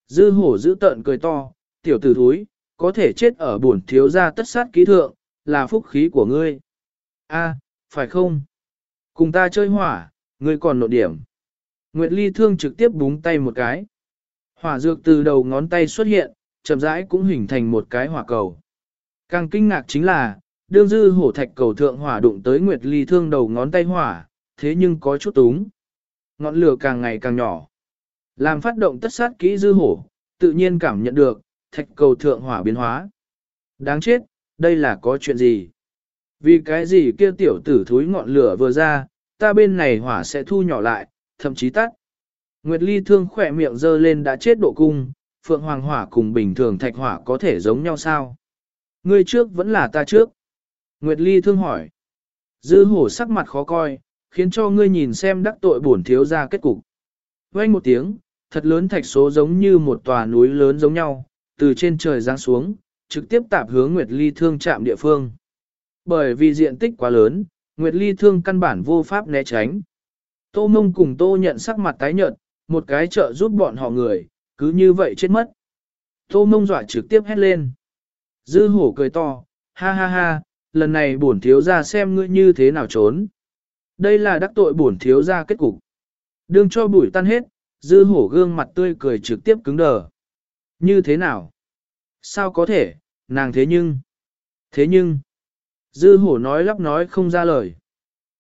Dư hổ giữ tợn cười to, tiểu tử thúi, có thể chết ở bổn thiếu gia tất sát ký thượng, là phúc khí của ngươi. A, phải không? Cùng ta chơi hỏa, ngươi còn nộ điểm. Nguyệt Ly thương trực tiếp búng tay một cái. Hỏa dược từ đầu ngón tay xuất hiện, chậm rãi cũng hình thành một cái hỏa cầu. Càng kinh ngạc chính là, đương dư hổ thạch cầu thượng hỏa đụng tới Nguyệt Ly thương đầu ngón tay hỏa, thế nhưng có chút túng. Ngọn lửa càng ngày càng nhỏ. Làm phát động tất sát kỹ dư hổ, tự nhiên cảm nhận được, thạch cầu thượng hỏa biến hóa. Đáng chết, đây là có chuyện gì? Vì cái gì kia tiểu tử thúi ngọn lửa vừa ra, ta bên này hỏa sẽ thu nhỏ lại, thậm chí tắt. Nguyệt Ly thương khỏe miệng dơ lên đã chết độ cung, phượng hoàng hỏa cùng bình thường thạch hỏa có thể giống nhau sao? Ngươi trước vẫn là ta trước. Nguyệt Ly thương hỏi. Dư hổ sắc mặt khó coi, khiến cho ngươi nhìn xem đắc tội bổn thiếu ra kết cục. Quay một tiếng, thật lớn thạch số giống như một tòa núi lớn giống nhau, từ trên trời giáng xuống, trực tiếp tạp hướng Nguyệt Ly thương chạm địa phương. Bởi vì diện tích quá lớn, Nguyệt Ly thương căn bản vô pháp né tránh. Tô mông cùng tô nhận sắc mặt tái nhợt, một cái trợ giúp bọn họ người, cứ như vậy chết mất. Tô mông dọa trực tiếp hét lên. Dư hổ cười to, ha ha ha, lần này bổn thiếu ra xem ngươi như thế nào trốn. Đây là đắc tội bổn thiếu ra kết cục. Đương cho bụi tan hết, dư hổ gương mặt tươi cười trực tiếp cứng đờ. Như thế nào? Sao có thể, nàng thế nhưng... Thế nhưng... Dư hổ nói lắp nói không ra lời.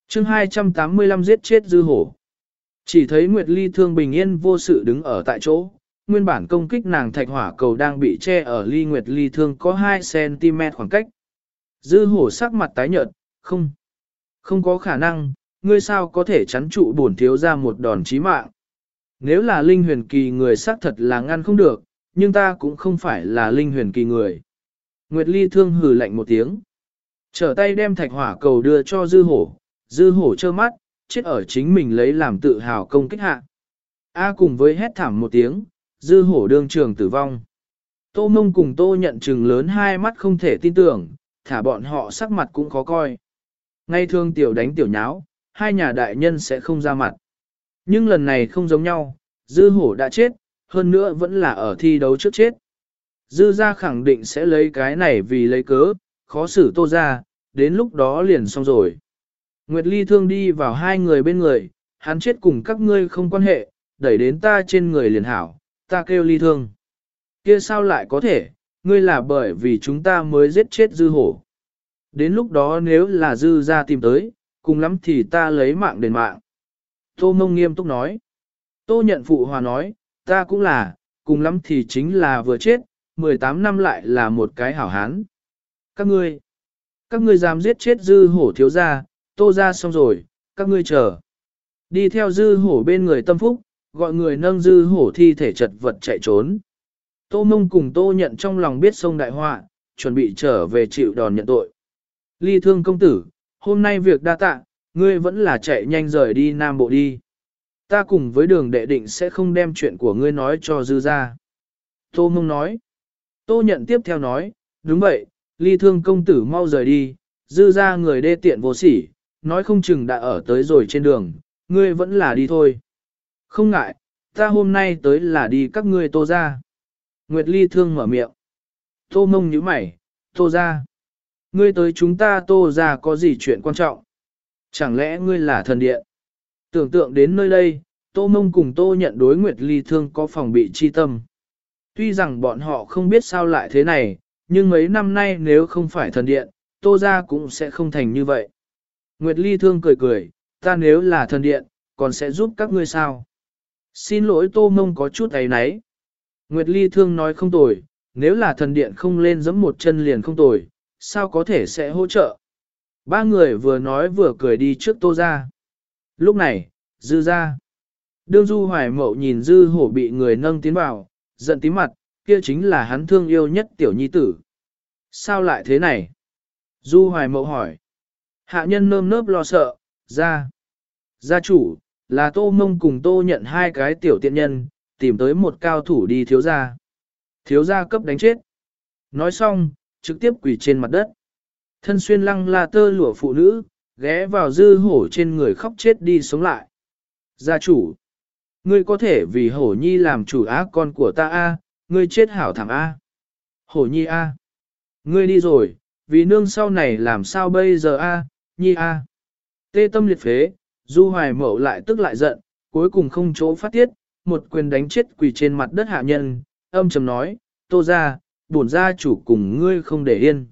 chương 285 giết chết dư hổ. Chỉ thấy Nguyệt Ly thương bình yên vô sự đứng ở tại chỗ, nguyên bản công kích nàng thạch hỏa cầu đang bị che ở ly Nguyệt Ly thương có 2cm khoảng cách. Dư hổ sắc mặt tái nhợt, không, không có khả năng, ngươi sao có thể chắn trụ bổn thiếu ra một đòn chí mạng. Nếu là linh huyền kỳ người xác thật là ngăn không được, nhưng ta cũng không phải là linh huyền kỳ người. Nguyệt Ly thương hừ lạnh một tiếng. Trở tay đem thạch hỏa cầu đưa cho dư hổ, dư hổ trơ mắt, chết ở chính mình lấy làm tự hào công kích hạ. A cùng với hét thảm một tiếng, dư hổ đương trường tử vong. Tô mông cùng tô nhận chừng lớn hai mắt không thể tin tưởng, thả bọn họ sắc mặt cũng khó coi. Ngay thương tiểu đánh tiểu nháo, hai nhà đại nhân sẽ không ra mặt. Nhưng lần này không giống nhau, dư hổ đã chết, hơn nữa vẫn là ở thi đấu trước chết. Dư ra khẳng định sẽ lấy cái này vì lấy cớ, khó xử tô ra, đến lúc đó liền xong rồi. Nguyệt Ly thương đi vào hai người bên người, hắn chết cùng các ngươi không quan hệ, đẩy đến ta trên người liền hảo, ta kêu Ly thương. Kia sao lại có thể, ngươi là bởi vì chúng ta mới giết chết dư hổ. Đến lúc đó nếu là dư ra tìm tới, cùng lắm thì ta lấy mạng đền mạng. Tô mông nghiêm túc nói. Tô nhận phụ hòa nói, ta cũng là, cùng lắm thì chính là vừa chết, 18 năm lại là một cái hảo hán. Các ngươi, các ngươi dám giết chết dư hổ thiếu gia, tô ra xong rồi, các ngươi chờ. Đi theo dư hổ bên người tâm phúc, gọi người nâng dư hổ thi thể chật vật chạy trốn. Tô mông cùng tô nhận trong lòng biết sông đại họa, chuẩn bị trở về chịu đòn nhận tội. Ly thương công tử, hôm nay việc đa tạ, ngươi vẫn là chạy nhanh rời đi Nam Bộ đi. Ta cùng với đường đệ định sẽ không đem chuyện của ngươi nói cho dư ra. Tô mông nói. Tô nhận tiếp theo nói, đúng vậy, ly thương công tử mau rời đi, dư ra người đê tiện vô sỉ, nói không chừng đã ở tới rồi trên đường, ngươi vẫn là đi thôi. Không ngại, ta hôm nay tới là đi các ngươi tô ra. Nguyệt ly thương mở miệng. Tô mông nhíu mày, tô ra. Ngươi tới chúng ta tô ra có gì chuyện quan trọng? Chẳng lẽ ngươi là thần điện? Tưởng tượng đến nơi đây, tô mông cùng tô nhận đối Nguyệt ly thương có phòng bị chi tâm. Tuy rằng bọn họ không biết sao lại thế này, nhưng mấy năm nay nếu không phải thần điện, tô ra cũng sẽ không thành như vậy. Nguyệt Ly thương cười cười, ta nếu là thần điện, còn sẽ giúp các ngươi sao? Xin lỗi tô mông có chút ấy nấy. Nguyệt Ly thương nói không tồi, nếu là thần điện không lên giẫm một chân liền không tồi, sao có thể sẽ hỗ trợ? Ba người vừa nói vừa cười đi trước tô ra. Lúc này, dư ra. Đương du hoài mậu nhìn dư hổ bị người nâng tiến vào, giận tím mặt, kia chính là hắn thương yêu nhất tiểu nhi tử. Sao lại thế này? Du hoài mậu hỏi. Hạ nhân nơm nớp lo sợ, ra. Gia chủ, là tô mông cùng tô nhận hai cái tiểu tiện nhân, tìm tới một cao thủ đi thiếu gia. Thiếu gia cấp đánh chết. Nói xong, trực tiếp quỳ trên mặt đất. Thân xuyên lăng là tơ lụa phụ nữ, ghé vào dư hổ trên người khóc chết đi sống lại. Gia chủ, ngươi có thể vì hổ nhi làm chủ á con của ta a, ngươi chết hảo thảm a. Hổ nhi a, ngươi đi rồi, vì nương sau này làm sao bây giờ a, nhi a. Tê tâm liệt phế, du hoài mậu lại tức lại giận, cuối cùng không chỗ phát tiết, một quyền đánh chết quỳ trên mặt đất hạ nhân, âm trầm nói, tô ra, bổn gia chủ cùng ngươi không để yên.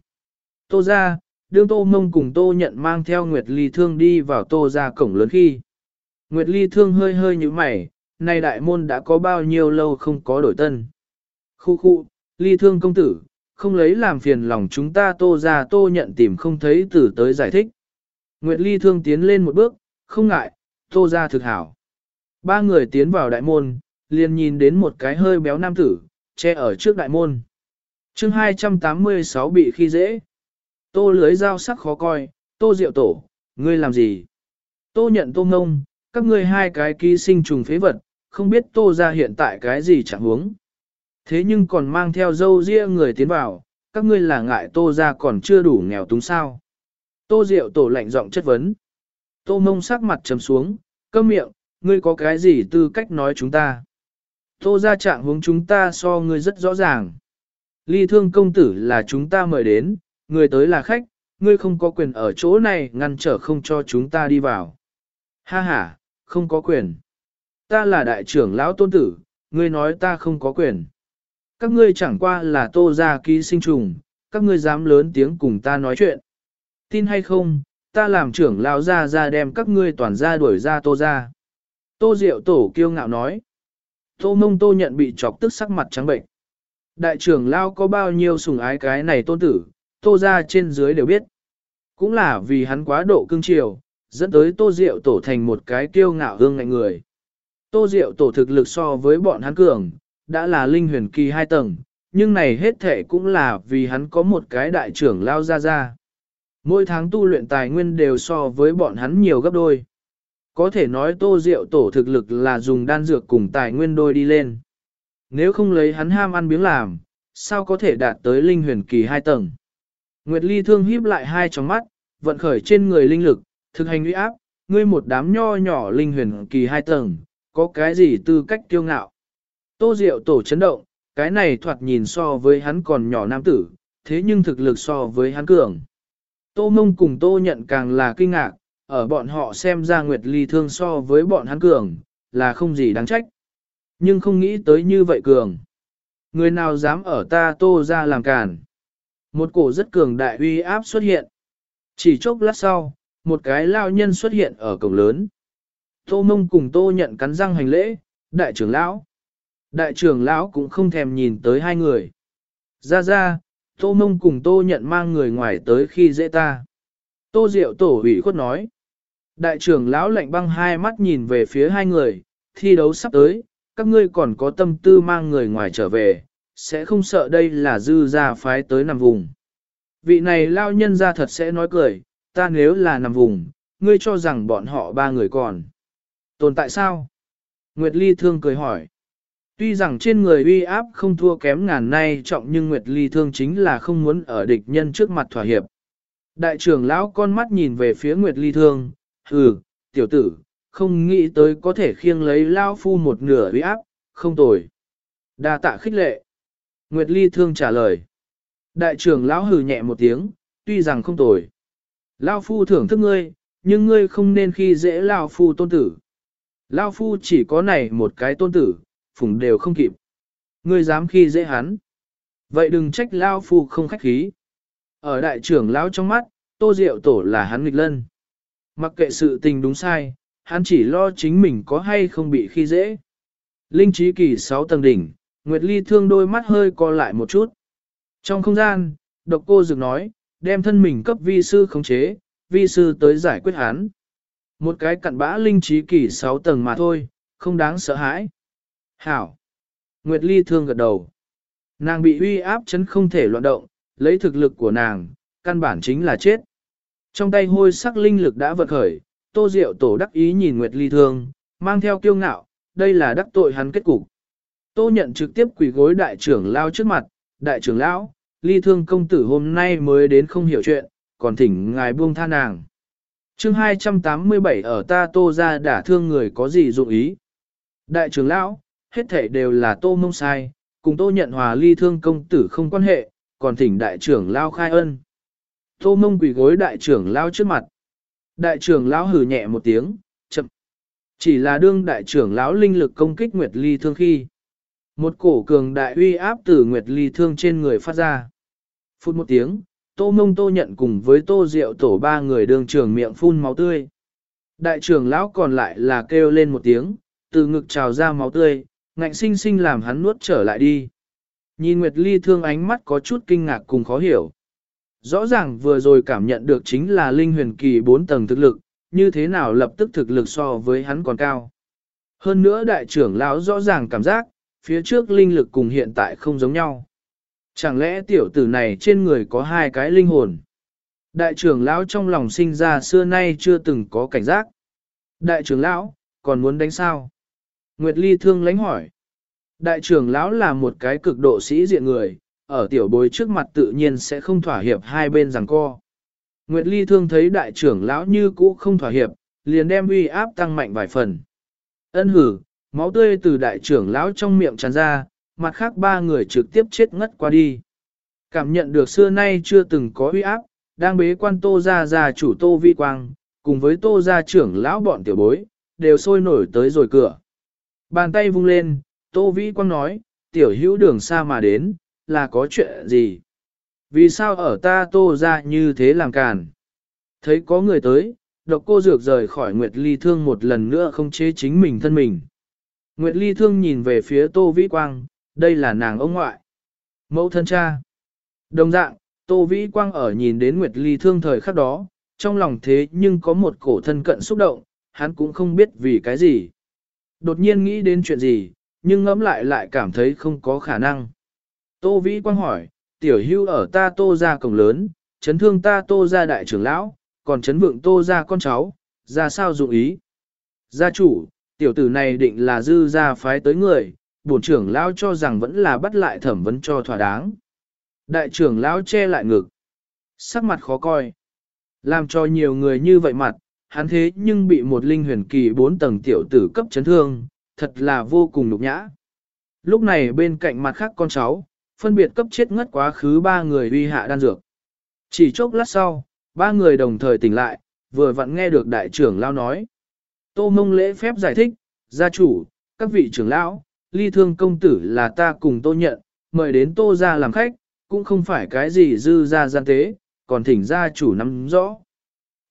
Tô ra, đương tô mông cùng tô nhận mang theo Nguyệt Ly Thương đi vào tô ra cổng lớn khi. Nguyệt Ly Thương hơi hơi như mày, này đại môn đã có bao nhiêu lâu không có đổi tân. Khu khu, Ly Thương công tử, không lấy làm phiền lòng chúng ta tô ra tô nhận tìm không thấy tử tới giải thích. Nguyệt Ly Thương tiến lên một bước, không ngại, tô ra thực hảo. Ba người tiến vào đại môn, liền nhìn đến một cái hơi béo nam tử, che ở trước đại môn. chương 286 bị khi dễ. Tô lưới dao sắc khó coi, tô rượu tổ, ngươi làm gì? Tô nhận tô ngông, các ngươi hai cái ký sinh trùng phế vật, không biết tô ra hiện tại cái gì chẳng huống. Thế nhưng còn mang theo dâu ria người tiến vào, các ngươi là ngại tô ra còn chưa đủ nghèo túng sao. Tô Diệu Tổ lạnh giọng chất vấn. Tô Mông sắc mặt trầm xuống, câm miệng, ngươi có cái gì tư cách nói chúng ta. Tô ra trạng hướng chúng ta so ngươi rất rõ ràng. Ly thương công tử là chúng ta mời đến, người tới là khách, ngươi không có quyền ở chỗ này ngăn trở không cho chúng ta đi vào. Ha ha, không có quyền. Ta là đại trưởng lão tôn tử, ngươi nói ta không có quyền. Các ngươi chẳng qua là tô gia ký sinh trùng, các ngươi dám lớn tiếng cùng ta nói chuyện. Tin hay không, ta làm trưởng lão ra ra đem các ngươi toàn gia đuổi ra tô gia. Tô Diệu Tổ kiêu ngạo nói. Tô mông tô nhận bị chọc tức sắc mặt trắng bệnh. Đại trưởng lão có bao nhiêu sùng ái cái này tôn tử, tô ra trên dưới đều biết. Cũng là vì hắn quá độ cưng chiều, dẫn tới tô diệu tổ thành một cái kiêu ngạo hương ngạnh người. Tô diệu tổ thực lực so với bọn hắn cường, đã là linh huyền kỳ hai tầng, nhưng này hết thể cũng là vì hắn có một cái đại trưởng lao ra ra. Mỗi tháng tu luyện tài nguyên đều so với bọn hắn nhiều gấp đôi. Có thể nói tô diệu tổ thực lực là dùng đan dược cùng tài nguyên đôi đi lên. Nếu không lấy hắn ham ăn biếng làm, sao có thể đạt tới linh huyền kỳ hai tầng. Nguyệt Ly thương híp lại hai tròng mắt, vận khởi trên người linh lực, thực hành uy áp, ngươi một đám nho nhỏ linh huyền kỳ hai tầng, có cái gì tư cách kiêu ngạo. Tô Diệu tổ chấn động, cái này thoạt nhìn so với hắn còn nhỏ nam tử, thế nhưng thực lực so với hắn cường. Tô Mông cùng Tô nhận càng là kinh ngạc, ở bọn họ xem ra Nguyệt Ly thương so với bọn hắn cường, là không gì đáng trách. Nhưng không nghĩ tới như vậy cường. Người nào dám ở ta Tô ra làm cản. Một cổ rất cường đại uy áp xuất hiện. Chỉ chốc lát sau, một cái lao nhân xuất hiện ở cổng lớn. Tô mông cùng tô nhận cắn răng hành lễ, đại trưởng lão. Đại trưởng lão cũng không thèm nhìn tới hai người. Ra ra, tô mông cùng tô nhận mang người ngoài tới khi dễ ta. Tô diệu tổ ủy khuất nói. Đại trưởng lão lạnh băng hai mắt nhìn về phía hai người, thi đấu sắp tới, các ngươi còn có tâm tư mang người ngoài trở về, sẽ không sợ đây là dư gia phái tới nằm vùng. Vị này lao nhân ra thật sẽ nói cười, ta nếu là nằm vùng, ngươi cho rằng bọn họ ba người còn. Tồn tại sao? Nguyệt Ly thương cười hỏi. Tuy rằng trên người uy áp không thua kém ngàn nay trọng nhưng Nguyệt Ly thương chính là không muốn ở địch nhân trước mặt thỏa hiệp. Đại trưởng lão con mắt nhìn về phía Nguyệt Ly thương, hừ, tiểu tử, không nghĩ tới có thể khiêng lấy lao phu một nửa uy áp, không tồi. đa tạ khích lệ. Nguyệt Ly thương trả lời. Đại trưởng lão hừ nhẹ một tiếng, tuy rằng không tồi. Lao phu thưởng thức ngươi, nhưng ngươi không nên khi dễ Lao phu tôn tử. Lao phu chỉ có này một cái tôn tử, phùng đều không kịp. Ngươi dám khi dễ hắn. Vậy đừng trách Lao phu không khách khí. Ở đại trưởng lão trong mắt, tô diệu tổ là hắn nghịch lân. Mặc kệ sự tình đúng sai, hắn chỉ lo chính mình có hay không bị khi dễ. Linh trí kỳ 6 tầng đỉnh, Nguyệt Ly thương đôi mắt hơi co lại một chút. Trong không gian, độc cô Dược nói, đem thân mình cấp vi sư khống chế, vi sư tới giải quyết hắn. Một cái cặn bã linh trí kỷ 6 tầng mà thôi, không đáng sợ hãi. Hảo. Nguyệt Ly thương gật đầu. Nàng bị uy áp chấn không thể loạn động, lấy thực lực của nàng, căn bản chính là chết. Trong tay hôi sắc linh lực đã vật khởi, tô diệu tổ đắc ý nhìn Nguyệt Ly thương, mang theo kiêu ngạo, đây là đắc tội hắn kết cục. Tô nhận trực tiếp quỷ gối đại trưởng lao trước mặt, đại trưởng lão, ly thương công tử hôm nay mới đến không hiểu chuyện, còn thỉnh ngài buông tha nàng. chương 287 ở ta tô ra đả thương người có gì dụng ý. Đại trưởng lão, hết thể đều là tô mông sai, cùng tô nhận hòa ly thương công tử không quan hệ, còn thỉnh đại trưởng lao khai ân. Tô mông quỷ gối đại trưởng lao trước mặt. Đại trưởng lão hử nhẹ một tiếng, chậm. Chỉ là đương đại trưởng lão linh lực công kích Nguyệt Ly thương khi. Một cổ cường đại uy áp từ Nguyệt Ly thương trên người phát ra. Phút một tiếng, tô mông tô nhận cùng với tô rượu tổ ba người đường trường miệng phun máu tươi. Đại trưởng lão còn lại là kêu lên một tiếng, từ ngực trào ra máu tươi, ngạnh sinh sinh làm hắn nuốt trở lại đi. Nhìn Nguyệt Ly thương ánh mắt có chút kinh ngạc cùng khó hiểu. Rõ ràng vừa rồi cảm nhận được chính là linh huyền kỳ 4 tầng thực lực, như thế nào lập tức thực lực so với hắn còn cao. Hơn nữa đại trưởng lão rõ ràng cảm giác, phía trước linh lực cùng hiện tại không giống nhau. Chẳng lẽ tiểu tử này trên người có hai cái linh hồn? Đại trưởng lão trong lòng sinh ra xưa nay chưa từng có cảnh giác. Đại trưởng lão, còn muốn đánh sao? Nguyệt Ly thương lánh hỏi. Đại trưởng lão là một cái cực độ sĩ diện người, ở tiểu bối trước mặt tự nhiên sẽ không thỏa hiệp hai bên rằng co. Nguyệt Ly thương thấy đại trưởng lão như cũ không thỏa hiệp, liền đem uy áp tăng mạnh vài phần. Ân hử, máu tươi từ đại trưởng lão trong miệng tràn ra, mặt khác ba người trực tiếp chết ngất qua đi. Cảm nhận được xưa nay chưa từng có uy áp, đang bế quan tô ra ra chủ tô vi quang, cùng với tô ra trưởng lão bọn tiểu bối, đều sôi nổi tới rồi cửa. Bàn tay vung lên, tô vi quang nói, tiểu hữu đường xa mà đến, là có chuyện gì? Vì sao ở ta tô ra như thế làm càn? Thấy có người tới, độc cô dược rời khỏi Nguyệt Ly Thương một lần nữa không chế chính mình thân mình. Nguyệt Ly Thương nhìn về phía Tô Vĩ Quang, đây là nàng ông ngoại. Mẫu thân cha. Đồng dạng, Tô Vĩ Quang ở nhìn đến Nguyệt Ly Thương thời khắc đó, trong lòng thế nhưng có một cổ thân cận xúc động, hắn cũng không biết vì cái gì. Đột nhiên nghĩ đến chuyện gì, nhưng ngẫm lại lại cảm thấy không có khả năng. Tô Vĩ Quang hỏi, tiểu hưu ở ta tô ra cổng lớn, chấn thương ta tô ra đại trưởng lão, còn chấn vượng tô ra con cháu, ra sao dụng ý. Gia chủ, tiểu tử này định là dư gia phái tới người, bổn trưởng lão cho rằng vẫn là bắt lại thẩm vấn cho thỏa đáng. Đại trưởng lão che lại ngực, sắc mặt khó coi. Làm cho nhiều người như vậy mặt, hắn thế nhưng bị một linh huyền kỳ bốn tầng tiểu tử cấp chấn thương, thật là vô cùng nhục nhã. Lúc này bên cạnh mặt khác con cháu, phân biệt cấp chết ngất quá khứ ba người uy hạ đan dược. Chỉ chốc lát sau, ba người đồng thời tỉnh lại, vừa vặn nghe được đại trưởng lao nói. Tô mông lễ phép giải thích, gia chủ, các vị trưởng lão, ly thương công tử là ta cùng tô nhận, mời đến tô ra làm khách, cũng không phải cái gì dư ra gian tế, còn thỉnh gia chủ nắm rõ.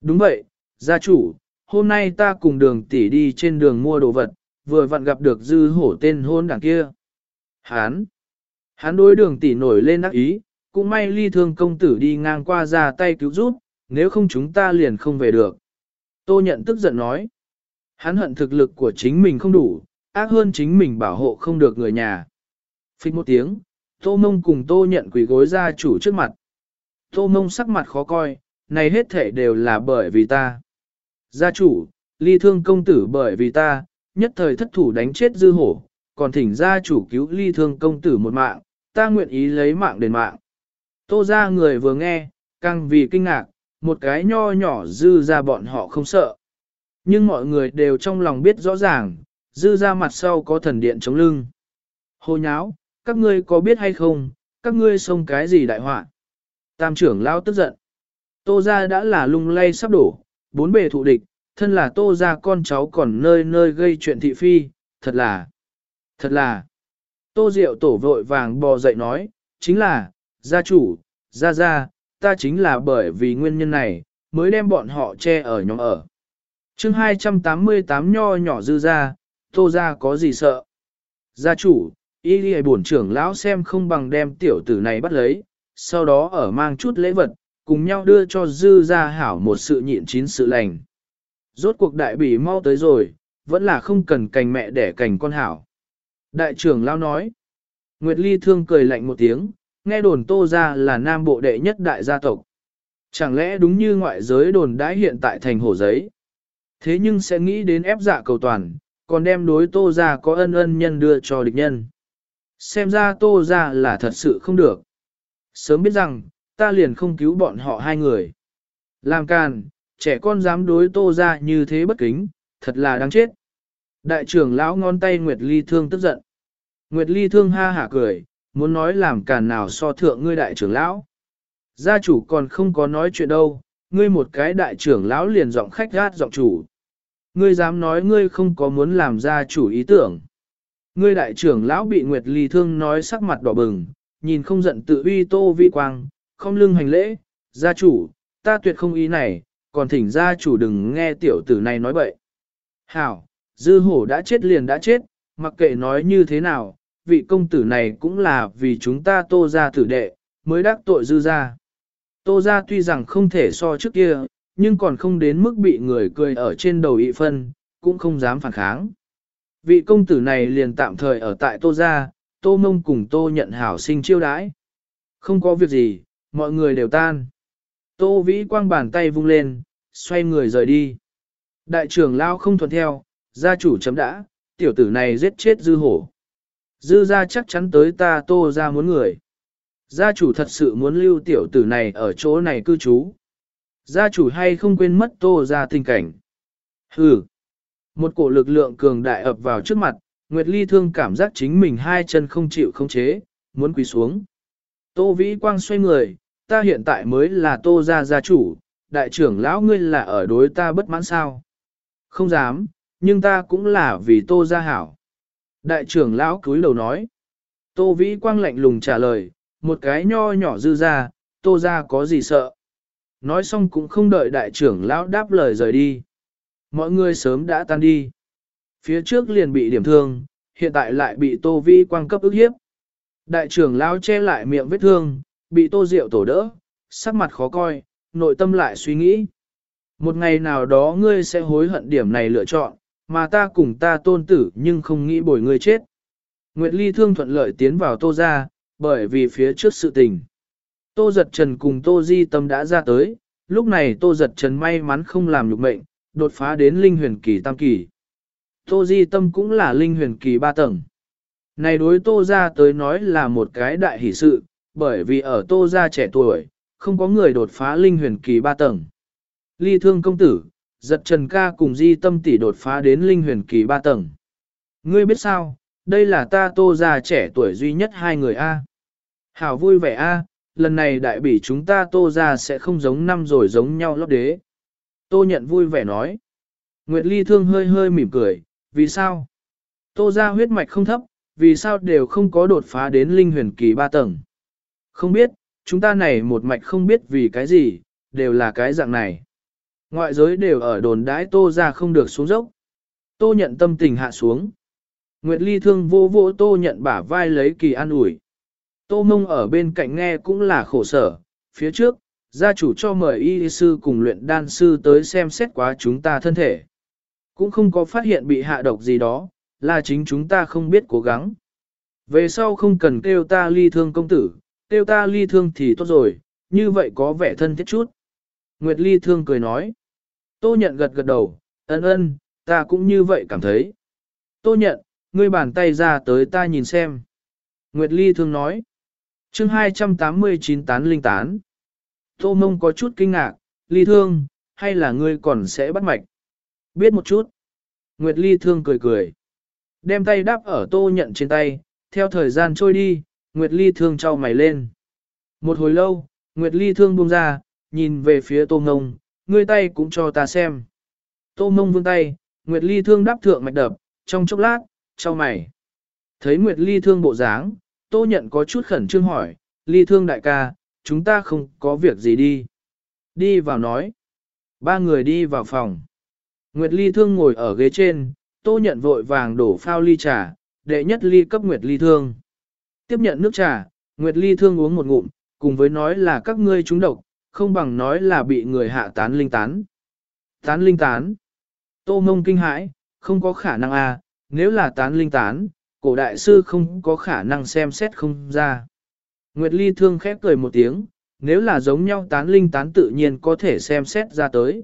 Đúng vậy, gia chủ, hôm nay ta cùng đường tỷ đi trên đường mua đồ vật, vừa vặn gặp được dư hổ tên hôn đảng kia. Hán! Hán đối đường tỷ nổi lên đắc ý, cũng may ly thương công tử đi ngang qua ra tay cứu giúp, nếu không chúng ta liền không về được. Tô nhận tức giận nói. Hắn hận thực lực của chính mình không đủ, ác hơn chính mình bảo hộ không được người nhà. Phích một tiếng, tô mông cùng tô nhận quỷ gối gia chủ trước mặt. Tô mông sắc mặt khó coi, này hết thể đều là bởi vì ta. Gia chủ, ly thương công tử bởi vì ta, nhất thời thất thủ đánh chết dư hổ, còn thỉnh gia chủ cứu ly thương công tử một mạng, ta nguyện ý lấy mạng đền mạng. Tô ra người vừa nghe, càng vì kinh ngạc, một cái nho nhỏ dư ra bọn họ không sợ. Nhưng mọi người đều trong lòng biết rõ ràng, dư ra mặt sau có thần điện chống lưng. Hồ nháo, các ngươi có biết hay không, các ngươi xông cái gì đại họa? Tam trưởng lao tức giận. Tô ra đã là lung lay sắp đổ, bốn bề thụ địch, thân là tô ra con cháu còn nơi nơi gây chuyện thị phi, thật là, thật là. Tô Diệu tổ vội vàng bò dậy nói, chính là, gia chủ, gia gia, ta chính là bởi vì nguyên nhân này, mới đem bọn họ che ở nhóm ở chương 288 nho nhỏ dư ra, tô ra có gì sợ. Gia chủ, y đi bổn trưởng lão xem không bằng đem tiểu tử này bắt lấy, sau đó ở mang chút lễ vật, cùng nhau đưa cho dư ra hảo một sự nhịn chín sự lành. Rốt cuộc đại bỉ mau tới rồi, vẫn là không cần cành mẹ để cành con hảo. Đại trưởng lão nói, Nguyệt Ly thương cười lạnh một tiếng, nghe đồn tô ra là nam bộ đệ nhất đại gia tộc. Chẳng lẽ đúng như ngoại giới đồn đãi hiện tại thành hổ giấy? Thế nhưng sẽ nghĩ đến ép dạ cầu toàn, còn đem đối tô ra có ân ân nhân đưa cho địch nhân. Xem ra tô ra là thật sự không được. Sớm biết rằng, ta liền không cứu bọn họ hai người. Làm càn, trẻ con dám đối tô ra như thế bất kính, thật là đáng chết. Đại trưởng lão ngón tay Nguyệt Ly Thương tức giận. Nguyệt Ly Thương ha hả cười, muốn nói làm càn nào so thượng ngươi đại trưởng lão. Gia chủ còn không có nói chuyện đâu, ngươi một cái đại trưởng lão liền giọng khách gát giọng chủ. Ngươi dám nói ngươi không có muốn làm gia chủ ý tưởng. Ngươi đại trưởng lão bị Nguyệt Ly Thương nói sắc mặt đỏ bừng, nhìn không giận tự uy tô vi quang, không lưng hành lễ, gia chủ, ta tuyệt không ý này, còn thỉnh gia chủ đừng nghe tiểu tử này nói bậy. Hảo, dư hổ đã chết liền đã chết, mặc kệ nói như thế nào, vị công tử này cũng là vì chúng ta tô ra tử đệ, mới đắc tội dư ra. Tô ra tuy rằng không thể so trước kia, nhưng còn không đến mức bị người cười ở trên đầu ị phân, cũng không dám phản kháng. Vị công tử này liền tạm thời ở tại tô gia tô mông cùng tô nhận hảo sinh chiêu đãi. Không có việc gì, mọi người đều tan. Tô vĩ quang bàn tay vung lên, xoay người rời đi. Đại trưởng lao không thuận theo, gia chủ chấm đã, tiểu tử này giết chết dư hổ. Dư ra chắc chắn tới ta tô ra muốn người. Gia chủ thật sự muốn lưu tiểu tử này ở chỗ này cư trú. Gia chủ hay không quên mất tô ra tình cảnh. Hừ. Một cổ lực lượng cường đại ập vào trước mặt, Nguyệt Ly thương cảm giác chính mình hai chân không chịu không chế, muốn quỳ xuống. Tô Vĩ Quang xoay người, ta hiện tại mới là tô gia gia chủ, đại trưởng lão ngươi là ở đối ta bất mãn sao. Không dám, nhưng ta cũng là vì tô gia hảo. Đại trưởng lão cúi đầu nói. Tô Vĩ Quang lạnh lùng trả lời, một cái nho nhỏ dư ra, tô gia có gì sợ. Nói xong cũng không đợi đại trưởng lão đáp lời rời đi. Mọi người sớm đã tan đi. Phía trước liền bị điểm thương, hiện tại lại bị Tô Vĩ Quang cấp ức hiếp. Đại trưởng lão che lại miệng vết thương, bị Tô Diệu tổ đỡ, sắc mặt khó coi, nội tâm lại suy nghĩ. Một ngày nào đó ngươi sẽ hối hận điểm này lựa chọn, mà ta cùng ta tôn tử nhưng không nghĩ bồi ngươi chết. Nguyệt Ly thương thuận lợi tiến vào Tô ra, bởi vì phía trước sự tình. Tô giật trần cùng Tô Di Tâm đã ra tới, lúc này Tô giật trần may mắn không làm nhục mệnh, đột phá đến linh huyền kỳ tam kỳ. Tô Di Tâm cũng là linh huyền kỳ ba tầng. Này đối Tô ra tới nói là một cái đại hỷ sự, bởi vì ở Tô ra trẻ tuổi, không có người đột phá linh huyền kỳ ba tầng. Ly thương công tử, giật trần ca cùng Di Tâm tỷ đột phá đến linh huyền kỳ ba tầng. Ngươi biết sao, đây là ta Tô ra trẻ tuổi duy nhất hai người A. Hảo vui vẻ A, lần này đại bỉ chúng ta Tô ra sẽ không giống năm rồi giống nhau lót đế. Tô nhận vui vẻ nói. Nguyệt Ly thương hơi hơi mỉm cười, vì sao? Tô ra huyết mạch không thấp, vì sao đều không có đột phá đến linh huyền kỳ ba tầng? Không biết, chúng ta này một mạch không biết vì cái gì, đều là cái dạng này. Ngoại giới đều ở đồn đãi tô ra không được xuống dốc. Tô nhận tâm tình hạ xuống. Nguyệt Ly thương vô vô tô nhận bả vai lấy kỳ an ủi. Tô mông ở bên cạnh nghe cũng là khổ sở, phía trước, gia chủ cho mời y sư cùng luyện đan sư tới xem xét quá chúng ta thân thể. Cũng không có phát hiện bị hạ độc gì đó, là chính chúng ta không biết cố gắng. Về sau không cần kêu ta ly thương công tử, kêu ta ly thương thì tốt rồi, như vậy có vẻ thân thiết chút. Nguyệt ly thương cười nói. Tô nhận gật gật đầu, ân ân, ta cũng như vậy cảm thấy. Tô nhận, ngươi bàn tay ra tới ta nhìn xem. Nguyệt ly thương nói chương 289 tán linh tán. Tô mông có chút kinh ngạc, ly thương, hay là ngươi còn sẽ bắt mạch? Biết một chút. Nguyệt ly thương cười cười. Đem tay đáp ở tô nhận trên tay, theo thời gian trôi đi, Nguyệt ly thương trao mày lên. Một hồi lâu, Nguyệt ly thương buông ra, nhìn về phía tô mông, ngươi tay cũng cho ta xem. Tô mông vươn tay, Nguyệt ly thương đáp thượng mạch đập, trong chốc lát, trao mày. Thấy Nguyệt ly thương bộ dáng, tô nhận có chút khẩn trương hỏi, ly thương đại ca, chúng ta không có việc gì đi. Đi vào nói. Ba người đi vào phòng. Nguyệt Ly Thương ngồi ở ghế trên, tô nhận vội vàng đổ phao ly trà, đệ nhất ly cấp Nguyệt Ly Thương. Tiếp nhận nước trà, Nguyệt Ly Thương uống một ngụm, cùng với nói là các ngươi trúng độc, không bằng nói là bị người hạ tán linh tán. Tán linh tán. Tô mông kinh hãi, không có khả năng a, à, nếu là tán linh tán, cổ đại sư không có khả năng xem xét không ra. Nguyệt Ly thương khép cười một tiếng, nếu là giống nhau tán linh tán tự nhiên có thể xem xét ra tới.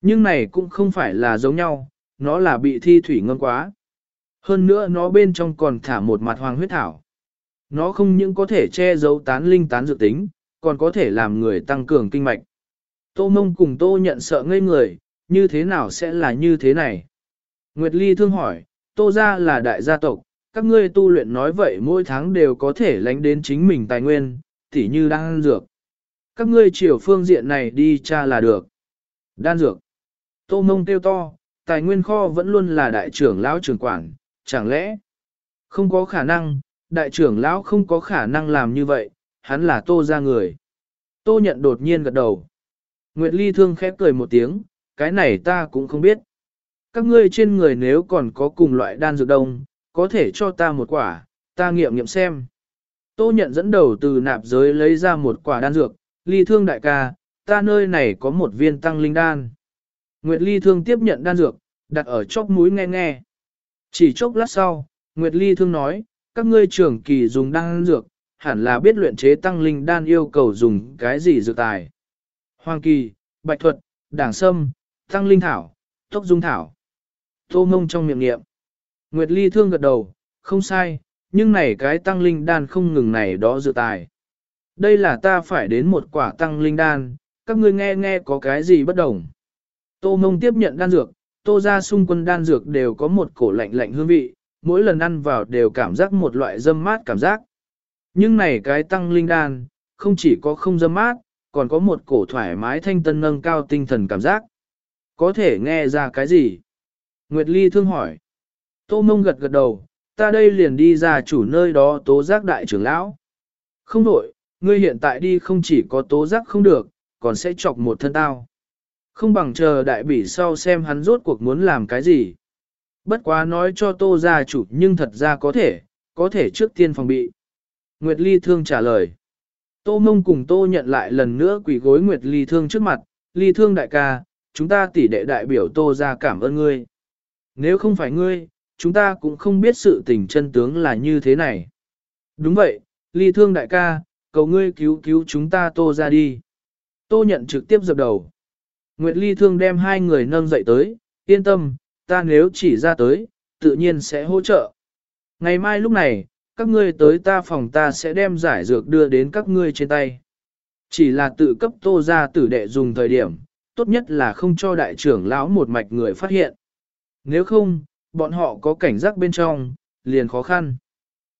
Nhưng này cũng không phải là giống nhau, nó là bị thi thủy ngâm quá. Hơn nữa nó bên trong còn thả một mặt hoàng huyết thảo. Nó không những có thể che giấu tán linh tán dự tính, còn có thể làm người tăng cường kinh mạch. Tô mông cùng tô nhận sợ ngây người, như thế nào sẽ là như thế này? Nguyệt Ly thương hỏi, tô ra là đại gia tộc, các ngươi tu luyện nói vậy mỗi tháng đều có thể lánh đến chính mình tài nguyên, tỉ như đang ăn dược. Các ngươi chiều phương diện này đi tra là được. Đan dược. Tô mông tiêu to, tài nguyên kho vẫn luôn là đại trưởng lão trưởng quản, chẳng lẽ không có khả năng, đại trưởng lão không có khả năng làm như vậy, hắn là tô ra người. Tô nhận đột nhiên gật đầu. Nguyệt Ly thương khép cười một tiếng, cái này ta cũng không biết. Các ngươi trên người nếu còn có cùng loại đan dược đông, có thể cho ta một quả, ta nghiệm nghiệm xem. Tô nhận dẫn đầu từ nạp giới lấy ra một quả đan dược, ly thương đại ca, ta nơi này có một viên tăng linh đan. Nguyệt ly thương tiếp nhận đan dược, đặt ở chốc mũi nghe nghe. Chỉ chốc lát sau, Nguyệt ly thương nói, các ngươi trưởng kỳ dùng đan dược, hẳn là biết luyện chế tăng linh đan yêu cầu dùng cái gì dược tài. Hoàng kỳ, bạch thuật, đảng sâm, tăng linh thảo, tốc dung thảo. Tô mông trong miệng niệm. Nguyệt Ly thương gật đầu, không sai, nhưng này cái tăng linh đan không ngừng này đó dự tài. Đây là ta phải đến một quả tăng linh đan, các ngươi nghe nghe có cái gì bất đồng. Tô mông tiếp nhận đan dược, tô ra xung quân đan dược đều có một cổ lạnh lạnh hương vị, mỗi lần ăn vào đều cảm giác một loại dâm mát cảm giác. Nhưng này cái tăng linh đan, không chỉ có không dâm mát, còn có một cổ thoải mái thanh tân nâng cao tinh thần cảm giác. Có thể nghe ra cái gì? Nguyệt Ly thương hỏi. Tô mông gật gật đầu, ta đây liền đi ra chủ nơi đó tố giác đại trưởng lão. Không đổi, ngươi hiện tại đi không chỉ có tố giác không được, còn sẽ chọc một thân tao. Không bằng chờ đại bỉ sau xem hắn rốt cuộc muốn làm cái gì. Bất quá nói cho tô gia chủ nhưng thật ra có thể, có thể trước tiên phòng bị. Nguyệt Ly Thương trả lời. Tô mông cùng tô nhận lại lần nữa quỷ gối Nguyệt Ly Thương trước mặt, Ly Thương đại ca, chúng ta tỷ đệ đại biểu tô gia cảm ơn ngươi. Nếu không phải ngươi, chúng ta cũng không biết sự tình chân tướng là như thế này. Đúng vậy, Ly Thương đại ca, cầu ngươi cứu cứu chúng ta tô ra đi. Tô nhận trực tiếp dập đầu. Nguyệt Ly Thương đem hai người nâng dậy tới, yên tâm, ta nếu chỉ ra tới, tự nhiên sẽ hỗ trợ. Ngày mai lúc này, các ngươi tới ta phòng ta sẽ đem giải dược đưa đến các ngươi trên tay. Chỉ là tự cấp tô ra tử đệ dùng thời điểm, tốt nhất là không cho đại trưởng lão một mạch người phát hiện. Nếu không, bọn họ có cảnh giác bên trong, liền khó khăn.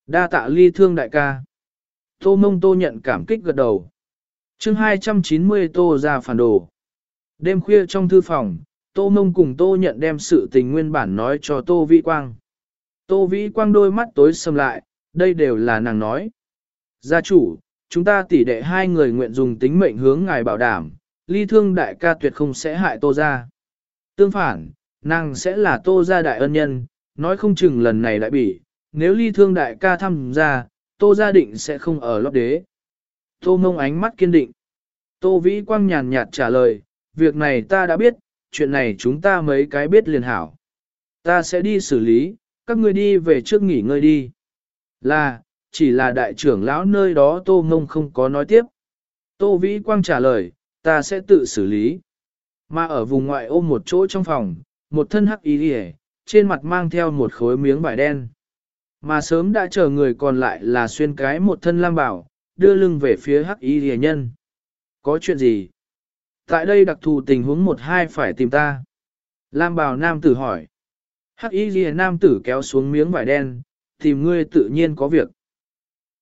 Đa tạ ly thương đại ca. Tô mông tô nhận cảm kích gật đầu. chương 290 tô ra phản đồ. Đêm khuya trong thư phòng, tô mông cùng tô nhận đem sự tình nguyên bản nói cho tô vĩ quang. Tô vĩ quang đôi mắt tối sầm lại, đây đều là nàng nói. Gia chủ, chúng ta tỷ đệ hai người nguyện dùng tính mệnh hướng ngài bảo đảm, ly thương đại ca tuyệt không sẽ hại tô ra. Tương phản, nàng sẽ là tô gia đại ân nhân, nói không chừng lần này lại bỉ, nếu ly thương đại ca thăm ra, tô gia định sẽ không ở lót đế. Tô mông ánh mắt kiên định. Tô vĩ quang nhàn nhạt trả lời, việc này ta đã biết, chuyện này chúng ta mấy cái biết liền hảo. Ta sẽ đi xử lý, các ngươi đi về trước nghỉ ngơi đi. Là, chỉ là đại trưởng lão nơi đó tô mông không có nói tiếp. Tô vĩ quang trả lời, ta sẽ tự xử lý. Mà ở vùng ngoại ôm một chỗ trong phòng, một thân hắc y hề, trên mặt mang theo một khối miếng vải đen. Mà sớm đã chờ người còn lại là xuyên cái một thân lam bảo, đưa lưng về phía hắc y hề nhân. Có chuyện gì? Tại đây đặc thù tình huống một hai phải tìm ta. Lam bảo nam tử hỏi. Hắc y hề nam tử kéo xuống miếng vải đen, tìm ngươi tự nhiên có việc.